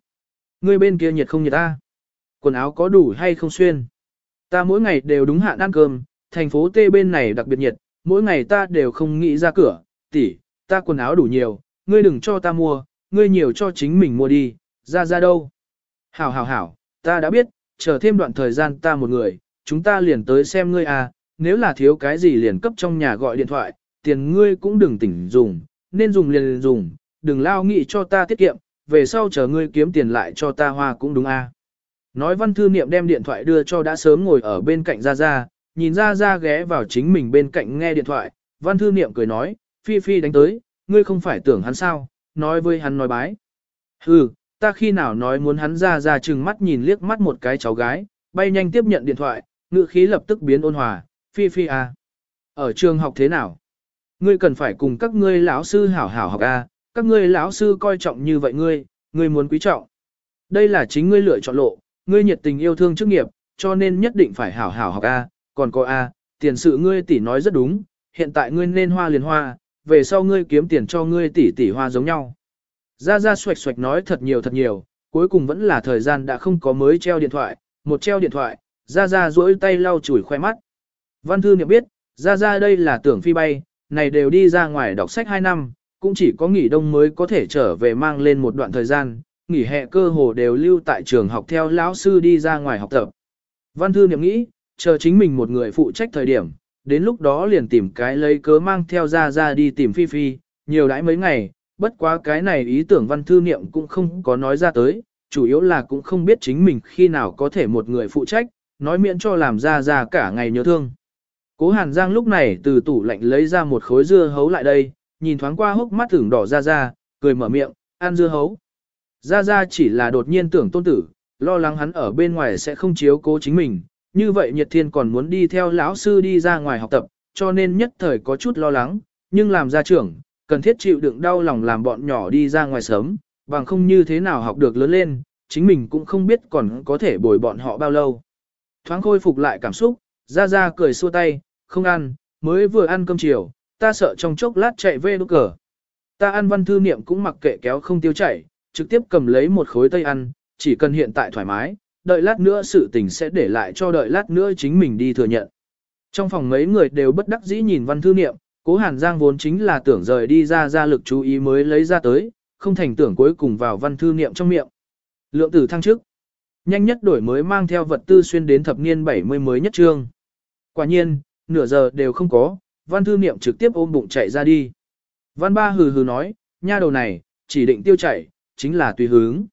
Ngươi bên kia nhiệt không nhiệt ta? Quần áo có đủ hay không xuyên? Ta mỗi ngày đều đúng hạn ăn cơm, thành phố T bên này đặc biệt nhiệt, mỗi ngày ta đều không nghĩ ra cửa, tỷ, ta quần áo đủ nhiều, ngươi đừng cho ta mua, ngươi nhiều cho chính mình mua đi, ra ra đâu? Hảo hảo hảo, ta đã biết, chờ thêm đoạn thời gian ta một người, chúng ta liền tới xem ngươi à, nếu là thiếu cái gì liền cấp trong nhà gọi điện thoại, tiền ngươi cũng đừng tỉnh dùng, nên dùng liền, liền dùng, đừng lao nghị cho ta tiết kiệm, về sau chờ ngươi kiếm tiền lại cho ta hoa cũng đúng à. Nói văn thư niệm đem điện thoại đưa cho đã sớm ngồi ở bên cạnh Gia Gia, nhìn Gia Gia ghé vào chính mình bên cạnh nghe điện thoại, văn thư niệm cười nói, Phi Phi đánh tới, ngươi không phải tưởng hắn sao, nói với hắn nói bái. Hừ, ta khi nào nói muốn hắn ra ra chừng mắt nhìn liếc mắt một cái cháu gái, bay nhanh tiếp nhận điện thoại, ngữ khí lập tức biến ôn hòa, Phi Phi à. Ở trường học thế nào? Ngươi cần phải cùng các ngươi lão sư hảo hảo học a, à, các ngươi lão sư coi trọng như vậy ngươi, ngươi muốn quý trọng. Đây là chính ngươi lựa chọn lộ, ngươi nhiệt tình yêu thương chức nghiệp, cho nên nhất định phải hảo hảo học A, còn có A, tiền sự ngươi tỷ nói rất đúng, hiện tại ngươi nên hoa liền hoa, về sau ngươi kiếm tiền cho ngươi tỷ tỷ hoa giống nhau. Ra ra xoạch xoạch nói thật nhiều thật nhiều, cuối cùng vẫn là thời gian đã không có mới treo điện thoại, một treo điện thoại, ra ra duỗi tay lau chùi khoe mắt. Văn thư niệm biết, ra ra đây là tưởng phi bay, này đều đi ra ngoài đọc sách 2 năm, cũng chỉ có nghỉ đông mới có thể trở về mang lên một đoạn thời gian, nghỉ hè cơ hồ đều lưu tại trường học theo lão sư đi ra ngoài học tập. Văn thư niệm nghĩ, chờ chính mình một người phụ trách thời điểm, đến lúc đó liền tìm cái lấy cớ mang theo ra ra đi tìm Phi Phi, nhiều đãi mấy ngày, bất quá cái này ý tưởng văn thư niệm cũng không có nói ra tới, chủ yếu là cũng không biết chính mình khi nào có thể một người phụ trách, nói miễn cho làm ra ra cả ngày nhớ thương. Cố Hàn Giang lúc này từ tủ lạnh lấy ra một khối dưa hấu lại đây, nhìn thoáng qua hốc mắt thưởng đỏ ra ra, cười mở miệng, ăn dưa hấu. Ra Ra chỉ là đột nhiên tưởng tôn tử, lo lắng hắn ở bên ngoài sẽ không chiếu cố chính mình, như vậy Nhiệt Thiên còn muốn đi theo lão sư đi ra ngoài học tập, cho nên nhất thời có chút lo lắng, nhưng làm gia trưởng, cần thiết chịu đựng đau lòng làm bọn nhỏ đi ra ngoài sớm, bằng không như thế nào học được lớn lên, chính mình cũng không biết còn có thể bồi bọn họ bao lâu. Thoáng khôi phục lại cảm xúc, Ra Ra cười xua tay, không ăn, mới vừa ăn cơm chiều, ta sợ trong chốc lát chạy về đốt cờ. Ta ăn văn thư niệm cũng mặc kệ kéo không tiêu chảy, trực tiếp cầm lấy một khối tây ăn, chỉ cần hiện tại thoải mái, đợi lát nữa sự tình sẽ để lại cho đợi lát nữa chính mình đi thừa nhận. Trong phòng mấy người đều bất đắc dĩ nhìn văn thư niệm, cố hàn giang vốn chính là tưởng rời đi ra ra lực chú ý mới lấy ra tới, không thành tưởng cuối cùng vào văn thư niệm trong miệng. Lượng tử thăng trước. Nhanh nhất đổi mới mang theo vật tư xuyên đến thập niên 70 mới nhất trương. Quả nhiên, nửa giờ đều không có, văn thư niệm trực tiếp ôm bụng chạy ra đi. Văn ba hừ hừ nói, nha đầu này, chỉ định tiêu chảy, chính là tùy hướng.